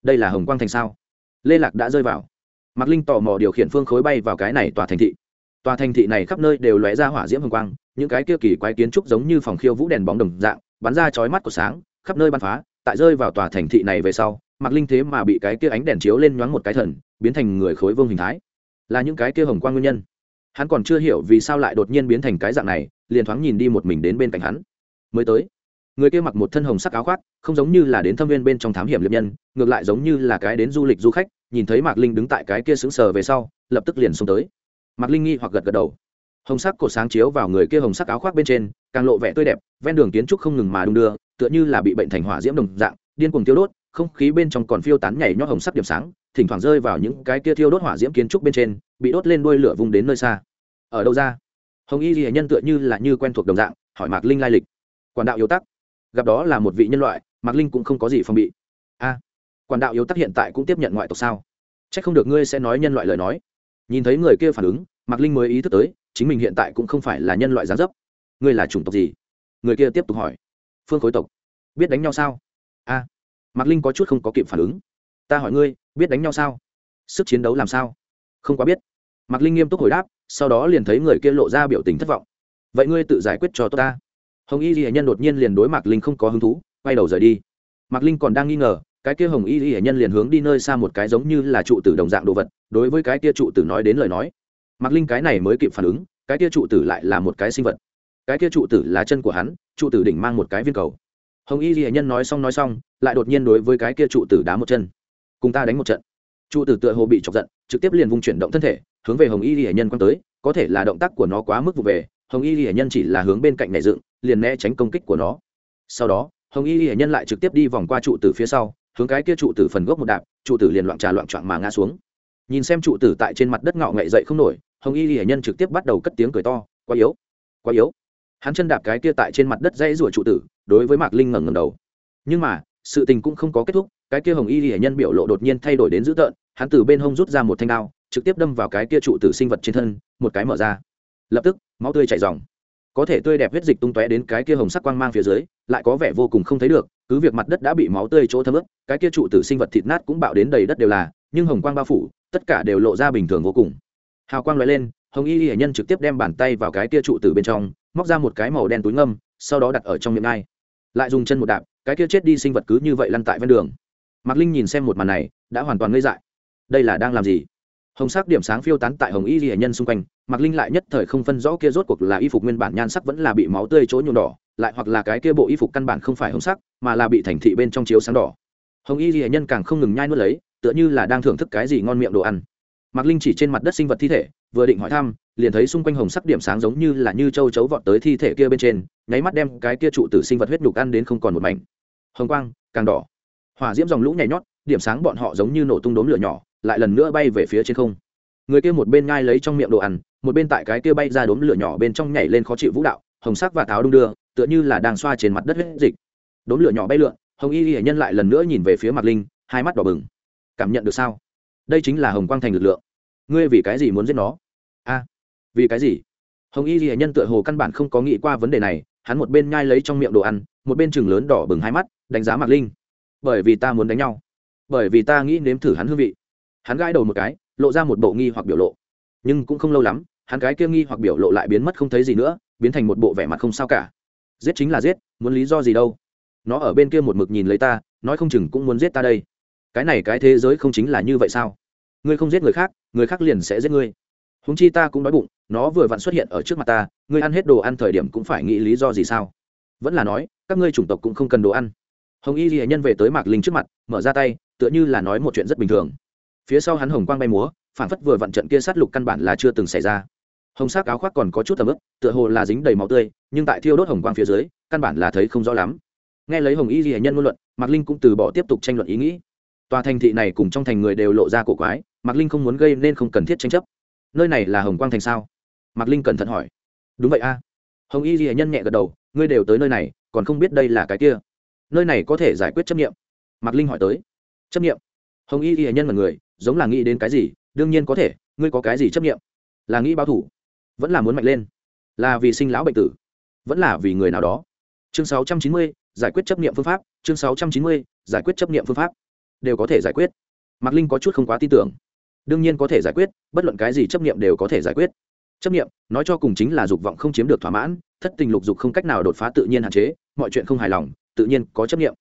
Đây là hồng quang thành sao? Lê lạc đã rơi vào. Mạc linh tò mò điều khiển phương khối bay vào cái này tòa thành thị. Tòa thành thị này khắp nơi đều lóe ra hỏa diễm hồng quang, những cái kia kỳ quái kiến trúc giống như phòng khiêu vũ đèn bóng đồng dạng, bắn ra chói mắt của sáng, khắp nơi bắn phá. Tại rơi vào tòa thành thị này về sau, mạc linh thế mà bị cái kia ánh đèn chiếu lên nhoáng một cái thần, biến thành người khối vương hình thái là những cái kia hồng quang nguyên nhân. Hắn còn chưa hiểu vì sao lại đột nhiên biến thành cái dạng này, liền thoáng nhìn đi một mình đến bên cạnh hắn. Mới tới, người kia mặc một thân hồng sắc áo khoác, không giống như là đến thâm viên bên trong thám hiểm liệp nhân, ngược lại giống như là cái đến du lịch du khách, nhìn thấy mạc linh đứng tại cái kia sững sờ về sau, lập tức liền xông tới. Mạc linh nghi hoặc gật gật đầu. Hồng sắc cột sáng chiếu vào người kia hồng sắc áo khoác bên trên, càng lộ vẻ tươi đẹp, ven đường kiến trúc không ngừng mà đung đưa, tựa như là bị bệnh thành hỏa diễm đồng dạng, điên cuồng tiêu đốt, không khí bên trong còn phiêu tán nhảy nhót hồng sắc điểm sáng thỉnh thoảng rơi vào những cái kia thiêu đốt hỏa diễm kiến trúc bên trên, bị đốt lên đuôi lửa vùng đến nơi xa. Ở đâu ra? Hồng y ghi nhân tựa như là như quen thuộc đồng dạng, hỏi mạc linh lai lịch. Quản đạo yếu tắc. Gặp đó là một vị nhân loại, mạc linh cũng không có gì phòng bị. A, quản đạo yếu tắc hiện tại cũng tiếp nhận ngoại tộc sao? C h ắ c không được ngươi sẽ nói nhân loại lời nói. Nhìn thấy người kia phản ứng, mạc linh mới ý thức tới, chính mình hiện tại cũng không phải là nhân loại gián dấp. Ngươi là chủng tộc gì? Người kia tiếp tục hỏi. Phương khối tộc. Biết đánh nhau sao? A, mạc linh có chút không có kịp phản ứng ta hỏi ngươi, biết đánh nhau sao? Sức chiến đấu làm sao? Không quá biết. Mạc linh nghiêm túc hồi đáp, sau đó liền thấy người kia lộ ra biểu tình thất vọng. Vậy ngươi tự giải quyết cho tôi ta. Hồng y ghi nhân đột nhiên liền đối mạc linh không có hứng thú, quay đầu rời đi. Mạc linh còn đang nghi ngờ, cái kia hồng y ghi nhân liền hướng đi nơi xa một cái giống như là trụ tử đồng dạng đồ vật, đối với cái kia trụ tử nói đến lời nói. Mạc linh cái này mới kịp phản ứng, cái kia trụ tử lại là một cái sinh vật. Cái kia trụ tử là chân của hắn, trụ tử đỉnh mang một cái viên cầu. Hồng y ghi nhân nói xong nói xong, lại đột nhiên đối với cái kia trụ tử đá một chân cùng ta đánh một trận. Trụ tử tựa hồ bị chọc giận, trực tiếp liền vung chuyển động thân thể, hướng về hồng y ghi nhân quăng tới, có thể là động tác của nó quá mức vụ về, hồng y ghi nhân chỉ là hướng bên cạnh nhảy dựng, liền né tránh công kích của nó. Sau đó, hồng y ghi nhân lại trực tiếp đi vòng qua trụ tử phía sau, hướng cái kia trụ tử phần gốc một đạp, trụ tử liền loạn trà loạn trọn mà ngã xuống. Nhìn xem trụ tử tại trên mặt đất ngạo ngậy dậy không nổi, hồng y ghi nhân trực tiếp bắt đầu cất tiếng cười to, quá yếu quá yếu. Hắn chân đạp cái kia tại trên mặt đất dãy rủa trụ tử, đối với mạc linh ngẩng ngẩng đầu. Nhưng mà, sự tình cũng không có kết thúc cái kia hồng y ghi nhân biểu lộ đột nhiên thay đổi đến dữ tợn, hắn từ bên hông rút ra một thanh đao, trực tiếp đâm vào cái kia trụ tử sinh vật trên thân, một cái mở ra. Lập tức, máu tươi chảy dòng có thể tươi đẹp huyết dịch tung tóe đến cái kia hồng sắc quang mang phía dưới, lại có vẻ vô cùng không thấy được, cứ việc mặt đất đã bị máu tươi chỗ thấm ướt, cái kia trụ tử sinh vật thịt nát cũng bạo đến đầy đất đều là, nhưng hồng quang bao phủ, tất cả đều lộ ra bình thường vô cùng. Hào quang loại lên, hồng y hệ nhân trực tiếp đem bàn tay vào cái kia trụ tử bên trong, móc ra một cái màu đen túi ngâm, sau đó đặt ở trong miệng ai lại dùng chân một đạp, cái kia chết đi sinh vật cứ như vậy lăn tại ven đường mạc linh nhìn xem một màn này, đã hoàn toàn ngây dại. Đây là đang làm gì? Hồng sắc điểm sáng phiêu tán tại hồng y hệ nhân xung quanh, mạc linh lại nhất thời không phân rõ kia rốt cuộc là y phục nguyên bản nhan sắc vẫn là bị máu tươi chỗ nhuộm đỏ, lại hoặc là cái kia bộ y phục căn bản không phải hồng sắc, mà là bị thành thị bên trong chiếu sáng đỏ. Hồng y hệ nhân càng không ngừng nhai nuốt lấy, tựa như là đang thưởng thức cái gì ngon miệng đồ ăn. Mạc linh chỉ trên mặt đất sinh vật thi thể, vừa định hỏi thăm, liền thấy xung quanh hồng sắc điểm sáng giống như là như châu chấu vọt tới thi thể kia bên trên, nháy mắt đem cái kia trụ tử sinh vật huyết nhục ăn đến không còn một mảnh. Hồng quang, càng đỏ hỏa diễm dòng lũ nhảy nhót, điểm sáng bọn họ giống như nổ tung đốm lửa nhỏ, lại lần nữa bay về phía trên không. Người kia một bên ngai lấy trong miệng đồ ăn, một bên tại cái kia bay ra đốm lửa nhỏ bên trong nhảy lên khó chịu vũ đạo, hồng sắc và táo đung đưa, tựa như là đang xoa trên mặt đất huyết dịch. Đốm lửa nhỏ bay lượn, hồng y hệ nhân lại lần nữa nhìn về phía mặt linh, hai mắt đỏ bừng. Cảm nhận được sao? Đây chính là hồng quang thành lực lượng. Ngươi vì cái gì muốn giết nó? A, vì cái gì? Hồng y hệ nhân tựa hồ căn bản không có nghĩ qua vấn đề này, hắn một bên nhai lấy trong miệng đồ ăn, một bên chừng lớn đỏ bừng hai mắt, đánh giá mặt linh bởi vì ta muốn đánh nhau. Bởi vì ta nghĩ nếm thử hắn hương vị. Hắn gãi đầu một cái, lộ ra một bộ nghi hoặc biểu lộ. Nhưng cũng không lâu lắm, hắn cái kia nghi hoặc biểu lộ lại biến mất không thấy gì nữa, biến thành một bộ vẻ mặt không sao cả. Giết chính là giết, muốn lý do gì đâu? Nó ở bên kia một mực nhìn lấy ta, nói không chừng cũng muốn giết ta đây. Cái này cái thế giới không chính là như vậy sao? Ngươi không giết người khác người khác liền sẽ giết ngươi. Húng chi ta cũng đói bụng, nó vừa vặn xuất hiện ở trước mặt ta, ngươi ăn hết đồ ăn thời điểm cũng phải nghĩ lý do gì sao? Vẫn là nói, các ngươi chủng tộc cũng không cần đồ ăn hồng y ghi nhân về tới mạc linh trước mặt mở ra tay tựa như là nói một chuyện rất bình thường phía sau hắn hồng quang bay múa phản phất vừa vặn trận kia sát lục căn bản là chưa từng xảy ra hồng sắc áo khoác còn có chút tầm ướp tựa hồ là dính đầy máu tươi nhưng tại thiêu đốt hồng quang phía dưới căn bản là thấy không rõ lắm nghe lấy hồng y ghi nhân ngôn luận mạc linh cũng từ bỏ tiếp tục tranh luận ý nghĩ tòa thành thị này cùng trong thành người đều lộ ra cổ quái mạc linh không muốn gây nên không cần thiết tranh chấp nơi này là hồng quang thành sao mạc linh cẩn thận hỏi đúng vậy a hồng y ghi nhân nhẹ gật đầu ngươi đều tới nơi này còn không biết đây là cái kia nơi này có thể giải quyết chấp nghiệm. Mạc linh hỏi tới. Chấp nghiệm? Hồng y y nhân là người giống là nghĩ đến cái gì? Đương nhiên có thể ngươi có cái gì chấp nghiệm? Là nghĩ báo thủ. Vẫn là muốn mạnh lên. Là vì sinh lão bệnh tử. Vẫn là vì người nào đó. Chương 690, giải quyết chấp nghiệm phương pháp. Chương 690, giải quyết chấp nghiệm phương pháp. Đều có thể giải quyết. Mạc linh có chút không quá tin tưởng. Đương nhiên có thể giải quyết bất luận cái gì chấp nghiệm đều có thể giải quyết. Chấp nghiệm nói cho cùng chính là dục vọng không chiếm được thỏa mãn thất tình lục dục không cách nào đột phá tự nhiên hạn chế mọi chuyện không hài lòng tự nhiên có chấp nghiệm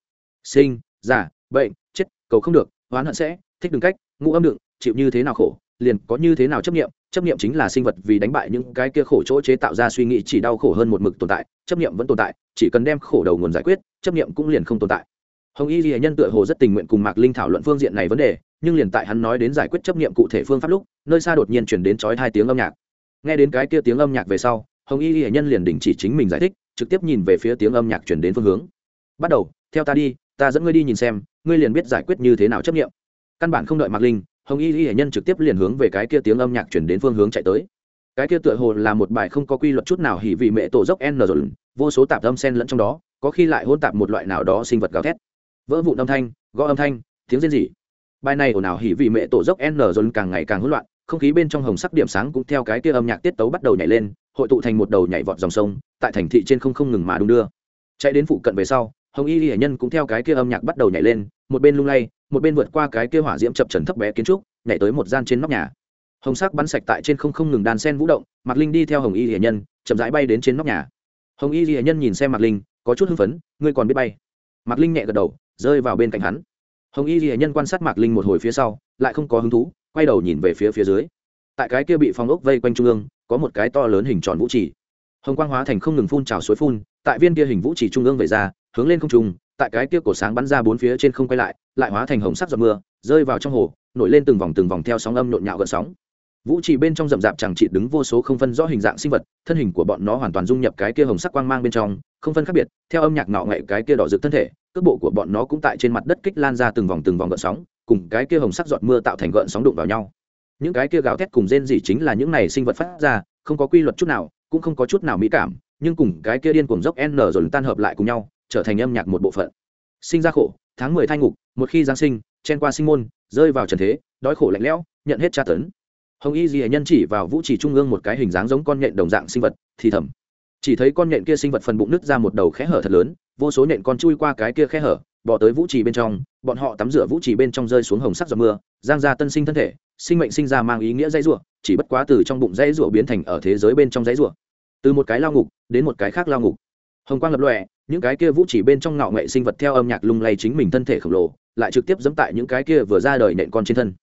sinh, già, bệnh, chết, cầu không được, oán hận sẽ, thích đường cách ngũ âm đựng, chịu như thế nào khổ, liền có như thế nào chấp nghiệm chấp nghiệm chính là sinh vật vì đánh bại những cái kia khổ chỗ chế tạo ra suy nghĩ chỉ đau khổ hơn một mực tồn tại, chấp nghiệm vẫn tồn tại, chỉ cần đem khổ đầu nguồn giải quyết, chấp nghiệm cũng liền không tồn tại. Hồng y ghi nhân tựa hồ rất tình nguyện cùng mạc linh thảo luận phương diện này vấn đề, nhưng liền tại hắn nói đến giải quyết chấp nghiệm cụ thể phương pháp lúc, nơi xa đột nhiên chuyển đến trói hai tiếng âm nhạc. Nghe đến cái kia tiếng âm nhạc về sau, hồng y ghi nhân liền đình chỉ chính mình giải thích, trực tiếp nhìn về phía tiếng âm nhạc chuyển đến phương hướng bắt đầu, theo ta đi, ta dẫn ngươi đi nhìn xem, ngươi liền biết giải quyết như thế nào chấp nghiệm. Căn bản không đợi mạc linh, hồng y y hệ nhân trực tiếp liền hướng về cái kia tiếng âm nhạc chuyển đến phương hướng chạy tới. Cái kia tựa hồ là một bài không có quy luật chút nào hỉ vị mẹ tổ dốc n rồi, vô số tạp âm sen lẫn trong đó, có khi lại hôn tạp một loại nào đó sinh vật gào thét. Vỡ vụn âm thanh, gõ âm thanh, tiếng rên rỉ. Bài này ồn ào hỉ vị mẹ tổ dốc n rồi càng ngày càng hỗn loạn, không khí bên trong hồng sắc điểm sáng cũng theo cái kia âm nhạc tiết tấu bắt đầu nhảy lên, hội tụ thành một đầu nhảy vọt dòng sông, tại thành thị trên không không ngừng mà đung đưa. Chạy đến phụ cận về sau hồng y hiển nhân cũng theo cái kia âm nhạc bắt đầu nhảy lên, một bên lung lay, một bên vượt qua cái kia hỏa diễm chập trần thấp bé kiến trúc, nhảy tới một gian trên nóc nhà. Hồng sắc bắn sạch tại trên không không ngừng đàn sen vũ động, mạc linh đi theo hồng y hiển nhân, chậm rãi bay đến trên nóc nhà. Hồng y hiển nhân nhìn xem mạc linh, có chút hưng phấn, ngươi còn biết bay? Mạc linh nhẹ gật đầu, rơi vào bên cạnh hắn. Hồng y hiển nhân quan sát mạc linh một hồi phía sau, lại không có hứng thú, quay đầu nhìn về phía phía dưới. Tại cái kia bị phong ốc vây quanh trung ương, có một cái to lớn hình tròn vũ trì. Hồng quang hóa thành không ngừng phun trào suối phun, tại viên kia hình vũ trì trung ương về ra hướng lên không trung, tại cái kia cổ sáng bắn ra bốn phía trên không quay lại lại hóa thành hồng sắc giọt mưa, rơi vào trong hồ, nổi lên từng vòng từng vòng theo sóng âm nhộn nhạo gợn sóng. Vũ trì bên trong rậm rạp chẳng trị đứng vô số không phân rõ hình dạng sinh vật, thân hình của bọn nó hoàn toàn dung nhập cái kia hồng sắc quang mang bên trong, không phân khác biệt, theo âm nhạc ngọ ngậy cái kia đỏ rực thân thể, cước bộ của bọn nó cũng tại trên mặt đất kích lan ra từng vòng từng vòng gợn sóng, cùng cái kia hồng sắc giọt mưa tạo thành gợn sóng đụng vào nhau. Những cái kia gào thét cùng rên rỉ chính là những này sinh vật phát ra, không có quy luật chút nào, cũng không có chút nào mỹ cảm, nhưng cùng cái kia điên cuồng dốc n rồi tan hợp lại cùng nhau trở thành âm nhạc một bộ phận. Sinh ra khổ, tháng mười thai ngục, một khi giáng sinh, chen qua sinh môn, rơi vào trần thế, đói khổ lạnh lẽo, nhận hết tra tấn. Hồng y dì nhân chỉ vào vũ chỉ trung ương một cái hình dáng giống con nhện đồng dạng sinh vật, thì thầm. Chỉ thấy con nhện kia sinh vật phần bụng nứt ra một đầu khe hở thật lớn, vô số nhện con chui qua cái kia khe hở bỏ tới vũ trì bên trong, bọn họ tắm rửa vũ trì bên trong rơi xuống hồng sắc giọt mưa, giang ra tân sinh thân thể, sinh mệnh sinh ra mang ý nghĩa dãy rủa, chỉ bất quá từ trong bụng dãy rủa biến thành ở thế giới bên trong dãy rủa. Từ một cái lao ngục đến một cái khác lao ngục. Hồng quang lập lòe những cái kia vũ chỉ bên trong ngạo nghệ sinh vật theo âm nhạc lung lay chính mình thân thể khổng lồ, lại trực tiếp dẫm tại những cái kia vừa ra đời nện con trên thân.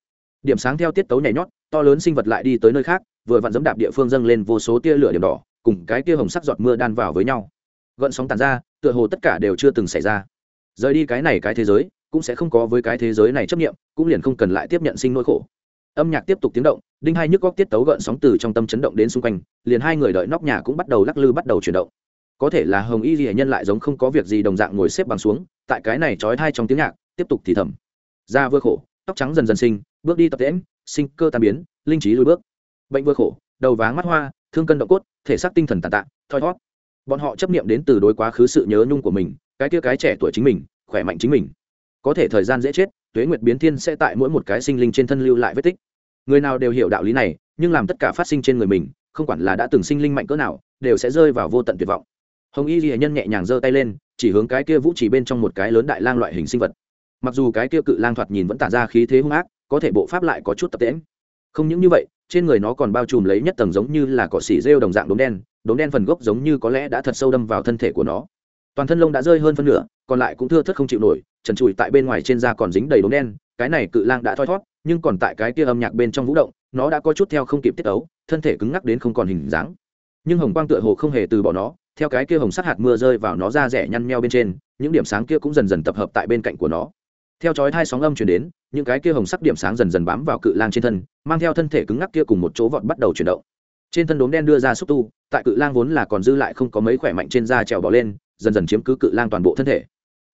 Điểm sáng theo tiết tấu nhảy nhót, to lớn sinh vật lại đi tới nơi khác, vừa vặn dẫm đạp địa phương dâng lên vô số tia lửa điểm đỏ, cùng cái kia hồng sắc giọt mưa đan vào với nhau. Gợn sóng tàn ra, tựa hồ tất cả đều chưa từng xảy ra. Rời đi cái này cái thế giới, cũng sẽ không có với cái thế giới này chấp nghiệm cũng liền không cần lại tiếp nhận sinh nỗi khổ. Âm nhạc tiếp tục tiếng động, đinh hai nhức góc tiết tấu gợn sóng từ trong tâm chấn động đến xung quanh, liền hai người đợi nóc nhà cũng bắt đầu lắc lư bắt đầu chuyển động có thể là hồng y ghi nhân lại giống không có việc gì đồng dạng ngồi xếp bằng xuống, tại cái này trói thai trong tiếng nhạc, tiếp tục thì thầm. Da vừa khổ, tóc trắng dần dần sinh bước đi tập tễm sinh cơ tan biến, linh trí lùi bước. Bệnh vừa khổ, đầu váng mắt hoa, thương cân động cốt, thể xác tinh thần tàn tạ, thoi thót bọn họ chấp niệm đến từ đối quá khứ sự nhớ nhung của mình, cái kia cái trẻ tuổi chính mình, khỏe mạnh chính mình. Có thể thời gian dễ chết, tuế nguyệt biến thiên sẽ tại mỗi một cái sinh linh trên thân lưu lại vết tích. Người nào đều hiểu đạo lý này, nhưng làm tất cả phát sinh trên người mình, không quản là đã từng sinh linh mạnh cỡ nào, đều sẽ rơi vào vô tận tuyệt vọng hồng y ghi nhân nhẹ nhàng giơ tay lên, chỉ hướng cái kia vũ chỉ bên trong một cái lớn đại lang loại hình sinh vật. Mặc dù cái kia cự lang thoạt nhìn vẫn tản ra khí thế hung ác, có thể bộ pháp lại có chút tập tễm không những như vậy, trên người nó còn bao trùm lấy nhất tầng giống như là cỏ xỉ rêu đồng dạng đốm đen đốm đen phần gốc giống như có lẽ đã thật sâu đâm vào thân thể của nó. Toàn thân lông đã rơi hơn phân nửa, còn lại cũng thưa thất không chịu nổi, trần trụi tại bên ngoài trên da còn dính đầy đốm đen, cái này cự lang đã thoi thót nhưng còn tại cái kia âm nhạc bên trong vũ động, nó đã có chút theo không kịp tiết ấu, thân thể cứng ngắc đến không còn hình dáng. Nhưng hồng quang tựa hồ không hề từ bỏ nó theo cái kia hồng sắc hạt mưa rơi vào nó ra rẻ nhăn meo bên trên, những điểm sáng kia cũng dần dần tập hợp tại bên cạnh của nó. Theo chói hai sóng âm chuyển đến, những cái kia hồng sắc điểm sáng dần dần bám vào cự lang trên thân, mang theo thân thể cứng ngắc kia cùng một chỗ vọt bắt đầu chuyển động. Trên thân đốm đen đưa ra xúc tu, tại cự lang vốn là còn dư lại không có mấy khỏe mạnh trên da trèo bỏ lên, dần dần chiếm cứ cự lang toàn bộ thân thể.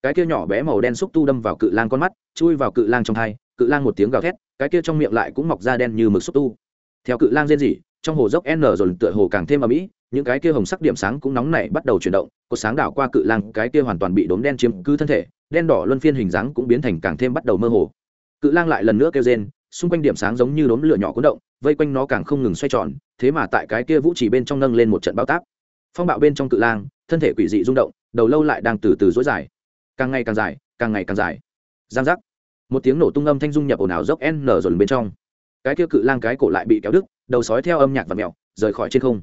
Cái kia nhỏ bé màu đen xúc tu đâm vào cự lang con mắt, chui vào cự lang trong thai cự lang một tiếng gào thét, cái kia trong miệng lại cũng mọc ra đen như mực xúc tu. Theo cự lang rên rỉ, trong hồ dốc n rồi tựa hồ càng thêm ở mỹ những cái kia hồng sắc điểm sáng cũng nóng nảy bắt đầu chuyển động, có sáng đảo qua cự lang, cái kia hoàn toàn bị đốm đen chiếm cứ thân thể, đen đỏ luân phiên hình dáng cũng biến thành càng thêm bắt đầu mơ hồ. Cự lang lại lần nữa kêu rên, xung quanh điểm sáng giống như đốm lửa nhỏ cuốn động, vây quanh nó càng không ngừng xoay tròn, thế mà tại cái kia vũ chỉ bên trong nâng lên một trận bao táp. Phong bạo bên trong cự lang, thân thể quỷ dị rung động, đầu lâu lại đang từ từ dối dài. Càng ngày càng dài, càng ngày càng dài. Giang giác. Một tiếng nổ tung âm thanh dung nhập ồn ào dốc n dồn bên trong. Cái kia cự lang cái cổ lại bị kéo đứt, đầu sói theo âm nhạc và mèo, rời khỏi trên không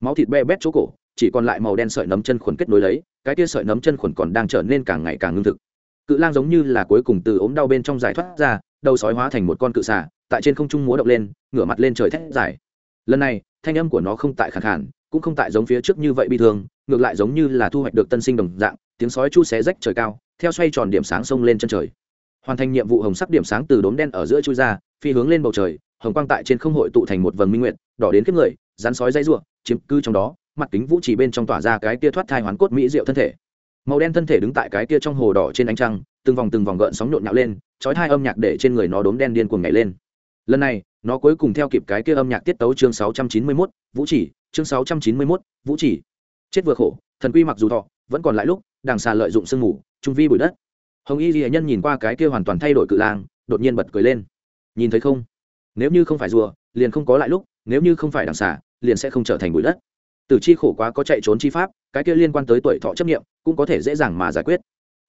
máu thịt be bét chỗ cổ, chỉ còn lại màu đen sợi nấm chân khuẩn kết nối lấy, cái kia sợi nấm chân khuẩn còn đang trở nên càng ngày càng ngưng thực. Cự lang giống như là cuối cùng từ ốm đau bên trong giải thoát ra, đầu sói hóa thành một con cự xà, tại trên không trung múa động lên, ngửa mặt lên trời thét dài. Lần này, thanh âm của nó không tại khẳng hẳn cũng không tại giống phía trước như vậy bi thương, ngược lại giống như là thu hoạch được tân sinh đồng dạng, tiếng sói chu xé rách trời cao, theo xoay tròn điểm sáng sông lên chân trời. Hoàn thành nhiệm vụ hồng sắc điểm sáng từ đốm đen ở giữa chui ra, phi hướng lên bầu trời, hồng quang tại trên không hội tụ thành một vầng minh nguyện đỏ đến kiếp người rắn sói dây ruộng chiếm cư trong đó mặt kính vũ chỉ bên trong tỏa ra cái kia thoát thai hoán cốt mỹ diệu thân thể. Màu đen thân thể đứng tại cái kia trong hồ đỏ trên ánh trăng từng vòng từng vòng gợn sóng nhộn nhạo lên chói hai âm nhạc để trên người nó đốm đen điên cuồng nhảy lên. Lần này nó cuối cùng theo kịp cái kia âm nhạc tiết tấu chương 691, vũ chỉ chương 691, vũ chỉ. Chết vừa khổ thần quy mặc dù thọ vẫn còn lại lúc đàng xà lợi dụng sương mù trung vi bụi đất. Hồng y ghi nhân nhìn qua cái kia hoàn toàn thay đổi cự lang đột nhiên bật cười lên. Nhìn thấy không? Nếu như không phải rùa liền không có lại lúc nếu như không phải đàng xà liền sẽ không trở thành bụi đất. Từ chi khổ quá có chạy trốn chi pháp, cái kia liên quan tới tuổi thọ chấp nghiệm cũng có thể dễ dàng mà giải quyết.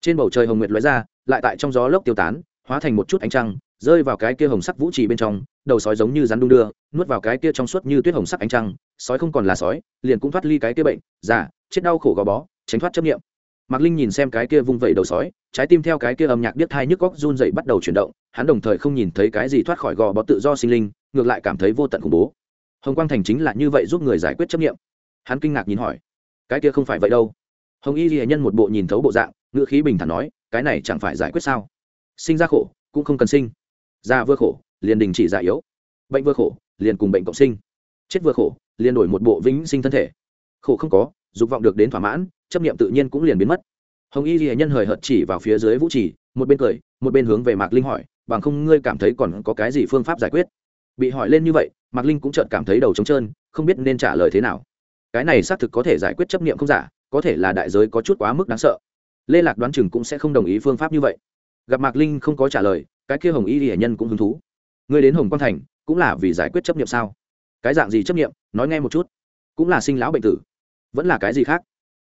Trên bầu trời hồng nguyệt lóe ra, lại tại trong gió lốc tiêu tán, hóa thành một chút ánh trăng, rơi vào cái kia hồng sắc vũ trì bên trong, đầu sói giống như rắn đung đưa, nuốt vào cái kia trong suốt như tuyết hồng sắc ánh trăng, sói không còn là sói, liền cũng thoát ly cái kia bệnh, già, chết đau khổ gò bó, tránh thoát chấp nghiệm mạc linh nhìn xem cái kia vung vẩy đầu sói, trái tim theo cái kia âm nhạc biết thai nhức góc run dậy bắt đầu chuyển động, hắn đồng thời không nhìn thấy cái gì thoát khỏi gò bó tự do sinh linh, ngược lại cảm thấy vô tận khủng bố hồng quang thành chính là như vậy giúp người giải quyết chấp nghiệm. Hắn kinh ngạc nhìn hỏi, cái kia không phải vậy đâu. Hồng y ghi nhân một bộ nhìn thấu bộ dạng, ngữ khí bình thản nói, cái này chẳng phải giải quyết sao? Sinh ra khổ, cũng không cần sinh. Già vừa khổ, liền đình chỉ già yếu. Bệnh vừa khổ, liền cùng bệnh cộng sinh. Chết vừa khổ, liền đổi một bộ vĩnh sinh thân thể. Khổ không có, dục vọng được đến thỏa mãn, chấp nghiệm tự nhiên cũng liền biến mất. Hồng y ghi nhân hời hợt chỉ vào phía dưới vũ trì, một bên cười, một bên hướng về mạc linh hỏi, bằng không ngươi cảm thấy còn có cái gì phương pháp giải quyết? Bị hỏi lên như vậy, mạc linh cũng chợt cảm thấy đầu trống trơn, không biết nên trả lời thế nào. Cái này xác thực có thể giải quyết chấp nghiệm không giả, có thể là đại giới có chút quá mức đáng sợ. Lê lạc đoán chừng cũng sẽ không đồng ý phương pháp như vậy. Gặp mạc linh không có trả lời, cái kia hồng y hiển nhân cũng hứng thú. Ngươi đến hồng quang thành, cũng là vì giải quyết chấp nghiệm sao? Cái dạng gì chấp nghiệm nói nghe một chút. Cũng là sinh lão bệnh tử. Vẫn là cái gì khác?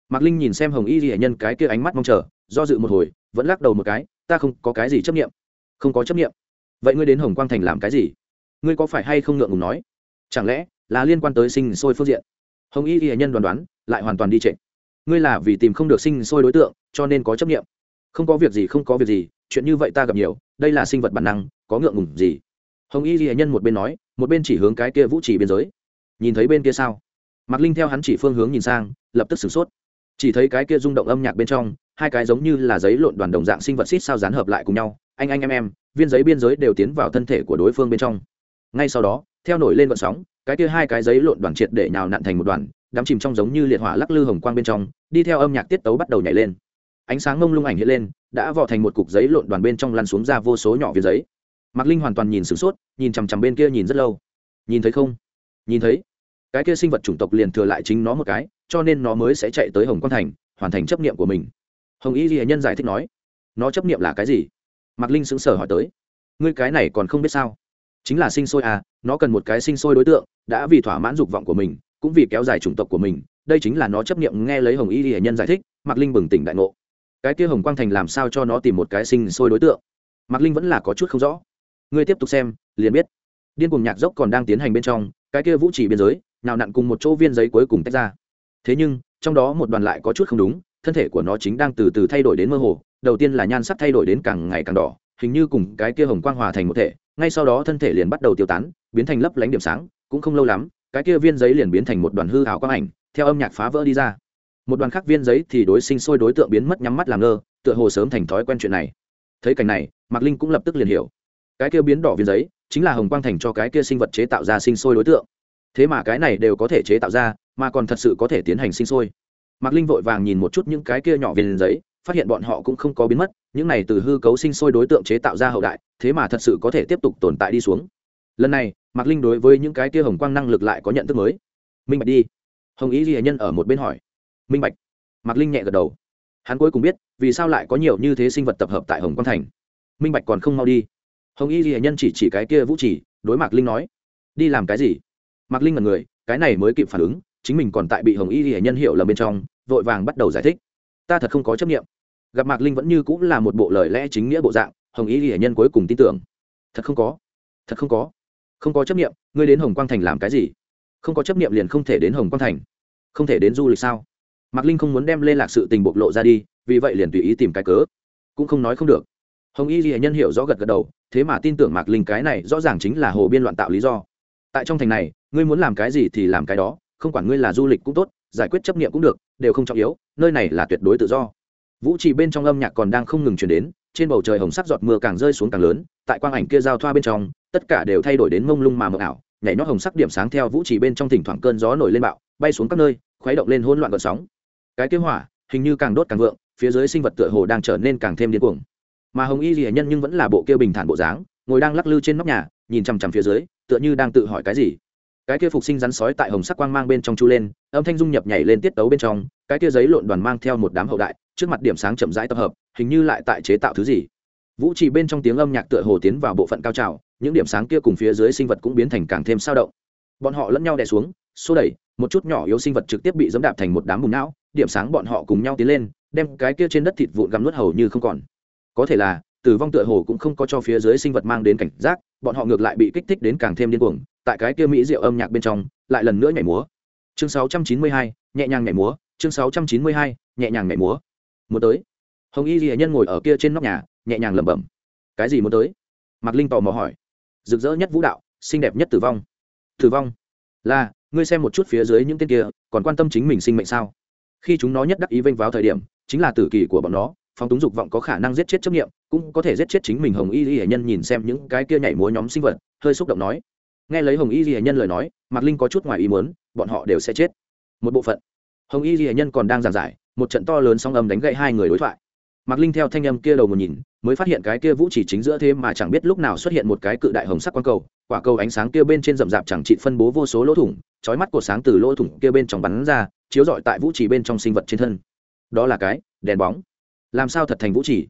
Mạc linh nhìn xem hồng y hiển nhân cái kia ánh mắt mong chờ, do dự một hồi, vẫn lắc đầu một cái, ta không có cái gì chấp niệm. không có chấp niệm. vậy ngươi đến hồng quang thành làm cái gì? Ngươi có phải hay không ngượng ngùng nói? Chẳng lẽ là liên quan tới sinh sôi phương diện? Hồng y hiển nhân đoán đoán, lại hoàn toàn đi trệ. Ngươi là vì tìm không được sinh sôi đối tượng, cho nên có chấp nghiệm không có việc gì, không có việc gì, chuyện như vậy ta gặp nhiều, đây là sinh vật bản năng, có ngượng ngùng gì? Hồng y ghi nhân một bên nói, một bên chỉ hướng cái kia vũ trì biên giới. Nhìn thấy bên kia sao? Mạc linh theo hắn chỉ phương hướng nhìn sang, lập tức sửng sốt. Chỉ thấy cái kia rung động âm nhạc bên trong, hai cái giống như là giấy lộn đoàn đồng dạng sinh vật xít sao dán hợp lại cùng nhau. Anh anh em em, viên giấy biên giới đều tiến vào thân thể của đối phương bên trong ngay sau đó, theo nổi lên vận sóng, cái kia hai cái giấy lộn đoàn triệt để nhào nặn thành một đoàn đắm chìm trong giống như liệt hỏa lắc lư hồng quang bên trong, đi theo âm nhạc tiết tấu bắt đầu nhảy lên. Ánh sáng mông lung ảnh hiện lên, đã vọ thành một cục giấy lộn đoàn bên trong lăn xuống ra vô số nhỏ viên giấy. Mạc linh hoàn toàn nhìn sửng sốt, nhìn chằm chằm bên kia nhìn rất lâu. Nhìn thấy không? Nhìn thấy. Cái kia sinh vật chủng tộc liền thừa lại chính nó một cái, cho nên nó mới sẽ chạy tới hồng quang thành, hoàn thành chấp niệm của mình. Hồng y ghi nhân giải thích nói, nó chấp niệm là cái gì? Mạc linh sững sờ hỏi tới. Ngươi cái này còn không biết sao? Chính là sinh sôi à nó cần một cái sinh sôi đối tượng, đã vì thỏa mãn dục vọng của mình, cũng vì kéo dài chủng tộc của mình, đây chính là nó chấp nghiệm nghe lấy hồng y hiển nhân giải thích, mạc linh bừng tỉnh đại ngộ. Cái kia hồng quang thành làm sao cho nó tìm một cái sinh sôi đối tượng? Mạc linh vẫn là có chút không rõ. Ngươi tiếp tục xem, liền biết. Điên cùng nhạc dốc còn đang tiến hành bên trong, cái kia vũ chỉ biên giới, nào nặn cùng một chỗ viên giấy cuối cùng tách ra. Thế nhưng, trong đó một đoàn lại có chút không đúng, thân thể của nó chính đang từ từ thay đổi đến mơ hồ, đầu tiên là nhan sắc thay đổi đến càng ngày càng đỏ, hình như cùng cái kia hồng quang hòa thành một thể ngay sau đó thân thể liền bắt đầu tiêu tán, biến thành lấp lánh điểm sáng, cũng không lâu lắm, cái kia viên giấy liền biến thành một đoàn hư hào quang ảnh, theo âm nhạc phá vỡ đi ra. Một đoàn khác viên giấy thì đối sinh sôi đối tượng biến mất nhắm mắt làm ngơ, tựa hồ sớm thành thói quen chuyện này. Thấy cảnh này, mạc linh cũng lập tức liền hiểu. Cái kia biến đỏ viên giấy, chính là hồng quang thành cho cái kia sinh vật chế tạo ra sinh sôi đối tượng. Thế mà cái này đều có thể chế tạo ra, mà còn thật sự có thể tiến hành sinh sôi. Mạc linh vội vàng nhìn một chút những cái kia nhỏ viên giấy phát hiện bọn họ cũng không có biến mất, những này từ hư cấu sinh sôi đối tượng chế tạo ra hậu đại, thế mà thật sự có thể tiếp tục tồn tại đi xuống. Lần này, mạc linh đối với những cái kia hồng quang năng lực lại có nhận thức mới. Minh bạch đi. Hồng ý ghi nhân ở một bên hỏi. Minh bạch. Mạc linh nhẹ gật đầu. Hắn cuối cùng biết, vì sao lại có nhiều như thế sinh vật tập hợp tại hồng quang thành. Minh bạch còn không mau đi. Hồng y ghi nhân chỉ chỉ cái kia vũ chỉ đối mạc linh nói. Đi làm cái gì? Mạc linh là người, cái này mới kịp phản ứng, chính mình còn tại bị hồng y ghi nhân hiểu lầm bên trong, vội vàng bắt đầu giải thích. Ta thật không có chấp nghiệm gặp mạc linh vẫn như cũng là một bộ lời lẽ chính nghĩa bộ dạng, hồng y ghi nhân cuối cùng tin tưởng. Thật không có. Thật không có. Không có chấp nghiệm ngươi đến hồng quang thành làm cái gì? Không có chấp nghiệm liền không thể đến hồng quang thành. Không thể đến du lịch sao? Mạc linh không muốn đem lê lạc sự tình bộc lộ ra đi, vì vậy liền tùy ý tìm cái cớ. Cũng không nói không được. Hồng y ghi nhân hiểu rõ gật gật đầu, thế mà tin tưởng mạc linh cái này rõ ràng chính là hồ biên loạn tạo lý do. Tại trong thành này, ngươi muốn làm cái gì thì làm cái đó, không quản ngươi là du lịch cũng tốt, giải quyết chấp nghiệm cũng được, đều không trọng yếu, nơi này là tuyệt đối tự do vũ trì bên trong âm nhạc còn đang không ngừng chuyển đến, trên bầu trời hồng sắc giọt mưa càng rơi xuống càng lớn, tại quang ảnh kia giao thoa bên trong, tất cả đều thay đổi đến mông lung mà mờ ảo, nhảy nhót hồng sắc điểm sáng theo vũ trì bên trong thỉnh thoảng cơn gió nổi lên bạo, bay xuống các nơi, khuấy động lên hỗn loạn gợn sóng. Cái kế hỏa, hình như càng đốt càng vượng, phía dưới sinh vật tựa hồ đang trở nên càng thêm điên cuồng. Mà hồng y ghi nhân nhưng vẫn là bộ kia bình thản bộ dáng, ngồi đang lắc lư trên nóc nhà, nhìn chằm chằm phía dưới, tựa như đang tự hỏi cái gì. Cái kia phục sinh rắn sói tại hồng sắc quang mang bên trong chu lên, âm thanh dung nhập nhảy lên tiết tấu bên trong, cái kia giấy lộn đoàn mang theo một đám hậu đại trước mặt điểm sáng chậm rãi tập hợp hình như lại tại chế tạo thứ gì. Vũ trì bên trong tiếng âm nhạc tựa hồ tiến vào bộ phận cao trào những điểm sáng kia cùng phía dưới sinh vật cũng biến thành càng thêm sao động. Bọn họ lẫn nhau đè xuống xô đẩy một chút nhỏ yếu sinh vật trực tiếp bị dẫm đạp thành một đám bùn não điểm sáng bọn họ cùng nhau tiến lên đem cái kia trên đất thịt vụn gặm nuốt hầu như không còn. Có thể là tử vong tựa hồ cũng không có cho phía dưới sinh vật mang đến cảnh giác bọn họ ngược lại bị kích thích đến càng thêm điên cuồng tại cái kia mỹ rượu âm nhạc bên trong lại lần nữa nhảy múa. Chương 692, nhẹ nhàng nhảy múa chương 692, nhẹ nhàng nhảy múa muốn tới. Hồng y ghi nhân ngồi ở kia trên nóc nhà, nhẹ nhàng lẩm bẩm. Cái gì muốn tới? Mạc linh tò mò hỏi. Rực rỡ nhất vũ đạo, xinh đẹp nhất tử vong. Tử vong? Là, ngươi xem một chút phía dưới những tên kia, còn quan tâm chính mình sinh mệnh sao? Khi chúng nó nhất đắc ý vênh vào thời điểm, chính là tử kỳ của bọn nó, phóng túng dục vọng có khả năng giết chết chấp nghiệm cũng có thể giết chết chính mình hồng y ghi hệ nhân nhìn xem những cái kia nhảy múa nhóm sinh vật, hơi xúc động nói. Nghe lấy hồng y ghi hệ nhân lời nói, mạc linh có chút ngoài ý muốn, bọn họ đều sẽ chết. Một bộ phận. Hồng y ghi hệ nhân còn đang giảng giải một trận to lớn song âm đánh gậy hai người đối thoại. Mạc linh theo thanh âm kia đầu một nhìn, mới phát hiện cái kia vũ chỉ chính giữa thế mà chẳng biết lúc nào xuất hiện một cái cự đại hồng sắc quang cầu, quả cầu ánh sáng kia bên trên rậm rạp chẳng trị phân bố vô số lỗ thủng trói mắt của sáng từ lỗ thủng kia bên trong bắn ra, chiếu rọi tại vũ chỉ bên trong sinh vật trên thân. Đó là cái đèn bóng. Làm sao thật thành vũ chỉ?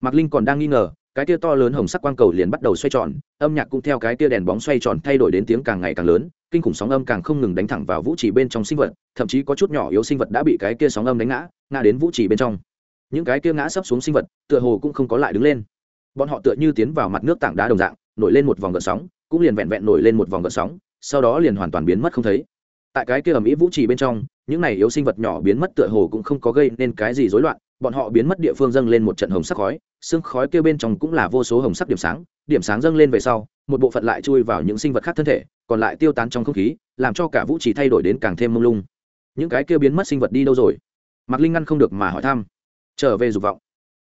Mạc linh còn đang nghi ngờ, cái kia to lớn hồng sắc quang cầu liền bắt đầu xoay tròn, âm nhạc cũng theo cái kia đèn bóng xoay tròn thay đổi đến tiếng càng ngày càng lớn kinh khủng sóng âm càng không ngừng đánh thẳng vào vũ trì bên trong sinh vật, thậm chí có chút nhỏ yếu sinh vật đã bị cái kia sóng âm đánh ngã ngã đến vũ trì bên trong. Những cái kia ngã sắp xuống sinh vật, tựa hồ cũng không có lại đứng lên. Bọn họ tựa như tiến vào mặt nước tảng đá đồng dạng, nổi lên một vòng gợn sóng, cũng liền vẹn vẹn nổi lên một vòng gợn sóng, sau đó liền hoàn toàn biến mất không thấy. Tại cái kia ầm ĩ vũ trì bên trong, những này yếu sinh vật nhỏ biến mất tựa hồ cũng không có gây nên cái gì rối loạn, bọn họ biến mất địa phương dâng lên một trận hồng sắc khói, xương khói kia bên trong cũng là vô số hồng sắc điểm sáng điểm sáng dâng lên về sau một bộ phận lại chui vào những sinh vật khác thân thể, còn lại tiêu tán trong không khí, làm cho cả vũ trì thay đổi đến càng thêm mông lung. Những cái kia biến mất sinh vật đi đâu rồi? Mạc linh ngăn không được mà hỏi thăm. Trở về dục vọng.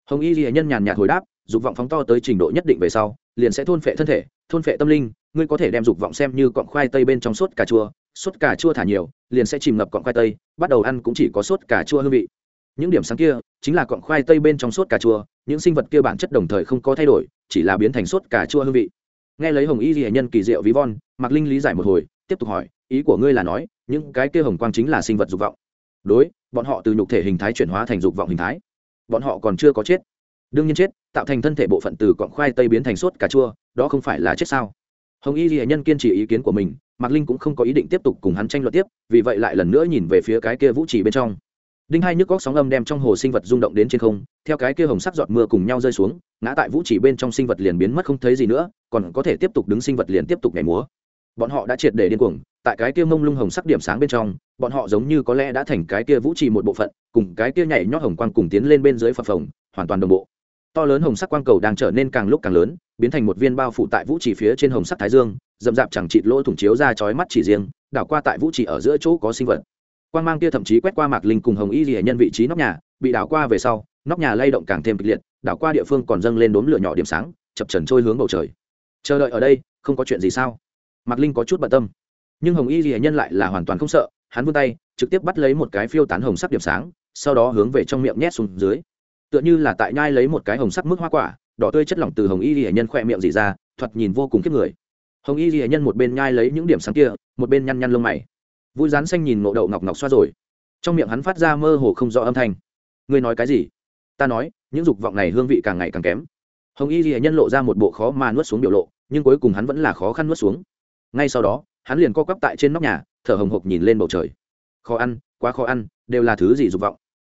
Hồng y ghi nhân nhàn nhạt hồi đáp, dục vọng phóng to tới trình độ nhất định về sau, liền sẽ thôn phệ thân thể, thôn phệ tâm linh, ngươi có thể đem dục vọng xem như cọng khoai tây bên trong sốt cà chua sốt cà chua thả nhiều, liền sẽ chìm ngập cọng khoai tây, bắt đầu ăn cũng chỉ có sốt cà chua hương vị. Những điểm sáng kia chính là cọng khoai tây bên trong sốt cà chua, những sinh vật kia bản chất đồng thời không có thay đổi, chỉ là biến thành sốt cà chua hương vị nghe lấy hồng y di hệ nhân kỳ diệu ví von, mạc linh lý giải một hồi, tiếp tục hỏi, ý của ngươi là nói, những cái kia hồng quang chính là sinh vật dục vọng. Đối, bọn họ từ nhục thể hình thái chuyển hóa thành dục vọng hình thái. Bọn họ còn chưa có chết. Đương nhiên chết, tạo thành thân thể bộ phận từ cọng khoai tây biến thành sốt cà chua, đó không phải là chết sao? Hồng y hệ nhân kiên trì ý kiến của mình, mạc linh cũng không có ý định tiếp tục cùng hắn tranh luận tiếp, vì vậy lại lần nữa nhìn về phía cái kia vũ trì bên trong đinh hai nhức góc sóng âm đem trong hồ sinh vật rung động đến trên không, theo cái kia hồng sắc giọt mưa cùng nhau rơi xuống, ngã tại vũ trì bên trong sinh vật liền biến mất không thấy gì nữa, còn có thể tiếp tục đứng sinh vật liền tiếp tục nhảy múa. Bọn họ đã triệt để điên cuồng, tại cái kia mông lung hồng sắc điểm sáng bên trong, bọn họ giống như có lẽ đã thành cái kia vũ trì một bộ phận, cùng cái kia nhảy nhót hồng quang cùng tiến lên bên dưới phập phồng, hoàn toàn đồng bộ. To lớn hồng sắc quang cầu đang trở nên càng lúc càng lớn, biến thành một viên bao phủ tại vũ trì phía trên hồng sắc thái dương, dậm dạp chẳng chịt lỗ thủng chiếu ra chói mắt chỉ riêng, đảo qua tại vũ trì ở giữa chỗ có sinh vật quang mang kia thậm chí quét qua mạc linh cùng hồng y ghi nhân vị trí nóc nhà, bị đảo qua về sau, nóc nhà lay động càng thêm kịch liệt, đảo qua địa phương còn dâng lên đốm lửa nhỏ điểm sáng, chập trần trôi hướng bầu trời. Chờ đợi ở đây, không có chuyện gì sao? Mạc linh có chút bận tâm. Nhưng hồng y ghi nhân lại là hoàn toàn không sợ, hắn vươn tay, trực tiếp bắt lấy một cái phiêu tán hồng sắc điểm sáng, sau đó hướng về trong miệng nhét xuống dưới. Tựa như là tại nhai lấy một cái hồng sắc mức hoa quả, đỏ tươi chất lỏng từ hồng y ghi nhân khỏe miệng dì ra, thoạt nhìn vô cùng kiếp người. Hồng y ghi nhân một bên nhai lấy những điểm sáng kia, một bên nhăn nhăn lông mày vui rán xanh nhìn ngộ đậu ngọc ngọc xoa rồi. Trong miệng hắn phát ra mơ hồ không rõ âm thanh. Ngươi nói cái gì? Ta nói, những dục vọng này hương vị càng ngày càng kém. Hồng y ghi nhân lộ ra một bộ khó mà nuốt xuống biểu lộ, nhưng cuối cùng hắn vẫn là khó khăn nuốt xuống. Ngay sau đó, hắn liền co quắp tại trên nóc nhà, thở hồng hộc nhìn lên bầu trời. Khó ăn, quá khó ăn, đều là thứ gì dục vọng?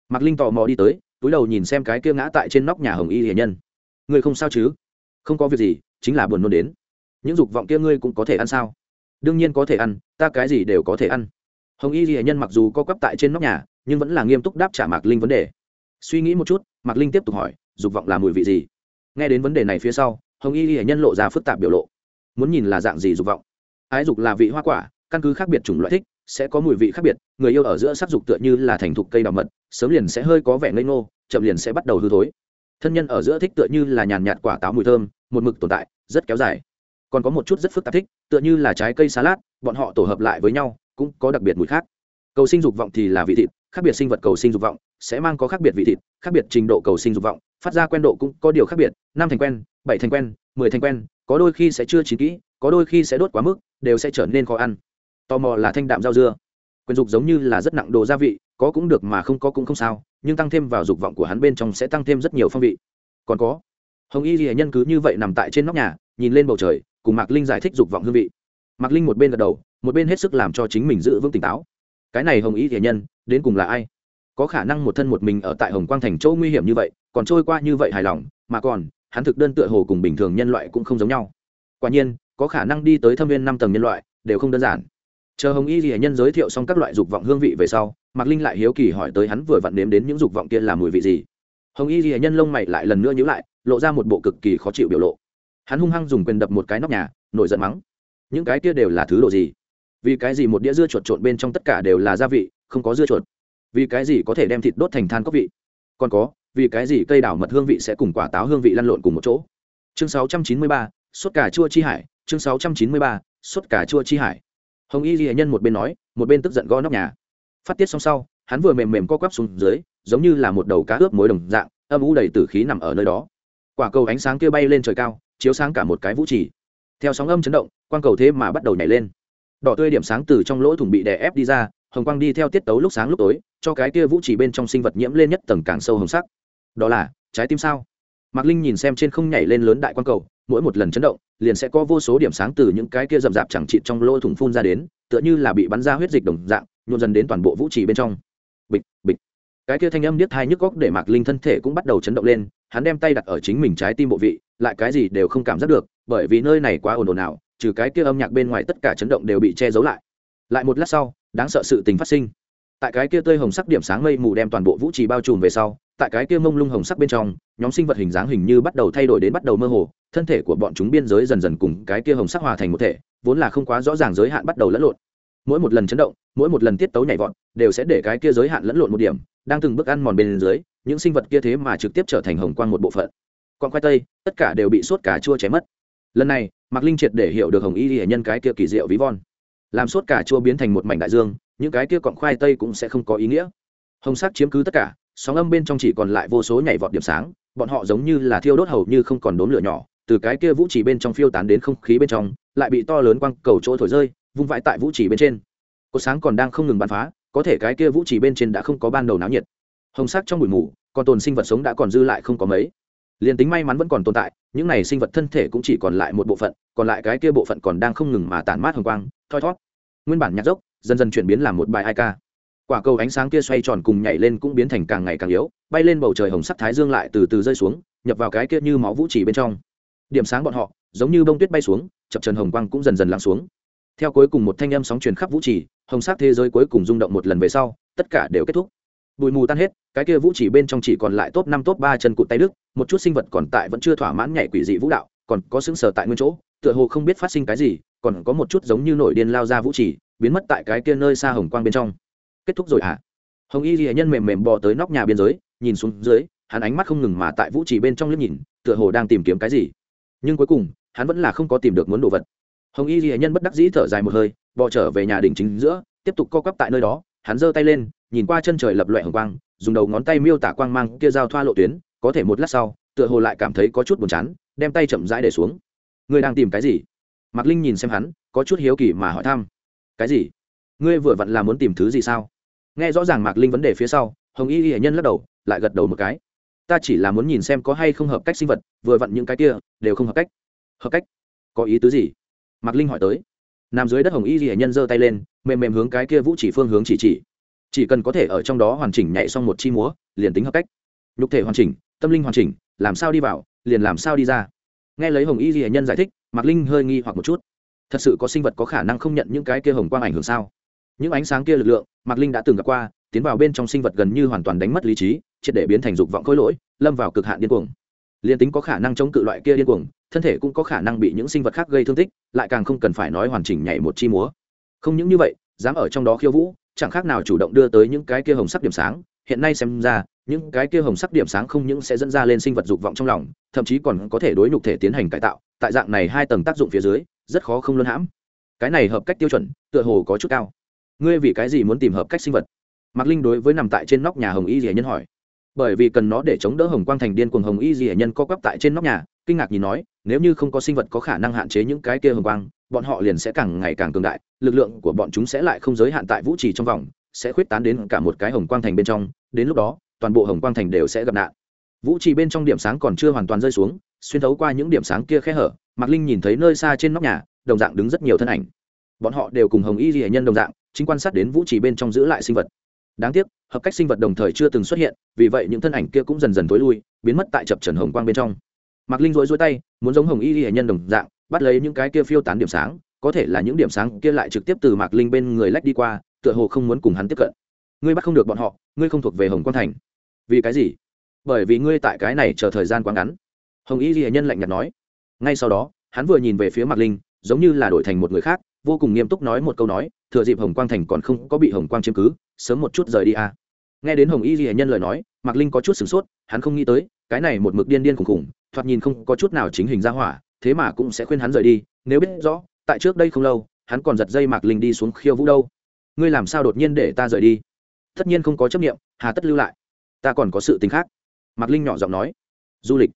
Mạc linh tò mò đi tới, túi đầu nhìn xem cái kia ngã tại trên nóc nhà hồng y ghi nhân. Ngươi không sao chứ? Không có việc gì, chính là buồn nôn đến. Những dục vọng kia ngươi cũng có thể ăn sao? Đương nhiên có thể ăn, ta cái gì đều có thể ăn. Hồng y hiền nhân mặc dù co quắp tại trên nóc nhà, nhưng vẫn là nghiêm túc đáp trả mạc linh vấn đề. Suy nghĩ một chút, mạc linh tiếp tục hỏi, dục vọng là mùi vị gì? Nghe đến vấn đề này phía sau, hồng y hiền nhân lộ ra phức tạp biểu lộ. Muốn nhìn là dạng gì dục vọng? Ái dục là vị hoa quả, căn cứ khác biệt chủng loại thích, sẽ có mùi vị khác biệt, người yêu ở giữa sắc dục tựa như là thành thục cây đào mật, sớm liền sẽ hơi có vẻ ngây ngô, chậm liền sẽ bắt đầu hư thối. Thân nhân ở giữa thích tựa như là nhàn nhạt quả táo mùi thơm, một mực tồn tại, rất kéo dài còn có một chút rất phức tạp thích, tựa như là trái cây salad, bọn họ tổ hợp lại với nhau, cũng có đặc biệt mùi khác. Cầu sinh dục vọng thì là vị thịt, khác biệt sinh vật cầu sinh dục vọng sẽ mang có khác biệt vị thịt, khác biệt trình độ cầu sinh dục vọng, phát ra quen độ cũng có điều khác biệt, năm thành quen, bảy thành quen, mười thành quen, có đôi khi sẽ chưa chín kỹ, có đôi khi sẽ đốt quá mức, đều sẽ trở nên khó ăn. Tò mò là thanh đạm rau dưa. Quyền dục giống như là rất nặng đồ gia vị, có cũng được mà không có cũng không sao, nhưng tăng thêm vào dục vọng của hắn bên trong sẽ tăng thêm rất nhiều phong vị. Còn có, hồng y ghi nhân cứ như vậy nằm tại trên nóc nhà, nhìn lên bầu trời cùng mạc linh giải thích dục vọng hương vị. Mạc linh một bên gật đầu, một bên hết sức làm cho chính mình giữ vững tỉnh táo. Cái này hồng y ghi nhân, đến cùng là ai? Có khả năng một thân một mình ở tại hồng quang thành châu nguy hiểm như vậy, còn trôi qua như vậy hài lòng, mà còn, hắn thực đơn tựa hồ cùng bình thường nhân loại cũng không giống nhau. Quả nhiên, có khả năng đi tới thâm viên năm tầng nhân loại, đều không đơn giản. Chờ hồng y ghi nhân giới thiệu xong các loại dục vọng hương vị về sau, mạc linh lại hiếu kỳ hỏi tới hắn vừa vặn nếm đến những dục vọng kia là mùi vị gì. Hồng y ghi nhân lông mày lại lần nữa nhữ lại, lộ ra một bộ cực kỳ khó chịu biểu lộ hắn hung hăng dùng quyền đập một cái nóc nhà nổi giận mắng. Những cái kia đều là thứ đồ gì? Vì cái gì một đĩa dưa chuột trộn bên trong tất cả đều là gia vị không có dưa chuột? Vì cái gì có thể đem thịt đốt thành than cốc vị? Còn có vì cái gì cây đảo mật hương vị sẽ cùng quả táo hương vị lăn lộn cùng một chỗ? Chương 693, suốt cà chua chi hải. Chương 693, suốt cà chua chi hải. Hồng y ghi nhân một bên nói một bên tức giận gõ nóc nhà. Phát tiết xong sau hắn vừa mềm mềm co quắp xuống dưới giống như là một đầu cá ướp mối đồng dạng âm u đầy tử khí nằm ở nơi đó. Quả cầu ánh sáng kia bay lên trời cao chiếu sáng cả một cái vũ trì. Theo sóng âm chấn động, quang cầu thế mà bắt đầu nhảy lên. Đỏ tươi điểm sáng từ trong lỗ thủng bị đè ép đi ra, hồng quang đi theo tiết tấu lúc sáng lúc tối, cho cái kia vũ trì bên trong sinh vật nhiễm lên nhất tầng càng sâu hồng sắc. Đó là, trái tim sao? Mạc linh nhìn xem trên không nhảy lên lớn đại quang cầu, mỗi một lần chấn động, liền sẽ có vô số điểm sáng từ những cái kia rậm rạp chẳng chịt trong lỗ thủng phun ra đến, tựa như là bị bắn ra huyết dịch đồng dạng, nhuộn dần đến toàn bộ vũ trì bên trong. Bịch bịch. Cái kia thanh âm điếc thai nhức góc để mạc linh thân thể cũng bắt đầu chấn động lên hắn đem tay đặt ở chính mình trái tim bộ vị, lại cái gì đều không cảm giác được, bởi vì nơi này quá ồn ồn ào, trừ cái kia âm nhạc bên ngoài tất cả chấn động đều bị che giấu lại. Lại một lát sau, đáng sợ sự tình phát sinh. Tại cái kia tươi hồng sắc điểm sáng mây mù đem toàn bộ vũ trì bao trùm về sau, tại cái kia mông lung hồng sắc bên trong, nhóm sinh vật hình dáng hình như bắt đầu thay đổi đến bắt đầu mơ hồ, thân thể của bọn chúng biên giới dần dần cùng cái kia hồng sắc hòa thành một thể, vốn là không quá rõ ràng giới hạn bắt đầu lẫn lộn. Mỗi một lần chấn động, mỗi một lần tiết tấu nhảy vọt, đều sẽ để cái kia giới hạn lẫn lộn một điểm, đang từng bước ăn mòn bên dưới những sinh vật kia thế mà trực tiếp trở thành hồng quang một bộ phận. Còn khoai tây, tất cả đều bị sốt cà chua cháy mất. Lần này, mạc linh triệt để hiểu được hồng y hệ nhân cái kia kỳ diệu ví von. Làm sốt cà chua biến thành một mảnh đại dương, những cái kia còn khoai tây cũng sẽ không có ý nghĩa. Hồng sắc chiếm cứ tất cả, sóng âm bên trong chỉ còn lại vô số nhảy vọt điểm sáng, bọn họ giống như là thiêu đốt hầu như không còn đốm lửa nhỏ, từ cái kia vũ trì bên trong phiêu tán đến không khí bên trong, lại bị to lớn quăng cầu chỗ thổi rơi, vung vãi tại vũ trì bên trên. Cột sáng còn đang không ngừng bắn phá, có thể cái kia vũ trì bên trên đã không có ban đầu náo nhiệt hồng sắc trong bụi mù, còn tồn sinh vật sống đã còn dư lại không có mấy. Liền tính may mắn vẫn còn tồn tại, những này sinh vật thân thể cũng chỉ còn lại một bộ phận, còn lại cái kia bộ phận còn đang không ngừng mà tản mát hồng quang, thoi thót nguyên bản nhạc dốc, dần dần chuyển biến làm một bài ai ca. Quả cầu ánh sáng kia xoay tròn cùng nhảy lên cũng biến thành càng ngày càng yếu, bay lên bầu trời hồng sắc thái dương lại từ từ rơi xuống, nhập vào cái kia như máu vũ trì bên trong. Điểm sáng bọn họ, giống như bông tuyết bay xuống, chập trần hồng quang cũng dần dần lắng xuống. Theo cuối cùng một thanh âm sóng truyền khắp vũ trì, hồng sắc thế giới cuối cùng rung động một lần về sau, tất cả đều kết thúc bụi mù tan hết cái kia vũ chỉ bên trong chỉ còn lại top năm top ba chân cụt tay đức một chút sinh vật còn tại vẫn chưa thỏa mãn nhảy quỷ dị vũ đạo còn có xứng sở tại nguyên chỗ tựa hồ không biết phát sinh cái gì còn có một chút giống như nổi điên lao ra vũ chỉ, biến mất tại cái kia nơi xa hồng quang bên trong. Kết thúc rồi à hồng y ghi nhân mềm mềm bò tới nóc nhà biên giới nhìn xuống dưới hắn ánh mắt không ngừng mà tại vũ chỉ bên trong liếc nhìn tựa hồ đang tìm kiếm cái gì. Nhưng cuối cùng hắn vẫn là không có tìm được muốn đồ vật. Hồng y ghi nhân bất đắc dĩ thở dài một hơi bò trở về nhà đỉnh chính giữa tiếp tục co quắp tại nơi đó hắn giơ tay lên nhìn qua chân trời lập loại hồng quang, dùng đầu ngón tay miêu tả quang mang kia giao thoa lộ tuyến, có thể một lát sau, tựa hồ lại cảm thấy có chút buồn chán, đem tay chậm rãi để xuống. Ngươi đang tìm cái gì? Mạc linh nhìn xem hắn, có chút hiếu kỳ mà hỏi thăm. Cái gì? Ngươi vừa vặn là muốn tìm thứ gì sao? Nghe rõ ràng mạc linh vấn đề phía sau, hồng y y nhân lắc đầu, lại gật đầu một cái. Ta chỉ là muốn nhìn xem có hay không hợp cách sinh vật, vừa vặn những cái kia, đều không hợp cách. Hợp cách? Có ý tứ gì? Mạc linh hỏi tới. Nằm dưới đất hồng y ghi nhân giơ tay lên, mềm mềm hướng cái kia vũ chỉ phương hướng chỉ chỉ chỉ cần có thể ở trong đó hoàn chỉnh nhảy xong một chi múa, liền tính hợp cách. Nhục thể hoàn chỉnh, tâm linh hoàn chỉnh, làm sao đi vào, liền làm sao đi ra. Nghe lấy hồng y ghi nhân giải thích, mạc linh hơi nghi hoặc một chút. Thật sự có sinh vật có khả năng không nhận những cái kia hồng quang ảnh hưởng sao? Những ánh sáng kia lực lượng, mạc linh đã từng gặp qua, tiến vào bên trong sinh vật gần như hoàn toàn đánh mất lý trí, triệt để biến thành dục vọng khối lỗi, lâm vào cực hạn điên cuồng. Liền tính có khả năng chống cự loại kia điên cuồng, thân thể cũng có khả năng bị những sinh vật khác gây thương tích, lại càng không cần phải nói hoàn chỉnh nhảy một chi múa. Không những như vậy, dám ở trong đó khiêu vũ chẳng khác nào chủ động đưa tới những cái kia hồng sắc điểm sáng. Hiện nay xem ra, những cái kia hồng sắc điểm sáng không những sẽ dẫn ra lên sinh vật dục vọng trong lòng, thậm chí còn có thể đối nhục thể tiến hành cải tạo. Tại dạng này hai tầng tác dụng phía dưới, rất khó không luân hãm. Cái này hợp cách tiêu chuẩn, tựa hồ có chút cao. Ngươi vì cái gì muốn tìm hợp cách sinh vật? Mạc linh đối với nằm tại trên nóc nhà hồng y dì nhân hỏi. Bởi vì cần nó để chống đỡ hồng quang thành điên cuồng hồng y dì nhân co quắp tại trên nóc nhà kinh ngạc nhìn nói, nếu như không có sinh vật có khả năng hạn chế những cái kia hồng quang, bọn họ liền sẽ càng ngày càng cường đại, lực lượng của bọn chúng sẽ lại không giới hạn tại vũ trì trong vòng, sẽ khuyết tán đến cả một cái hồng quang thành bên trong, đến lúc đó, toàn bộ hồng quang thành đều sẽ gặp nạn. Vũ trì bên trong điểm sáng còn chưa hoàn toàn rơi xuống, xuyên thấu qua những điểm sáng kia khe hở, mạc linh nhìn thấy nơi xa trên nóc nhà, đồng dạng đứng rất nhiều thân ảnh. Bọn họ đều cùng hồng y ghi nhân đồng dạng, chính quan sát đến vũ trì bên trong giữ lại sinh vật. Đáng tiếc, hợp cách sinh vật đồng thời chưa từng xuất hiện, vì vậy những thân ảnh kia cũng dần dần tối lui, biến mất tại chập trần hồng quang bên trong mạc linh rối rối tay, muốn giống hồng y ghi nhân đồng dạng, bắt lấy những cái kia phiêu tán điểm sáng, có thể là những điểm sáng kia lại trực tiếp từ mạc linh bên người lách đi qua, tựa hồ không muốn cùng hắn tiếp cận. Ngươi bắt không được bọn họ, ngươi không thuộc về hồng quang thành. Vì cái gì? Bởi vì ngươi tại cái này chờ thời gian quá ngắn. Hồng y ghi nhân lạnh nhạt nói. Ngay sau đó, hắn vừa nhìn về phía mạc linh, giống như là đổi thành một người khác, vô cùng nghiêm túc nói một câu nói, thừa dịp hồng quang thành còn không có bị hồng quang chiếm cứ, sớm một chút rời đi à. nghe đến hồng y ghi nhân lời nói, mạc linh có chút sửng sốt, hắn không nghĩ tới, cái này một mực điên điên khủng khủng thoạt nhìn không có chút nào chính hình ra hỏa, thế mà cũng sẽ khuyên hắn rời đi, nếu biết rõ, tại trước đây không lâu, hắn còn giật dây mạc linh đi xuống khiêu vũ đâu. Ngươi làm sao đột nhiên để ta rời đi? Tất nhiên không có chấp nghiệm hà tất lưu lại. Ta còn có sự tình khác. Mạc linh nhỏ giọng nói. Du lịch.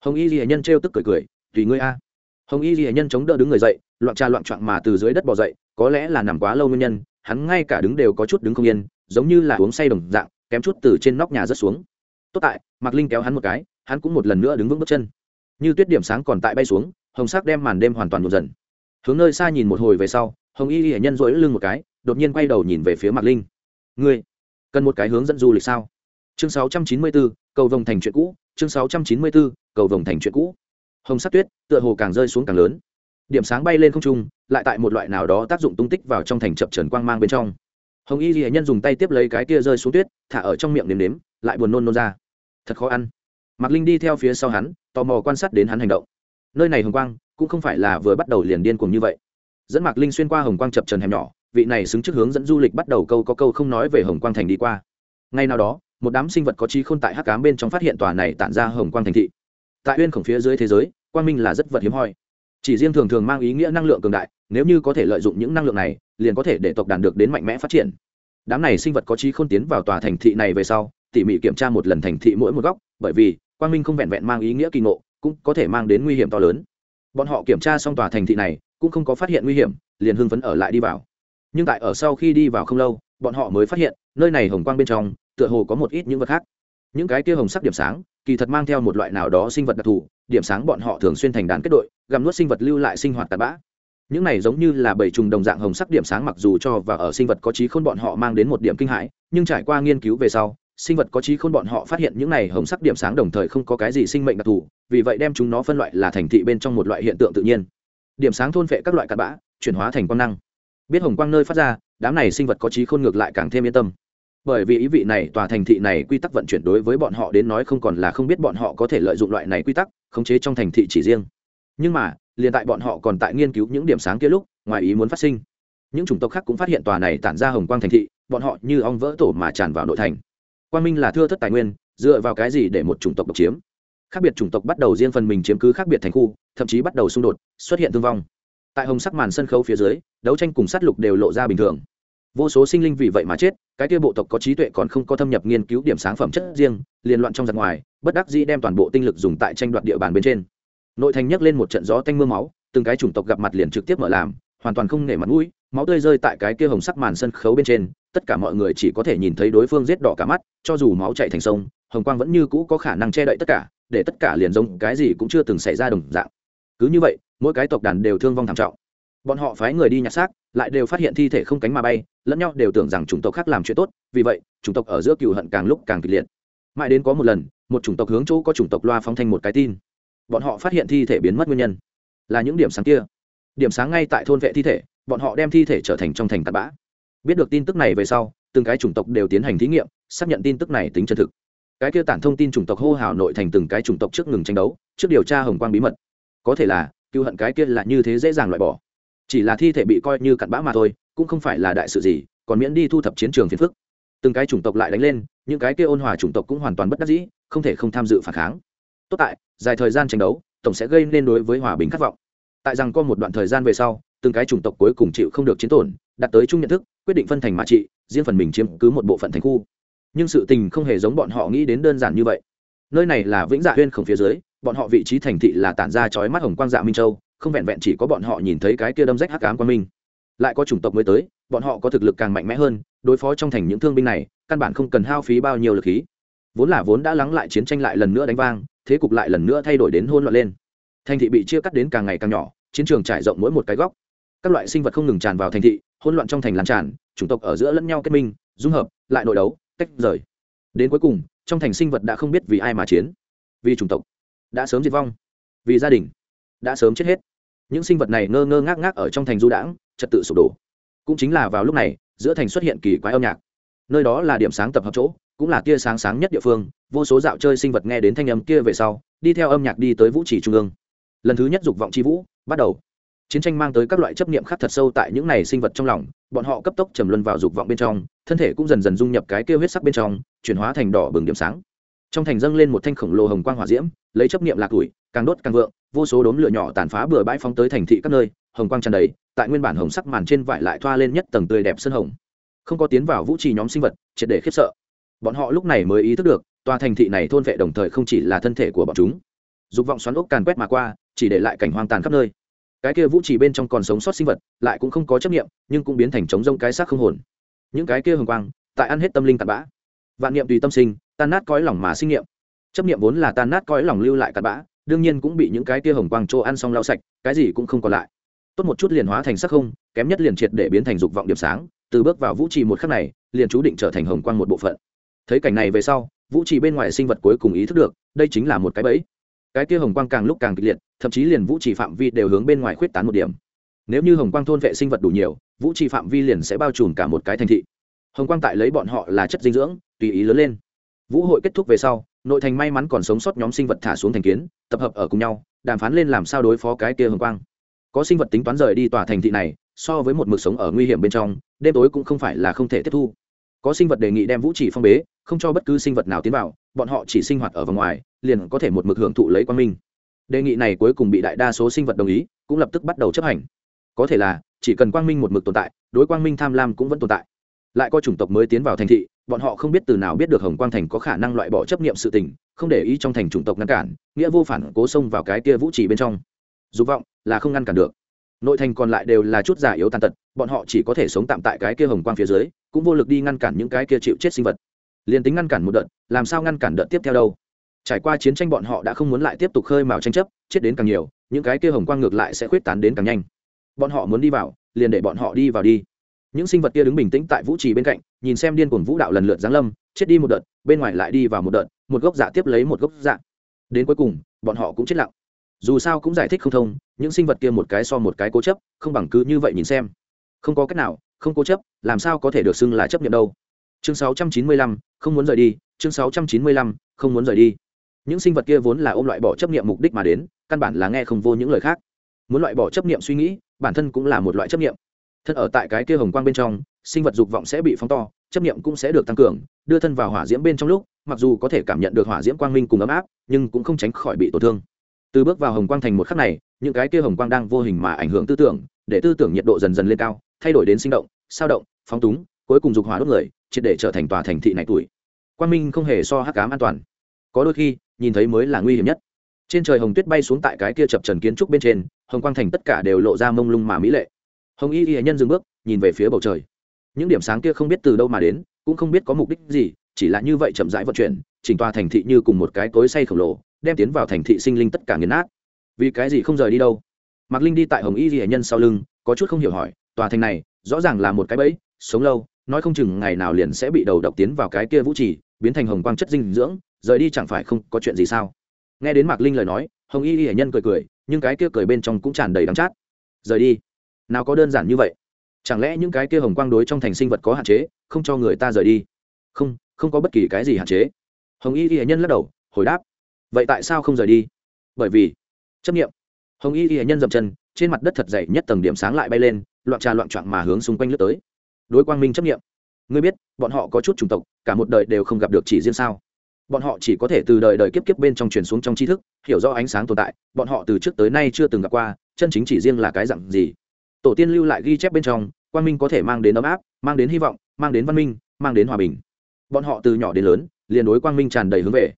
Hồng y ghi nhân trêu tức cười cười, tùy ngươi a. Hồng y ghi nhân chống đỡ đứng người dậy, loạn trà loạn trọn mà từ dưới đất bỏ dậy, có lẽ là nằm quá lâu nguyên nhân, hắn ngay cả đứng đều có chút đứng không yên, giống như là uống say đồng dạng, kém chút từ trên nóc nhà rớt xuống. Tốt tại, mạc linh kéo hắn một cái hắn cũng một lần nữa đứng vững bước chân. Như tuyết điểm sáng còn tại bay xuống hồng sắc đem màn đêm hoàn toàn một dần. Hướng nơi xa nhìn một hồi về sau hồng y hiển nhân rỗi lưng một cái đột nhiên quay đầu nhìn về phía mạc linh. Ngươi cần một cái hướng dẫn du lịch sao? Chương 694, cầu vồng thành chuyện cũ chương 694, cầu vồng thành chuyện cũ. Hồng sắc tuyết tựa hồ càng rơi xuống càng lớn. Điểm sáng bay lên không trung lại tại một loại nào đó tác dụng tung tích vào trong thành chập trần quang mang bên trong. Hồng y hiển nhân dùng tay tiếp lấy cái kia rơi xuống tuyết thả ở trong miệng nếm nếm lại buồn nôn nôn ra. Thật khó ăn mạc linh đi theo phía sau hắn, tò mò quan sát đến hắn hành động. Nơi này hồng quang, cũng không phải là vừa bắt đầu liền điên cuồng như vậy. Dẫn mạc linh xuyên qua hồng quang chập trần hẻm nhỏ, vị này xứng trước hướng dẫn du lịch bắt đầu câu có câu không nói về hồng quang thành đi qua. Ngay nào đó, một đám sinh vật có trí khôn tại hắc cám bên trong phát hiện tòa này tản ra hồng quang thành thị. Tại uyên khổng phía dưới thế giới, quang minh là rất vật hiếm hoi. Chỉ riêng thường thường mang ý nghĩa năng lượng cường đại, nếu như có thể lợi dụng những năng lượng này, liền có thể để tộc đàn được đến mạnh mẽ phát triển. Đám này sinh vật có trí khôn tiến vào tòa thành thị này về sau, tỉ mỉ kiểm tra một lần thành thị mỗi một góc, bởi vì quang minh không vẹn vẹn mang ý nghĩa kỳ ngộ, cũng có thể mang đến nguy hiểm to lớn. Bọn họ kiểm tra xong tòa thành thị này, cũng không có phát hiện nguy hiểm, liền hưng phấn ở lại đi vào. Nhưng tại ở sau khi đi vào không lâu, bọn họ mới phát hiện, nơi này hồng quang bên trong, tựa hồ có một ít những vật khác. Những cái kia hồng sắc điểm sáng, kỳ thật mang theo một loại nào đó sinh vật đặc thù, điểm sáng bọn họ thường xuyên thành đàn kết đội, gặm nuốt sinh vật lưu lại sinh hoạt tạt bã. Những này giống như là bảy trùng đồng dạng hồng sắc điểm sáng mặc dù cho và ở sinh vật có trí khôn bọn họ mang đến một điểm kinh hãi, nhưng trải qua nghiên cứu về sau sinh vật có trí khôn bọn họ phát hiện những này hồng sắc điểm sáng đồng thời không có cái gì sinh mệnh đặc thù, vì vậy đem chúng nó phân loại là thành thị bên trong một loại hiện tượng tự nhiên. Điểm sáng thôn phệ các loại cặn bã, chuyển hóa thành quang năng. Biết hồng quang nơi phát ra, đám này sinh vật có trí khôn ngược lại càng thêm yên tâm. Bởi vì ý vị này, tòa thành thị này quy tắc vận chuyển đối với bọn họ đến nói không còn là không biết bọn họ có thể lợi dụng loại này quy tắc, khống chế trong thành thị chỉ riêng. Nhưng mà, liền tại bọn họ còn tại nghiên cứu những điểm sáng kia lúc, ngoài ý muốn phát sinh. Những chủng tộc khác cũng phát hiện tòa này tản ra hồng quang thành thị, bọn họ như ong vỡ tổ mà tràn vào nội thành quang minh là thưa thất tài nguyên, dựa vào cái gì để một chủng tộc độc chiếm? Khác biệt chủng tộc bắt đầu riêng phần mình chiếm cứ khác biệt thành khu, thậm chí bắt đầu xung đột, xuất hiện thương vong. Tại hồng sắc màn sân khấu phía dưới, đấu tranh cùng sát lục đều lộ ra bình thường. Vô số sinh linh vì vậy mà chết, cái kia bộ tộc có trí tuệ còn không có thâm nhập nghiên cứu điểm sáng phẩm chất riêng liên loạn trong giặc ngoài, bất đắc dĩ đem toàn bộ tinh lực dùng tại tranh đoạt địa bàn bên trên. Nội thành nhấc lên một trận gió tanh mưa máu, từng cái chủng tộc gặp mặt liền trực tiếp mở làm, hoàn toàn không nể mặt mũi máu tươi rơi tại cái kia hồng sắc màn sân khấu bên trên, tất cả mọi người chỉ có thể nhìn thấy đối phương giết đỏ cả mắt, cho dù máu chạy thành sông, hồng quang vẫn như cũ có khả năng che đậy tất cả, để tất cả liền giống cái gì cũng chưa từng xảy ra đồng dạng. Cứ như vậy, mỗi cái tộc đàn đều thương vong thảm trọng. Bọn họ phái người đi nhặt xác, lại đều phát hiện thi thể không cánh mà bay, lẫn nhau đều tưởng rằng chủng tộc khác làm chuyện tốt, vì vậy, chủng tộc ở giữa cựu hận càng lúc càng kịch liệt. Mãi đến có một lần, một chủng tộc hướng chỗ có chủng tộc loa phóng thanh một cái tin. Bọn họ phát hiện thi thể biến mất nguyên nhân. Là những điểm sáng kia. Điểm sáng ngay tại thôn vệ thi thể bọn họ đem thi thể trở thành trong thành tạt bã. Biết được tin tức này về sau, từng cái chủng tộc đều tiến hành thí nghiệm, xác nhận tin tức này tính chân thực. Cái kia tản thông tin chủng tộc hô hào nội thành từng cái chủng tộc trước ngừng tranh đấu, trước điều tra hồng quang bí mật. Có thể là cựu hận cái kia là như thế dễ dàng loại bỏ. Chỉ là thi thể bị coi như cặn bã mà thôi, cũng không phải là đại sự gì, còn miễn đi thu thập chiến trường phiền phức. Từng cái chủng tộc lại đánh lên, những cái kia ôn hòa chủng tộc cũng hoàn toàn bất đắc dĩ, không thể không tham dự phản kháng. Tốt tại, dài thời gian tranh đấu, tổng sẽ gây nên đối với hòa bình khát vọng. Tại rằng có một đoạn thời gian về sau từng cái chủng tộc cuối cùng chịu không được chiến tổn, đạt tới chung nhận thức, quyết định phân thành mã trị, riêng phần mình chiếm cứ một bộ phận thành khu. Nhưng sự tình không hề giống bọn họ nghĩ đến đơn giản như vậy. Nơi này là vĩnh dạ huyên khổng phía dưới, bọn họ vị trí thành thị là tản ra chói mắt hồng quang dạ minh châu, không vẹn vẹn chỉ có bọn họ nhìn thấy cái kia đâm rách hắc ám quan minh. Lại có chủng tộc mới tới, bọn họ có thực lực càng mạnh mẽ hơn, đối phó trong thành những thương binh này, căn bản không cần hao phí bao nhiêu lực khí. Vốn là vốn đã lắng lại chiến tranh lại lần nữa đánh vang, thế cục lại lần nữa thay đổi đến hôn loạn lên. Thành thị bị chia cắt đến càng ngày càng nhỏ, chiến trường trải rộng mỗi một cái góc các loại sinh vật không ngừng tràn vào thành thị, hỗn loạn trong thành lan tràn, chủng tộc ở giữa lẫn nhau kết minh, dung hợp, lại nội đấu, tách rời. Đến cuối cùng, trong thành sinh vật đã không biết vì ai mà chiến. Vì chủng tộc đã sớm diệt vong, vì gia đình đã sớm chết hết. Những sinh vật này ngơ ngơ ngác ngác ở trong thành du đãng, trật tự sụp đổ. Cũng chính là vào lúc này, giữa thành xuất hiện kỳ quái âm nhạc. Nơi đó là điểm sáng tập hợp chỗ, cũng là tia sáng sáng nhất địa phương. Vô số dạo chơi sinh vật nghe đến thanh âm kia về sau, đi theo âm nhạc đi tới vũ trì trung ương. Lần thứ nhất dục vọng c h i vũ bắt đầu chiến tranh mang tới các loại chấp niệm khác thật sâu tại những này sinh vật trong lòng, bọn họ cấp tốc trầm luân vào dục vọng bên trong, thân thể cũng dần dần dung nhập cái kêu huyết sắc bên trong, chuyển hóa thành đỏ bừng điểm sáng. Trong thành dâng lên một thanh khổng lồ hồng quang hỏa diễm, lấy chấp niệm lạc tuổi càng đốt càng vượng, vô số đốm lửa nhỏ tàn phá bừa bãi phóng tới thành thị các nơi, hồng quang tràn đầy, tại nguyên bản hồng sắc màn trên vải lại thoa lên nhất tầng tươi đẹp sơn hồng. Không có tiến vào vũ trì nhóm sinh vật, triệt để khiếp sợ. Bọn họ lúc này mới ý thức được, tòa thành thị này thôn vệ đồng thời không chỉ là thân thể của bọn chúng. Dục vọng xoắn ốc càn quét mà qua, chỉ để lại cảnh hoang tàn khắp nơi cái kia vũ trì bên trong còn sống sót sinh vật, lại cũng không có chấp nghiệm nhưng cũng biến thành trống rông cái xác không hồn. Những cái kia hồng quang, tại ăn hết tâm linh cặn bã. Vạn niệm tùy tâm sinh, tan nát cõi lòng mà sinh niệm. Chấp niệm vốn là tan nát cõi lòng lưu lại cặn bã, đương nhiên cũng bị những cái kia hồng quang chỗ ăn xong lau sạch, cái gì cũng không còn lại. Tốt một chút liền hóa thành sắc không, kém nhất liền triệt để biến thành dục vọng điểm sáng, từ bước vào vũ trì một khắc này, liền chú định trở thành hồng quang một bộ phận. Thấy cảnh này về sau, vũ trì bên ngoài sinh vật cuối cùng ý thức được, đây chính là một cái bẫy cái kia hồng quang càng lúc càng kịch liệt, thậm chí liền vũ trì phạm vi đều hướng bên ngoài khuyết tán một điểm. Nếu như hồng quang thôn vệ sinh vật đủ nhiều, vũ trì phạm vi liền sẽ bao trùm cả một cái thành thị. Hồng quang tại lấy bọn họ là chất dinh dưỡng, tùy ý lớn lên. Vũ hội kết thúc về sau, nội thành may mắn còn sống sót nhóm sinh vật thả xuống thành kiến, tập hợp ở cùng nhau, đàm phán lên làm sao đối phó cái kia hồng quang. Có sinh vật tính toán rời đi tòa thành thị này, so với một mực sống ở nguy hiểm bên trong, đêm tối cũng không phải là không thể tiếp thu có sinh vật đề nghị đem vũ trì phong bế, không cho bất cứ sinh vật nào tiến vào, bọn họ chỉ sinh hoạt ở vòng ngoài, liền có thể một mực hưởng thụ lấy quang minh. Đề nghị này cuối cùng bị đại đa số sinh vật đồng ý, cũng lập tức bắt đầu chấp hành. Có thể là, chỉ cần quang minh một mực tồn tại, đối quang minh tham lam cũng vẫn tồn tại. Lại có chủng tộc mới tiến vào thành thị, bọn họ không biết từ nào biết được hồng quang thành có khả năng loại bỏ chấp niệm sự tình, không để ý trong thành chủng tộc ngăn cản, nghĩa vô phản cố xông vào cái kia vũ trì bên trong. Dục vọng là không ngăn cản được nội thành còn lại đều là chút giả yếu tàn tật, bọn họ chỉ có thể sống tạm tại cái kia hồng quang phía dưới, cũng vô lực đi ngăn cản những cái kia chịu chết sinh vật. Liền tính ngăn cản một đợt, làm sao ngăn cản đợt tiếp theo đâu? Trải qua chiến tranh bọn họ đã không muốn lại tiếp tục khơi mào tranh chấp, chết đến càng nhiều, những cái kia hồng quang ngược lại sẽ khuyết tán đến càng nhanh. Bọn họ muốn đi vào, liền để bọn họ đi vào đi. Những sinh vật kia đứng bình tĩnh tại vũ trì bên cạnh, nhìn xem điên cuồng vũ đạo lần lượt giáng lâm, chết đi một đợt, bên ngoài lại đi vào một đợt, một gốc dạ tiếp lấy một gốc dạ. Đến cuối cùng, bọn họ cũng chết lặng dù sao cũng giải thích không thông những sinh vật kia một cái so một cái cố chấp không bằng cứ như vậy nhìn xem. Không có cách nào không cố chấp làm sao có thể được xưng là chấp nhận đâu. Chương 695, không muốn rời đi chương 695, không muốn rời đi. Những sinh vật kia vốn là ôm loại bỏ chấp niệm mục đích mà đến căn bản là nghe không vô những lời khác. Muốn loại bỏ chấp niệm suy nghĩ bản thân cũng là một loại chấp niệm. Thân ở tại cái kia hồng quang bên trong sinh vật dục vọng sẽ bị phóng to chấp niệm cũng sẽ được tăng cường đưa thân vào hỏa diễm bên trong lúc mặc dù có thể cảm nhận được hỏa diễm quang minh cùng ấm áp nhưng cũng không tránh khỏi bị tổn thương từ bước vào hồng quang thành một khắc này, những cái kia hồng quang đang vô hình mà ảnh hưởng tư tưởng, để tư tưởng nhiệt độ dần dần lên cao, thay đổi đến sinh động, sao động, phóng túng, cuối cùng dục hỏa đốt người, triệt để trở thành tòa thành thị này tuổi. Quang minh không hề so hắc cám an toàn. Có đôi khi, nhìn thấy mới là nguy hiểm nhất. Trên trời hồng tuyết bay xuống tại cái kia chập trần kiến trúc bên trên, hồng quang thành tất cả đều lộ ra mông lung mà mỹ lệ. Hồng y y nhân dừng bước, nhìn về phía bầu trời. Những điểm sáng kia không biết từ đâu mà đến, cũng không biết có mục đích gì, chỉ là như vậy chậm rãi vận chuyển, chỉnh tòa thành thị như cùng một cái cối say khổng lồ đem tiến vào thành thị sinh linh tất cả nghiền nát. Vì cái gì không rời đi đâu? Mạc linh đi tại hồng y ghi nhân sau lưng, có chút không hiểu hỏi, tòa thành này, rõ ràng là một cái bẫy, sống lâu, nói không chừng ngày nào liền sẽ bị đầu độc tiến vào cái kia vũ trì, biến thành hồng quang chất dinh dưỡng, rời đi chẳng phải không có chuyện gì sao? Nghe đến mạc linh lời nói, hồng y ghi nhân cười cười, nhưng cái kia cười bên trong cũng tràn đầy đắng chát. Rời đi? Nào có đơn giản như vậy? Chẳng lẽ những cái kia hồng quang đối trong thành sinh vật có hạn chế, không cho người ta rời đi? Không không có bất kỳ cái gì hạn chế. Hồng y ghi nhân lắc đầu, hồi đáp vậy tại sao không rời đi? Bởi vì, chấp nghiệm hồng y y nhân dậm chân, trên mặt đất thật dày nhất tầng điểm sáng lại bay lên, loạn trà loạn trọn mà hướng xung quanh lướt tới. Đối quang minh chấp nghiệm ngươi biết, bọn họ có chút chủng tộc, cả một đời đều không gặp được chỉ riêng sao? Bọn họ chỉ có thể từ đời đời kiếp kiếp bên trong truyền xuống trong tri thức, hiểu rõ ánh sáng tồn tại, bọn họ từ trước tới nay chưa từng gặp qua, chân chính chỉ riêng là cái dặn gì? Tổ tiên lưu lại ghi chép bên trong, quang minh có thể mang đến ấm áp, mang đến hy vọng, mang đến văn minh, mang đến hòa bình. Bọn họ từ nhỏ đến lớn, liền đối quang minh tràn đầy hướng về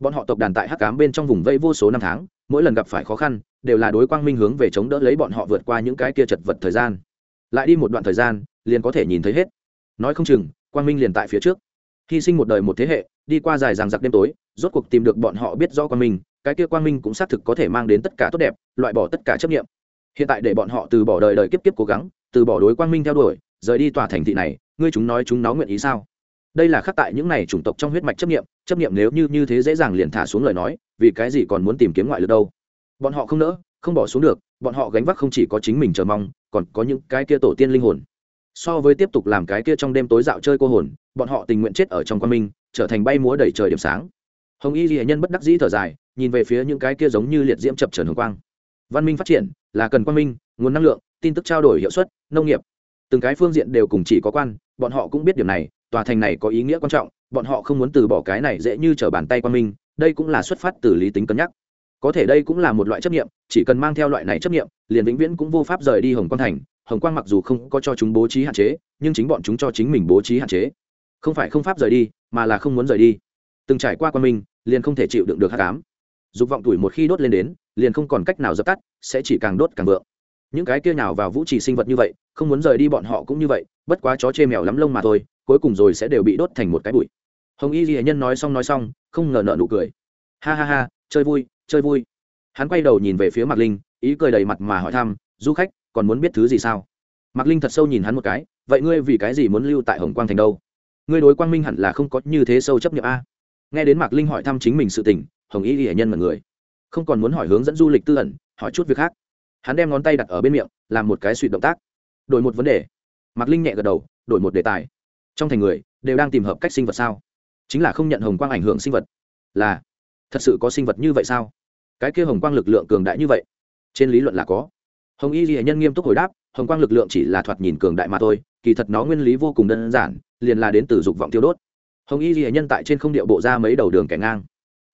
bọn họ tộc đàn tại hắc cám bên trong vùng vây vô số năm tháng, mỗi lần gặp phải khó khăn, đều là đối quang minh hướng về chống đỡ lấy bọn họ vượt qua những cái kia chật vật thời gian. Lại đi một đoạn thời gian, liền có thể nhìn thấy hết. Nói không chừng, quang minh liền tại phía trước. Hy sinh một đời một thế hệ, đi qua dài ràng giặc đêm tối, rốt cuộc tìm được bọn họ biết rõ quang minh, cái kia quang minh cũng xác thực có thể mang đến tất cả tốt đẹp, loại bỏ tất cả chấp nghiệm hiện tại để bọn họ từ bỏ đời đời kiếp kiếp cố gắng, từ bỏ đối quang minh theo đuổi, rời đi tòa thành thị này, ngươi chúng nói chúng nó nguyện ý sao? Đây là khắc tại những này chủng tộc trong huyết mạch chấp nghiệm chấp nghiệm nếu như như thế dễ dàng liền thả xuống lời nói, vì cái gì còn muốn tìm kiếm ngoại lực đâu? Bọn họ không nỡ, không bỏ xuống được, bọn họ gánh vác không chỉ có chính mình chờ mong, còn có những cái kia tổ tiên linh hồn. So với tiếp tục làm cái kia trong đêm tối dạo chơi cô hồn, bọn họ tình nguyện chết ở trong quan minh, trở thành bay múa đầy trời điểm sáng. Hồng y ghi nhân bất đắc dĩ thở dài, nhìn về phía những cái kia giống như liệt diễm chập trần hồng quang. Văn minh phát triển, là cần quan minh, nguồn năng lượng, tin tức trao đổi hiệu suất, nông nghiệp. Từng cái phương diện đều cùng chỉ có quan, bọn họ cũng biết điểm này, tòa thành này có ý nghĩa quan trọng bọn họ không muốn từ bỏ cái này dễ như trở bàn tay qua mình, đây cũng là xuất phát từ lý tính cân nhắc. Có thể đây cũng là một loại chấp nghiệm chỉ cần mang theo loại này chấp nghiệm liền vĩnh viễn cũng vô pháp rời đi hồng quang thành. Hồng quang mặc dù không có cho chúng bố trí hạn chế nhưng chính bọn chúng cho chính mình bố trí hạn chế. Không phải không pháp rời đi mà là không muốn rời đi. Từng trải qua quan minh liền không thể chịu đựng được hát cám dục vọng tuổi một khi đốt lên đến liền không còn cách nào dập tắt sẽ chỉ càng đốt càng vượng. Những cái kia nào vào vũ trì sinh vật như vậy không muốn rời đi bọn họ cũng như vậy bất quá chó chê mèo lắm lông mà thôi cuối cùng rồi sẽ đều bị đốt thành một cái bụi hồng y ghi nhân nói xong nói xong, không ngờ nợ nụ cười. Ha ha ha, chơi vui chơi vui. Hắn quay đầu nhìn về phía mạc linh, ý cười đầy mặt mà hỏi thăm, du khách, còn muốn biết thứ gì sao? Mạc linh thật sâu nhìn hắn một cái, vậy ngươi vì cái gì muốn lưu tại hồng quang thành đâu? Ngươi đối quang minh hẳn là không có như thế sâu chấp nhận a. Nghe đến mạc linh hỏi thăm chính mình sự tình, hồng y hệ nhân mật người. Không còn muốn hỏi hướng dẫn du lịch tư ẩn, hỏi chút việc khác. Hắn đem ngón tay đặt ở bên miệng, làm một cái suy động tác. Đổi một vấn đề. Mạc linh nhẹ gật đầu, đổi một đề tài. Trong thành người đều đang tìm hợp cách sinh vật sao? Chính là không nhận hồng quang ảnh hưởng sinh vật. Là, thật sự có sinh vật như vậy sao? Cái kia hồng quang lực lượng cường đại như vậy, trên lý luận là có. Hồng y ghi nhân nghiêm túc hồi đáp, hồng quang lực lượng chỉ là thoạt nhìn cường đại mà thôi, kỳ thật nó nguyên lý vô cùng đơn giản, liền là đến từ dục vọng tiêu đốt. Hồng y ghi nhân tại trên không điệu bộ ra mấy đầu đường kẻ ngang.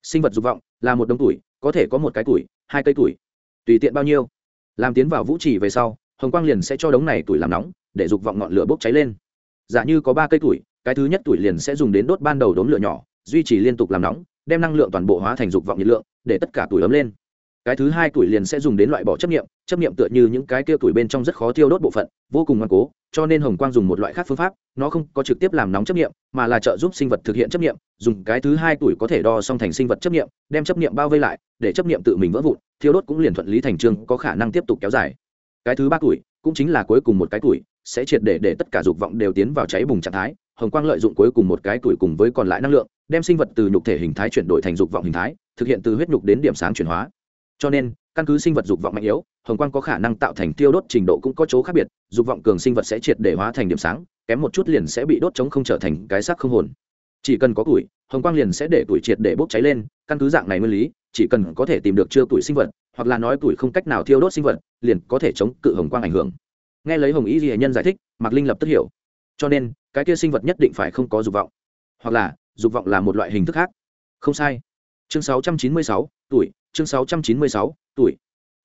Sinh vật dục vọng là một đống tuổi, có thể có một cái tuổi, hai cây tuổi. Tùy tiện bao nhiêu, làm tiến vào vũ trì về sau, hồng quang liền sẽ cho đống này tuổi làm nóng, để dục vọng ngọn lửa bốc cháy lên. Giả như có ba cây tuổi cái thứ nhất tuổi liền sẽ dùng đến đốt ban đầu đốm lửa nhỏ, duy trì liên tục làm nóng, đem năng lượng toàn bộ hóa thành dục vọng nhiệt lượng, để tất cả tuổi ấm lên. Cái thứ hai tuổi liền sẽ dùng đến loại bỏ chấp nghiệm chấp nghiệm tựa như những cái kia tuổi bên trong rất khó tiêu đốt bộ phận, vô cùng ngoan cố, cho nên hồng quang dùng một loại khác phương pháp, nó không có trực tiếp làm nóng chấp nghiệm mà là trợ giúp sinh vật thực hiện chấp nghiệm dùng cái thứ hai tuổi có thể đo song thành sinh vật chấp nghiệm đem chấp nghiệm bao vây lại, để chấp nghiệm tự mình vỡ vụn, thiêu đốt cũng liền thuận lý thành trương có khả năng tiếp tục kéo dài. Cái thứ ba tuổi cũng chính là cuối cùng một cái tuổi, sẽ triệt để để tất cả dục vọng đều tiến vào cháy bùng trạng thái hồng quang lợi dụng cuối cùng một cái tuổi cùng với còn lại năng lượng, đem sinh vật từ nhục thể hình thái chuyển đổi thành dục vọng hình thái, thực hiện từ huyết nhục đến điểm sáng chuyển hóa. Cho nên, căn cứ sinh vật dục vọng mạnh yếu, hồng quang có khả năng tạo thành tiêu đốt trình độ cũng có chỗ khác biệt, dục vọng cường sinh vật sẽ triệt để hóa thành điểm sáng, kém một chút liền sẽ bị đốt chống không trở thành cái xác không hồn. Chỉ cần có tuổi, hồng quang liền sẽ để tuổi triệt để bốc cháy lên, căn cứ dạng này nguyên lý, chỉ cần có thể tìm được chưa tuổi sinh vật, hoặc là nói tuổi không cách nào thiêu đốt sinh vật, liền có thể chống cự hồng quang ảnh hưởng. Nghe lấy hồng ý gì nhân giải thích, mạc linh lập tức hiểu cho nên cái kia sinh vật nhất định phải không có dục vọng. Hoặc là dục vọng là một loại hình thức khác. Không sai. Chương 696, tuổi. Chương 696, tuổi.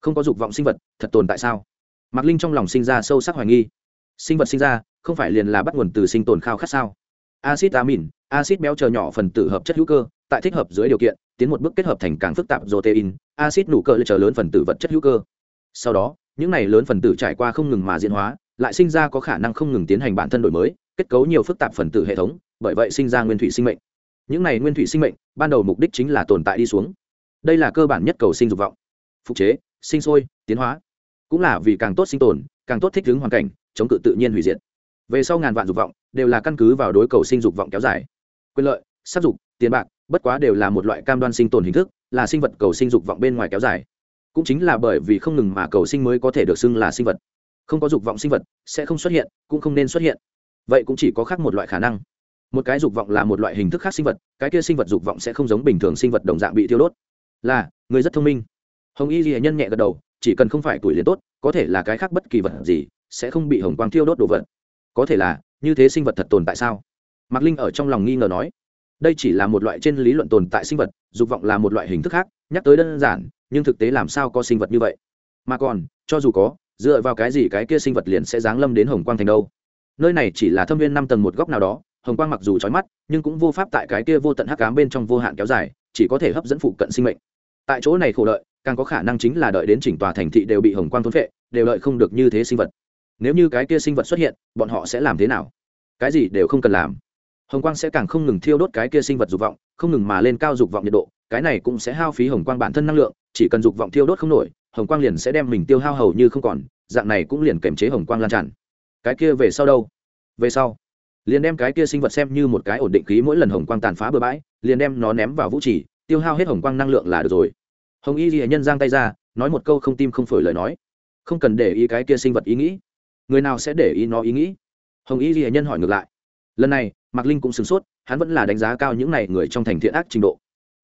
Không có dục vọng sinh vật thật tồn tại sao? Mạc linh trong lòng sinh ra sâu sắc hoài nghi. Sinh vật sinh ra không phải liền là bắt nguồn từ sinh tồn khao khát sao? Acid amin acid béo chờ nhỏ phần tử hợp chất hữu cơ tại thích hợp dưới điều kiện tiến một bước kết hợp thành càng phức tạp protein acid nụ cơ chờ lớn phần tử vật chất hữu cơ. Sau đó những này lớn phần tử trải qua không ngừng mà diễn hóa lại sinh ra có khả năng không ngừng tiến hành bản thân đổi mới, kết cấu nhiều phức tạp phần tử hệ thống, bởi vậy sinh ra nguyên thủy sinh mệnh. Những này nguyên thủy sinh mệnh, ban đầu mục đích chính là tồn tại đi xuống. Đây là cơ bản nhất cầu sinh dục vọng. Phục chế, sinh sôi, tiến hóa. Cũng là vì càng tốt sinh tồn, càng tốt thích ứng hoàn cảnh, chống cự tự nhiên hủy diệt. Về sau ngàn vạn dục vọng đều là căn cứ vào đối cầu sinh dục vọng kéo dài. Quyền lợi sắc dục, tiền bạc, bất quá đều là một loại cam đoan sinh tồn hình thức, là sinh vật cầu sinh dục vọng bên ngoài kéo dài. Cũng chính là bởi vì không ngừng mà cầu sinh mới có thể được xưng là sinh vật không có dục vọng sinh vật, sẽ không xuất hiện, cũng không nên xuất hiện. Vậy cũng chỉ có khác một loại khả năng. Một cái dục vọng là một loại hình thức khác sinh vật, cái kia sinh vật dục vọng sẽ không giống bình thường sinh vật đồng dạng bị tiêu đốt. Là, người rất thông minh. Hồng y ghi nhân nhẹ gật đầu, chỉ cần không phải tuổi liền tốt, có thể là cái khác bất kỳ vật gì sẽ không bị hồng quang thiêu đốt đồ vật. Có thể là, như thế sinh vật thật tồn tại sao? Mạc linh ở trong lòng nghi ngờ nói, đây chỉ là một loại trên lý luận tồn tại sinh vật, dục vọng là một loại hình thức khác, nhắc tới đơn giản, nhưng thực tế làm sao có sinh vật như vậy? Mà còn, cho dù có dựa vào cái gì cái kia sinh vật liền sẽ giáng lâm đến hồng quang thành đâu? Nơi này chỉ là thâm viên năm tầng một góc nào đó, hồng quang mặc dù trói mắt, nhưng cũng vô pháp tại cái kia vô tận hắc cám bên trong vô hạn kéo dài, chỉ có thể hấp dẫn phụ cận sinh mệnh. Tại chỗ này khổ lợi, càng có khả năng chính là đợi đến chỉnh tòa thành thị đều bị hồng quang thốn phệ, đều lợi không được như thế sinh vật. Nếu như cái kia sinh vật xuất hiện, bọn họ sẽ làm thế nào? Cái gì đều không cần làm. Hồng quang sẽ càng không ngừng thiêu đốt cái kia sinh vật dục vọng, không ngừng mà lên cao dục vọng nhiệt độ, cái này cũng sẽ hao phí hồng quang bản thân năng lượng, chỉ cần dục vọng thiêu đốt không nổi hồng quang liền sẽ đem mình tiêu hao hầu như không còn, dạng này cũng liền kềm chế hồng quang lan tràn. Cái kia về sau đâu? Về sau, liền đem cái kia sinh vật xem như một cái ổn định khí mỗi lần hồng quang tàn phá bừa bãi, liền đem nó ném vào vũ trì, tiêu hao hết hồng quang năng lượng là được rồi. Hồng y ghi nhân giang tay ra, nói một câu không tim không phổi lời nói. Không cần để ý cái kia sinh vật ý nghĩ. Người nào sẽ để ý nó ý nghĩ? Hồng y ghi nhân hỏi ngược lại. Lần này, mạc linh cũng sửng sốt, hắn vẫn là đánh giá cao những n à y người trong thành thiện ác trình độ.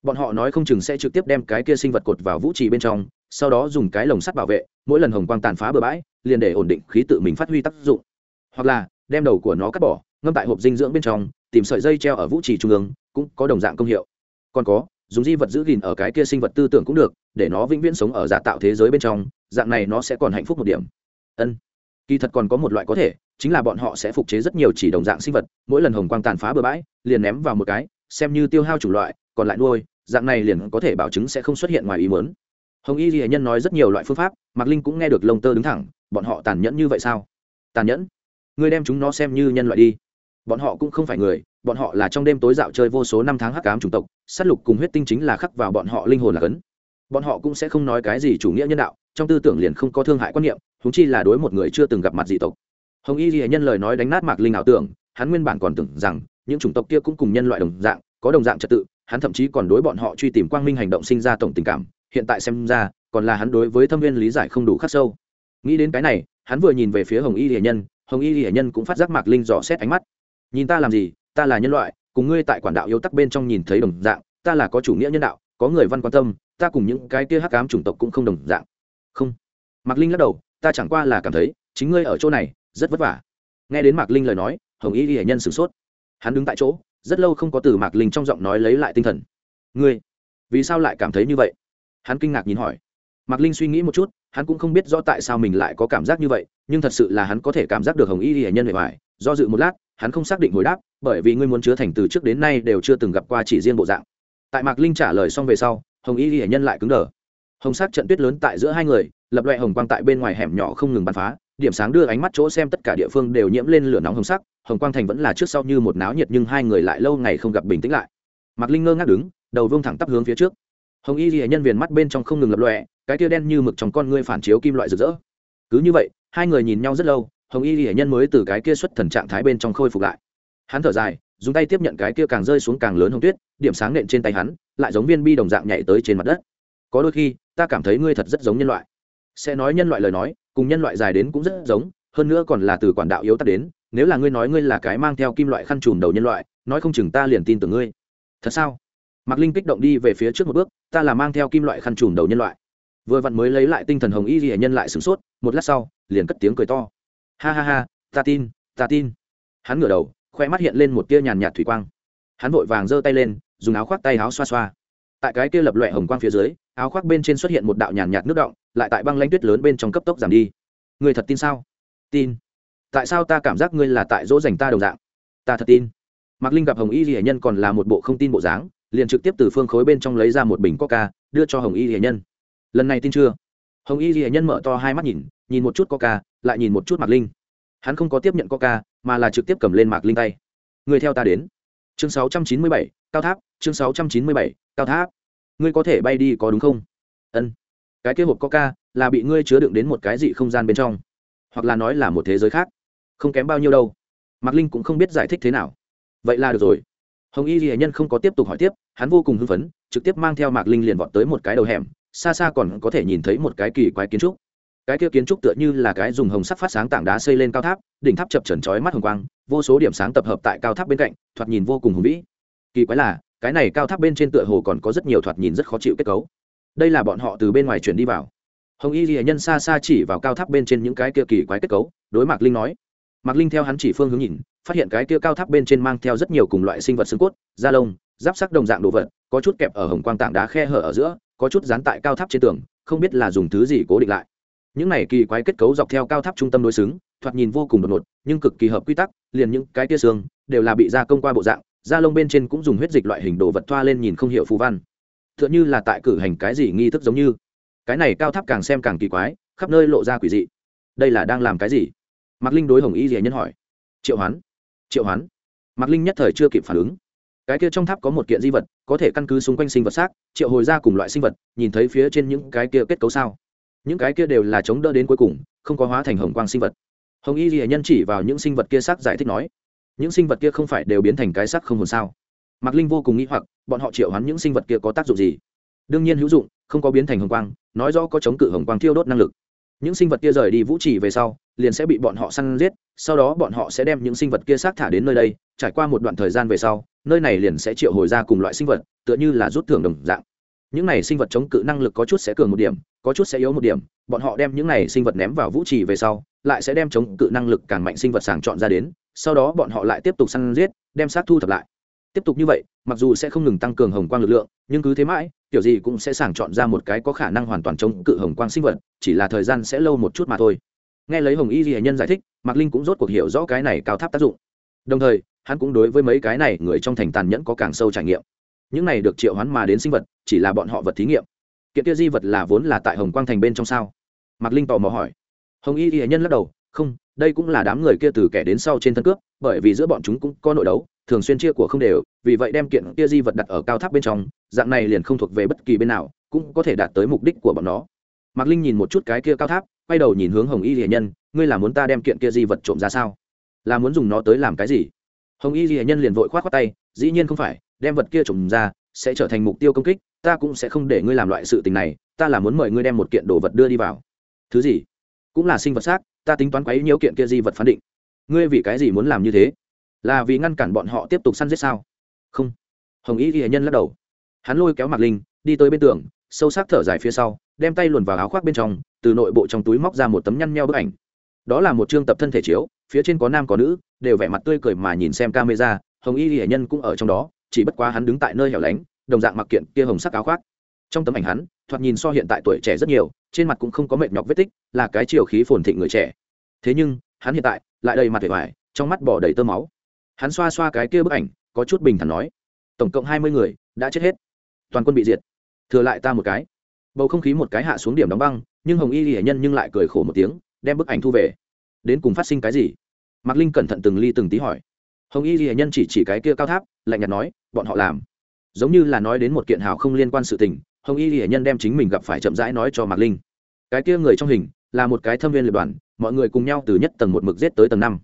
Bọn họ nói không chừng sẽ trực tiếp đem cái kia sinh vật cột vào vũ trì bên trong sau đó dùng cái lồng sắt bảo vệ, mỗi lần hồng quang tàn phá bừa bãi, liền để ổn định khí tự mình phát huy tác dụng. Hoặc là, đem đầu của nó cắt bỏ, ngâm tại hộp dinh dưỡng bên trong, tìm sợi dây treo ở vũ trì trung ương, cũng có đồng dạng công hiệu. Còn có, dùng di vật giữ gìn ở cái kia sinh vật tư tưởng cũng được, để nó vĩnh viễn sống ở giả tạo thế giới bên trong, dạng này nó sẽ còn hạnh phúc một điểm. Ân. Kỳ thật còn có một loại có thể, chính là bọn họ sẽ phục chế rất nhiều chỉ đồng dạng sinh vật, mỗi lần hồng quang tàn phá bừa bãi, liền ném vào một cái, xem như tiêu hao chủng loại, còn lại nuôi, dạng này liền có thể bảo chứng sẽ không xuất hiện ngoài ý muốn hồng y ghi nhân nói rất nhiều loại phương pháp, mạc linh cũng nghe được lông tơ đứng thẳng, bọn họ tàn nhẫn như vậy sao? Tàn nhẫn? Ngươi đem chúng nó xem như nhân loại đi. Bọn họ cũng không phải người, bọn họ là trong đêm tối dạo chơi vô số năm tháng hắc cám chủng tộc s á t lục cùng huyết tinh chính là khắc vào bọn họ linh hồn là cấn. Bọn họ cũng sẽ không nói cái gì chủ nghĩa nhân đạo, trong tư tưởng liền không có thương hại quan niệm húng chi là đối một người chưa từng gặp mặt dị tộc. Hồng y ghi nhân lời nói đánh nát mạc linh ảo tưởng, hắn nguyên bản còn tưởng rằng, những chủng tộc kia cũng cùng nhân loại đồng dạng, có đồng dạng trật tự, hắn thậm chí còn đối bọn họ truy tìm quang minh hành động sinh ra tổng tình cảm hiện tại xem ra, còn là hắn đối với thâm viên lý giải không đủ khắc sâu. Nghĩ đến cái này, hắn vừa nhìn về phía hồng y hiển nhân, hồng y hiển nhân cũng phát giác mạc linh dò xét ánh mắt. Nhìn ta làm gì? Ta là nhân loại, cùng ngươi tại quản đạo yếu tắc bên trong nhìn thấy đồng dạng, ta là có chủ nghĩa nhân đạo, có người văn quan tâm, ta cùng những cái kia hắc ám chủng tộc cũng không đồng dạng. Không. Mạc linh lắc đầu, ta chẳng qua là cảm thấy, chính ngươi ở chỗ này, rất vất vả. Nghe đến mạc linh lời nói, hồng y hiển nhân sửng sốt. Hắn đứng tại chỗ, rất lâu không có từ mạc linh trong giọng nói lấy lại tinh thần. Ngươi, vì sao lại cảm thấy như vậy? Hắn kinh ngạc nhìn hỏi. Mạc linh suy nghĩ một chút, hắn cũng không biết rõ tại sao mình lại có cảm giác như vậy, nhưng thật sự là hắn có thể cảm giác được hồng y hiển nhân bề ngoài. Do dự một lát, hắn không xác định hồi đáp, bởi vì ngươi muốn chứa thành từ trước đến nay đều chưa từng gặp qua chỉ riêng bộ dạng. Tại mạc linh trả lời xong về sau, hồng y hiển nhân lại cứng đờ. Hồng sắc trận tuyết lớn tại giữa hai người, lập loại hồng quang tại bên ngoài hẻm nhỏ không ngừng bắn phá, điểm sáng đưa ánh mắt chỗ xem tất cả địa phương đều nhiễm lên lửa nóng hồng sắc, hồng quang thành vẫn là trước sau như một náo nhiệt nhưng hai người lại lâu ngày không gặp bình tĩnh lại. Mạc linh ngơ ngác đứng, đầu vương thẳng tắp hướng phía trước hồng y ghi nhân viền mắt bên trong không ngừng lập lọe cái tia đen như mực trong con ngươi phản chiếu kim loại rực rỡ. Cứ như vậy, hai người nhìn nhau rất lâu, hồng y ghi nhân mới từ cái kia xuất thần trạng thái bên trong khôi phục lại. Hắn thở dài, dùng tay tiếp nhận cái kia càng rơi xuống càng lớn hồng tuyết, điểm sáng nện trên tay hắn, lại giống viên bi đồng dạng nhảy tới trên mặt đất. Có đôi khi, ta cảm thấy ngươi thật rất giống nhân loại. Sẽ nói nhân loại lời nói, cùng nhân loại dài đến cũng rất giống, hơn nữa còn là từ quản đạo yếu tắt đến, nếu là ngươi nói ngươi là cái mang theo kim loại khăn trùm đầu nhân loại, nói không chừng ta liền tin tưởng ngươi. Thật sao? Mạc linh kích động đi về phía trước một bước ta là mang theo kim loại khăn trùm đầu nhân loại. Vừa vặn mới lấy lại tinh thần hồng y ghi nhân lại sửng sốt, một lát sau, liền cất tiếng cười to. Ha ha ha, ta tin ta tin. Hắn ngửa đầu, khoe mắt hiện lên một tia nhàn nhạt thủy quang. Hắn vội vàng giơ tay lên, dùng áo khoác tay áo xoa xoa. Tại cái kia lập loẹ hồng quang phía dưới, áo khoác bên trên xuất hiện một đạo nhàn nhạt nước động, lại tại băng lanh tuyết lớn bên trong cấp tốc giảm đi. Người thật tin sao? Tin. Tại sao ta cảm giác ngươi là tại dỗ dành ta đồng dạng? Ta thật tin. Mạc linh gặp hồng y hiển nhân còn là một bộ không tin bộ dáng liền trực tiếp từ phương khối bên trong lấy ra một bình coca, đưa cho hồng y hiền nhân. Lần này tin chưa? Hồng y hiền nhân mở to hai mắt nhìn nhìn một chút coca, lại nhìn một chút mạc linh. Hắn không có tiếp nhận coca, mà là trực tiếp cầm lên mạc linh tay. Người theo ta đến. Chương sáu trăm chín mươi bảy, cao tháp, chương sáu trăm chín mươi bảy, cao tháp. Ngươi có thể bay đi có đúng không? Ân. Cái kia hộp coca là bị ngươi chứa đựng đến một cái dị không gian bên trong. Hoặc là nói là một thế giới khác. Không kém bao nhiêu đâu. Mạc linh cũng không biết giải thích thế nào. Vậy là được rồi hồng y ghi nhân không có tiếp tục hỏi tiếp, hắn vô cùng hưng phấn, trực tiếp mang theo mạc linh liền vọt tới một cái đầu hẻm, xa xa còn có thể nhìn thấy một cái kỳ quái kiến trúc. Cái kia kiến trúc tựa như là cái dùng hồng sắc phát sáng tảng đá xây lên cao tháp, đỉnh tháp chập trần trói mắt hồng quang, vô số điểm sáng tập hợp tại cao tháp bên cạnh, thoạt nhìn vô cùng hùng vĩ. Kỳ quái là, cái này cao tháp bên trên tựa hồ còn có rất nhiều thoạt nhìn rất khó chịu kết cấu. Đây là bọn họ từ bên ngoài chuyển đi vào. Hồng y ghi nhân xa xa chỉ vào cao tháp bên trên những cái kia kỳ quái kết cấu, đối mạc linh nói mạc linh theo hắn chỉ phương hướng nhìn, phát hiện cái kia cao tháp bên trên mang theo rất nhiều cùng loại sinh vật xương cốt, da lông, giáp sắc đồng dạng đồ vật, có chút kẹp ở hồng quang tảng đá khe hở ở giữa, có chút dán tại cao tháp trên tường, không biết là dùng thứ gì cố định lại. Những này kỳ quái kết cấu dọc theo cao tháp trung tâm đối xứng, thoạt nhìn vô cùng đột ngột, nhưng cực kỳ hợp quy tắc, liền những cái tia xương đều là bị gia công qua bộ dạng, da lông bên trên cũng dùng huyết dịch loại hình đồ vật thoa lên nhìn không hiểu phù văn. T h ư ợ n như là tại cử hành cái gì nghi thức giống như. Cái này cao tháp càng xem càng kỳ quái, khắp nơi lộ ra quỷ dị. Đây là đang làm cái gì? Mạc linh đối hồng y dẻ nhân hỏi. Triệu hoán triệu hoán, mạc linh nhất thời chưa kịp phản ứng. Cái kia trong tháp có một kiện di vật, có thể căn cứ xung quanh sinh vật xác, triệu hồi ra cùng loại sinh vật, nhìn thấy phía trên những cái kia kết cấu sao. Những cái kia đều là chống đỡ đến cuối cùng, không có hóa thành hồng quang sinh vật. Hồng y ghi nhân chỉ vào những sinh vật kia xác giải thích nói, những sinh vật kia không phải đều biến thành cái xác không hồn sao? Mạc linh vô cùng nghĩ hoặc, bọn họ triệu hắn những sinh vật kia có tác dụng gì? Đương nhiên hữu dụng, không có biến thành hồng quang, nói rõ có chống cự hồng quang thiêu đốt năng lực những sinh vật kia rời đi vũ trì về sau, liền sẽ bị bọn họ săn giết, sau đó bọn họ sẽ đem những sinh vật kia xác thả đến nơi đây, trải qua một đoạn thời gian về sau, nơi này liền sẽ triệu hồi ra cùng loại sinh vật, tựa như là rút thưởng đồng dạng. Những này sinh vật chống cự năng lực có chút sẽ cường một điểm, có chút sẽ yếu một điểm, bọn họ đem những này sinh vật ném vào vũ trì về sau, lại sẽ đem chống cự năng lực càng mạnh sinh vật sàng chọn ra đến, sau đó bọn họ lại tiếp tục săn giết, đem sát thu thập lại tiếp tục như vậy, mặc dù sẽ không ngừng tăng cường hồng quang lực lượng, nhưng cứ thế mãi, kiểu gì cũng sẽ sàng chọn ra một cái có khả năng hoàn toàn chống cự hồng quang sinh vật, chỉ là thời gian sẽ lâu một chút mà thôi. Nghe lấy hồng y ghi nhân giải thích, mạc linh cũng rốt cuộc hiểu rõ cái này cao tháp tác dụng. Đồng thời, hắn cũng đối với mấy cái này người trong thành tàn nhẫn có càng sâu trải nghiệm. Những này được triệu hoán mà đến sinh vật, chỉ là bọn họ vật thí nghiệm. Kiện kia di vật là vốn là tại hồng quang thành bên trong sao? Mạc linh tò mò hỏi. Hồng y y nhân lắc đầu, không, đây cũng là đám người kia từ kẻ đến sau trên thân cướp, bởi vì giữa bọn chúng cũng có nội đấu, thường xuyên chia của không đều vì vậy đem kiện kia di vật đặt ở cao tháp bên trong, dạng này liền không thuộc về bất kỳ bên nào, cũng có thể đạt tới mục đích của bọn nó. Mạc linh nhìn một chút cái kia cao tháp, quay đầu nhìn hướng hồng y hiền nhân, ngươi là muốn ta đem kiện kia di vật trộm ra sao? Là muốn dùng nó tới làm cái gì? Hồng y hiền nhân liền vội k h o á t khoác tay, dĩ nhiên không phải, đem vật kia trộm ra sẽ trở thành mục tiêu công kích, ta cũng sẽ không để ngươi làm loại sự tình này, ta là muốn mời ngươi đem một kiện đồ vật đưa đi vào. Thứ gì? Cũng là sinh vật xác, ta tính toán quấy nhiễu kiện kia di vật phán định. Ngươi vì cái gì muốn làm như thế? Là vì ngăn cản bọn họ tiếp tục săn giết sao? Không. Hồng ý ghi nhân lắc đầu. Hắn lôi kéo mạc linh, đi tới bên tường, sâu sắc thở dài phía sau, đem tay luồn vào áo khoác bên trong, từ nội bộ trong túi móc ra một tấm nhăn nheo bức ảnh. Đó là một chương tập thân thể chiếu, phía trên có nam có nữ, đều vẻ mặt tươi cười mà nhìn xem camera, hồng y ghi nhân cũng ở trong đó, chỉ bất quá hắn đứng tại nơi hẻo lánh, đồng dạng mặc kiện kia hồng sắc áo khoác. Trong tấm ảnh hắn, thoạt nhìn so hiện tại tuổi trẻ rất nhiều, trên mặt cũng không có mệt nhọc vết tích, là cái chiều khí phồn thịnh người trẻ. Thế nhưng, hắn hiện tại, lại đầy mặt vẻ vải, trong mắt bỏ đầy tơ máu. Hắn xoa xoa cái kia bức ảnh có chút bình thản nói, tổng cộng hai mươi người, đã chết hết. Toàn quân bị diệt. Thừa lại ta một cái. Bầu không khí một cái hạ xuống điểm đóng băng, nhưng hồng y hiển nhân nhưng lại cười khổ một tiếng, đem bức ảnh thu về. Đến cùng phát sinh cái gì? Mạc linh cẩn thận từng ly từng tí hỏi. Hồng y hiển nhân chỉ chỉ cái kia cao tháp, lạnh nhạt nói, bọn họ làm. Giống như là nói đến một kiện hào không liên quan sự tình, hồng y hiển nhân đem chính mình gặp phải chậm rãi nói cho mạc linh. Cái kia người trong hình, là một cái thâm viên liệt đoàn, mọi người cùng nhau từ nhất tầng một mực giết tới tầng năm.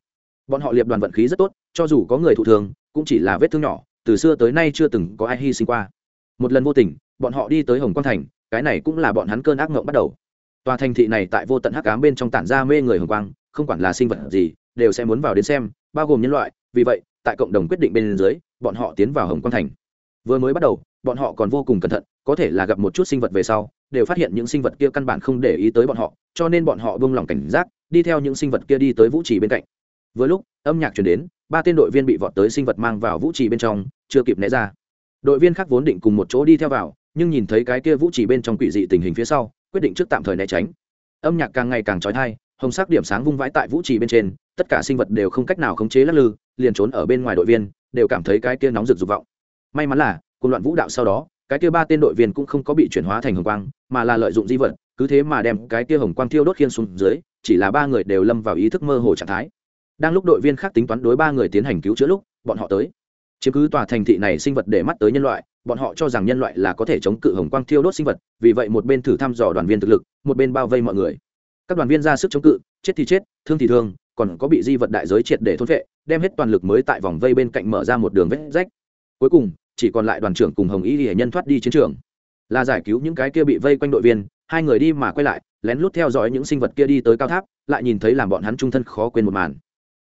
Bọn họ liệp đoàn vận khí rất tốt, cho dù có người thụ thường cũng chỉ là vết thương nhỏ, từ xưa tới nay chưa từng có ai hy sinh qua. Một lần vô tình, bọn họ đi tới hồng quang thành, cái này cũng là bọn hắn cơn ác mộng bắt đầu. Tòa thành thị này tại vô tận hắc cám bên trong tản ra mê người hồng quang, không quản là sinh vật gì, đều sẽ muốn vào đến xem, bao gồm nhân loại. Vì vậy, tại cộng đồng quyết định bên dưới, bọn họ tiến vào hồng quang thành. Vừa mới bắt đầu, bọn họ còn vô cùng cẩn thận, có thể là gặp một chút sinh vật về sau, đều phát hiện những sinh vật kia căn bản không để ý tới bọn họ, cho nên bọn họ buông lỏng cảnh giác, đi theo những sinh vật kia đi tới vũ trì bên cạnh. Vừa lúc, âm nhạc chuyển đến ba tên đội viên bị vọt tới sinh vật mang vào vũ trì bên trong, chưa kịp né ra. Đội viên khác vốn định cùng một chỗ đi theo vào, nhưng nhìn thấy cái kia vũ trì bên trong quỷ dị tình hình phía sau, quyết định trước tạm thời né tránh. Âm nhạc càng ngày càng trói thai hồng sắc điểm sáng vung vãi tại vũ trì bên trên, tất cả sinh vật đều không cách nào khống chế lắc lư, liền trốn ở bên ngoài đội viên, đều cảm thấy cái kia nóng rực dục vọng. May mắn là, cùng loạn vũ đạo sau đó, cái kia ba tên đội viên cũng không có bị chuyển hóa thành hồng quang, mà là lợi dụng di vật, cứ thế mà đem cái kia hồng quang thiêu đốt khiên xuống dưới, chỉ là ba người đều lâm vào ý thức mơ hồ trạng thái đang lúc đội viên khác tính toán đối ba người tiến hành cứu chữa lúc, bọn họ tới. Chiếm cứ tòa thành thị này sinh vật để mắt tới nhân loại, bọn họ cho rằng nhân loại là có thể chống cự hồng quang thiêu đốt sinh vật, vì vậy một bên thử thăm dò đoàn viên thực lực, một bên bao vây mọi người. Các đoàn viên ra sức chống cự, chết thì chết, thương thì thương, còn có bị di vật đại giới triệt để thôn vệ đem hết toàn lực mới tại vòng vây bên cạnh mở ra một đường vết rách. Cuối cùng, chỉ còn lại đoàn trưởng cùng hồng y hệ nhân thoát đi chiến trường. Là giải cứu những cái kia bị vây quanh đội viên, hai người đi mà quay lại, lén lút theo dõi những sinh vật kia đi tới cao tháp, lại nhìn thấy làm bọn hắn trung thân khó quên một màn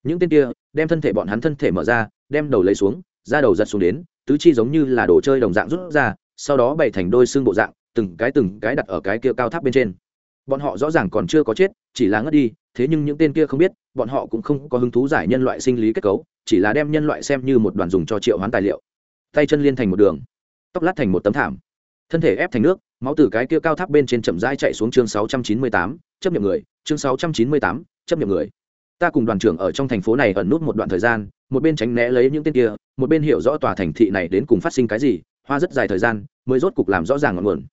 những tên kia đem thân thể bọn hắn thân thể mở ra đem đầu lấy xuống ra đầu giật xuống đến tứ chi giống như là đồ chơi đồng dạng rút ra sau đó bày thành đôi xương bộ dạng từng cái từng cái đặt ở cái kia cao tháp bên trên. Bọn họ rõ ràng còn chưa có chết chỉ là ngất đi thế nhưng những tên kia không biết bọn họ cũng không có hứng thú giải nhân loại sinh lý kết cấu chỉ là đem nhân loại xem như một đoàn dùng cho triệu hoán tài liệu. Tay chân liên thành một đường tóc lát thành một tấm thảm. Thân thể ép thành nước máu từ cái kia cao tháp bên trên chậm rãi chạy xuống chương 698, chấp nhận người chương 698, chấp nhận người ta cùng đoàn trưởng ở trong thành phố này ẩn nút một đoạn thời gian, một bên tránh né lấy những tên kia, một bên hiểu rõ tòa thành thị này đến cùng phát sinh cái gì, hoa rất dài thời gian, mới rốt cục làm rõ ràng ngọn nguồn.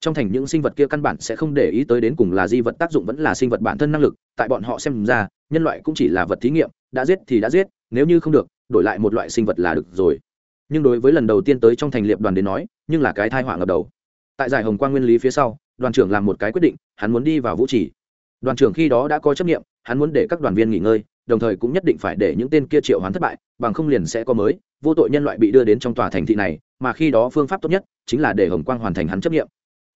Trong thành những sinh vật kia căn bản sẽ không để ý tới đến cùng là di vật tác dụng vẫn là sinh vật bản thân năng lực, tại bọn họ xem ra, nhân loại cũng chỉ là vật thí nghiệm, đã giết thì đã giết, nếu như không được, đổi lại một loại sinh vật là được rồi. Nhưng đối với lần đầu tiên tới trong thành liệp đoàn đến nói, nhưng là cái thai họa ngập đầu. Tại giải hồng quang nguyên lý phía sau, đoàn trưởng làm một cái quyết định, hắn muốn đi vào vũ trì. Đoàn trưởng khi đó đã có chấp nghiệm hắn muốn để các đoàn viên nghỉ ngơi, đồng thời cũng nhất định phải để những tên kia triệu hoán thất bại, bằng không liền sẽ có mới, vô tội nhân loại bị đưa đến trong tòa thành thị này, mà khi đó phương pháp tốt nhất chính là để hồng quang hoàn thành hắn chấp nghiệm.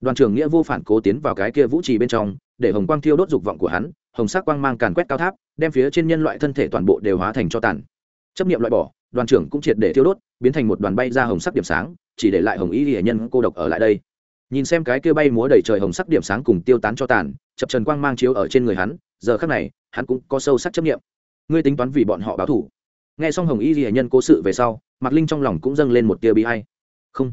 Đoàn trưởng nghĩa vô phản cố tiến vào cái kia vũ trì bên trong, để hồng quang thiêu đốt dục vọng của hắn, hồng sắc quang mang càn quét cao tháp, đem phía trên nhân loại thân thể toàn bộ đều hóa thành cho tàn. Chấp nghiệm loại bỏ, đoàn trưởng cũng triệt để thiêu đốt, biến thành một đoàn bay ra hồng sắc điểm sáng, chỉ để lại hồng ý hiển nhân cô độc ở lại đây. Nhìn xem cái kia bay múa đầy trời hồng sắc điểm sáng cùng tiêu tán cho tàn, chập trần quang mang chiếu ở trên người hắn giờ khắc này, hắn cũng có sâu sắc chấp nghiệm ngươi tính toán vì bọn họ báo thủ. Nghe xong hồng y hiển nhân cố sự về sau, mạc linh trong lòng cũng dâng lên một tia bị hay không.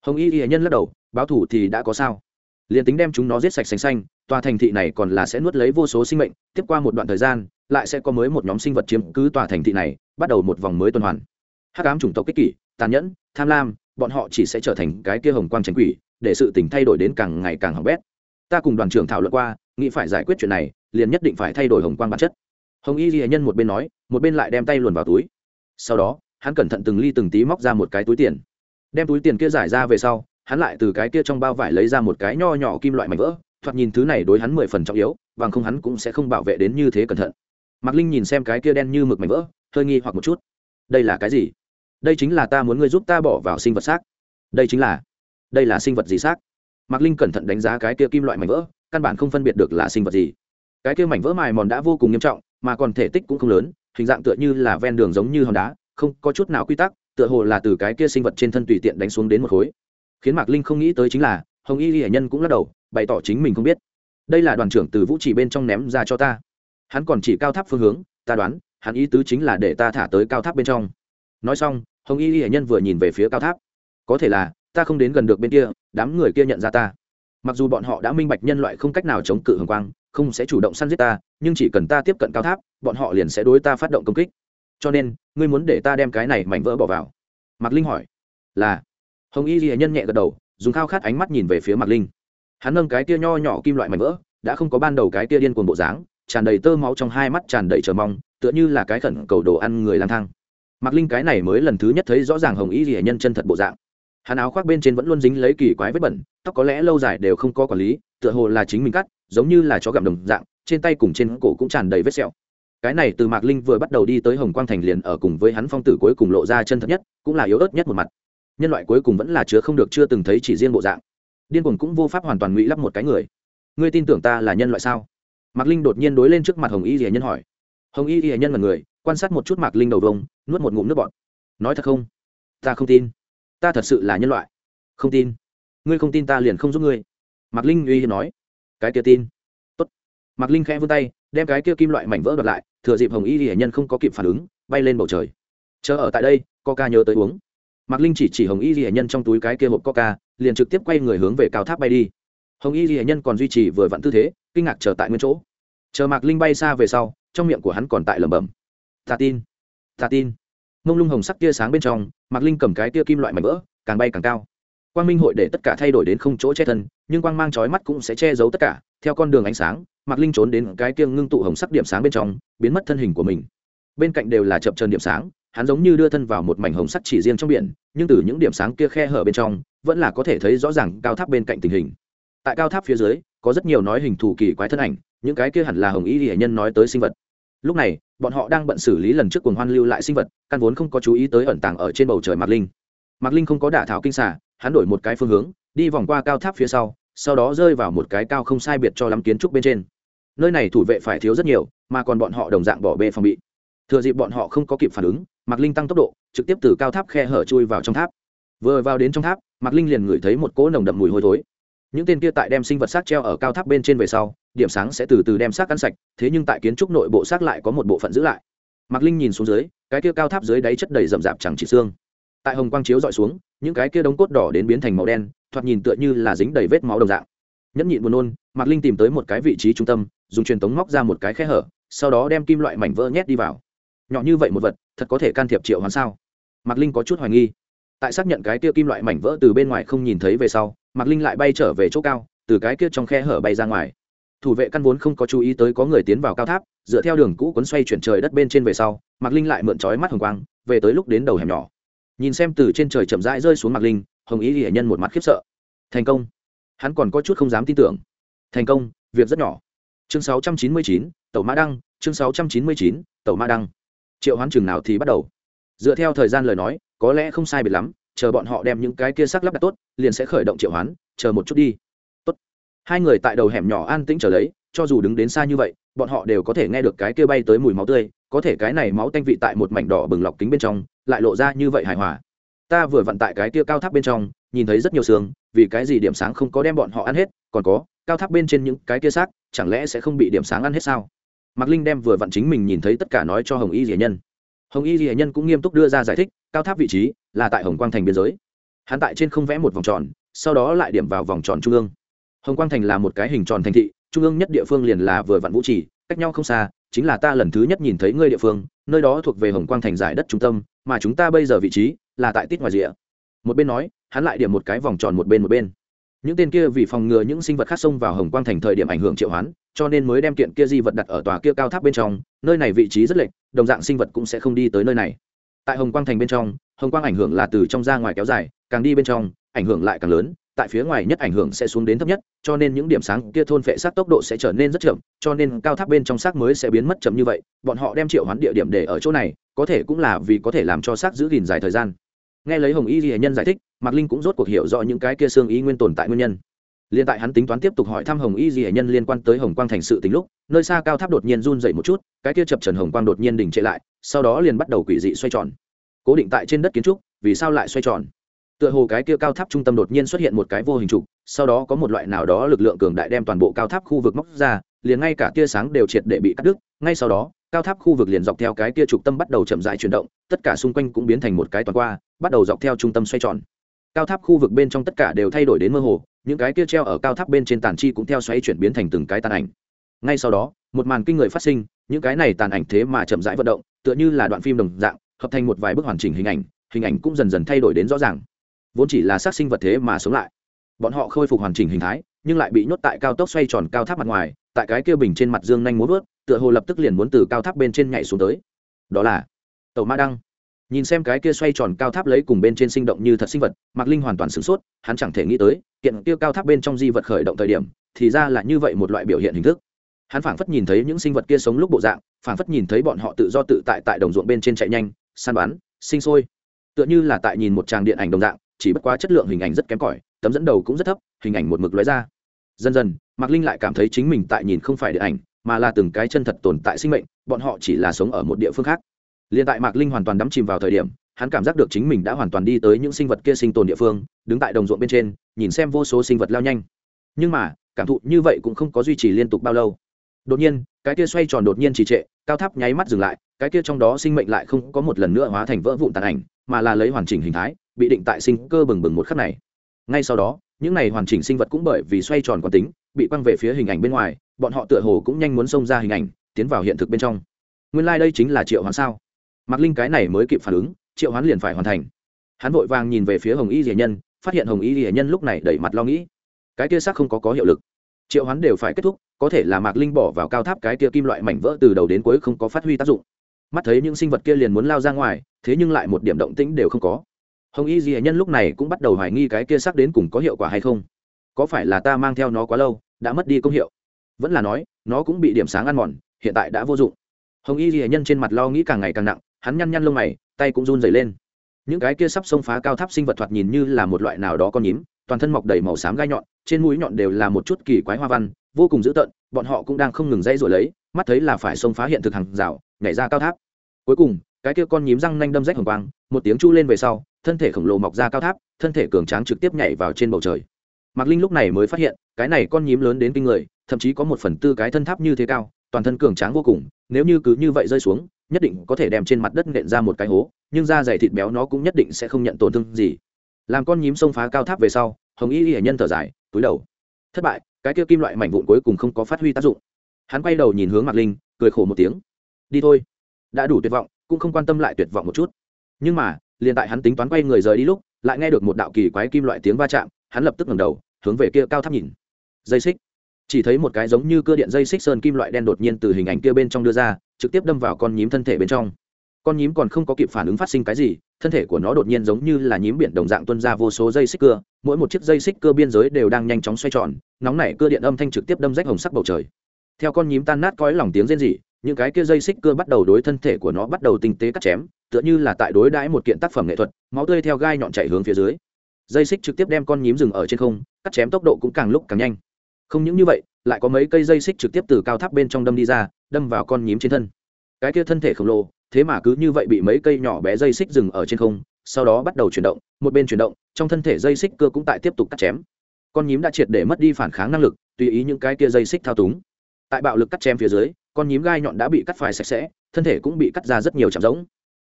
Hồng y hiển nhân lắc đầu, báo thủ thì đã có sao? Liền tính đem chúng nó giết sạch xanh xanh, tòa thành thị này còn là sẽ nuốt lấy vô số sinh mệnh, tiếp qua một đoạn thời gian, lại sẽ có mới một nhóm sinh vật chiếm cứ tòa thành thị này, bắt đầu một vòng mới tuần hoàn. Hắc ám chủng tộc kích kỷ, tàn nhẫn, tham lam, bọn họ chỉ sẽ trở thành cái kia hồng quang tránh quỷ, để sự tình thay đổi đến càng ngày càng hỏng bét. Ta cùng đoàn trưởng thảo luận qua, nghĩ phải giải quyết chuyện này liền nhất định phải thay đổi hồng quang bản chất. Hồng y ghi nhân một bên nói, một bên lại đem tay luồn vào túi. Sau đó, hắn cẩn thận từng ly từng tí móc ra một cái túi tiền. Đem túi tiền kia giải ra về sau, hắn lại từ cái kia trong bao vải lấy ra một cái nho nhỏ kim loại mảnh vỡ, thoạt nhìn thứ này đối hắn mười phần trọng yếu, bằng không hắn cũng sẽ không bảo vệ đến như thế cẩn thận. Mạc linh nhìn xem cái kia đen như mực mảnh vỡ, hơi nghi hoặc một chút. Đây là cái gì? Đây chính là ta muốn ngươi giúp ta bỏ vào sinh vật xác. Đây chính là, đây là sinh vật gì xác? Mạc linh cẩn thận đánh giá cái kia kim loại mảnh vỡ, căn bản không phân biệt được là sinh vật gì cái kia mảnh vỡ mài mòn đã vô cùng nghiêm trọng, mà còn thể tích cũng không lớn, hình dạng tựa như là ven đường giống như hòn đá, không có chút nào quy tắc, tựa hồ là từ cái kia sinh vật trên thân tùy tiện đánh xuống đến một khối. Khiến mạc linh không nghĩ tới chính là, hồng y hiển nhân cũng lắc đầu, bày tỏ chính mình không biết. Đây là đoàn trưởng từ vũ chỉ bên trong ném ra cho ta. Hắn còn chỉ cao tháp phương hướng, ta đoán, hắn ý tứ chính là để ta thả tới cao tháp bên trong. Nói xong, hồng y hiển nhân vừa nhìn về phía cao tháp. Có thể là, ta không đến gần được bên kia, đám người kia nhận ra ta. Mặc dù bọn họ đã minh bạch nhân loại không cách nào chống cự hồng quang không sẽ chủ động săn giết ta, nhưng chỉ cần ta tiếp cận cao tháp, bọn họ liền sẽ đối ta phát động công kích. Cho nên, ngươi muốn để ta đem cái này mảnh vỡ bỏ vào? Mạc linh hỏi. Là. Hồng y ghi nhân nhẹ gật đầu, dùng khao khát ánh mắt nhìn về phía mạc linh. Hắn nâng cái tia nho nhỏ kim loại mảnh vỡ, đã không có ban đầu cái tia điên cuồng bộ dáng, tràn đầy tơ máu trong hai mắt tràn đầy chờ mong, tựa như là cái khẩn cầu đồ ăn người lang thang. Mạc linh cái này mới lần thứ nhất thấy rõ ràng hồng y ghi nhân chân thật bộ dạng hắn áo khoác bên trên vẫn luôn dính lấy kỳ quái vết bẩn, tóc có lẽ lâu dài đều không có quản lý, tựa hồ là chính mình cắt, giống như là chó gặm đồng dạng, trên tay cùng trên cổ cũng tràn đầy vết sẹo. Cái này từ mạc linh vừa bắt đầu đi tới hồng quang thành liền ở cùng với hắn phong tử cuối cùng lộ ra chân thật nhất, cũng là yếu ớt nhất một mặt. Nhân loại cuối cùng vẫn là chứa không được chưa từng thấy chỉ riêng bộ dạng. Điên cuồng cũng vô pháp hoàn toàn ngụy lắp một cái người. Ngươi tin tưởng ta là nhân loại sao? Mạc linh đột nhiên đối lên trước mặt hồng y rỉa nhân hỏi. Hồng y rỉa nhân là người, quan sát một chút mạc linh đầu vông, nuốt một ngụm nước bọt. Nói thật không? Ta không tin ta thật sự là nhân loại. Không tin. Ngươi không tin ta liền không giúp ngươi. Mạc linh uy hiếp nói. Cái kia tin. Tốt. mạc linh khẽ vươn tay, đem cái kia kim loại mảnh vỡ đoạt lại, thừa dịp hồng y hiển nhân không có kịp phản ứng, bay lên bầu trời. Chờ ở tại đây, coca nhớ tới uống. Mạc linh chỉ chỉ hồng y hiển nhân trong túi cái kia hộp coca, liền trực tiếp quay người hướng về cao tháp bay đi. Hồng y hiển nhân còn duy trì vừa vặn tư thế, kinh ngạc chờ tại nguyên chỗ. Chờ mạc linh bay xa về sau, trong miệng của hắn còn tại lẩm bẩm. Ta tin. Ta tin. Mông lung hồng sắc tia sáng bên trong mạc linh cầm cái tia kim loại mảnh vỡ, càng bay càng cao. Quang minh hội để tất cả thay đổi đến không chỗ che thân, nhưng quang mang trói mắt cũng sẽ che giấu tất cả. Theo con đường ánh sáng, mạc linh trốn đến cái kia ngưng tụ hồng sắc điểm sáng bên trong, biến mất thân hình của mình. Bên cạnh đều là chập trần điểm sáng, hắn giống như đưa thân vào một mảnh hồng sắt chỉ riêng trong biển, nhưng từ những điểm sáng kia khe hở bên trong, vẫn là có thể thấy rõ ràng cao tháp bên cạnh tình hình. Tại cao tháp phía dưới, có rất nhiều nói hình thù kỳ quái thân ảnh, những cái kia hẳn là hồng y hệ nhân nói tới sinh vật lúc này, bọn họ đang bận xử lý lần trước cuồng hoan lưu lại sinh vật, căn vốn không có chú ý tới ẩn tàng ở trên bầu trời mạc linh. Mạc linh không có đả thảo kinh xả hắn đổi một cái phương hướng, đi vòng qua cao tháp phía sau sau đó rơi vào một cái cao không sai biệt cho lắm kiến trúc bên trên. Nơi này thủ vệ phải thiếu rất nhiều, mà còn bọn họ đồng dạng bỏ bê phòng bị. Thừa dịp bọn họ không có kịp phản ứng, mạc linh tăng tốc độ, trực tiếp từ cao tháp khe hở chui vào trong tháp. Vừa vào đến trong tháp, mạc linh liền ngửi thấy một cỗ nồng đậm mùi hôi thối những tên kia tại đem sinh vật xác treo ở cao tháp bên trên về sau, điểm sáng sẽ từ từ đem xác ăn sạch, thế nhưng tại kiến trúc nội bộ xác lại có một bộ phận giữ lại. Mạc linh nhìn xuống dưới, cái kia cao tháp dưới đáy chất đầy rậm rạp chẳng chỉ xương. Tại hồng quang chiếu dọi xuống, những cái kia đống cốt đỏ đến biến thành màu đen, thoạt nhìn tựa như là dính đầy vết máu đồng dạng. Nhẫn nhịn buồn nôn, mạc linh tìm tới một cái vị trí trung tâm, dùng truyền tống móc ra một cái khe hở, sau đó đem kim loại mảnh vỡ nhét đi vào. Nhỏ như vậy một vật, thật có thể can thiệp triệu hoán sao? Mạc linh có chút hoài nghi tại xác nhận cái kia kim loại mảnh vỡ từ bên ngoài không nhìn thấy về sau mạc linh lại bay trở về chỗ cao từ cái kia trong khe hở bay ra ngoài. Thủ vệ căn vốn không có chú ý tới có người tiến vào cao tháp dựa theo đường cũ cuốn xoay chuyển trời đất bên trên về sau mạc linh lại mượn trói mắt hồng quang về tới lúc đến đầu hẻm nhỏ. Nhìn xem từ trên trời chậm rãi rơi xuống mạc linh hồng ý hiển nhân một mặt khiếp sợ. Thành công. Hắn còn có chút không dám tin tưởng. Thành công việc rất nhỏ. Chương 699, tàu mã đăng chương 699, tàu mã đăng. Triệu hoán chừng nào thì bắt đầu. Dựa theo thời gian lời nói có lẽ không sai biệt lắm, chờ bọn họ đem những cái kia sắc lắp đặt tốt, liền sẽ khởi động triệu hoán, chờ một chút đi. Tốt. Hai người tại đầu hẻm nhỏ an tĩnh trở lấy, cho dù đứng đến xa như vậy, bọn họ đều có thể nghe được cái kia bay tới mùi máu tươi, có thể cái này máu tanh vị tại một mảnh đỏ bừng lọc kính bên trong, lại lộ ra như vậy hài hòa. Ta vừa vặn tại cái kia cao tháp bên trong, nhìn thấy rất nhiều xương vì cái gì điểm sáng không có đem bọn họ ăn hết, còn có, cao tháp bên trên những cái kia xác, chẳng lẽ sẽ không bị điểm sáng ăn hết sao? Mạc linh đem vừa vặn chính mình nhìn thấy tất cả nói cho hồng y dĩa nhân hồng y dĩa nhân cũng nghiêm túc đưa ra giải thích, cao tháp vị trí là tại hồng quang thành biên giới. Hắn tại trên không vẽ một vòng tròn, sau đó lại điểm vào vòng tròn trung ương. Hồng quang thành là một cái hình tròn thành thị, trung ương nhất địa phương liền là vừa Vạn vũ trì, cách nhau không xa, chính là ta lần thứ nhất nhìn thấy ngươi địa phương, nơi đó thuộc về hồng quang thành giải đất trung tâm, mà chúng ta bây giờ vị trí là tại tít ngoài rìa. Một bên nói, hắn lại điểm một cái vòng tròn một bên một bên. Những tên kia vì phòng ngừa những sinh vật khác xông vào hồng quang thành thời điểm ảnh hưởng triệu hoán, cho nên mới đem kiện kia di vật đặt ở tòa kia cao tháp bên trong nơi này vị trí rất lệch, đồng dạng sinh vật cũng sẽ không đi tới nơi này. Tại hồng quang thành bên trong, hồng quang ảnh hưởng là từ trong ra ngoài kéo dài, càng đi bên trong, ảnh hưởng lại càng lớn, tại phía ngoài nhất ảnh hưởng sẽ xuống đến thấp nhất, cho nên những điểm sáng kia thôn phệ sát tốc độ sẽ trở nên rất chậm, cho nên cao tháp bên trong xác mới sẽ biến mất chậm như vậy, bọn họ đem triệu hoán địa điểm để ở chỗ này, có thể cũng là vì có thể làm cho xác giữ gìn dài thời gian. Nghe lấy hồng y ghi nhân giải thích, mạc linh cũng rốt cuộc hiểu rõ những cái kia xương ý nguyên tồn tại nguyên nhân liên tại hắn tính toán tiếp tục hỏi thăm hồng y ghi nhân liên quan tới hồng quang thành sự tính lúc, nơi xa cao tháp đột nhiên run dậy một chút, cái kia chập trần hồng quang đột nhiên đình trệ lại, sau đó liền bắt đầu quỷ dị xoay tròn. Cố định tại trên đất kiến trúc, vì sao lại xoay tròn? Tựa hồ cái kia cao tháp trung tâm đột nhiên xuất hiện một cái vô hình trục, sau đó có một loại nào đó lực lượng cường đại đem toàn bộ cao tháp khu vực móc ra, liền ngay cả tia sáng đều triệt để bị cắt đứt, ngay sau đó, cao tháp khu vực liền dọc theo cái kia trục tâm bắt đầu chậm rãi chuyển động, tất cả xung quanh cũng biến thành một cái toàn qua, bắt đầu dọc theo trung tâm xoay tròn. Cao tháp khu vực bên trong tất cả đều thay đổi đến mơ hồ những cái kia treo ở cao tháp bên trên tàn chi cũng theo xoay chuyển biến thành từng cái tàn ảnh. Ngay sau đó, một màn kinh người phát sinh, những cái này tàn ảnh thế mà chậm rãi vận động, tựa như là đoạn phim đồng dạng, hợp thành một vài bức hoàn chỉnh hình ảnh hình ảnh cũng dần dần thay đổi đến rõ ràng. Vốn chỉ là xác sinh vật thế mà sống lại. Bọn họ khôi phục hoàn chỉnh hình thái, nhưng lại bị nhốt tại cao tốc xoay tròn cao tháp mặt ngoài, tại cái kia bình trên mặt dương nhanh muốn vớt, tựa hồ lập tức liền muốn từ cao tháp bên trên nhảy xuống tới. Đó là tàu ma đăng nhìn xem cái kia xoay tròn cao tháp lấy cùng bên trên sinh động như thật sinh vật, mạc linh hoàn toàn sửng sốt, hắn chẳng thể nghĩ tới, kiện kia cao tháp bên trong di vật khởi động thời điểm, thì ra là như vậy một loại biểu hiện hình thức. Hắn phảng phất nhìn thấy những sinh vật kia sống lúc bộ dạng, phảng phất nhìn thấy bọn họ tự do tự tại tại đồng ruộng bên trên chạy nhanh, săn bắn, sinh sôi. Tựa như là tại nhìn một tràng điện ảnh đồng dạng, chỉ bất quá chất lượng hình ảnh rất kém cỏi, tấm dẫn đầu cũng rất thấp, hình ảnh một mực lóe ra. Dần dần, mạc linh lại cảm thấy chính mình tại nhìn không phải điện ảnh, mà là từng cái chân thật tồn tại sinh mệnh, bọn họ chỉ là sống ở một địa phương khác liền tại mạc linh hoàn toàn đắm chìm vào thời điểm, hắn cảm giác được chính mình đã hoàn toàn đi tới những sinh vật kia sinh tồn địa phương, đứng tại đồng ruộng bên trên, nhìn xem vô số sinh vật lao nhanh. Nhưng mà, cảm thụ như vậy cũng không có duy trì liên tục bao lâu. Đột nhiên, cái kia xoay tròn đột nhiên trì trệ, cao tháp nháy mắt dừng lại, cái kia trong đó sinh mệnh lại không có một lần nữa hóa thành vỡ vụn tàn ảnh, mà là lấy hoàn chỉnh hình thái, bị định tại sinh cơ bừng bừng một khắc này. Ngay sau đó, những này hoàn chỉnh sinh vật cũng bởi vì xoay tròn quán tính, bị quăng về phía hình ảnh bên ngoài, bọn họ tựa hồ cũng nhanh muốn xông ra hình ảnh, tiến vào hiện thực bên trong. Nguyên lai đây chính là triệu hoán sao? Mạc linh cái này mới kịp phản ứng, triệu hoán liền phải hoàn thành. Hắn vội vàng nhìn về phía hồng y rỉa nhân, phát hiện hồng y rỉa nhân lúc này đẩy mặt lo nghĩ. Cái kia xác không có có hiệu lực. Triệu hoán đều phải kết thúc, có thể là mạc linh bỏ vào cao tháp cái kia kim loại mảnh vỡ từ đầu đến cuối không có phát huy tác dụng. Mắt thấy những sinh vật kia liền muốn lao ra ngoài, thế nhưng lại một điểm động tĩnh đều không có. Hồng y di nhân lúc này cũng bắt đầu hoài nghi cái kia sắc đến cùng có hiệu quả hay không. Có phải là ta mang theo nó quá lâu, đã mất đi công hiệu? Vẫn là nói, nó cũng bị điểm sáng ăn mòn, hiện tại đã vô dụng. Hồng y di nhân trên mặt lo nghĩ càng ngày càng nặng hắn nhăn nhăn lông mày, tay cũng run dày lên. Những cái kia sắp xông phá cao tháp sinh vật thoạt nhìn như là một loại nào đó con nhím, toàn thân mọc đầy màu xám gai nhọn, trên mũi nhọn đều là một chút kỳ quái hoa văn, vô cùng dữ tợn, bọn họ cũng đang không ngừng dây rồi lấy, mắt thấy là phải xông phá hiện thực hàng rào, nhảy ra cao tháp. Cuối cùng, cái kia con nhím răng nanh đâm rách hồng quang, một tiếng chu lên về sau, thân thể khổng lồ mọc ra cao tháp, thân thể cường tráng trực tiếp nhảy vào trên bầu trời. Mạc linh lúc này mới phát hiện, cái này con nhím lớn đến kinh người, thậm chí có một phần tư cái thân tháp như thế cao, toàn thân cường tráng vô cùng, nếu như cứ như vậy rơi xuống nhất định có thể đem trên mặt đất nện ra một cái hố, nhưng da dày thịt béo nó cũng nhất định sẽ không nhận tổn thương gì. Làm con nhím xông phá cao tháp về sau, hồng y y nhân thở dài, túi đầu. Thất bại, cái kia kim loại mảnh vụn cuối cùng không có phát huy tác dụng. Hắn quay đầu nhìn hướng mạc linh, cười khổ một tiếng. Đi thôi. Đã đủ tuyệt vọng, cũng không quan tâm lại tuyệt vọng một chút. Nhưng mà, liền tại hắn tính toán quay người rời đi lúc, lại nghe được một đạo kỳ quái kim loại tiếng va chạm, hắn lập tức ngẩng đầu, hướng về kia cao tháp nhìn. Dây xích. Chỉ thấy một cái giống như cơ điện dây xích sơn kim loại đen đột nhiên từ hình ảnh kia bên trong đưa ra trực tiếp đâm vào con nhím thân thể bên trong. Con nhím còn không có kịp phản ứng phát sinh cái gì, thân thể của nó đột nhiên giống như là nhím biển đồng dạng tuân ra vô số dây xích cưa, mỗi một chiếc dây xích cưa biên giới đều đang nhanh chóng xoay tròn, nóng nảy cưa điện âm thanh trực tiếp đâm rách hồng sắc bầu trời. Theo con nhím tan nát cõi lòng tiếng rên rỉ, những cái kia dây xích cưa bắt đầu đối thân thể của nó bắt đầu tinh tế cắt chém, tựa như là tại đối đãi một kiện tác phẩm nghệ thuật, máu tươi theo gai nhọn chảy hướng phía dưới. Dây xích trực tiếp đem con nhím rừng ở trên không, cắt chém tốc độ cũng càng lúc càng nhanh. Không những như vậy lại có mấy cây dây xích trực tiếp từ cao tháp bên trong đâm đi ra, đâm vào con nhím trên thân. Cái kia thân thể khổng lồ, thế mà cứ như vậy bị mấy cây nhỏ bé dây xích dừng ở trên không, sau đó bắt đầu chuyển động, một bên chuyển động, trong thân thể dây xích cơ cũng tại tiếp tục cắt chém. Con nhím đã triệt để mất đi phản kháng năng lực, tùy ý những cái kia dây xích thao túng. Tại bạo lực cắt chém phía dưới, con nhím gai nhọn đã bị cắt phải sạch sẽ, thân thể cũng bị cắt ra rất nhiều chạm giống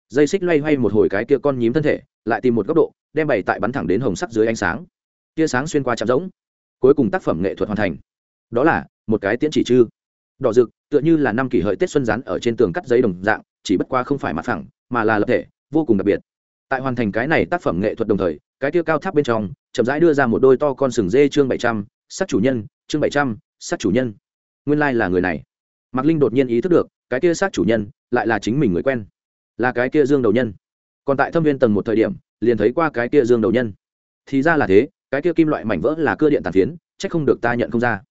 dây xích loay hoay một hồi cái kia con nhím thân thể, lại tìm một góc độ, đem bày tại bắn thẳng đến hồng sắc dưới ánh sáng. Tia sáng xuyên qua chạm giống cuối cùng tác phẩm nghệ thuật hoàn thành đó là một cái tiễn chỉ chư. Đỏ rực, tựa như là năm kỷ hợi tết xuân rán ở trên tường cắt giấy đồng dạng, chỉ bất qua không phải mặt phẳng, mà là lập thể, vô cùng đặc biệt. Tại hoàn thành cái này tác phẩm nghệ thuật đồng thời, cái kia cao tháp bên trong, chậm rãi đưa ra một đôi to con sừng dê chương bảy trăm, sắc chủ nhân, chương bảy trăm, sắc chủ nhân. Nguyên lai、like、là người này. Mạc linh đột nhiên ý thức được, cái kia sắc chủ nhân, lại là chính mình người quen. Là cái kia dương đầu nhân. Còn tại thâm viên tầng một thời điểm, liền thấy qua cái kia dương đầu nhân. Thì ra là thế, cái kia kim loại mảnh vỡ là cơ điện tàn phiến c h ắ c không được ta nhận không ra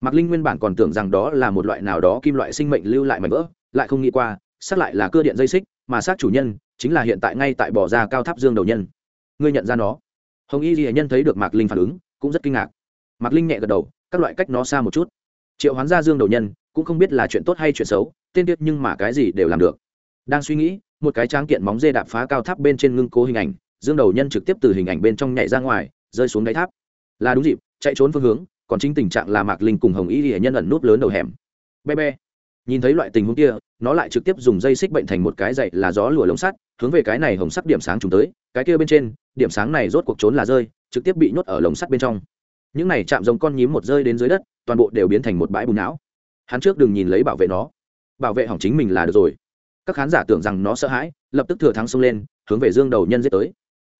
mạc linh nguyên bản còn tưởng rằng đó là một loại nào đó kim loại sinh mệnh lưu lại mảnh vỡ, lại không nghĩ qua, xác lại là cơ điện dây xích, mà xác chủ nhân chính là hiện tại ngay tại bỏ ra cao tháp dương đầu nhân. Ngươi nhận ra nó? Hồng y ghi nhân thấy được mạc linh phản ứng, cũng rất kinh ngạc. Mạc linh nhẹ gật đầu, các loại cách nó xa một chút. Triệu hoán ra dương đầu nhân, cũng không biết là chuyện tốt hay chuyện xấu, tên tiết nhưng mà cái gì đều làm được. Đang suy nghĩ, một cái tráng kiện móng dê đạp phá cao tháp bên trên ngưng cố hình ảnh, dương đầu nhân trực tiếp từ hình ảnh bên trong nhảy ra ngoài, rơi xuống đáy tháp. Là đúng dịp, chạy trốn phương hướng còn chính tình trạng là mạc linh cùng hồng y hệ nhân ẩn nút lớn đầu hẻm. Be be nhìn thấy loại tình huống kia, nó lại trực tiếp dùng dây xích bệnh thành một cái dậy là gió lùa lồng sắt, hướng về cái này hồng sắc điểm sáng trùng tới, cái kia bên trên, điểm sáng này rốt cuộc trốn là rơi, trực tiếp bị nhốt ở lồng sắt bên trong. Những này chạm giống con nhím một rơi đến dưới đất, toàn bộ đều biến thành một bãi bùn não. Hắn trước đừng nhìn lấy bảo vệ nó, bảo vệ hỏng chính mình là được rồi. Các khán giả tưởng rằng nó sợ hãi, lập tức thừa thắng xông lên, hướng về dương đầu nhân giết tới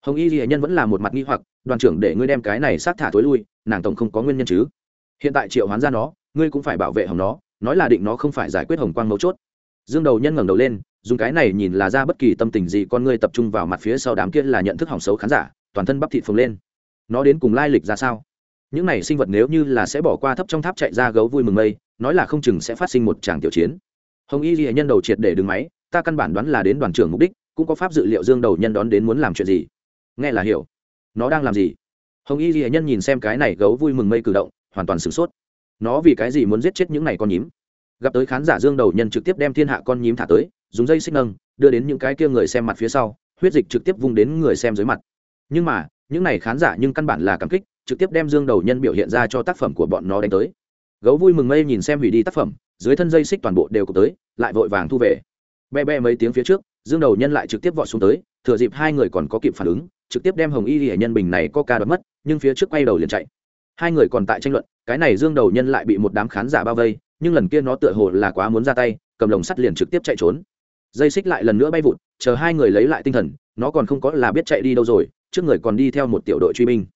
hồng y ghi nhân vẫn là một mặt nghi hoặc, đoàn trưởng để ngươi đem cái này sát thả thối lui, nàng tổng không có nguyên nhân chứ. Hiện tại triệu hoán ra nó, ngươi cũng phải bảo vệ hồng nó, nói là định nó không phải giải quyết hồng quang mấu chốt. Dương đầu nhân ngẩng đầu lên, dùng cái này nhìn là ra bất kỳ tâm tình gì, con ngươi tập trung vào mặt phía sau đám kia là nhận thức hỏng xấu khán giả, toàn thân bắp thịt phồng lên. Nó đến cùng lai lịch ra sao? Những này sinh vật nếu như là sẽ bỏ qua thấp trong tháp chạy ra gấu vui mừng mây, nói là không chừng sẽ phát sinh một tràng tiểu chiến. Hồng y ghi nhân đầu triệt để đứng máy, ta căn bản đoán là đến đoàn trưởng mục đích, cũng có pháp dự liệu dương đầu nhân đón đến muốn làm chuyện gì nghe là hiểu. Nó đang làm gì? Hồng y ghi nhân nhìn xem cái này gấu vui mừng mây cử động, hoàn toàn sửng sốt. Nó vì cái gì muốn giết chết những này con nhím? Gặp tới khán giả dương đầu nhân trực tiếp đem thiên hạ con nhím thả tới, dùng dây xích nâng, đưa đến những cái kia người xem mặt phía sau, huyết dịch trực tiếp vung đến người xem dưới mặt. Nhưng mà, những này khán giả nhưng căn bản là cảm kích, trực tiếp đem dương đầu nhân biểu hiện ra cho tác phẩm của bọn nó đánh tới. Gấu vui mừng mây nhìn xem hủy đi tác phẩm, dưới thân dây xích toàn bộ đều cục tới, lại vội vàng thu về. Be be mấy tiếng phía trước, dương đầu nhân lại trực tiếp vọt xuống tới, thừa dịp hai người còn có kịp phản ứng trực tiếp đem hồng y hệ nhân bình này có ca đoạt mất, nhưng phía trước quay đầu liền chạy. Hai người còn tại tranh luận, cái này dương đầu nhân lại bị một đám khán giả bao vây, nhưng lần kia nó tựa hồ là quá muốn ra tay, cầm lồng sắt liền trực tiếp chạy trốn. Dây xích lại lần nữa bay vụt, chờ hai người lấy lại tinh thần, nó còn không có là biết chạy đi đâu rồi, trước người còn đi theo một tiểu đội truy binh.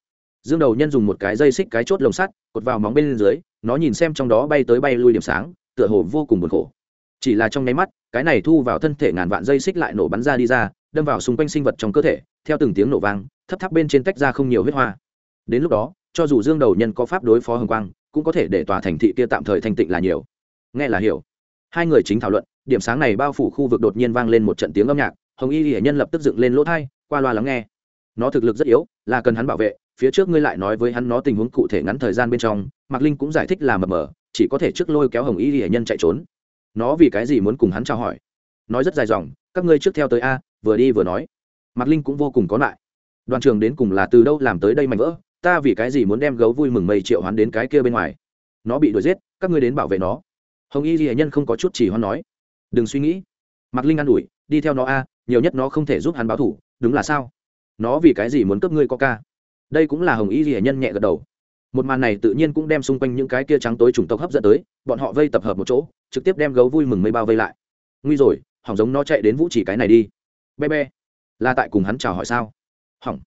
Dương đầu nhân dùng một cái dây xích cái chốt lồng sắt, cột vào móng bên dưới, nó nhìn xem trong đó bay tới bay lui điểm sáng, tựa hồ vô cùng buồn khổ. Chỉ là trong nháy mắt, cái này thu vào thân thể ngàn vạn dây xích lại nổ bắn ra đi ra đâm vào xung quanh sinh vật trong cơ thể, theo từng tiếng nổ vang, thấp tháp bên trên tách ra không nhiều huyết hoa. Đến lúc đó, cho dù dương đầu nhân có pháp đối phó hồng quang, cũng có thể để tòa thành thị kia tạm thời thanh tịnh là nhiều. Nghe là hiểu. Hai người chính thảo luận, điểm sáng này bao phủ khu vực đột nhiên vang lên một trận tiếng âm nhạc, hồng y hiển nhân lập tức dựng lên lỗ thai, qua loa lắng nghe. Nó thực lực rất yếu, là cần hắn bảo vệ, phía trước ngươi lại nói với hắn nó tình huống cụ thể ngắn thời gian bên trong, mạc linh cũng giải thích là mờ mờ, chỉ có thể trước lôi kéo hồng y hiển nhân chạy trốn. Nó vì cái gì muốn cùng hắn trao hỏi? Nói rất dài dòng, các ngươi trước theo tới a vừa đi vừa nói. Mạc linh cũng vô cùng có lại đoàn trường đến cùng là từ đâu làm tới đây mạnh vỡ? Ta vì cái gì muốn đem gấu vui mừng mây triệu hoán đến cái kia bên ngoài? Nó bị đuổi giết, các ngươi đến bảo vệ nó. Hồng y ghi nhân không có chút chỉ hoan nói. Đừng suy nghĩ. Mạc linh an ủi, đi theo nó a, nhiều nhất nó không thể giúp hắn báo thủ, đúng là sao? Nó vì cái gì muốn cướp ngươi có ca? Đây cũng là hồng y ghi nhân nhẹ gật đầu. Một màn này tự nhiên cũng đem xung quanh những cái kia trắng tối chủng tộc hấp dẫn tới, bọn họ vây tập hợp một chỗ, trực tiếp đem gấu vui mừng mây bao vây lại. Nguy rồi, hỏng giống nó chạy đến vũ chỉ cái này đi be be là tại cùng hắn chào hỏi sao? Hỏng.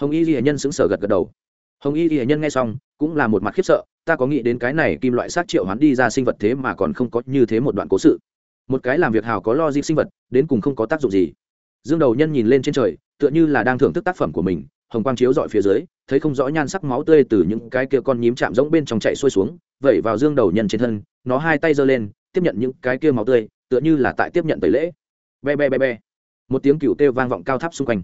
Hồng y ghi nhân xứng sở gật gật đầu. Hồng y ghi nhân nghe xong, cũng là một mặt khiếp sợ, ta có nghĩ đến cái này kim loại sát triệu hắn đi ra sinh vật thế mà còn không có như thế một đoạn cố sự. Một cái làm việc hào có lo di sinh vật, đến cùng không có tác dụng gì. Dương đầu nhân nhìn lên trên trời, tựa như là đang thưởng thức tác phẩm của mình, hồng quang chiếu dọi phía dưới, thấy không rõ nhan sắc máu tươi từ những cái kia con nhím chạm rỗng bên trong chạy xuôi xuống, vẩy vào dương đầu nhân trên thân, nó hai tay giơ lên, tiếp nhận những cái kia máu tươi, tựa như là tại tiếp nhận tẩy lễ. Be be be be một tiếng cựu kêu vang vọng cao tháp xung quanh.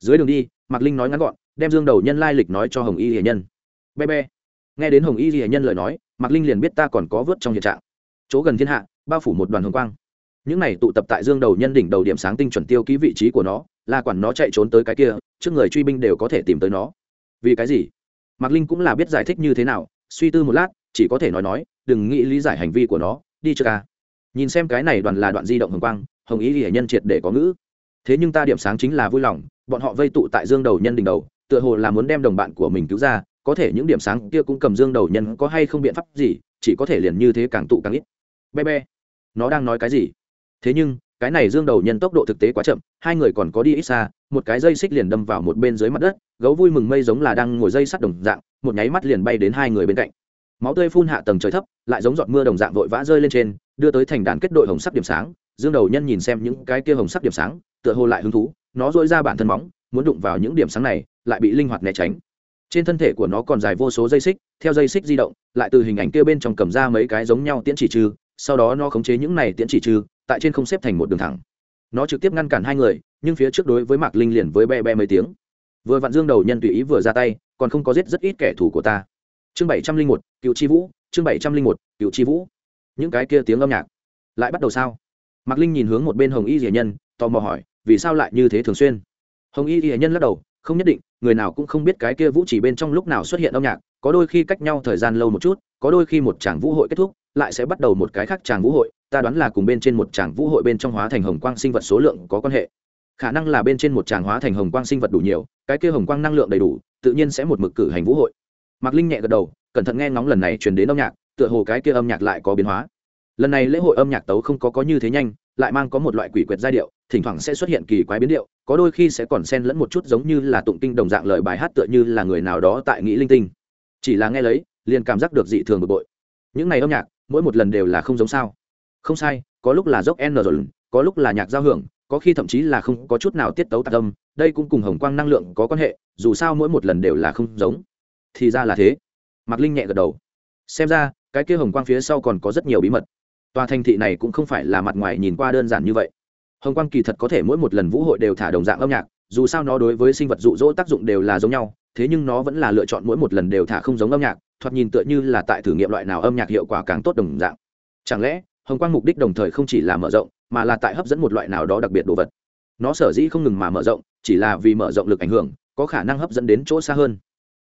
Dưới đường đi, mạc linh nói ngắn gọn, đem dương đầu nhân lai lịch nói cho hồng y hiền nhân. Be be. Nghe đến hồng y hiền nhân lời nói, mạc linh liền biết ta còn có vớt trong hiện trạng. Chỗ gần thiên hạ, bao phủ một đoàn hồng quang. Những này tụ tập tại dương đầu nhân đỉnh đầu điểm sáng tinh chuẩn tiêu ký vị trí của nó, là quản nó chạy trốn tới cái kia, trước người truy binh đều có thể tìm tới nó. Vì cái gì? Mạc linh cũng là biết giải thích như thế nào, suy tư một lát, chỉ có thể nói nói, đừng nghĩ lý giải hành vi của nó, đi chưa ca nhìn xem cái này đoàn là đoạn di động hồng quang, hồng ý hiển nhân triệt để có ngữ thế nhưng ta điểm sáng chính là vui lòng, bọn họ vây tụ tại dương đầu nhân đỉnh đầu, tựa hồ là muốn đem đồng bạn của mình cứu ra, có thể những điểm sáng kia cũng cầm dương đầu nhân có hay không biện pháp gì, chỉ có thể liền như thế càng tụ càng ít. Be be, nó đang nói cái gì? Thế nhưng, cái này dương đầu nhân tốc độ thực tế quá chậm, hai người còn có đi ít xa, một cái dây xích liền đâm vào một bên dưới mặt đất, gấu vui mừng mây giống là đang ngồi dây sắt đồng dạng, một nháy mắt liền bay đến hai người bên cạnh. Máu tươi phun hạ tầng trời thấp, lại giống giọt mưa đồng dạng vội vã rơi lên trên, đưa tới thành đàn kết đội hồng sắc điểm sáng. Dương đầu nhân nhìn xem những cái kia hồng sắc điểm sáng tựa hồ lại hứng thú, nó dội ra bản thân móng, muốn đụng vào những điểm sáng này, lại bị linh hoạt né tránh. Trên thân thể của nó còn dài vô số dây xích, theo dây xích di động, lại từ hình ảnh kia bên trong cầm ra mấy cái giống nhau tiễn chỉ trừ, sau đó nó khống chế những này tiễn chỉ trừ, tại trên không xếp thành một đường thẳng. Nó trực tiếp ngăn cản hai người, nhưng phía trước đối với mạc linh liền với be be mấy tiếng. Vừa vặn dương đầu nhân tùy ý vừa ra tay, còn không có giết rất ít kẻ thù của ta. Chương bảy trăm linh một, cựu chi vũ, chương bảy trăm linh một, cựu chi vũ. Những cái kia tiếng âm nhạc lại bắt đầu sao? Mạc linh nhìn hướng một bên hồng y dĩa nhân, tò mò hỏi vì sao lại như thế thường xuyên? Hồng y dĩa nhân lắc đầu, không nhất định, người nào cũng không biết cái kia vũ chỉ bên trong lúc nào xuất hiện âm nhạc, có đôi khi cách nhau thời gian lâu một chút, có đôi khi một tràng vũ hội kết thúc, lại sẽ bắt đầu một cái khác tràng vũ hội, ta đoán là cùng bên trên một tràng vũ hội bên trong hóa thành hồng quang sinh vật số lượng có quan hệ. Khả năng là bên trên một tràng hóa thành hồng quang sinh vật đủ nhiều, cái kia hồng quang năng lượng đầy đủ, tự nhiên sẽ một mực cử hành vũ hội. Mạc linh nhẹ gật đầu, cẩn thận nghe ngóng lần này truyền đến âm nhạc, tựa hồ cái kia âm nhạc lại có biến hóa. Lần này lễ hội âm nhạc tấu không có có như thế nhanh lại mang có một loại quỷ quyệt giai điệu, thỉnh thoảng sẽ xuất hiện kỳ quái biến điệu, có đôi khi sẽ còn xen lẫn một chút giống như là tụng kinh đồng dạng lời bài hát tựa như là người nào đó tại nghĩ linh tinh. Chỉ là nghe lấy, liền cảm giác được dị thường bực bội. Những này âm nhạc, mỗi một lần đều là không giống sao. Không sai, có lúc là dốc n rồi, có lúc là nhạc giao hưởng, có khi thậm chí là không có chút nào tiết tấu tạc âm, đây cũng cùng hồng quang năng lượng có quan hệ, dù sao mỗi một lần đều là không giống. Thì ra là thế. Mạc linh nhẹ gật đầu. Xem ra, cái kia hồng quang phía sau còn có rất nhiều bí mật tòa thành thị này cũng không phải là mặt ngoài nhìn qua đơn giản như vậy. Hồng quang kỳ thật có thể mỗi một lần vũ hội đều thả đồng dạng âm nhạc, dù sao nó đối với sinh vật rụ rỗ tác dụng đều là giống nhau, thế nhưng nó vẫn là lựa chọn mỗi một lần đều thả không giống âm nhạc, thoạt nhìn tựa như là tại thử nghiệm loại nào âm nhạc hiệu quả càng tốt đồng dạng. Chẳng lẽ, hồng quang mục đích đồng thời không chỉ là mở rộng, mà là tại hấp dẫn một loại nào đó đặc biệt đồ vật? Nó sở dĩ không ngừng mà mở rộng, chỉ là vì mở rộng lực ảnh hưởng, có khả năng hấp dẫn đến chỗ xa hơn.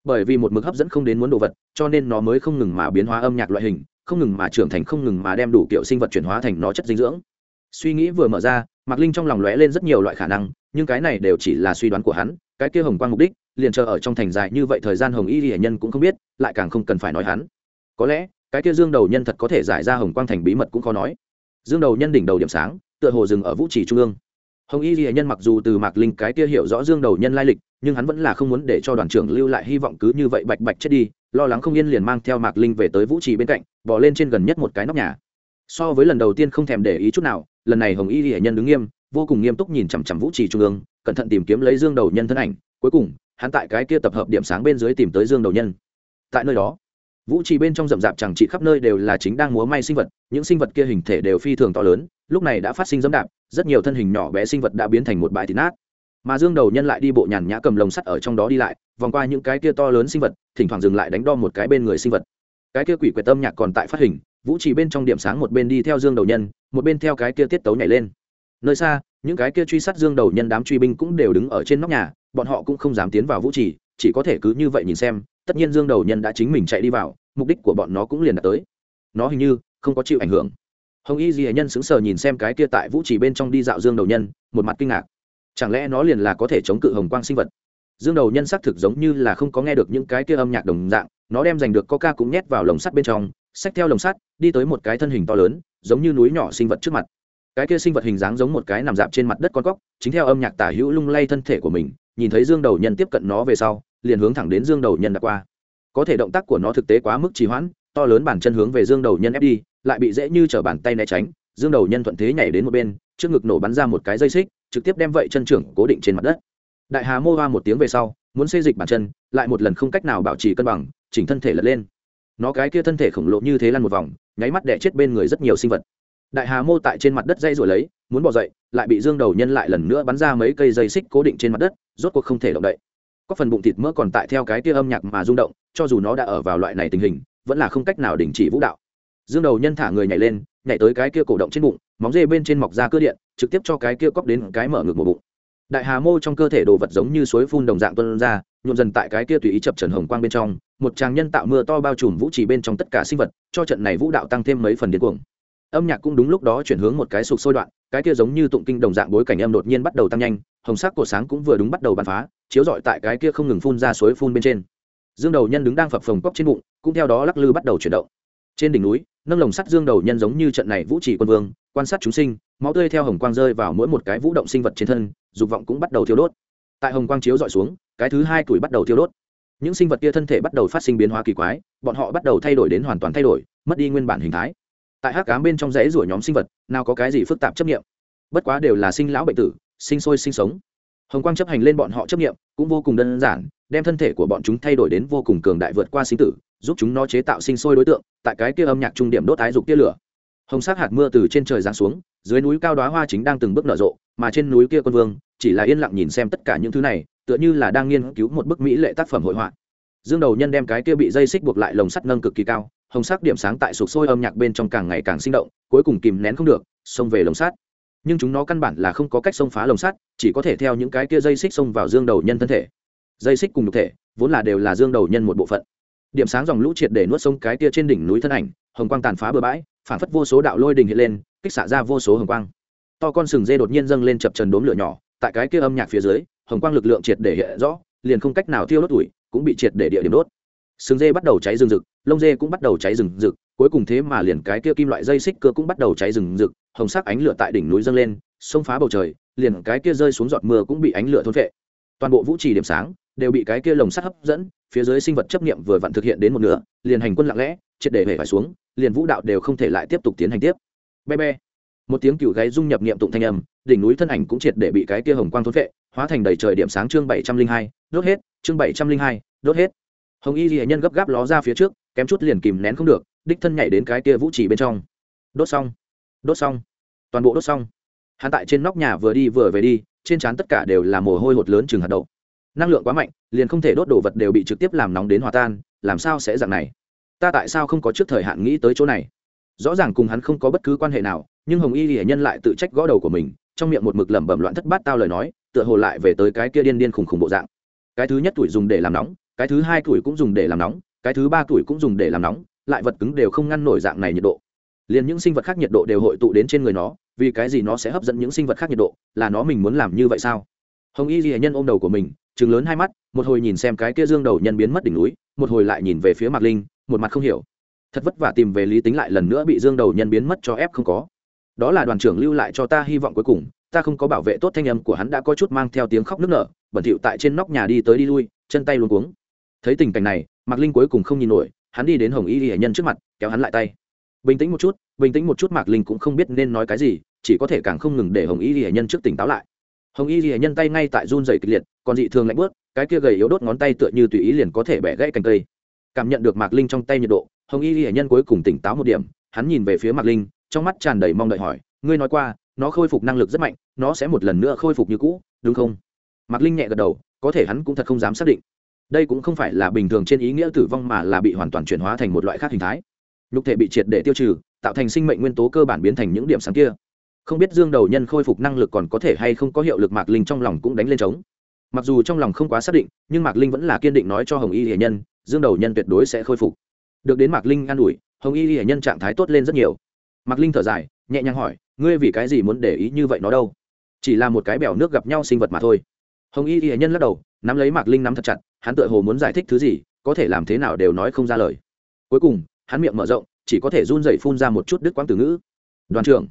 Bởi vì một mực hấp dẫn không đến muốn đồ vật, cho nên nó mới không ngừng mà biến hóa âm nhạc loại hình không ngừng mà trưởng thành, không ngừng mà đem đủ kiểu sinh vật chuyển hóa thành nó chất dinh dưỡng. Suy nghĩ vừa mở ra, mạc linh trong lòng lóe lên rất nhiều loại khả năng, nhưng cái này đều chỉ là suy đoán của hắn, cái kia hồng quang mục đích, liền chờ ở trong thành dài như vậy thời gian hồng y hiển nhân cũng không biết, lại càng không cần phải nói hắn. Có lẽ, cái kia dương đầu nhân thật có thể giải ra hồng quang thành bí mật cũng khó nói. Dương đầu nhân đỉnh đầu điểm sáng, tựa hồ dừng ở vũ trì trung ương. Hồng y hiển nhân mặc dù từ mạc linh cái kia hiểu rõ dương đầu nhân lai lịch, nhưng hắn vẫn là không muốn để cho đoàn trưởng lưu lại hy vọng cứ như vậy bạch bạch chết đi lo lắng không yên liền mang theo mạc linh về tới vũ trì bên cạnh bỏ lên trên gần nhất một cái nóc nhà. So với lần đầu tiên không thèm để ý chút nào, lần này hồng y hệ nhân đứng nghiêm, vô cùng nghiêm túc nhìn chằm chằm vũ trì trung ương, cẩn thận tìm kiếm lấy dương đầu nhân thân ảnh. Cuối cùng, hắn tại cái kia tập hợp điểm sáng bên dưới tìm tới dương đầu nhân. Tại nơi đó, vũ trì bên trong rậm rạp chẳng trị khắp nơi đều là chính đang múa may sinh vật, những sinh vật kia hình thể đều phi thường to lớn, lúc này đã phát sinh dẫm đạp, rất nhiều thân hình nhỏ bé sinh vật đã biến thành một bãi thịt nát. Mà dương đầu nhân lại đi bộ nhàn nhã cầm lồng sắt ở trong đó đi lại vòng qua những cái kia to lớn sinh vật, thỉnh thoảng dừng lại đánh đo một cái bên người sinh vật. Cái kia quỷ quyệt tâm nhạc còn tại phát hình, vũ trì bên trong điểm sáng một bên đi theo dương đầu nhân, một bên theo cái kia tiết tấu nhảy lên. Nơi xa, những cái kia truy sát dương đầu nhân đám truy binh cũng đều đứng ở trên nóc nhà, bọn họ cũng không dám tiến vào vũ trì chỉ có thể cứ như vậy nhìn xem, tất nhiên dương đầu nhân đã chính mình chạy đi vào, mục đích của bọn nó cũng liền đã tới. Nó hình như không có chịu ảnh hưởng. Hồng y di nhân sững sờ nhìn xem cái kia tại vũ trì bên trong đi dạo dương đầu nhân, một mặt kinh ngạc. Chẳng lẽ nó liền là có thể chống cự hồng quang sinh vật? Dương đầu nhân xác thực giống như là không có nghe được những cái kia âm nhạc đồng dạng, nó đem giành được coca cũng nhét vào lồng sắt bên trong, xách theo lồng sắt, đi tới một cái thân hình to lớn, giống như núi nhỏ sinh vật trước mặt. Cái kia sinh vật hình dáng giống một cái nằm dạp trên mặt đất con cóc, chính theo âm nhạc tả hữu lung lay thân thể của mình, nhìn thấy dương đầu nhân tiếp cận nó về sau, liền hướng thẳng đến dương đầu nhân đã qua. Có thể động tác của nó thực tế quá mức trì hoãn, to lớn bàn chân hướng về dương đầu nhân ép đi, lại bị dễ như t bàn tay né tránh, dương đầu nhân thuận thế nhảy đến một bên, trước ngực nổ bắn ra một cái dây xích, trực tiếp đem vậy chân trưởng cố định trên mặt đất đại hà mô hoa một tiếng về sau, muốn xây dịch bàn chân, lại một lần không cách nào bảo trì cân bằng, chỉnh thân thể lật lên. Nó cái kia thân thể khổng lồ như thế lăn một vòng, nháy mắt đẻ chết bên người rất nhiều sinh vật. Đại hà mô tại trên mặt đất dây rồi lấy, muốn bỏ dậy, lại bị dương đầu nhân lại lần nữa bắn ra mấy cây dây xích cố định trên mặt đất, rốt cuộc không thể động đậy. Có phần bụng thịt mỡ còn tại theo cái kia âm nhạc mà rung động, cho dù nó đã ở vào loại này tình hình, vẫn là không cách nào đình chỉ vũ đạo. Dương đầu nhân thả người nhảy lên, nhảy tới cái kia cổ động trên bụng, móng dê bên trên mọc ra cơ điện, trực tiếp cho cái kia cóc đến cái mở ngực một bụng đại hà mô trong cơ thể đồ vật giống như suối phun đồng dạng tuân ra, nhuộm dần tại cái kia tùy ý chập trần hồng quang bên trong, một tràng nhân tạo mưa to bao trùm vũ trì bên trong tất cả sinh vật, cho trận này vũ đạo tăng thêm mấy phần điên cuồng. Âm nhạc cũng đúng lúc đó chuyển hướng một cái sụp sôi đoạn, cái kia giống như tụng kinh đồng dạng bối cảnh âm đột nhiên bắt đầu tăng nhanh, hồng sắc cổ sáng cũng vừa đúng bắt đầu bắn phá, chiếu rọi tại cái kia không ngừng phun ra suối phun bên trên. Dương đầu nhân đứng đang phập phồng cóc trên bụng, cũng theo đó lắc lư bắt đầu chuyển động. Trên đỉnh núi, nâng lồng sắt dương đầu nhân giống như trận này vũ trì quân vương quan sát chúng sinh, máu tươi theo hồng quang rơi vào mỗi một cái vũ động sinh vật trên thân, dục vọng cũng bắt đầu thiêu đốt. Tại hồng quang chiếu dọi xuống, cái thứ hai tuổi bắt đầu thiêu đốt. Những sinh vật kia thân thể bắt đầu phát sinh biến hóa kỳ quái, bọn họ bắt đầu thay đổi đến hoàn toàn thay đổi, mất đi nguyên bản hình thái. Tại hắc cám bên trong rễ rủa nhóm sinh vật, nào có cái gì phức tạp chấp nghiệm bất quá đều là sinh lão bệnh tử, sinh sôi sinh sống. Hồng quang chấp hành lên bọn họ chấp nghiệm cũng vô cùng đơn giản, đem thân thể của bọn chúng thay đổi đến vô cùng cường đại vượt qua sinh tử, giúp chúng nó chế tạo sinh sôi đối tượng, tại cái kia âm nhạc trung điểm đốt ái dục tia lửa hồng sắc hạt mưa từ trên trời giáng xuống, dưới núi cao đoá hoa chính đang từng bước nở rộ, mà trên núi kia quân vương, chỉ là yên lặng nhìn xem tất cả những thứ này, tựa như là đang nghiên cứu một bức mỹ lệ tác phẩm hội họa. Dương đầu nhân đem cái kia bị dây xích buộc lại lồng sắt nâng cực kỳ cao, hồng sắc điểm sáng tại sụp sôi âm nhạc bên trong càng ngày càng sinh động, cuối cùng kìm nén không được, xông về lồng sắt. Nhưng chúng nó căn bản là không có cách xông phá lồng sắt, chỉ có thể theo những cái kia dây xích xông vào dương đầu nhân thân thể. Dây xích cùng nhục thể, vốn là đều là dương đầu nhân một bộ phận. Điểm sáng dòng lũ triệt để nuốt sông cái kia trên đỉnh núi thân ảnh, hồng quang tàn phá bừa bãi phản phất vô số đạo lôi đình hiện lên, kích xạ ra vô số hồng quang. To con sừng dê đột nhiên dâng lên chập trần đốm lửa nhỏ, tại cái kia âm nhạc phía dưới, hồng quang lực lượng triệt để hiện rõ, liền không cách nào thiêu đốt tuổi cũng bị triệt để địa điểm đốt. Sừng dê bắt đầu cháy rừng rực, lông dê cũng bắt đầu cháy rừng rực, cuối cùng thế mà liền cái kia kim loại dây xích cơ cũng bắt đầu cháy rừng rực, hồng sắc ánh lửa tại đỉnh núi dâng lên, xông phá bầu trời, liền cái kia rơi xuống giọt mưa cũng bị ánh lửa thôn vệ toàn bộ vũ trì điểm sáng đều bị cái kia lồng sắt hấp dẫn, phía dưới sinh vật chấp niệm vừa vặn thực hiện đến một nửa, liền hành quân lặng lẽ, triệt để hề phải xuống liền vũ đạo đều không thể lại tiếp tục tiến hành tiếp. Be be. Một tiếng cựu gáy dung nhập niệm tụng thanh âm, đỉnh núi thân ảnh cũng triệt để bị cái kia hồng quang thôn vệ hóa thành đầy trời điểm sáng chương bảy trăm linh hai, đốt hết, chương bảy trăm linh hai, đốt hết. Hồng y ghi nhân gấp gáp ló ra phía trước, kém chút liền kìm nén không được, đích thân nhảy đến cái kia vũ trì bên trong. Đốt xong. Đốt xong. Toàn bộ đốt xong. Hắn tại trên nóc nhà vừa đi vừa về đi, trên trán tất cả đều là mồ hôi hột lớn chừng hạt đậu. Năng lượng quá mạnh, liền không thể đốt đồ vật đều bị trực tiếp làm nóng đến hòa tan, làm sao sẽ dạng này? Ta tại sao không có trước thời hạn nghĩ tới chỗ này? Rõ ràng cùng hắn không có bất cứ quan hệ nào, nhưng hồng y hiển nhân lại tự trách gõ đầu của mình, trong miệng một mực lẩm bẩm loạn thất bát tao lời nói, tựa hồ lại về tới cái kia điên điên khùng khùng bộ dạng. Cái thứ nhất tuổi dùng để làm nóng, cái thứ hai tuổi cũng dùng để làm nóng, cái thứ ba tuổi cũng dùng để làm nóng, lại vật cứng đều không ngăn nổi dạng này nhiệt độ. Liền những sinh vật khác nhiệt độ đều hội tụ đến trên người nó, vì cái gì nó sẽ hấp dẫn những sinh vật khác nhiệt độ? Là nó mình muốn làm như vậy sao? Hồng y hiển nhân ôm đầu của mình chừng lớn hai mắt, một hồi nhìn xem cái kia dương đầu nhân biến mất đỉnh núi, một hồi lại nhìn về phía mạc linh một mặt không hiểu. Thật vất vả tìm về lý tính lại lần nữa bị dương đầu nhân biến mất cho ép không có. Đó là đoàn trưởng lưu lại cho ta hy vọng cuối cùng, ta không có bảo vệ tốt thanh âm của hắn đã có chút mang theo tiếng khóc nức nở, bẩn thỉu tại trên nóc nhà đi tới đi lui, chân tay luôn cuống. Thấy tình cảnh này, mạc linh cuối cùng không nhìn nổi, hắn đi đến hồng y hệ nhân trước mặt, kéo hắn lại tay. Bình tĩnh một chút, bình tĩnh một chút mạc linh cũng không biết nên nói cái gì, chỉ có thể càng không ngừng để hồng y hiển nhân trước tỉnh táo lại. Hồng y hiển nhân tay ngay tại run dày kịch liệt, còn dị thường lạnh bớt cái kia gầy yếu đốt ngón tay tựa như tùy ý liền có thể bẻ gãy cành cây cảm nhận được mạc linh trong tay nhiệt độ, hồng y hiển nhân cuối cùng tỉnh táo một điểm, hắn nhìn về phía mạc linh, trong mắt tràn đầy mong đợi hỏi, ngươi nói qua, nó khôi phục năng lực rất mạnh, nó sẽ một lần nữa khôi phục như cũ, đúng không? Mạc linh nhẹ gật đầu, có thể hắn cũng thật không dám xác định. Đây cũng không phải là bình thường trên ý nghĩa tử vong mà là bị hoàn toàn chuyển hóa thành một loại khác hình thái. Nhục thể bị triệt để tiêu trừ, tạo thành sinh mệnh nguyên tố cơ bản biến thành những điểm sáng kia. Không biết dương đầu nhân khôi phục năng lực còn có thể hay không có hiệu lực mạc linh trong lòng cũng đánh lên trống. Mặc dù trong lòng không quá xác định, nhưng mạc linh vẫn là kiên định nói cho hồng y hiền nhân dương đầu nhân tuyệt đối sẽ khôi phục. Được đến mạc linh an ủi, hồng y hiển nhân trạng thái tốt lên rất nhiều. Mạc linh thở dài, nhẹ nhàng hỏi, ngươi vì cái gì muốn để ý như vậy nó đâu? Chỉ là một cái bèo nước gặp nhau sinh vật mà thôi. Hồng y hiển nhân lắc đầu, nắm lấy mạc linh nắm thật chặt, hắn tựa hồ muốn giải thích thứ gì, có thể làm thế nào đều nói không ra lời. Cuối cùng, hắn miệng mở rộng, chỉ có thể run dậy phun ra một chút đứt quãng từ ngữ. Đoàn trưởng.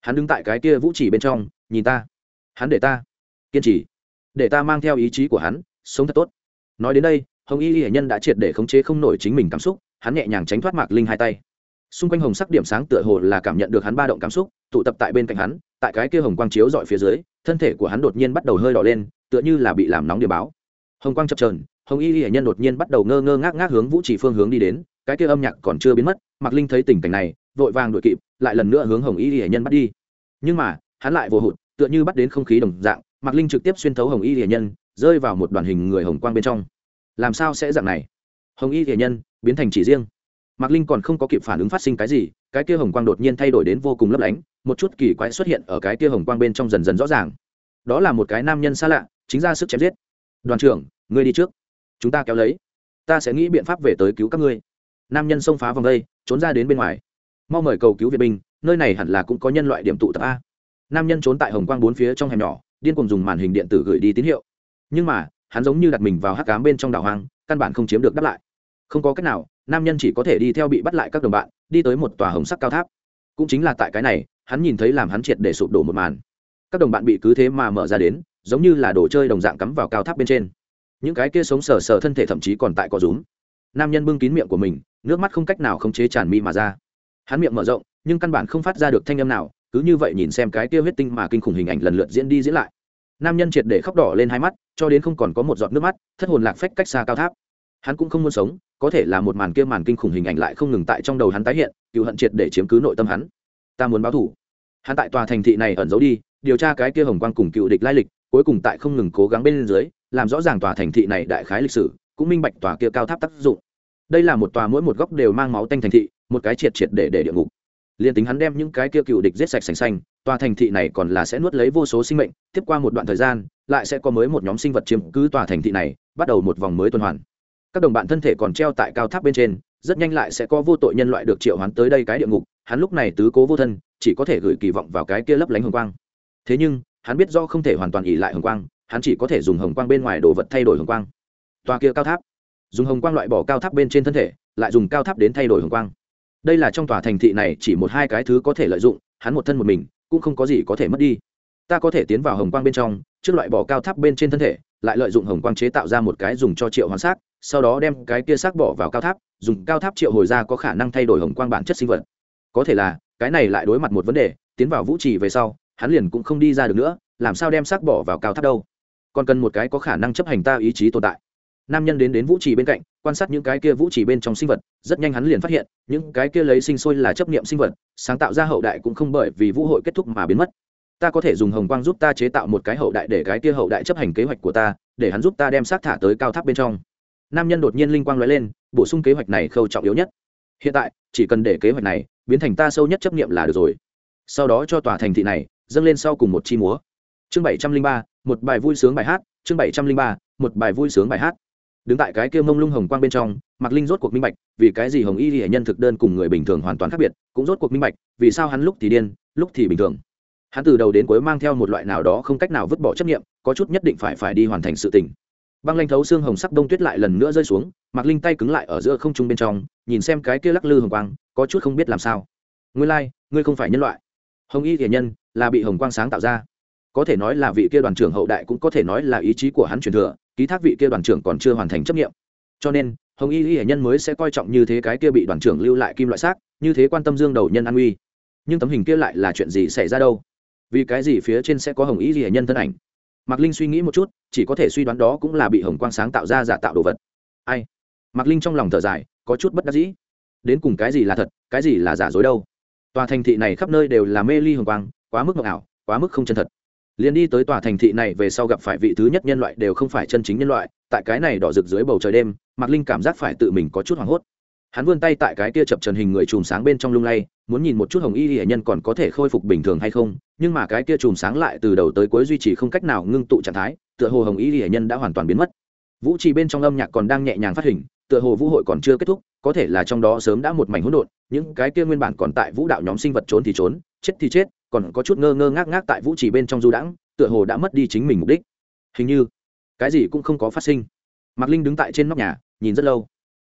Hắn đứng tại cái kia vũ chỉ bên trong, nhìn ta. Hắn để ta. Kiên trì. Để ta mang theo ý chí của hắn, sống thật tốt. Nói đến đây hồng y hiển nhân đã triệt để khống chế không nổi chính mình cảm xúc, hắn nhẹ nhàng tránh thoát mạc linh hai tay. Xung quanh hồng sắc điểm sáng tựa hồ là cảm nhận được hắn ba động cảm xúc, tụ tập tại bên cạnh hắn, tại cái kia hồng quang chiếu dọi phía dưới, thân thể của hắn đột nhiên bắt đầu hơi đỏ lên, tựa như là bị làm nóng điểm báo. Hồng quang chập trờn hồng y hiển nhân đột nhiên bắt đầu ngơ ngơ ngác ngác hướng vũ chỉ phương hướng đi đến, cái kia âm nhạc còn chưa biến mất, mạc linh thấy tình cảnh này, vội vàng đuổi kịp, lại lần nữa hướng hồng y hiển nhân bắt đi. Nhưng mà, hắn lại vô hụt, tựa như bắt đến không khí đồng dạng, mạc linh trực tiếp xuyên thấu hồng y hiển nhân, rơi vào một đoàn hình người hồng quang bên trong làm sao sẽ dạng này? Hồng y hiển nhân, biến thành chỉ riêng. Mạc linh còn không có kịp phản ứng phát sinh cái gì, cái kia hồng quang đột nhiên thay đổi đến vô cùng lấp lánh, một chút kỳ quái xuất hiện ở cái kia hồng quang bên trong dần dần rõ ràng. Đó là một cái nam nhân xa lạ, chính ra sức chém giết. Đoàn trưởng, ngươi đi trước. Chúng ta kéo lấy. Ta sẽ nghĩ biện pháp về tới cứu các ngươi. Nam nhân xông phá vòng đây, trốn ra đến bên ngoài. Mau mời cầu cứu việt binh, nơi này hẳn là cũng có nhân loại điểm tụ tập a. Nam nhân trốn tại hồng quang bốn phía trong hẻm nhỏ, điên cùng dùng màn hình điện tử gửi đi tín hiệu. Nhưng mà hắn giống như đặt mình vào hắc cám bên trong đảo hoang, căn bản không chiếm được đáp lại. Không có cách nào, nam nhân chỉ có thể đi theo bị bắt lại các đồng bạn, đi tới một tòa hồng sắc cao tháp. Cũng chính là tại cái này, hắn nhìn thấy làm hắn triệt để sụp đổ một màn. Các đồng bạn bị cứ thế mà mở ra đến, giống như là đồ chơi đồng dạng cắm vào cao tháp bên trên. Những cái kia sống sờ sờ thân thể thậm chí còn tại có rúm. Nam nhân bưng kín miệng của mình, nước mắt không cách nào không chế tràn mi mà ra. Hắn miệng mở rộng, nhưng căn bản không phát ra được thanh âm nào, cứ như vậy nhìn xem cái kia huyết tinh mà kinh khủng hình ảnh lần lượt diễn đi diễn lại nam nhân triệt để khóc đỏ lên hai mắt, cho đến không còn có một giọt nước mắt, thất hồn lạc phách cách xa cao tháp. Hắn cũng không muốn sống, có thể là một màn kia màn kinh khủng hình ảnh lại không ngừng tại trong đầu hắn tái hiện, cựu hận triệt để chiếm cứ nội tâm hắn. Ta muốn báo thủ hắn tại tòa thành thị này ẩn giấu đi, điều tra cái kia hồng quang cùng cựu địch lai lịch, cuối cùng tại không ngừng cố gắng bên dưới, làm rõ ràng tòa thành thị này đại khái lịch sử, cũng minh bạch tòa kia cao tháp tác dụng. Đây là một tòa mỗi một góc đều mang máu tanh thành thị, một cái triệt triệt để để địa ngục liền tính hắn đem những cái kia cựu địch giết sạch sành xanh, tòa thành thị này còn là sẽ nuốt lấy vô số sinh mệnh, tiếp qua một đoạn thời gian, lại sẽ có mới một nhóm sinh vật chiếm cứ tòa thành thị này, bắt đầu một vòng mới tuần hoàn. Các đồng bạn thân thể còn treo tại cao tháp bên trên, rất nhanh lại sẽ có vô tội nhân loại được triệu hắn tới đây cái địa ngục, hắn lúc này tứ cố vô thân, chỉ có thể gửi kỳ vọng vào cái kia lấp lánh hồng quang. Thế nhưng, hắn biết do không thể hoàn toàn ỉ lại hồng quang, hắn chỉ có thể dùng hồng quang bên ngoài đồ vật thay đổi hồng quang. Tòa kia cao tháp. Dùng hồng quang loại bỏ cao tháp bên trên thân thể, lại dùng cao tháp đến thay đổi hồng quang đây là trong tòa thành thị này chỉ một hai cái thứ có thể lợi dụng, hắn một thân một mình, cũng không có gì có thể mất đi. Ta có thể tiến vào hồng quang bên trong, trước loại bỏ cao tháp bên trên thân thể, lại lợi dụng hồng quang chế tạo ra một cái dùng cho triệu hoàn xác, sau đó đem cái kia xác bỏ vào cao tháp, dùng cao tháp triệu hồi ra có khả năng thay đổi hồng quang bản chất sinh vật. Có thể là, cái này lại đối mặt một vấn đề, tiến vào vũ trì về sau, hắn liền cũng không đi ra được nữa, làm sao đem xác bỏ vào cao tháp đâu? Còn cần một cái có khả năng chấp hành ta ý chí tồn tại nam nhân đến đến vũ trì bên cạnh, quan sát những cái kia vũ trì bên trong sinh vật, rất nhanh hắn liền phát hiện, những cái kia lấy sinh sôi là chấp niệm sinh vật, sáng tạo ra hậu đại cũng không bởi vì vũ hội kết thúc mà biến mất. Ta có thể dùng hồng quang giúp ta chế tạo một cái hậu đại để cái kia hậu đại chấp hành kế hoạch của ta, để hắn giúp ta đem xác thả tới cao tháp bên trong. Nam nhân đột nhiên linh quang nói lên, bổ sung kế hoạch này khâu trọng yếu nhất. Hiện tại, chỉ cần để kế hoạch này biến thành ta sâu nhất chấp niệm là được rồi. Sau đó cho tòa thành thị này dâng lên sau cùng một chi múa. Chương bảy trăm linh ba, một bài vui sướng bài hát, chương bảy trăm linh ba, một bài vui sướng bài hát đứng tại cái kia mông lung hồng quang bên trong mạc linh rốt cuộc minh bạch vì cái gì hồng y hệ nhân thực đơn cùng người bình thường hoàn toàn khác biệt cũng rốt cuộc minh bạch vì sao hắn lúc thì điên lúc thì bình thường. Hắn từ đầu đến cuối mang theo một loại nào đó không cách nào vứt bỏ chấp nghiệm có chút nhất định phải phải đi hoàn thành sự tình. Băng lanh thấu xương hồng sắc đông tuyết lại lần nữa rơi xuống mạc linh tay cứng lại ở giữa không trung bên trong nhìn xem cái kia lắc lư hồng quang có chút không biết làm sao. Ngươi lai、like, ngươi không phải nhân loại. Hồng y thể nhân là bị hồng quang sáng tạo ra. Có thể nói là vị kia đoàn trưởng hậu đại cũng có thể nói là ý chí của hắn truyền thừa ký thác vị kia đoàn trưởng còn chưa hoàn thành chấp nghiệm. Cho nên, hồng y y hệ nhân mới sẽ coi trọng như thế cái kia bị đoàn trưởng lưu lại kim loại xác, như thế quan tâm dương đầu nhân an uy. Nhưng tấm hình kia lại là chuyện gì xảy ra đâu? Vì cái gì phía trên sẽ có hồng y y hệ nhân thân ảnh? Mạc linh suy nghĩ một chút, chỉ có thể suy đoán đó cũng là bị hồng quang sáng tạo ra giả tạo đồ vật. Ai? Mạc linh trong lòng thở dài, có chút bất đắc dĩ. Đến cùng cái gì là thật, cái gì là giả dối đâu? Tòa thành thị này khắp nơi đều là mê ly hồng quang, quá mức mộng ảo, quá mức không chân thật liền đi tới tòa thành thị này về sau gặp phải vị thứ nhất nhân loại đều không phải chân chính nhân loại, tại cái này đỏ rực dưới bầu trời đêm, mạc linh cảm giác phải tự mình có chút hoảng hốt. Hắn vươn tay tại cái kia chập trần hình người chùm sáng bên trong lung lay, muốn nhìn một chút hồng y hệ nhân còn có thể khôi phục bình thường hay không, nhưng mà cái kia chùm sáng lại từ đầu tới cuối duy trì không cách nào ngưng tụ trạng thái, tựa hồ hồng y hệ nhân đã hoàn toàn biến mất. Vũ trì bên trong âm nhạc còn đang nhẹ nhàng phát hình, tựa hồ vũ hội còn chưa kết thúc, có thể là trong đó sớm đã một mảnh hỗn độn, những cái kia nguyên bản còn tại vũ đạo nhóm sinh vật trốn thì trốn, chết thì chết còn có chút ngơ ngơ ngác ngác tại vũ trì bên trong du đãng, tựa hồ đã mất đi chính mình mục đích. Hình như, cái gì cũng không có phát sinh. Mạc linh đứng tại trên nóc nhà, nhìn rất lâu.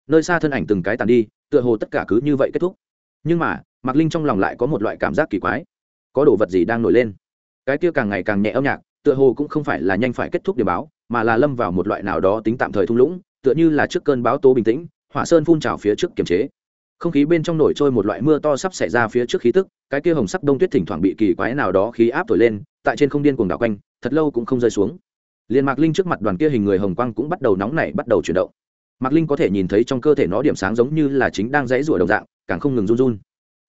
Nơi xa thân ảnh từng cái tàn đi, tựa hồ tất cả cứ như vậy kết thúc. Nhưng mà, mạc linh trong lòng lại có một loại cảm giác kỳ quái. Có đồ vật gì đang nổi lên? Cái kia càng ngày càng nhẹ âm nhạc, tựa hồ cũng không phải là nhanh phải kết thúc điểm báo, mà là lâm vào một loại nào đó tính tạm thời thung lũng, tựa như là trước cơn báo tố bình tĩnh, hỏa sơn phun trào phía trước kiềm chế không khí bên trong nổi trôi một loại mưa to sắp xảy ra phía trước khí tức, cái kia hồng sắc đông tuyết thỉnh thoảng bị kỳ quái nào đó khí áp thổi lên, tại trên không điên cuồng đảo quanh, thật lâu cũng không rơi xuống. Liền mạc linh trước mặt đoàn kia hình người hồng quang cũng bắt đầu nóng nảy, bắt đầu chuyển động. Mạc linh có thể nhìn thấy trong cơ thể nó điểm sáng giống như là chính đang dãy rủa đồng dạng, càng không ngừng run run.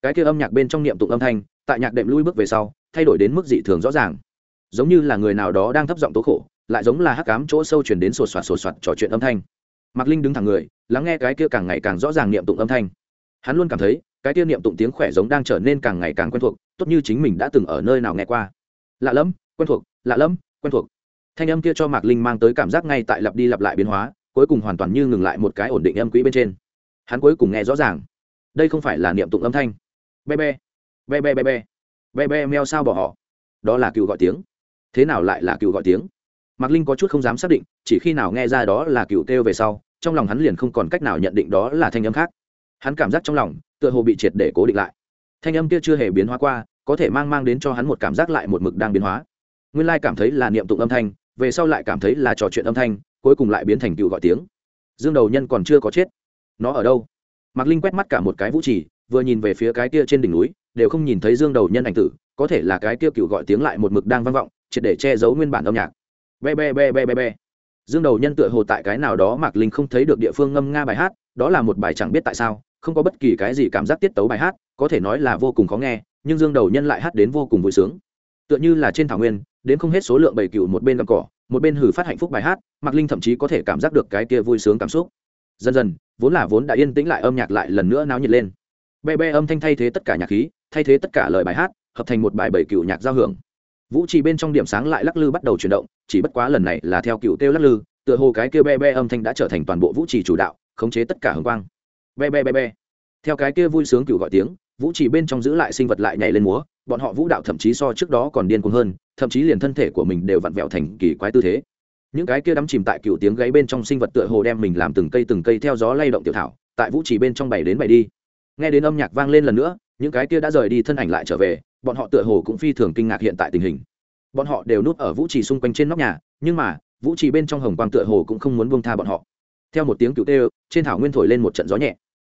Cái kia âm nhạc bên trong niệm tụng âm thanh, tại nhạc đệm lui bước về sau, thay đổi đến mức dị thường rõ ràng. Giống như là người nào đó đang thấp giọng tố khổ, lại giống là hắc cám chỗ sâu chuyển đến sột soạt sột soạt trò chuyện âm thanh. Mạc linh đứng thẳng người, lắng nghe cái kia càng ngày càng rõ ràng niệm tụng âm thanh hắn luôn cảm thấy, cái tiên niệm tụng tiếng khỏe giống đang trở nên càng ngày càng quen thuộc, tốt như chính mình đã từng ở nơi nào nghe qua. Lạ lẫm, quen thuộc, lạ lẫm, quen thuộc. Thanh âm kia cho mạc linh mang tới cảm giác ngay tại lặp đi lặp lại biến hóa, cuối cùng hoàn toàn như ngừng lại một cái ổn định âm quỹ bên trên. Hắn cuối cùng nghe rõ ràng. Đây không phải là niệm tụng âm thanh. Be be be be be be be be meo sao bỏ họ. Đó là cựu gọi tiếng. Thế nào lại là cựu gọi tiếng? Mạc linh có chút không dám xác định, chỉ khi nào nghe ra đó là cựu kêu về sau, trong lòng hắn liền không còn cách nào nhận định đó là thanh âm khác hắn cảm giác trong lòng, tựa hồ bị triệt để cố định lại. Thanh âm kia chưa hề biến hóa qua, có thể mang mang đến cho hắn một cảm giác lại một mực đang biến hóa. Nguyên lai cảm thấy là niệm tụng âm thanh, về sau lại cảm thấy là trò chuyện âm thanh, cuối cùng lại biến thành cựu gọi tiếng. Dương đầu nhân còn chưa có chết. Nó ở đâu? Mạc linh quét mắt cả một cái vũ trì, vừa nhìn về phía cái kia trên đỉnh núi, đều không nhìn thấy dương đầu nhân ảnh tử, có thể là cái kia cựu gọi tiếng lại một mực đang vang vọng, triệt để che giấu nguyên bản âm nhạc. Be be be be be be dương đầu nhân tựa hồ tại cái nào đó mạc linh không thấy được địa phương ngâm nga bài hát, đó là một bài chẳng biết tại sao, không có bất kỳ cái gì cảm giác tiết tấu bài hát, có thể nói là vô cùng khó nghe, nhưng dương đầu nhân lại hát đến vô cùng vui sướng. Tựa như là trên thảo nguyên, đến không hết số lượng bầy cựu một bên gặm cỏ, một bên hử phát hạnh phúc bài hát, mạc linh thậm chí có thể cảm giác được cái kia vui sướng cảm xúc. Dần dần, vốn là vốn đã yên tĩnh lại âm nhạc lại lần nữa náo nhiệt lên. Bê bê âm thanh thay thế tất cả nhạc khí, thay thế tất cả lời bài hát, hợp thành một bài bầy cựu nhạc giao hưởng vũ trì bên trong điểm sáng lại lắc lư bắt đầu chuyển động, chỉ bất quá lần này là theo cựu kêu lắc lư, tựa hồ cái kêu be be âm thanh đã trở thành toàn bộ vũ trì chủ đạo, khống chế tất cả hồng quang. Be be be be. Theo cái kia vui sướng cựu gọi tiếng, vũ trì bên trong giữ lại sinh vật lại nhảy lên múa, bọn họ vũ đạo thậm chí so trước đó còn điên cuồng hơn, thậm chí liền thân thể của mình đều vặn vẹo thành kỳ quái tư thế. Những cái kia đắm chìm tại cựu tiếng gáy bên trong sinh vật tựa hồ đem mình làm từng cây từng cây theo gió lay động tiểu thảo, tại vũ trì bên trong bảy đến bảy đi. Nghe đến âm nhạc vang lên lần nữa, những cái kia đã rời đi thân ảnh lại trở về bọn họ tựa hồ cũng phi thường kinh ngạc hiện tại tình hình. Bọn họ đều núp ở vũ trì xung quanh trên nóc nhà, nhưng mà, vũ trì bên trong hồng quang tựa hồ cũng không muốn buông tha bọn họ. Theo một tiếng cựu tê trên thảo nguyên thổi lên một trận gió nhẹ.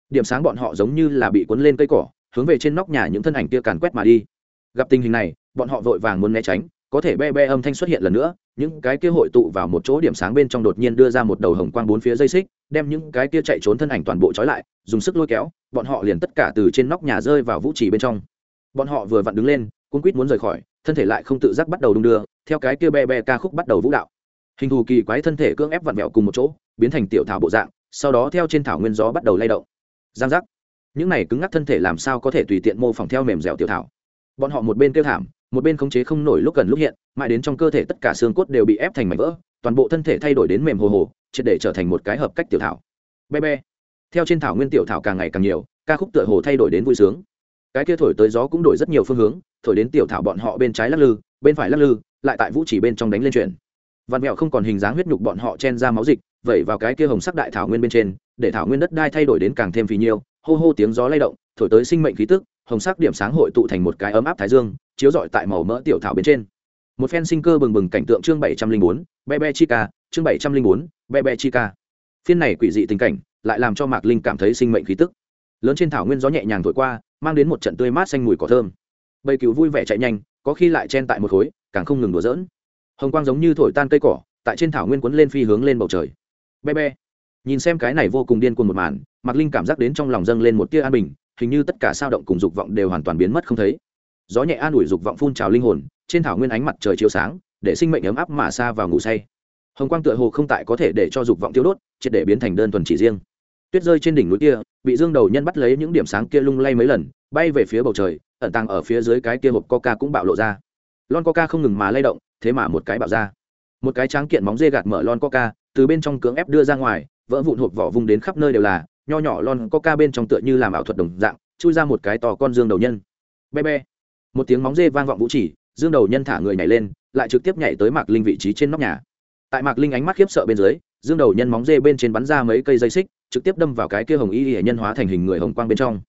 Điểm sáng bọn họ giống như là bị cuốn lên cây cỏ, hướng về trên nóc nhà những thân ảnh kia càn quét mà đi. Gặp tình hình này, bọn họ vội vàng muốn né tránh, có thể be be âm thanh xuất hiện lần nữa, những cái kia hội tụ vào một chỗ điểm sáng bên trong đột nhiên đưa ra một đầu hồng quang bốn phía dây xích, đem những cái kia chạy trốn thân ảnh toàn bộ trói lại, dùng sức lôi kéo, bọn họ liền tất cả từ trên nóc nhà rơi vào vũ trì bên trong bọn họ vừa vặn đứng lên cuốn quýt muốn rời khỏi, thân thể lại không tự giác bắt đầu đung đưa, theo cái kia be be ca khúc bắt đầu vũ đạo. Hình thù kỳ quái thân thể cưỡng ép vặn vẹo cùng một chỗ, biến thành tiểu thảo bộ dạng, sau đó theo trên thảo nguyên gió bắt đầu lay động. Giang giác. Những này cứng ngắc thân thể làm sao có thể tùy tiện mô phỏng theo mềm dẻo tiểu thảo? Bọn họ một bên kêu thảm, một bên khống chế không nổi lúc gần lúc hiện, mãi đến trong cơ thể tất cả xương cốt đều bị ép thành mảnh vỡ, toàn bộ thân thể thay đổi đến mềm hồ hồ, triệt để trở thành một cái hợp cách tiểu thảo. Be be. Theo trên thảo nguyên tiểu thảo càng ngày càng nhiều, ca khúc tựa hồ thay đổi đến vui sướng cái kia thổi tới gió cũng đổi rất nhiều phương hướng, thổi đến tiểu thảo bọn họ bên trái lắc lư, bên phải lắc lư, lại tại vũ chỉ bên trong đánh lên chuyển. Văn mẹo không còn hình dáng huyết nhục bọn họ chen ra máu dịch, vẩy vào cái kia hồng sắc đại thảo nguyên bên trên, để thảo nguyên đất đai thay đổi đến càng thêm phì nhiêu, hô hô tiếng gió lay động, thổi tới sinh mệnh khí tức, hồng sắc điểm sáng hội tụ thành một cái ấm áp thái dương, chiếu rọi tại màu mỡ tiểu thảo bên trên. Một phen sinh cơ bừng bừng cảnh tượng chương bảy trăm linh bốn, be be chi ca, chương bảy trăm linh bốn, be be chi ca. Phiên này quỷ dị tình cảnh, lại làm cho mạc linh cảm thấy sinh mệnh khí tức. Lớn trên thảo nguyên gió nhẹ nhàng thổi qua mang đến một trận tươi mát xanh mùi cỏ thơm. Bầy cừu vui vẻ chạy nhanh, có khi lại chen tại một khối, càng không ngừng đùa dỡn hồng quang giống như thổi tan cây cỏ, tại trên thảo nguyên quấn lên phi hướng lên bầu trời. Be be nhìn xem cái này vô cùng điên cuồng một màn, mạc linh cảm giác đến trong lòng dâng lên một tia an bình, hình như tất cả sao động cùng dục vọng đều hoàn toàn biến mất không thấy. Gió nhẹ an ủi dục vọng phun trào linh hồn, trên thảo nguyên ánh mặt trời chiếu sáng, để sinh mệnh ấm áp mà xa vào ngủ say. Hồng quang tựa hồ không tại có thể để cho dục vọng tiêu đốt, triệt để biến thành đơn thuần chỉ riêng tuyết rơi trên đỉnh núi kia, bị dương đầu nhân bắt lấy những điểm sáng kia lung lay mấy lần, bay về phía bầu trời, ẩn tàng ở phía dưới cái kia hộp coca cũng bạo lộ ra. Lon coca không ngừng mà lay động, thế mà một cái bạo ra. Một cái tráng kiện móng dê gạt mở lon coca, từ bên trong cưỡng ép đưa ra ngoài, vỡ vụn hộp vỏ vùng đến khắp nơi đều là, nho nhỏ lon coca bên trong tựa như làm ảo thuật đồng dạng, chui ra một cái to con dương đầu nhân. Be be. Một tiếng móng dê vang vọng vũ chỉ, dương đầu nhân thả người nhảy lên, lại trực tiếp nhảy tới mạc linh vị trí trên nóc nhà. Tại mạc linh ánh mắt khiếp sợ bên dưới, dương đầu nhân móng dê bên trên bắn ra mấy cây dây xích trực tiếp đâm vào cái kia hồng y hệ nhân hóa thành hình người hồng quang bên trong.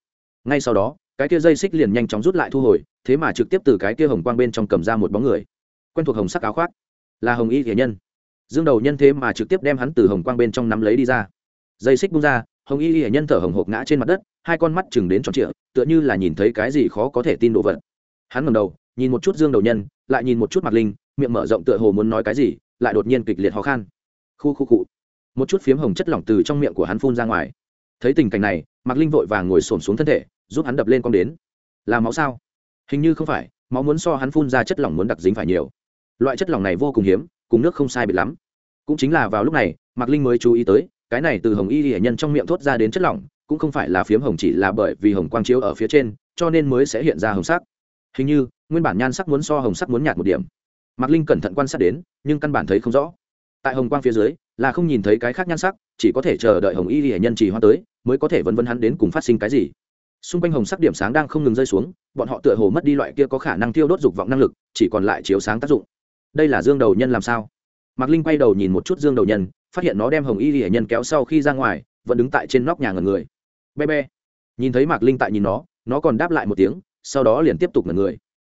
Ngay sau đó, cái kia dây xích liền nhanh chóng rút lại thu hồi, thế mà trực tiếp từ cái kia hồng quang bên trong cầm ra một bóng người. Quen thuộc hồng sắc áo khoác. Là hồng y hệ nhân. Dương đầu nhân thế mà trực tiếp đem hắn từ hồng quang bên trong nắm lấy đi ra. Dây xích bung ra, hồng y hệ nhân thở hồng hộc ngã trên mặt đất, hai con mắt chừng đến tròn trịa, tựa như là nhìn thấy cái gì khó có thể tin đồ vật. Hắn ngầm đầu, nhìn một chút dương đầu nhân, lại nhìn một chút mặt linh, miệng mở rộng tựa hồ muốn nói cái gì, lại đột nhiên kịch liệt khó khăn khu khu cụ một chút phiếm hồng chất lỏng từ trong miệng của hắn phun ra ngoài. Thấy tình cảnh này, mạc linh vội vàng ngồi xổm xuống thân thể, giúp hắn đập lên con đến. Là máu sao? Hình như không phải, máu muốn so hắn phun ra chất lỏng muốn đặc dính phải nhiều. Loại chất lỏng này vô cùng hiếm, cùng nước không sai biệt lắm. Cũng chính là vào lúc này, mạc linh mới chú ý tới, cái này từ hồng y hệ nhân trong miệng thốt ra đến chất lỏng, cũng không phải là phiếm hồng chỉ là bởi vì hồng quang chiếu ở phía trên, cho nên mới sẽ hiện ra hồng sắc. Hình như, nguyên bản nhan sắc muốn so hồng sắc muốn nhạt một điểm. Mạc linh cẩn thận quan sát đến, nhưng căn bản thấy không rõ. Tại hồng quang phía dưới là không nhìn thấy cái khác nhan sắc, chỉ có thể chờ đợi hồng y hệ nhân trì hoa tới, mới có thể vân vân hắn đến cùng phát sinh cái gì. Xung quanh hồng sắc điểm sáng đang không ngừng rơi xuống, bọn họ tựa hồ mất đi loại kia có khả năng tiêu đốt dục vọng năng lực, chỉ còn lại chiếu sáng tác dụng. Đây là dương đầu nhân làm sao? Mạc linh quay đầu nhìn một chút dương đầu nhân, phát hiện nó đem hồng y hệ nhân kéo sau khi ra ngoài, vẫn đứng tại trên nóc nhà ngần người. Be be nhìn thấy mạc linh tại nhìn nó nó còn đáp lại một tiếng, sau đó liền tiếp tục ngần người.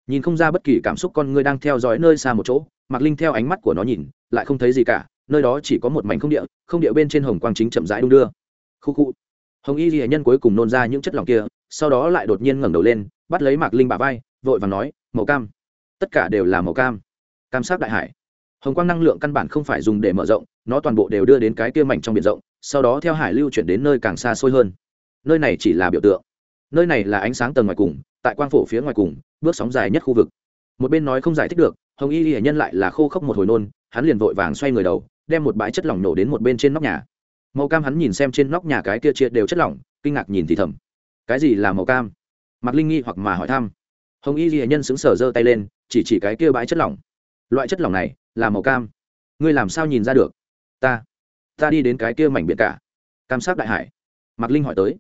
Nhìn không ra bất kỳ cảm xúc con người đang theo dõi nơi xa một chỗ, mạc linh theo ánh mắt của nó nhìn, lại không thấy gì cả nơi đó chỉ có một mảnh không địa không địa bên trên hồng quang chính chậm rãi đung đưa. Khu khu. Hồng y ghi nhân cuối cùng nôn ra những chất lỏng kia, sau đó lại đột nhiên ngẩng đầu lên, bắt lấy mạc linh bà vai, vội và nói, màu cam. Tất cả đều là màu cam. Cam sát đại hải. Hồng quang năng lượng căn bản không phải dùng để mở rộng, nó toàn bộ đều đưa đến cái kia mảnh trong biển rộng, sau đó theo hải lưu chuyển đến nơi càng xa xôi hơn. Nơi này chỉ là biểu tượng. Nơi này là ánh sáng tầng ngoài cùng, tại quang phổ phía ngoài cùng, bước sóng dài nhất khu vực. Một bên nói không giải thích được, hồng y hiển nhân lại là khô khốc một hồi nôn, hắn liền vội vàng xoay người đầu đem một bãi chất lỏng nổ đến một bên trên nóc nhà. Màu cam hắn nhìn xem trên nóc nhà cái kia chia đều chất lỏng, kinh ngạc nhìn thì thầm. Cái gì là màu cam? Mặt linh nghi hoặc mà hỏi thăm. Hồng y ghi nhân xứng sở giơ tay lên, chỉ chỉ cái kia bãi chất lỏng. Loại chất lỏng này là màu cam. Ngươi làm sao nhìn ra được? Ta ta đi đến cái kia mảnh biển cả. Cam sát đại hải. Mạc linh hỏi tới.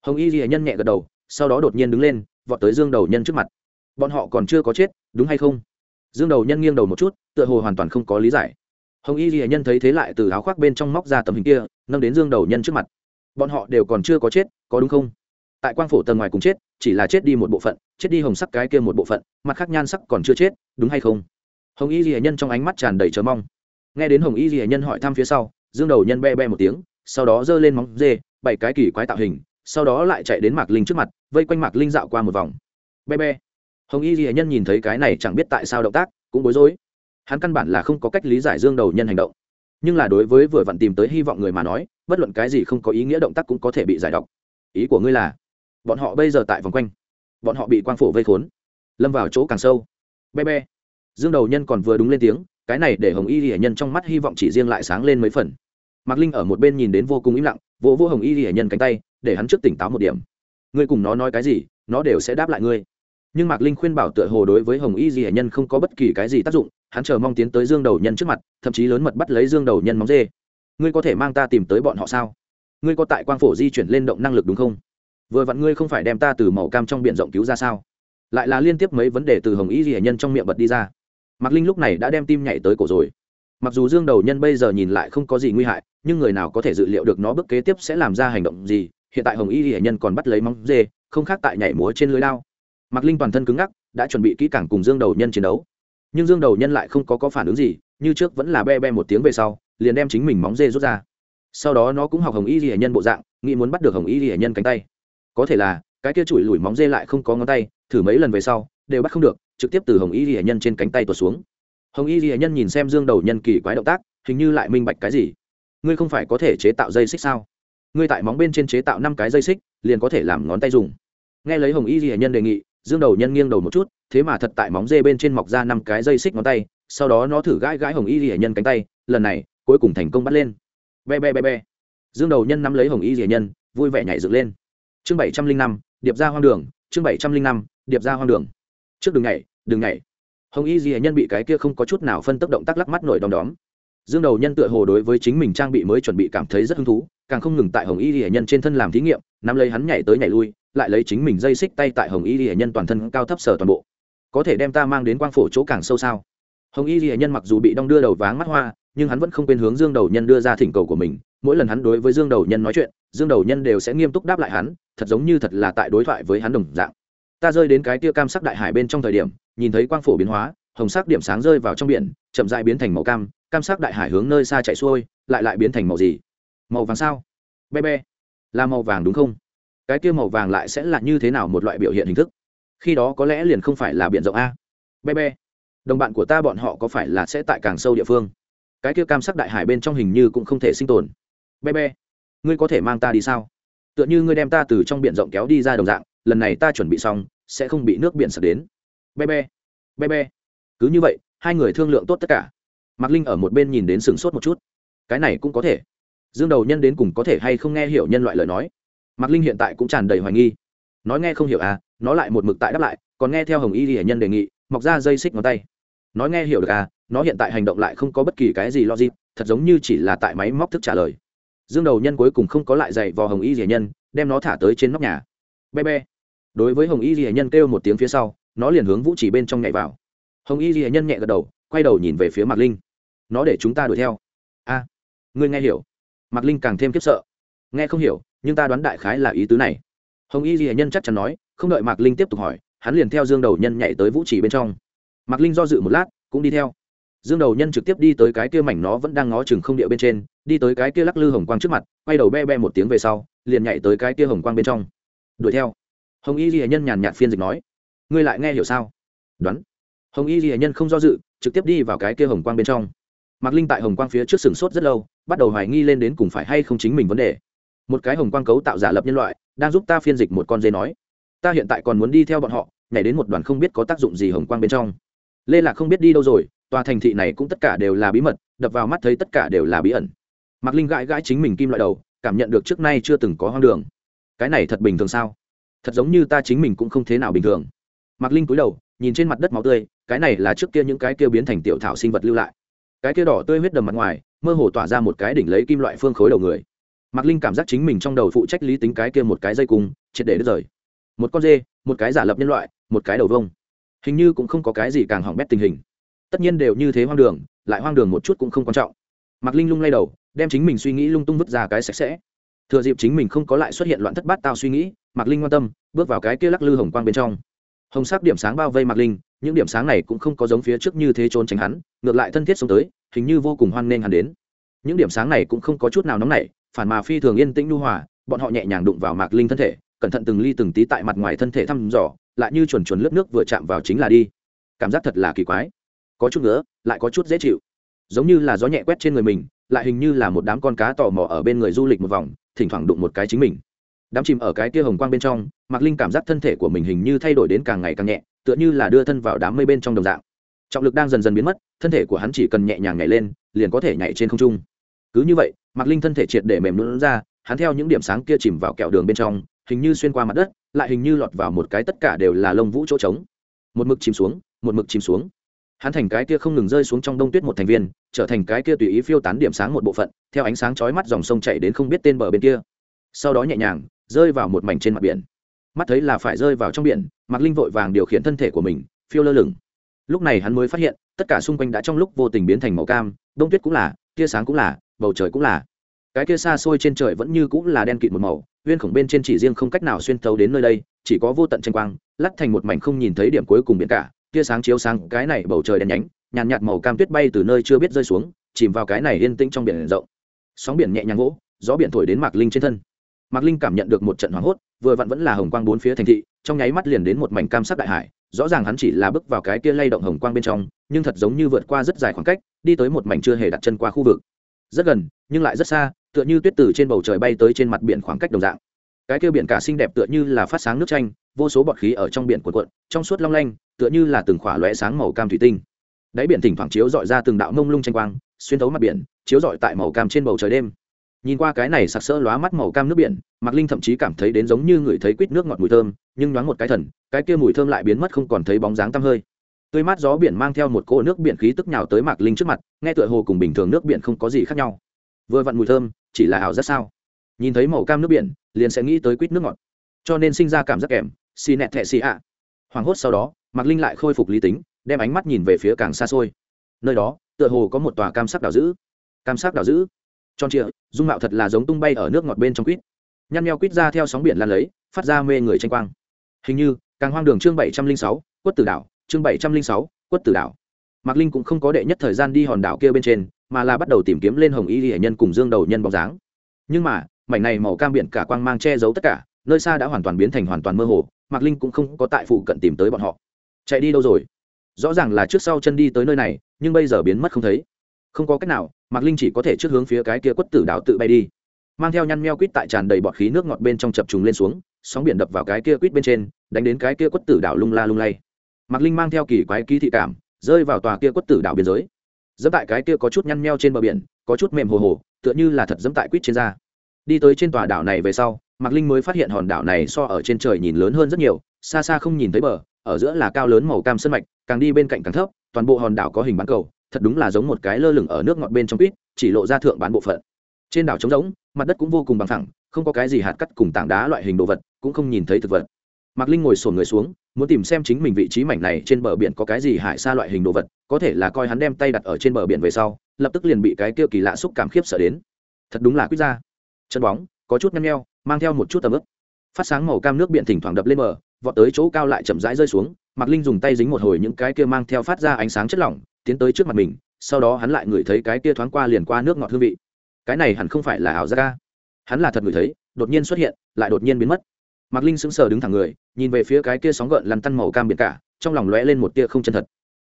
Hồng y ghi nhân nhẹ gật đầu, sau đó đột nhiên đứng lên, vọt tới dương đầu nhân trước mặt. Bọn họ còn chưa có chết, đúng hay không? Dương đầu nhân nghiêng đầu một chút, tựa hồ hoàn toàn không có lý giải hồng y ghi nhân thấy thế lại từ áo khoác bên trong móc ra tấm hình kia, nâng đến dương đầu nhân trước mặt. Bọn họ đều còn chưa có chết, có đúng không? Tại quang phổ tầng ngoài cùng chết, chỉ là chết đi một bộ phận, chết đi hồng sắc cái kia một bộ phận, mặt khác nhan sắc còn chưa chết, đúng hay không? Hồng y ghi nhân trong ánh mắt tràn đầy chờ mong. Nghe đến hồng y ghi nhân hỏi thăm phía sau, dương đầu nhân be be một tiếng, sau đó giơ lên móng dê, bảy cái kỳ quái tạo hình, sau đó lại chạy đến mạc linh trước mặt, vây quanh mạc linh dạo qua một vòng. Be be. Hồng y ghi nhân nhìn thấy cái này chẳng biết tại sao động tác, cũng bối rối hắn căn bản là không có cách lý giải dương đầu nhân hành động. Nhưng là đối với vừa vặn tìm tới hy vọng người mà nói, bất luận cái gì không có ý nghĩa động tác cũng có thể bị giải độc. Ý của ngươi là, bọn họ bây giờ tại vòng quanh. Bọn họ bị quang phổ vây khốn. Lâm vào chỗ càng sâu. Be be. Dương đầu nhân còn vừa đúng lên tiếng, cái này để hồng y hiển nhân trong mắt hy vọng chỉ riêng lại sáng lên mấy phần. Mạc linh ở một bên nhìn đến vô cùng im lặng, vỗ vô hồng y hiển nhân cánh tay, để hắn trước tỉnh táo một điểm. Ngươi cùng nó nói cái gì, nó đều sẽ đáp lại ngươi nhưng mạc linh khuyên bảo tựa hồ đối với hồng y di hệ nhân không có bất kỳ cái gì tác dụng hắn chờ mong tiến tới dương đầu nhân trước mặt thậm chí lớn mật bắt lấy dương đầu nhân móng dê ngươi có thể mang ta tìm tới bọn họ sao ngươi có tại quang phổ di chuyển lên động năng lực đúng không vừa vặn ngươi không phải đem ta từ màu cam trong b i ể n rộng cứu ra sao lại là liên tiếp mấy vấn đề từ hồng y di hệ nhân trong miệng bật đi ra mạc linh lúc này đã đem tim nhảy tới cổ rồi mặc dù dương đầu nhân bây giờ nhìn lại không có gì nguy hại nhưng người nào có thể dự liệu được nó bước kế tiếp sẽ làm ra hành động gì hiện tại hồng y di hệ nhân còn bắt lấy móng dê không khác tại nhảy múa trên lưới lao mạc linh toàn thân cứng ngắc đã chuẩn bị kỹ càng cùng dương đầu nhân chiến đấu. Nhưng dương đầu nhân lại không có, có phản ứng gì như trước vẫn là be be một tiếng về sau liền đem chính mình móng dê rút ra. Sau đó nó cũng học hồng y ghi nhân bộ dạng nghĩ muốn bắt được hồng y ghi nhân cánh tay. Có thể là cái kia chùi lùi móng dê lại không có ngón tay thử mấy lần về sau đều bắt không được trực tiếp từ hồng y ghi nhân trên cánh tay tuột xuống. Hồng y ghi nhân nhìn xem dương đầu nhân kỳ quái động tác hình như lại minh bạch cái gì. Ngươi không phải có thể chế tạo dây xích sao? Ngươi tại móng bên trên chế tạo năm cái dây xích liền có thể làm ngón tay dùng. Nghe lấy hồng y ghi nhân đề nghị dương đầu nhân nghiêng đầu một chút, thế mà thật tại móng dê bên trên mọc ra năm cái dây xích ngón tay, sau đó nó thử gãi gãi hồng y rỉa nhân cánh tay, lần này, cuối cùng thành công bắt lên. Be be be be. Dương đầu nhân nắm lấy hồng y rỉa nhân, vui vẻ nhảy dựng lên. Chương bảy trăm linh năm, điệp ra hoang đường, chương bảy trăm linh năm, điệp ra hoang đường. Trước đường nhảy đường nhảy. Hồng y rỉa nhân bị cái kia không có chút nào phân tốc động tác lắc mắt nổi đom đóm. Dương đầu nhân tựa hồ đối với chính mình trang bị mới chuẩn bị cảm thấy rất hứng thú, càng không ngừng tại hồng y rỉa nhân trên thân làm thí nghiệm, nắm lấy hắn nhảy tới nhảy lui lại lấy chính mình dây xích tay tại hồng y ghi nhân toàn thân cao thấp sở toàn bộ. Có thể đem ta mang đến quang phổ chỗ càng sâu sao? Hồng y ghi nhân mặc dù bị đong đưa đầu váng mắt hoa, nhưng hắn vẫn không quên hướng dương đầu nhân đưa ra thỉnh cầu của mình. Mỗi lần hắn đối với dương đầu nhân nói chuyện, dương đầu nhân đều sẽ nghiêm túc đáp lại hắn, thật giống như thật là tại đối thoại với hắn đồng dạng. Ta rơi đến cái tia cam sắc đại hải bên trong thời điểm, nhìn thấy quang phổ biến hóa, hồng sắc điểm sáng rơi vào trong biển, chậm dại biến thành màu cam cam sắc đại hải hướng nơi xa chạy xuôi, lại lại biến thành màu gì? Màu vàng sao? Be be. Là màu vàng đúng không? Cái kia màu vàng lại sẽ là như thế nào một loại biểu hiện hình thức? Khi đó có lẽ liền không phải là biển rộng a. Be be. Đồng bạn của ta bọn họ có phải là sẽ tại càng sâu địa phương? Cái kia cam sắc đại hải bên trong hình như cũng không thể sinh tồn. Be be. Ngươi có thể mang ta đi sao? Tựa như ngươi đem ta từ trong biển rộng kéo đi ra đồng dạng, lần này ta chuẩn bị xong, sẽ không bị nước biển sập đến. Be be. Be be. Cứ như vậy, hai người thương lượng tốt tất cả. Mạc linh ở một bên nhìn đến sừng sốt một chút. Cái này cũng có thể. Dương đầu nhân đến cùng có thể hay không nghe hiểu nhân loại lời nói? Mạc linh hiện tại cũng tràn đầy hoài nghi. Nói nghe không hiểu à nó lại một mực tại đáp lại, còn nghe theo hồng y hiển nhân đề nghị, mọc ra dây xích ngón tay. Nói nghe hiểu được à nó hiện tại hành động lại không có bất kỳ cái gì logic, thật giống như chỉ là tại máy móc thức trả lời. Dương đầu nhân cuối cùng không có lại dạy vò hồng y hiển nhân, đem nó thả tới trên nóc nhà. Be be. Đối với hồng y hiển nhân kêu một tiếng phía sau, nó liền hướng vũ chỉ bên trong nhảy vào. Hồng y hiển nhân nhẹ gật đầu, quay đầu nhìn về phía mạc linh. Nó để chúng ta đuổi theo. A, ngươi nghe hiểu. Mạc linh càng thêm khiếp sợ. Nghe không hiểu nhưng ta đoán đại khái là ý tứ này. Hồng y ghi nhân chắc chắn nói, không đợi mạc linh tiếp tục hỏi, hắn liền theo dương đầu nhân nhảy tới vũ trì bên trong. Mạc linh do dự một lát, cũng đi theo. Dương đầu nhân trực tiếp đi tới cái kia mảnh nó vẫn đang ngó chừng không địa bên trên, đi tới cái kia lắc lư hồng quang trước mặt, quay đầu be be một tiếng về sau, liền nhảy tới cái kia hồng quang bên trong. Đuổi theo. Hồng y ghi nhân nhàn nhạt phiên dịch nói, ngươi lại nghe hiểu sao? Đoán. Hồng y ghi nhân không do dự, trực tiếp đi vào cái kia hồng quang bên trong. Mạc linh tại hồng quang phía trước sừng sốt rất lâu, bắt đầu hoài nghi lên đến cùng phải hay không chính mình vấn đề một cái hồng quang cấu tạo giả lập nhân loại, đang giúp ta phiên dịch một con dê nói. Ta hiện tại còn muốn đi theo bọn họ, nhảy đến một đoàn không biết có tác dụng gì hồng quang bên trong. Lê lạc không biết đi đâu rồi, tòa thành thị này cũng tất cả đều là bí mật, đập vào mắt thấy tất cả đều là bí ẩn. Mạc linh gãi gãi chính mình kim loại đầu, cảm nhận được trước nay chưa từng có hoang đường. Cái này thật bình thường sao? Thật giống như ta chính mình cũng không thế nào bình thường. Mạc linh cúi đầu, nhìn trên mặt đất máu tươi, cái này là trước kia những cái kia biến thành tiểu thảo sinh vật lưu lại. Cái kia đỏ tươi huyết đầm mặt ngoài, mơ hồ tỏa ra một cái đỉnh lấy kim loại phương khối đầu người mạc linh cảm giác chính mình trong đầu phụ trách lý tính cái kia một cái dây cung, triệt để đứt rời. Một con dê, một cái giả lập nhân loại, một cái đầu vông. Hình như cũng không có cái gì càng hỏng bét tình hình. Tất nhiên đều như thế hoang đường, lại hoang đường một chút cũng không quan trọng. Mạc linh lung lay đầu, đem chính mình suy nghĩ lung tung vứt ra cái sạch sẽ. Thừa dịp chính mình không có lại xuất hiện loạn thất bát tao suy nghĩ, mạc linh quan tâm, bước vào cái kia lắc lư hồng quang bên trong. Hồng sắc điểm sáng bao vây mạc linh, những điểm sáng này cũng không có giống phía trước như thế trốn tránh hắn, ngược lại thân thiết xông tới, hình như vô cùng hoan nghênh hắn đến. Những điểm sáng này cũng không có chút nào nóng nảy phản mà phi thường yên tĩnh nhu hòa, bọn họ nhẹ nhàng đụng vào mạc linh thân thể, cẩn thận từng ly từng tí tại mặt ngoài thân thể thăm dò, lại như chuồn chuồn lướt nước vừa chạm vào chính là đi. Cảm giác thật là kỳ quái. Có chút nữa, lại có chút dễ chịu. Giống như là gió nhẹ quét trên người mình, lại hình như là một đám con cá tò mò ở bên người du lịch một vòng, thỉnh thoảng đụng một cái chính mình. Đám chìm ở cái kia hồng quang bên trong, mạc linh cảm giác thân thể của mình hình như thay đổi đến càng ngày càng nhẹ, tựa như là đưa thân vào đám mây bên trong đồng dạng. Trọng lực đang dần dần biến mất, thân thể của hắn chỉ cần nhẹ nhàng nhảy lên, liền có thể nhảy trên không trung cứ như vậy, mạc linh thân thể triệt để mềm lún ra, hắn theo những điểm sáng kia chìm vào kẹo đường bên trong, hình như xuyên qua mặt đất, lại hình như lọt vào một cái tất cả đều là lông vũ chỗ trống. Một mực chìm xuống, một mực chìm xuống. Hắn thành cái kia không ngừng rơi xuống trong đông tuyết một thành viên, trở thành cái kia tùy ý phiêu tán điểm sáng một bộ phận, theo ánh sáng chói mắt dòng sông chạy đến không biết tên bờ bên kia. Sau đó nhẹ nhàng, rơi vào một mảnh trên mặt biển. Mắt thấy là phải rơi vào trong biển, mạc linh vội vàng điều khiển thân thể của mình, phiêu lơ lửng. Lúc này hắn mới phát hiện tất cả xung quanh đã trong lúc vô tình biến thành màu cam đông tuyết cũng là, tia sáng cũng là, bầu trời cũng là. Cái kia xa xôi trên trời vẫn như cũng là đen kịt một màu, Viên khổng bên trên chỉ riêng không cách nào xuyên thấu đến nơi đây, chỉ có vô tận tranh quang lắt thành một mảnh không nhìn thấy điểm cuối cùng biển cả, tia sáng chiếu sáng cái này bầu trời đen nhánh, nhàn nhạt màu cam tuyết bay từ nơi chưa biết rơi xuống, chìm vào cái này yên tĩnh trong biển rộng. Sóng biển nhẹ nhàng vỗ, gió biển thổi đến mạc linh trên thân. Mạc linh cảm nhận được một trận hoảng hốt, vừa vặn vẫn là hồng quang bốn phía thành thị trong nháy mắt liền đến một mảnh cam sắc đại hải rõ ràng hắn chỉ là bước vào cái kia lay động hồng quang bên trong nhưng thật giống như vượt qua rất dài khoảng cách đi tới một mảnh chưa hề đặt chân qua khu vực. Rất gần nhưng lại rất xa tựa như tuyết từ trên bầu trời bay tới trên mặt biển khoảng cách đồng dạng. Cái kia biển cả xinh đẹp tựa như là phát sáng nước tranh, vô số bọt khí ở trong biển cuộn cuộn trong suốt long lanh tựa như là từng khỏa lóe sáng màu cam thủy tinh. Đáy biển thỉnh thoảng chiếu dọi ra từng đạo mông lung tranh quang xuyên thấu mặt biển chiếu dọi tại màu cam trên bầu trời đêm nhìn qua cái này sặc sỡ lóa mắt màu cam nước biển, mạc linh thậm chí cảm thấy đến giống như người thấy quýt nước ngọt mùi thơm, nhưng nhoáng một cái thần, cái kia mùi thơm lại biến mất không còn thấy bóng dáng tăm hơi. Tươi mát gió biển mang theo một cỗ nước biển khí tức nhào tới mạc linh trước mặt, nghe tựa hồ cùng bình thường nước biển không có gì khác nhau. Vừa vặn mùi thơm, chỉ là ảo rất sao? Nhìn thấy màu cam nước biển, liền sẽ nghĩ tới quýt nước ngọt. Cho nên sinh ra cảm giác kèm, xì nẹt thẹ xì ạ. Hoảng hốt sau đó, mạc linh lại khôi phục lý tính, đem ánh mắt nhìn về phía càng xa xôi. Nơi đó, tựa hồ có một tòa cam sắc đảo giữ cam sắc đảo giữ tròn trịa, dung mạo thật là giống tung bay ở nước ngọt bên trong quýt. Nhăn nheo quýt ra theo sóng biển lan lấy, phát ra mê người tranh quang. Hình như, càng hoang đường chương bảy trăm linh sáu, quất tử đảo, chương bảy trăm linh sáu, quất tử đảo. Mạc linh cũng không có đệ nhất thời gian đi hòn đảo kia bên trên, mà là bắt đầu tìm kiếm lên hồng y hệ nhân cùng dương đầu nhân bóng dáng. Nhưng mà, mảnh này màu cam biển cả quang mang che giấu tất cả, nơi xa đã hoàn toàn biến thành hoàn toàn mơ hồ, mạc linh cũng không có tại phụ cận tìm tới bọn họ. Chạy đi đâu rồi? Rõ ràng là trước sau chân đi tới nơi này, nhưng bây giờ biến mất không thấy. Không có cách nào mạc linh chỉ có thể trước hướng phía cái kia quất tử đảo tự bay đi. Mang theo nhăn meo quýt tại tràn đầy bọt khí nước ngọt bên trong chập trùng lên xuống, sóng biển đập vào cái kia quýt bên trên, đánh đến cái kia quất tử đảo lung la lung lay. Mạc linh mang theo kỳ quái ký thị cảm, rơi vào tòa kia quất tử đảo biên giới. Dẫm tại cái kia có chút nhăn meo trên bờ biển, có chút mềm hồ hồ, tựa như là thật dẫm tại quýt trên da. Đi tới trên tòa đảo này về sau, mạc linh mới phát hiện hòn đảo này so ở trên trời nhìn lớn hơn rất nhiều, xa xa không nhìn thấy bờ, ở giữa là cao lớn màu cam sân mạch, càng đi bên cạnh càng thấp, toàn bộ hòn đảo có hình bán cầu thật đúng là giống một cái lơ lửng ở nước ngọt bên trong quýt, chỉ lộ ra thượng bán bộ phận. Trên đảo trống rỗng, mặt đất cũng vô cùng bằng thẳng không có cái gì hạt cắt cùng tảng đá loại hình đồ vật, cũng không nhìn thấy thực vật. Mạc linh ngồi sổn người xuống, muốn tìm xem chính mình vị trí mảnh này trên bờ biển có cái gì hải xa loại hình đồ vật, có thể là coi hắn đem tay đặt ở trên bờ biển về sau, lập tức liền bị cái kia kỳ lạ xúc cảm khiếp sợ đến. Thật đúng là quýt ra chân bóng, có chút nhăn nheo, mang theo một chút tầm ướp. Phát sáng màu cam nước biển thỉnh thoảng đập lên bờ, vọt tới chỗ cao lại chậm rãi rơi xuống. Mạc linh dùng tay dính một hồi những cái kia mang theo phát ra ánh sáng chất lỏng tiến tới trước mặt mình, sau đó hắn lại ngửi thấy cái kia thoáng qua liền qua nước ngọt hương vị. Cái này hẳn không phải là ảo giác ca hắn là thật ngửi thấy, đột nhiên xuất hiện, lại đột nhiên biến mất. Mạc linh sững sờ đứng thẳng người, nhìn về phía cái kia sóng gợn lăn tăn màu cam biển cả, trong lòng lóe lên một tia không chân thật.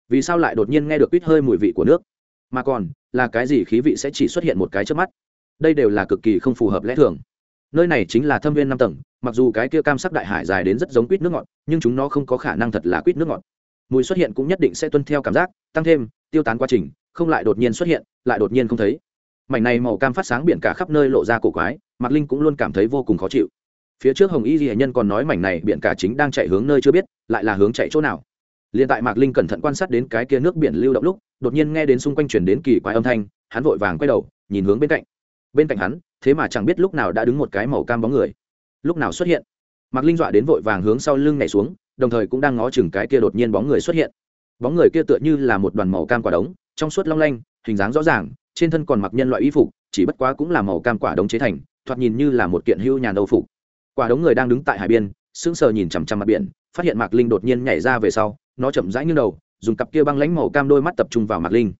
Vì sao lại đột nhiên nghe được ít hơi mùi vị của nước? Mà còn, là cái gì khí vị sẽ chỉ xuất hiện một cái trước mắt? Đây đều là cực kỳ không phù hợp lẽ thường. Nơi này chính là thâm viên năm tầng, mặc dù cái kia cam sắc đại hải dài đến rất giống quýt nước ngọt, nhưng chúng nó không có khả năng thật là quýt nước ngọt mùi xuất hiện cũng nhất định sẽ tuân theo cảm giác, tăng thêm, tiêu tán quá trình, không lại đột nhiên xuất hiện, lại đột nhiên không thấy. Mảnh này màu cam phát sáng biển cả khắp nơi lộ ra cổ quái, mạc linh cũng luôn cảm thấy vô cùng khó chịu. Phía trước hồng y di nhân còn nói mảnh này biển cả chính đang chạy hướng nơi chưa biết, lại là hướng chạy chỗ nào. Liền tại mạc linh cẩn thận quan sát đến cái kia nước biển lưu động lúc, đột nhiên nghe đến xung quanh chuyển đến kỳ quái âm thanh, hắn vội vàng quay đầu, nhìn hướng bên cạnh. Bên cạnh hắn, thế mà chẳng biết lúc nào đã đứng một cái màu cam bóng người. Lúc nào xuất hiện? Mạc linh dọa đến vội vàng hướng sau lưng nhảy xuống đồng thời cũng đang ngó chừng cái kia đột nhiên bóng người xuất hiện. Bóng người kia tựa như là một đoàn màu cam quả đống, trong suốt long lanh, hình dáng rõ ràng, trên thân còn mặc nhân loại y phục, chỉ bất quá cũng là màu cam quả đống chế thành, thoạt nhìn như là một kiện hưu nhà đầu phục. Quả đống người đang đứng tại hải biên, sững sờ nhìn chằm chằm mặt biển, phát hiện mạc linh đột nhiên nhảy ra về sau, nó chậm rãi như đầu, dùng cặp kia băng lánh màu cam đôi mắt tập trung vào mạc linh.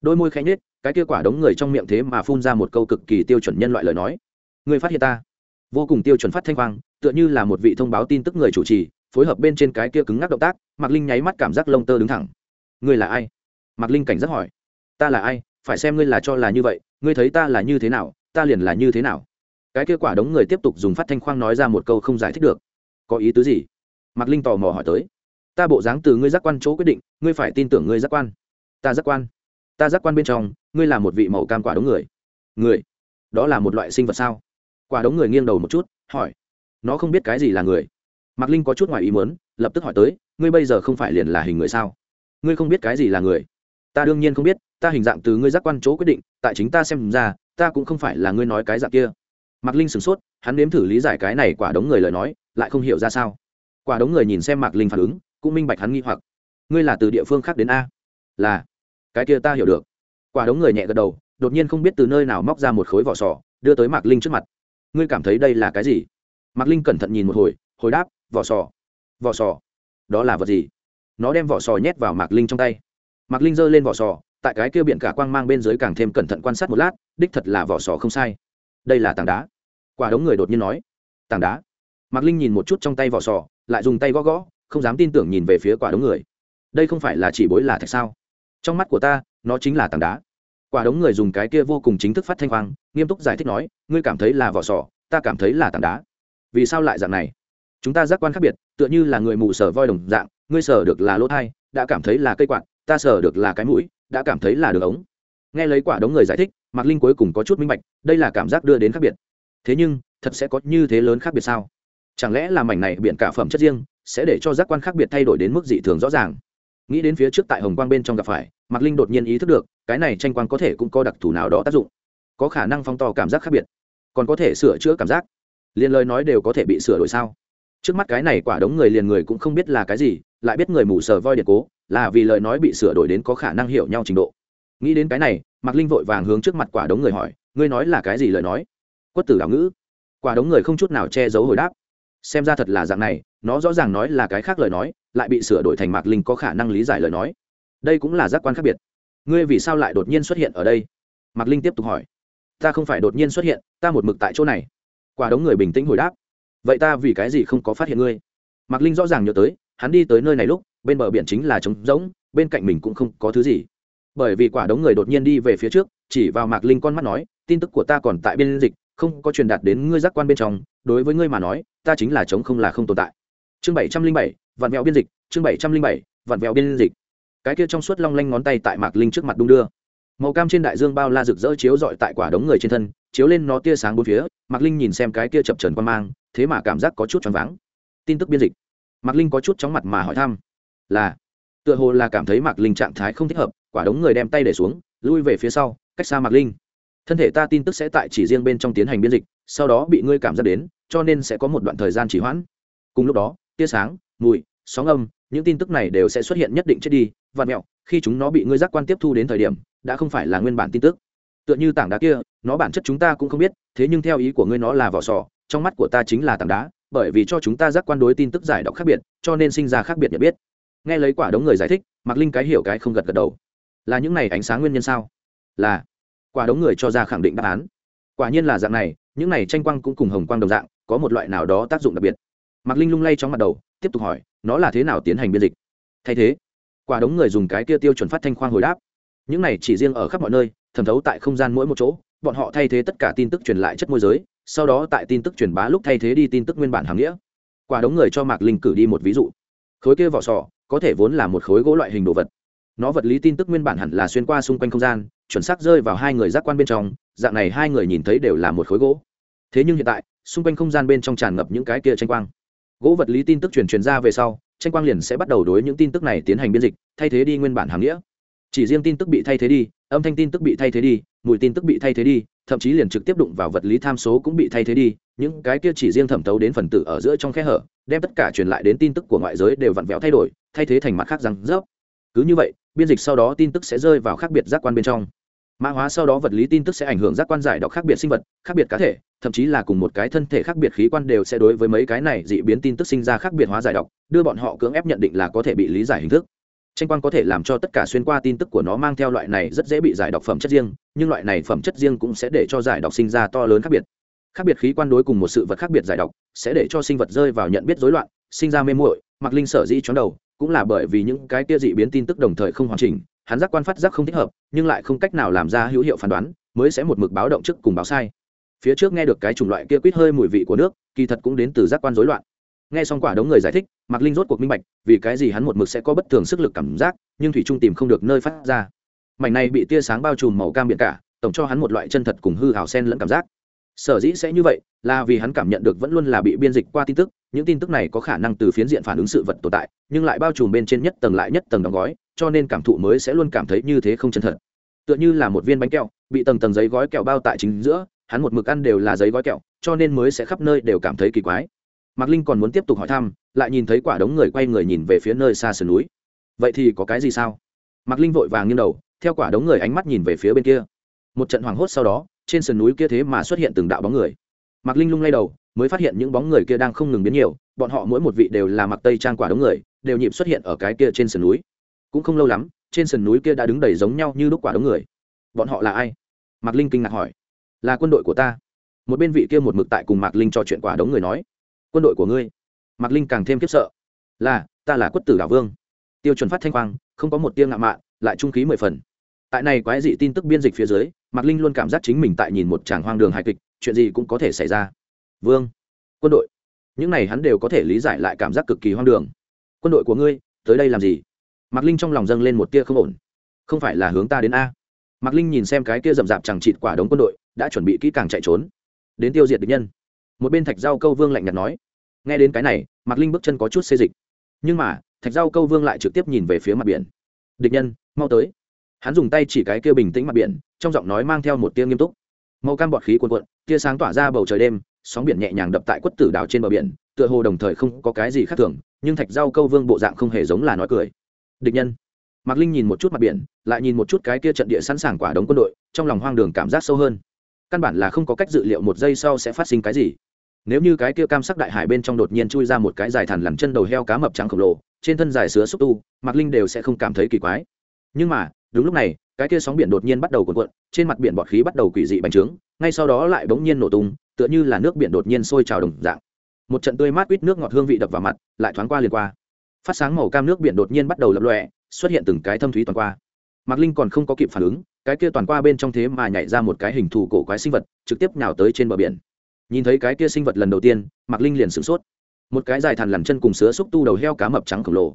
Đôi môi khẽ nhếch, cái kia quả đống người trong miệng thế mà phun ra một câu cực kỳ tiêu chuẩn nhân loại lời nói. Người phát hiện ta. Vô cùng tiêu chuẩn phát thanh quang, tựa như là một vị thông báo tin tức người chủ trì phối hợp bên trên cái kia cứng ngắc động tác, mạc linh nháy mắt cảm giác lông tơ đứng thẳng. Ngươi là ai? Mạc linh cảnh giác hỏi. Ta là ai? Phải xem ngươi là cho là như vậy, ngươi thấy ta là như thế nào, ta liền là như thế nào. Cái kia quả đống người tiếp tục dùng phát thanh khoang nói ra một câu không giải thích được. Có ý tứ gì? Mạc linh tò mò hỏi tới. Ta bộ dáng từ ngươi giác quan chỗ quyết định, ngươi phải tin tưởng ngươi giác quan. Ta giác quan? Ta giác quan bên trong, ngươi là một vị màu cam quả đống người. Người? Đó là một loại sinh vật sao? Quả đống người nghiêng đầu một chút, hỏi. Nó không biết cái gì là người mạc linh có chút ngoài ý muốn, lập tức hỏi tới, ngươi bây giờ không phải liền là hình người sao? Ngươi không biết cái gì là người? Ta đương nhiên không biết, ta hình dạng từ ngươi giác quan chỗ quyết định, tại chính ta xem ra, ta cũng không phải là ngươi nói cái dạng kia. Mạc linh sửng sốt, hắn nếm thử lý giải cái này quả đống người lời nói, lại không hiểu ra sao. Quả đống người nhìn xem mạc linh phản ứng, cũng minh bạch hắn nghi hoặc. Ngươi là từ địa phương khác đến a? Là. Cái kia ta hiểu được. Quả đống người nhẹ gật đầu, đột nhiên không biết từ nơi nào móc ra một khối vỏ sò, đưa tới mạc linh trước mặt. Ngươi cảm thấy đây là cái gì? Mạc linh cẩn thận nhìn một hồi hồi đáp vỏ sò. Vỏ sò? Đó là vật gì? Nó đem vỏ sò nhét vào mạc linh trong tay. Mạc linh giơ lên vỏ sò, tại cái kia biển cả quang mang bên dưới càng thêm cẩn thận quan sát một lát, đích thật là vỏ sò không sai. Đây là tảng đá. Quả đống người đột nhiên nói. Tảng đá. Mạc linh nhìn một chút trong tay vỏ sò, lại dùng tay gõ gõ, không dám tin tưởng nhìn về phía quả đống người. Đây không phải là chỉ bối là thạch sao? Trong mắt của ta, nó chính là tảng đá. Quả đống người dùng cái kia vô cùng chính thức phát thanh khoang nghiêm túc giải thích nói, ngươi cảm thấy là vỏ sò, ta cảm thấy là tảng đá. Vì sao lại dạng này? Chúng ta giác quan khác biệt, tựa như là người mù sở voi đồng dạng, ngươi sở được là lỗ thai, đã cảm thấy là cây quạt, ta sở được là cái mũi, đã cảm thấy là đường ống. Nghe lấy quả đống người giải thích, mạc linh cuối cùng có chút minh bạch, đây là cảm giác đưa đến khác biệt. Thế nhưng, thật sẽ có như thế lớn khác biệt sao? Chẳng lẽ là mảnh này biện cả phẩm chất riêng, sẽ để cho giác quan khác biệt thay đổi đến mức dị thường rõ ràng? Nghĩ đến phía trước tại hồng quang bên trong gặp phải, mạc linh đột nhiên ý thức được, cái này tranh quang có thể cũng có đặc thù nào đó tác dụng. Có khả năng phong to cảm giác khác biệt, còn có thể sửa chữa cảm giác. Liền lời nói đều có thể bị sửa đổi sao? Trước mắt cái này quả đống người liền người cũng không biết là cái gì, lại biết người mù sờ voi điện cố, là vì lời nói bị sửa đổi đến có khả năng hiểu nhau trình độ. Nghĩ đến cái này, mạc linh vội vàng hướng trước mặt quả đống người hỏi, ngươi nói là cái gì lời nói? Quất tử đảo ngữ. Quả đống người không chút nào che giấu hồi đáp. Xem ra thật là dạng này, nó rõ ràng nói là cái khác lời nói, lại bị sửa đổi thành mạc linh có khả năng lý giải lời nói. Đây cũng là giác quan khác biệt. Ngươi vì sao lại đột nhiên xuất hiện ở đây? Mạc linh tiếp tục hỏi. Ta không phải đột nhiên xuất hiện, ta một mực tại chỗ này. Quả đống người bình tĩnh hồi đáp vậy ta vì cái gì không có phát hiện ngươi? Mạc linh rõ ràng nhớ tới, hắn đi tới nơi này lúc, bên bờ biển chính là trống rỗng, bên cạnh mình cũng không có thứ gì. Bởi vì quả đống người đột nhiên đi về phía trước, chỉ vào mạc linh con mắt nói, tin tức của ta còn tại biên dịch, không có truyền đạt đến ngươi giác quan bên trong, đối với ngươi mà nói, ta chính là chống không là không tồn tại. Chương bảy trăm linh bảy, vạn vẹo biên dịch, chương bảy trăm linh bảy, vạn vẹo biên dịch. Cái kia trong suốt long lanh ngón tay tại mạc linh trước mặt đung đưa. Màu cam trên đại dương bao la rực rỡ chiếu rọi tại quả đống người trên thân chiếu lên nó tia sáng bốn phía, mạc linh nhìn xem cái kia chập trần quan mang, thế mà cảm giác có chút choáng váng. Tin tức biên dịch. Mạc linh có chút chóng mặt mà hỏi thăm. Là, tựa hồ là cảm thấy mạc linh trạng thái không thích hợp, quả đống người đem tay để xuống, lui về phía sau, cách xa mạc linh. Thân thể ta tin tức sẽ tại chỉ riêng bên trong tiến hành biên dịch, sau đó bị ngươi cảm giác đến, cho nên sẽ có một đoạn thời gian trì hoãn. Cùng lúc đó, tia sáng, mùi, sóng âm, những tin tức này đều sẽ xuất hiện nhất định chết đi và mẹo, khi chúng nó bị ngươi giác quan tiếp thu đến thời điểm, đã không phải là nguyên bản tin tức tựa như tảng đá kia, nó bản chất chúng ta cũng không biết, thế nhưng theo ý của ngươi nó là vỏ sò, trong mắt của ta chính là tảng đá, bởi vì cho chúng ta giác quan đối tin tức giải đọc khác biệt, cho nên sinh ra khác biệt nhận biết. Nghe lấy quả đống người giải thích, mạc linh cái hiểu cái không gật gật đầu. Là những này ánh sáng nguyên nhân sao? Là, quả đống người cho ra khẳng định đáp án. Quả nhiên là dạng này, những này tranh quang cũng cùng hồng quang đồng dạng, có một loại nào đó tác dụng đặc biệt. Mạc linh lung lay trong mặt đầu, tiếp tục hỏi, nó là thế nào tiến hành biên dịch? Thay thế, quả đống người dùng cái kia tiêu chuẩn phát thanh khoang hồi đáp những này chỉ riêng ở khắp mọi nơi, thẩm thấu tại không gian mỗi một chỗ, bọn họ thay thế tất cả tin tức truyền lại chất môi giới, sau đó tại tin tức truyền bá lúc thay thế đi tin tức nguyên bản hàng nghĩa. Quả đống người cho mạc linh cử đi một ví dụ. Khối kia vỏ sò, có thể vốn là một khối gỗ loại hình đồ vật. Nó vật lý tin tức nguyên bản hẳn là xuyên qua xung quanh không gian, chuẩn xác rơi vào hai người giác quan bên trong, dạng này hai người nhìn thấy đều là một khối gỗ. Thế nhưng hiện tại, xung quanh không gian bên trong tràn ngập những cái kia tranh quang. Gỗ vật lý tin tức truyền truyền ra về sau, tranh quang liền sẽ bắt đầu đối những tin tức này tiến hành biên dịch, thay thế đi nguyên bản hàng nghĩa chỉ riêng tin tức bị thay thế đi, âm thanh tin tức bị thay thế đi, mùi tin tức bị thay thế đi, thậm chí liền trực tiếp đụng vào vật lý tham số cũng bị thay thế đi, những cái kia chỉ riêng thẩm thấu đến phần tử ở giữa trong khe hở, đem tất cả truyền lại đến tin tức của ngoại giới đều vặn vẹo thay đổi, thay thế thành mặt khác răng rớp. Cứ như vậy, biên dịch sau đó tin tức sẽ rơi vào khác biệt giác quan bên trong. Mã hóa sau đó vật lý tin tức sẽ ảnh hưởng giác quan giải đọc khác biệt sinh vật, khác biệt cá thể, thậm chí là cùng một cái thân thể khác biệt khí quan đều sẽ đối với mấy cái này dị biến tin tức sinh ra khác biệt hóa giải đọc đưa bọn họ cưỡng ép nhận định là có thể bị lý giải hình thức tranh quan có thể làm cho tất cả xuyên qua tin tức của nó mang theo loại này rất dễ bị giải đọc phẩm chất riêng, nhưng loại này phẩm chất riêng cũng sẽ để cho giải đọc sinh ra to lớn khác biệt. Khác biệt khí quan đối cùng một sự vật khác biệt giải đọc, sẽ để cho sinh vật rơi vào nhận biết rối loạn, sinh ra mê muội, mặc linh sở dĩ chóng đầu, cũng là bởi vì những cái kia dị biến tin tức đồng thời không hoàn chỉnh, hắn giác quan phát giác không thích hợp, nhưng lại không cách nào làm ra hữu hiệu phán đoán, mới sẽ một mực báo động trước cùng báo sai. Phía trước nghe được cái chủng loại kia quýt hơi mùi vị của nước, kỳ thật cũng đến từ giác quan rối loạn nghe xong quả đống người giải thích, mạc linh rốt cuộc minh bạch, vì cái gì hắn một mực sẽ có bất thường sức lực cảm giác, nhưng thủy trung tìm không được nơi phát ra. Mảnh này bị tia sáng bao trùm màu cam biển cả, tổng cho hắn một loại chân thật cùng hư hào sen lẫn cảm giác. Sở dĩ sẽ như vậy, là vì hắn cảm nhận được vẫn luôn là bị biên dịch qua tin tức, những tin tức này có khả năng từ phiến diện phản ứng sự vật tồn tại, nhưng lại bao trùm bên trên nhất tầng lại nhất tầng đóng gói, cho nên cảm thụ mới sẽ luôn cảm thấy như thế không chân thật. Tựa như là một viên bánh kẹo, bị tầng tầng giấy gói kẹo bao tại chính giữa, hắn một mực ăn đều là giấy gói kẹo, cho nên mới sẽ khắp nơi đều cảm thấy kỳ quái mạc linh còn muốn tiếp tục hỏi thăm, lại nhìn thấy quả đống người quay người nhìn về phía nơi xa sườn núi. Vậy thì có cái gì sao? Mạc linh vội vàng nghiêng đầu, theo quả đống người ánh mắt nhìn về phía bên kia. Một trận hoảng hốt sau đó, trên sườn núi kia thế mà xuất hiện từng đạo bóng người. Mạc linh lung lay đầu, mới phát hiện những bóng người kia đang không ngừng biến nhiều, bọn họ mỗi một vị đều là mặc tây trang quả đống người, đều nhịp xuất hiện ở cái kia trên sườn núi. Cũng không lâu lắm, trên sườn núi kia đã đứng đầy giống nhau như lúc quả đống người. Bọn họ là ai? Mạc linh kinh ngạc hỏi. Là quân đội của ta. Một bên vị kia một mực tại cùng mạc linh trò chuyện quả đống người nói quân đội của ngươi. Mạc linh càng thêm khiếp sợ. Là, ta là quất tử đảo vương. Tiêu chuẩn phát thanh quang, không có một tiêu ngạo mạn, lại trung khí mười phần. Tại này quái dị tin tức biên dịch phía dưới, mạc linh luôn cảm giác chính mình tại nhìn một tràng hoang đường hài kịch, chuyện gì cũng có thể xảy ra. Vương, quân đội. Những này hắn đều có thể lý giải lại cảm giác cực kỳ hoang đường. Quân đội của ngươi, tới đây làm gì? Mạc linh trong lòng dâng lên một tia không ổn. Không phải là hướng ta đến a. Mạc linh nhìn xem cái kia rậm rạp chẳng chịt quả đống quân đội, đã chuẩn bị kỹ càng chạy trốn. Đến tiêu diệt địch nhân một bên thạch giao câu vương lạnh nhạt nói nghe đến cái này mạc linh bước chân có chút xê dịch nhưng mà thạch giao câu vương lại trực tiếp nhìn về phía mặt biển địch nhân mau tới hắn dùng tay chỉ cái kia bình tĩnh mặt biển trong giọng nói mang theo một tia nghiêm túc màu cam bọt khí cuồn cuộn tia sáng tỏa ra bầu trời đêm sóng biển nhẹ nhàng đập tại quất tử đảo trên bờ biển tựa hồ đồng thời không có cái gì khác thường nhưng thạch giao câu vương bộ dạng không hề giống là nói cười địch nhân mạc linh nhìn một chút mặt biển lại nhìn một chút cái kia trận địa sẵn sàng quả đống quân đội trong lòng hoang đường cảm giác sâu hơn căn bản là không có cách dự liệu một giây sau sẽ phát sinh cái gì nếu như cái kia cam sắc đại hải bên trong đột nhiên chui ra một cái dài thằn lằn chân đầu heo cá mập trắng khổng lồ, trên thân dài sứa xúc tu, mạc linh đều sẽ không cảm thấy kỳ quái. Nhưng mà, đúng lúc này, cái kia sóng biển đột nhiên bắt đầu cuộn cuộn, trên mặt biển bọt khí bắt đầu quỷ dị bành trướng, ngay sau đó lại bỗng nhiên nổ tung, tựa như là nước biển đột nhiên sôi trào đồng dạng. Một trận tươi mát quýt nước ngọt hương vị đập vào mặt, lại thoáng qua liền qua. Phát sáng màu cam nước biển đột nhiên bắt đầu lập lòe, xuất hiện từng cái thâm thúy toàn qua. Mạc linh còn không có kịp phản ứng, cái kia toàn qua bên trong thế mà nhảy ra một cái hình thù cổ quái sinh vật, trực tiếp nhào tới trên bờ biển nhìn thấy cái kia sinh vật lần đầu tiên, mạc linh liền sửng sốt. Một cái dài thằn lằn chân cùng sứa xúc tu đầu heo cá mập trắng khổng lồ.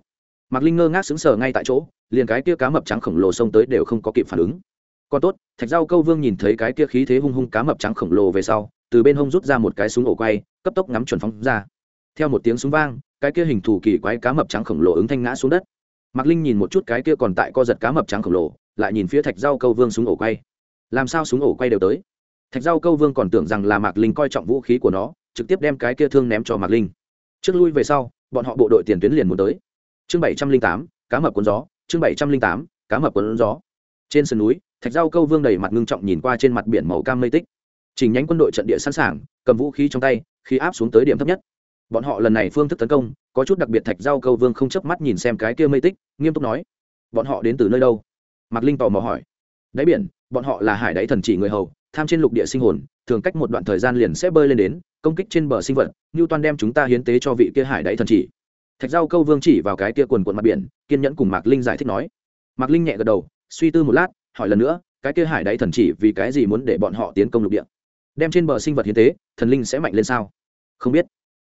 Mạc linh ngơ ngác sững sờ ngay tại chỗ, liền cái kia cá mập trắng khổng lồ xông tới đều không có kịp phản ứng. Còn tốt, thạch rau câu vương nhìn thấy cái kia khí thế hung hung cá mập trắng khổng lồ về sau, từ bên hông rút ra một cái súng ổ quay, cấp tốc ngắm chuẩn phóng ra. Theo một tiếng súng vang, cái kia hình thù kỳ quái cá mập trắng khổng lồ ứng thanh ngã xuống đất. Mạc linh nhìn một chút cái kia còn tại co giật cá mập trắng khổng lồ, lại nhìn phía thạch rau câu vương súng ổ quay. Làm sao súng ổ quay đều tới? Thạch giao câu vương còn tưởng rằng là mạc linh coi trọng vũ khí của nó, trực tiếp đem cái kia thương ném cho mạc linh. Trước lui về sau, bọn họ bộ đội tiền tuyến liền muốn tới. Chương bảy trăm linh tám, cá mập cuốn gió, chương bảy trăm linh tám, cá mập cuốn gió. Trên sườn núi, thạch giao câu vương đầy mặt ngưng trọng nhìn qua trên mặt biển màu cam mây tích. Chỉnh nhánh quân đội trận địa sẵn sàng, cầm vũ khí trong tay, khi áp xuống tới điểm thấp nhất. Bọn họ lần này phương thức tấn công, có chút đặc biệt thạch giao câu vương không chớp mắt nhìn xem cái kia mây tích, nghiêm túc nói, bọn họ đến từ nơi đâu? Mạc linh tò mò hỏi, đáy biển, bọn họ là hải đáy thần chỉ người hầu tham trên lục địa sinh hồn, thường cách một đoạn thời gian liền sẽ bơi lên đến, công kích trên bờ sinh vật như toàn đem chúng ta hiến tế cho vị kia hải đáy thần chỉ. Thạch giao câu vương chỉ vào cái kia quần quận mặt biển, kiên nhẫn cùng mạc linh giải thích nói. Mạc linh nhẹ gật đầu, suy tư một lát, hỏi lần nữa, cái kia hải đáy thần chỉ vì cái gì muốn để bọn họ tiến công lục địa? Đem trên bờ sinh vật hiến tế, thần linh sẽ mạnh lên sao? Không biết.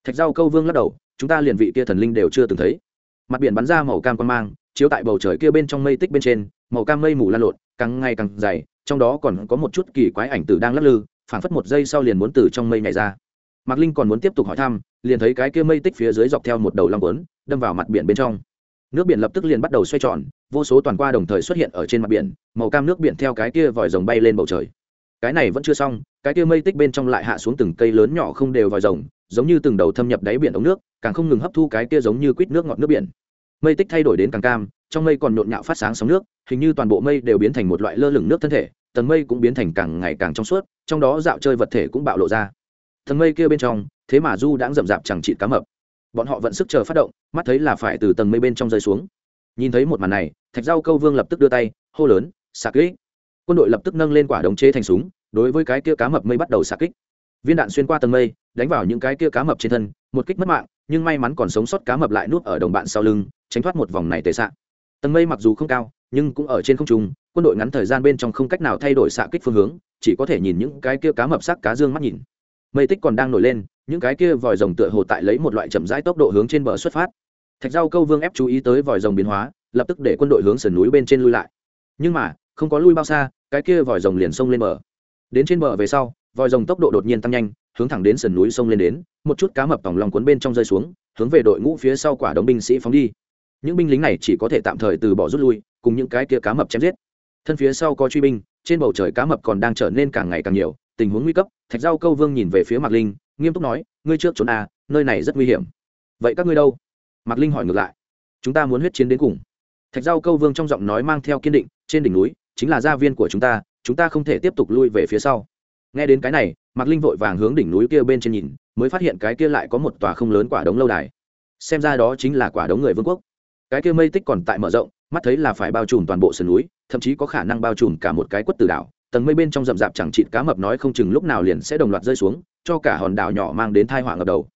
Thạch giao câu vương lắc đầu, chúng ta liền vị kia thần linh đều chưa từng thấy. Mặt biển bắn ra màu cam quan mang, chiếu tại bầu trời kia bên trong mây tích bên trên, màu cam mây mù lan lộn càng ngày càng dày, trong đó còn có một chút kỳ quái ảnh tử đang lắc lư, phảng phất một giây sau liền muốn từ trong mây nhảy ra. Mạc linh còn muốn tiếp tục hỏi thăm, liền thấy cái kia mây tích phía dưới dọc theo một đầu long quấn, đâm vào mặt biển bên trong. Nước biển lập tức liền bắt đầu xoay tròn, vô số toàn qua đồng thời xuất hiện ở trên mặt biển, màu cam nước biển theo cái kia vòi rồng bay lên bầu trời. Cái này vẫn chưa xong, cái kia mây tích bên trong lại hạ xuống từng cây lớn nhỏ không đều vòi rồng, giống như từng đầu thâm nhập đáy biển ống nước, càng không ngừng hấp thu cái kia giống như quýt nước ngọt nước biển mây tích thay đổi đến càng cam, trong mây còn nhộn nhạo phát sáng sóng nước, hình như toàn bộ mây đều biến thành một loại lơ lửng nước thân thể, tầng mây cũng biến thành càng ngày càng trong suốt, trong đó dạo chơi vật thể cũng bạo lộ ra. Tầng mây kia bên trong, thế mà du đãng rậm rạp chẳng chịt cá mập. Bọn họ vẫn sức chờ phát động, mắt thấy là phải từ tầng mây bên trong rơi xuống. Nhìn thấy một màn này, thạch rau câu vương lập tức đưa tay, hô lớn, xạ kích! Quân đội lập tức nâng lên quả đống chế thành súng, đối với cái kia cá mập mây bắt đầu xạ kích. Viên đạn xuyên qua tầng mây, đánh vào những cái kia cá mập trên thân, một kích mất mạng, nhưng may mắn còn sống sót cá mập lại nuốt ở đồng bạn sau lưng tránh thoát một vòng này tệ xạ. Tầng mây mặc dù không cao, nhưng cũng ở trên không trung, quân đội ngắn thời gian bên trong không cách nào thay đổi xạ kích phương hướng, chỉ có thể nhìn những cái kia cá mập sắc cá dương mắt nhìn. Mây tích còn đang nổi lên, những cái kia vòi rồng tựa hồ tại lấy một loại chậm rãi tốc độ hướng trên bờ xuất phát. Thạch rau câu vương ép chú ý tới vòi rồng biến hóa, lập tức để quân đội hướng sườn núi bên trên lui lại. Nhưng mà, không có lui bao xa, cái kia vòi rồng liền xông lên bờ. Đến trên bờ về sau, vòi rồng tốc độ đột nhiên tăng nhanh, hướng thẳng đến sườn núi sông lên đến, một chút cá mập tòng lòng cuốn bên trong rơi xuống, hướng về đội ngũ phía sau quả đống binh sĩ phóng đi những binh lính này chỉ có thể tạm thời từ bỏ rút lui, cùng những cái kia cá mập chém giết. Thân phía sau có truy binh, trên bầu trời cá mập còn đang trở nên càng ngày càng nhiều, tình huống nguy cấp, thạch giao câu vương nhìn về phía mạc linh, nghiêm túc nói, ngươi trước trốn à nơi này rất nguy hiểm. Vậy các ngươi đâu? Mạc linh hỏi ngược lại. Chúng ta muốn huyết chiến đến cùng. Thạch giao câu vương trong giọng nói mang theo kiên định, trên đỉnh núi, chính là gia viên của chúng ta chúng ta không thể tiếp tục lui về phía sau. Nghe đến cái này, mạc linh vội vàng hướng đỉnh núi kia bên trên nhìn, mới phát hiện cái kia lại có một tòa không lớn quả đống lâu đài. Xem ra đó chính là quả đống người vương quốc cái kia mây tích còn tại mở rộng, mắt thấy là phải bao trùm toàn bộ sườn núi, thậm chí có khả năng bao trùm cả một cái quất từ đảo. Tầng mây bên trong rậm rạp chẳng chịt cá mập nói không chừng lúc nào liền sẽ đồng loạt rơi xuống, cho cả hòn đảo nhỏ mang đến thai họa ngập đầu.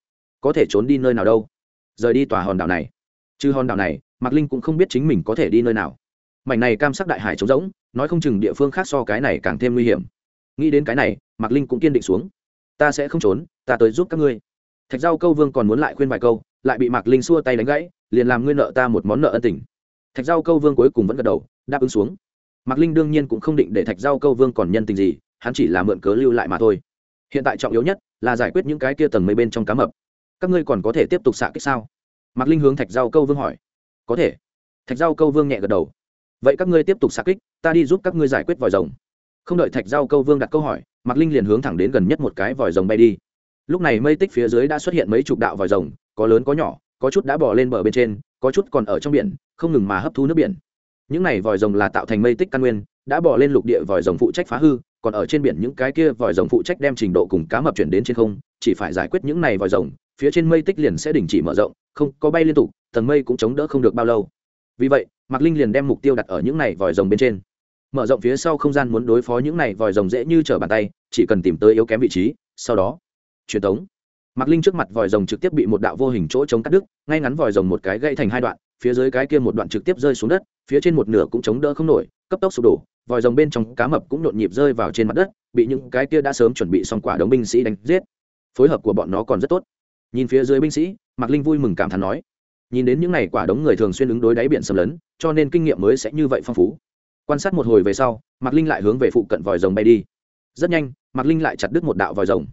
Có thể trốn đi nơi nào đâu? Rời đi tòa hòn đảo này. Chứ hòn đảo này, mạc linh cũng không biết chính mình có thể đi nơi nào. Mảnh này cam sắc đại hải trống rỗng, nói không chừng địa phương khác so cái này càng thêm nguy hiểm. Nghĩ đến cái này, mạc linh cũng kiên định xuống. Ta sẽ không trốn, ta tới giúp các ngươi. Thạch giao câu vương còn muốn lại khuyên vài câu lại bị mạc linh xua tay đánh gãy, liền làm ngươi nợ ta một món nợ ân tình. Thạch giao câu vương cuối cùng vẫn gật đầu, đáp ứng xuống. Mạc linh đương nhiên cũng không định để thạch giao câu vương còn nhân tình gì, hắn chỉ là mượn cớ lưu lại mà thôi. Hiện tại trọng yếu nhất là giải quyết những cái kia tầng mây bên trong cá mập. Các ngươi còn có thể tiếp tục xạ kích sao? Mạc linh hướng thạch giao câu vương hỏi. Có thể. Thạch giao câu vương nhẹ gật đầu. Vậy các ngươi tiếp tục xạ kích, ta đi giúp các ngươi giải quyết vòi rồng. Không đợi thạch giao câu vương đặt câu hỏi, mạc linh liền hướng thẳng đến gần nhất một cái vòi rồng bay đi. Lúc này mây tích phía dưới đã xuất hiện mấy chục đạo vòi rồng có lớn có nhỏ, có chút đã bỏ lên bờ bên trên, có chút còn ở trong biển, không ngừng mà hấp thu nước biển. Những này vòi rồng là tạo thành mây tích căn nguyên, đã bỏ lên lục địa vòi rồng phụ trách phá hư, còn ở trên biển những cái kia vòi rồng phụ trách đem trình độ cùng cá mập chuyển đến trên không, chỉ phải giải quyết những này vòi rồng, phía trên mây tích liền sẽ đình chỉ mở rộng, không có bay liên tục, tầng mây cũng chống đỡ không được bao lâu. Vì vậy, mạc linh liền đem mục tiêu đặt ở những này vòi rồng bên trên. Mở rộng phía sau không gian muốn đối phó những này vòi rồng dễ như trở bàn tay, chỉ cần tìm tới yếu kém vị trí, sau đó, truyền tống mạc linh trước mặt vòi rồng trực tiếp bị một đạo vô hình chỗ chống cắt đứt, ngay ngắn vòi rồng một cái gãy thành hai đoạn, phía dưới cái kia một đoạn trực tiếp rơi xuống đất, phía trên một nửa cũng chống đỡ không nổi, cấp tốc sụp đổ, vòi rồng bên trong cá mập cũng nhộn nhịp rơi vào trên mặt đất, bị những cái kia đã sớm chuẩn bị xong quả đống binh sĩ đánh giết. Phối hợp của bọn nó còn rất tốt. Nhìn phía dưới binh sĩ, mạc linh vui mừng cảm thán nói, nhìn đến những n à y quả đống người thường xuyên ứng đối đáy biển xâm lấn, cho nên kinh nghiệm mới sẽ như vậy phong phú. Quan sát một hồi về sau, mạc linh lại hướng về phụ cận vòi rồng bay đi. Rất nhanh, mạc linh lại chặt đứt một đạo vòi rồng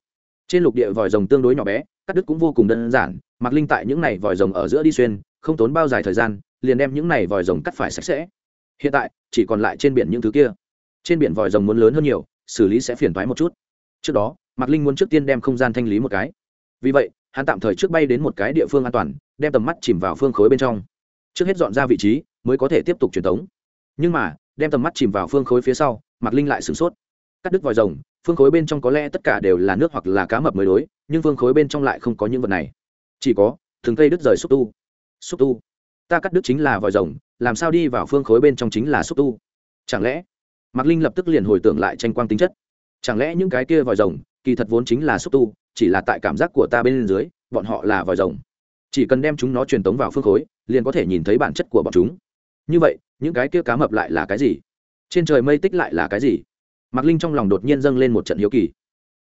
trên lục địa vòi rồng tương đối nhỏ bé, cắt đứt cũng vô cùng đơn giản, mạc linh tại những n à y vòi rồng ở giữa đi xuyên, không tốn bao dài thời gian, liền đem những n à y vòi rồng cắt phải sạch sẽ. Hiện tại, chỉ còn lại trên biển những thứ kia. Trên biển vòi rồng muốn lớn hơn nhiều, xử lý sẽ phiền thoái một chút. Trước đó, mạc linh muốn trước tiên đem không gian thanh lý một cái. Vì vậy, hắn tạm thời trước bay đến một cái địa phương an toàn, đem tầm mắt chìm vào phương khối bên trong. Trước hết dọn ra vị trí, mới có thể tiếp tục truyền tống. Nhưng mà, đem tầm mắt chìm vào phương khối phía sau, mạc linh lại sửng sốt. Cắt đứt vòi rồng phương khối bên trong có lẽ tất cả đều là nước hoặc là cá mập mới đối, nhưng phương khối bên trong lại không có những vật này. Chỉ có, thường cây đứt rời xúc tu. Xúc tu. Ta cắt đứt chính là vòi rồng, làm sao đi vào phương khối bên trong chính là xúc tu? Chẳng lẽ? Mạc linh lập tức liền hồi tưởng lại tranh quang tính chất. Chẳng lẽ những cái kia vòi rồng, kỳ thật vốn chính là xúc tu, chỉ là tại cảm giác của ta bên dưới, bọn họ là vòi rồng. Chỉ cần đem chúng nó truyền tống vào phương khối, liền có thể nhìn thấy bản chất của bọn chúng. Như vậy, những cái kia cá mập lại là cái gì? Trên trời mây tích lại là cái gì? Mạc linh trong lòng đột nhiên dâng lên một trận hiếu kỳ.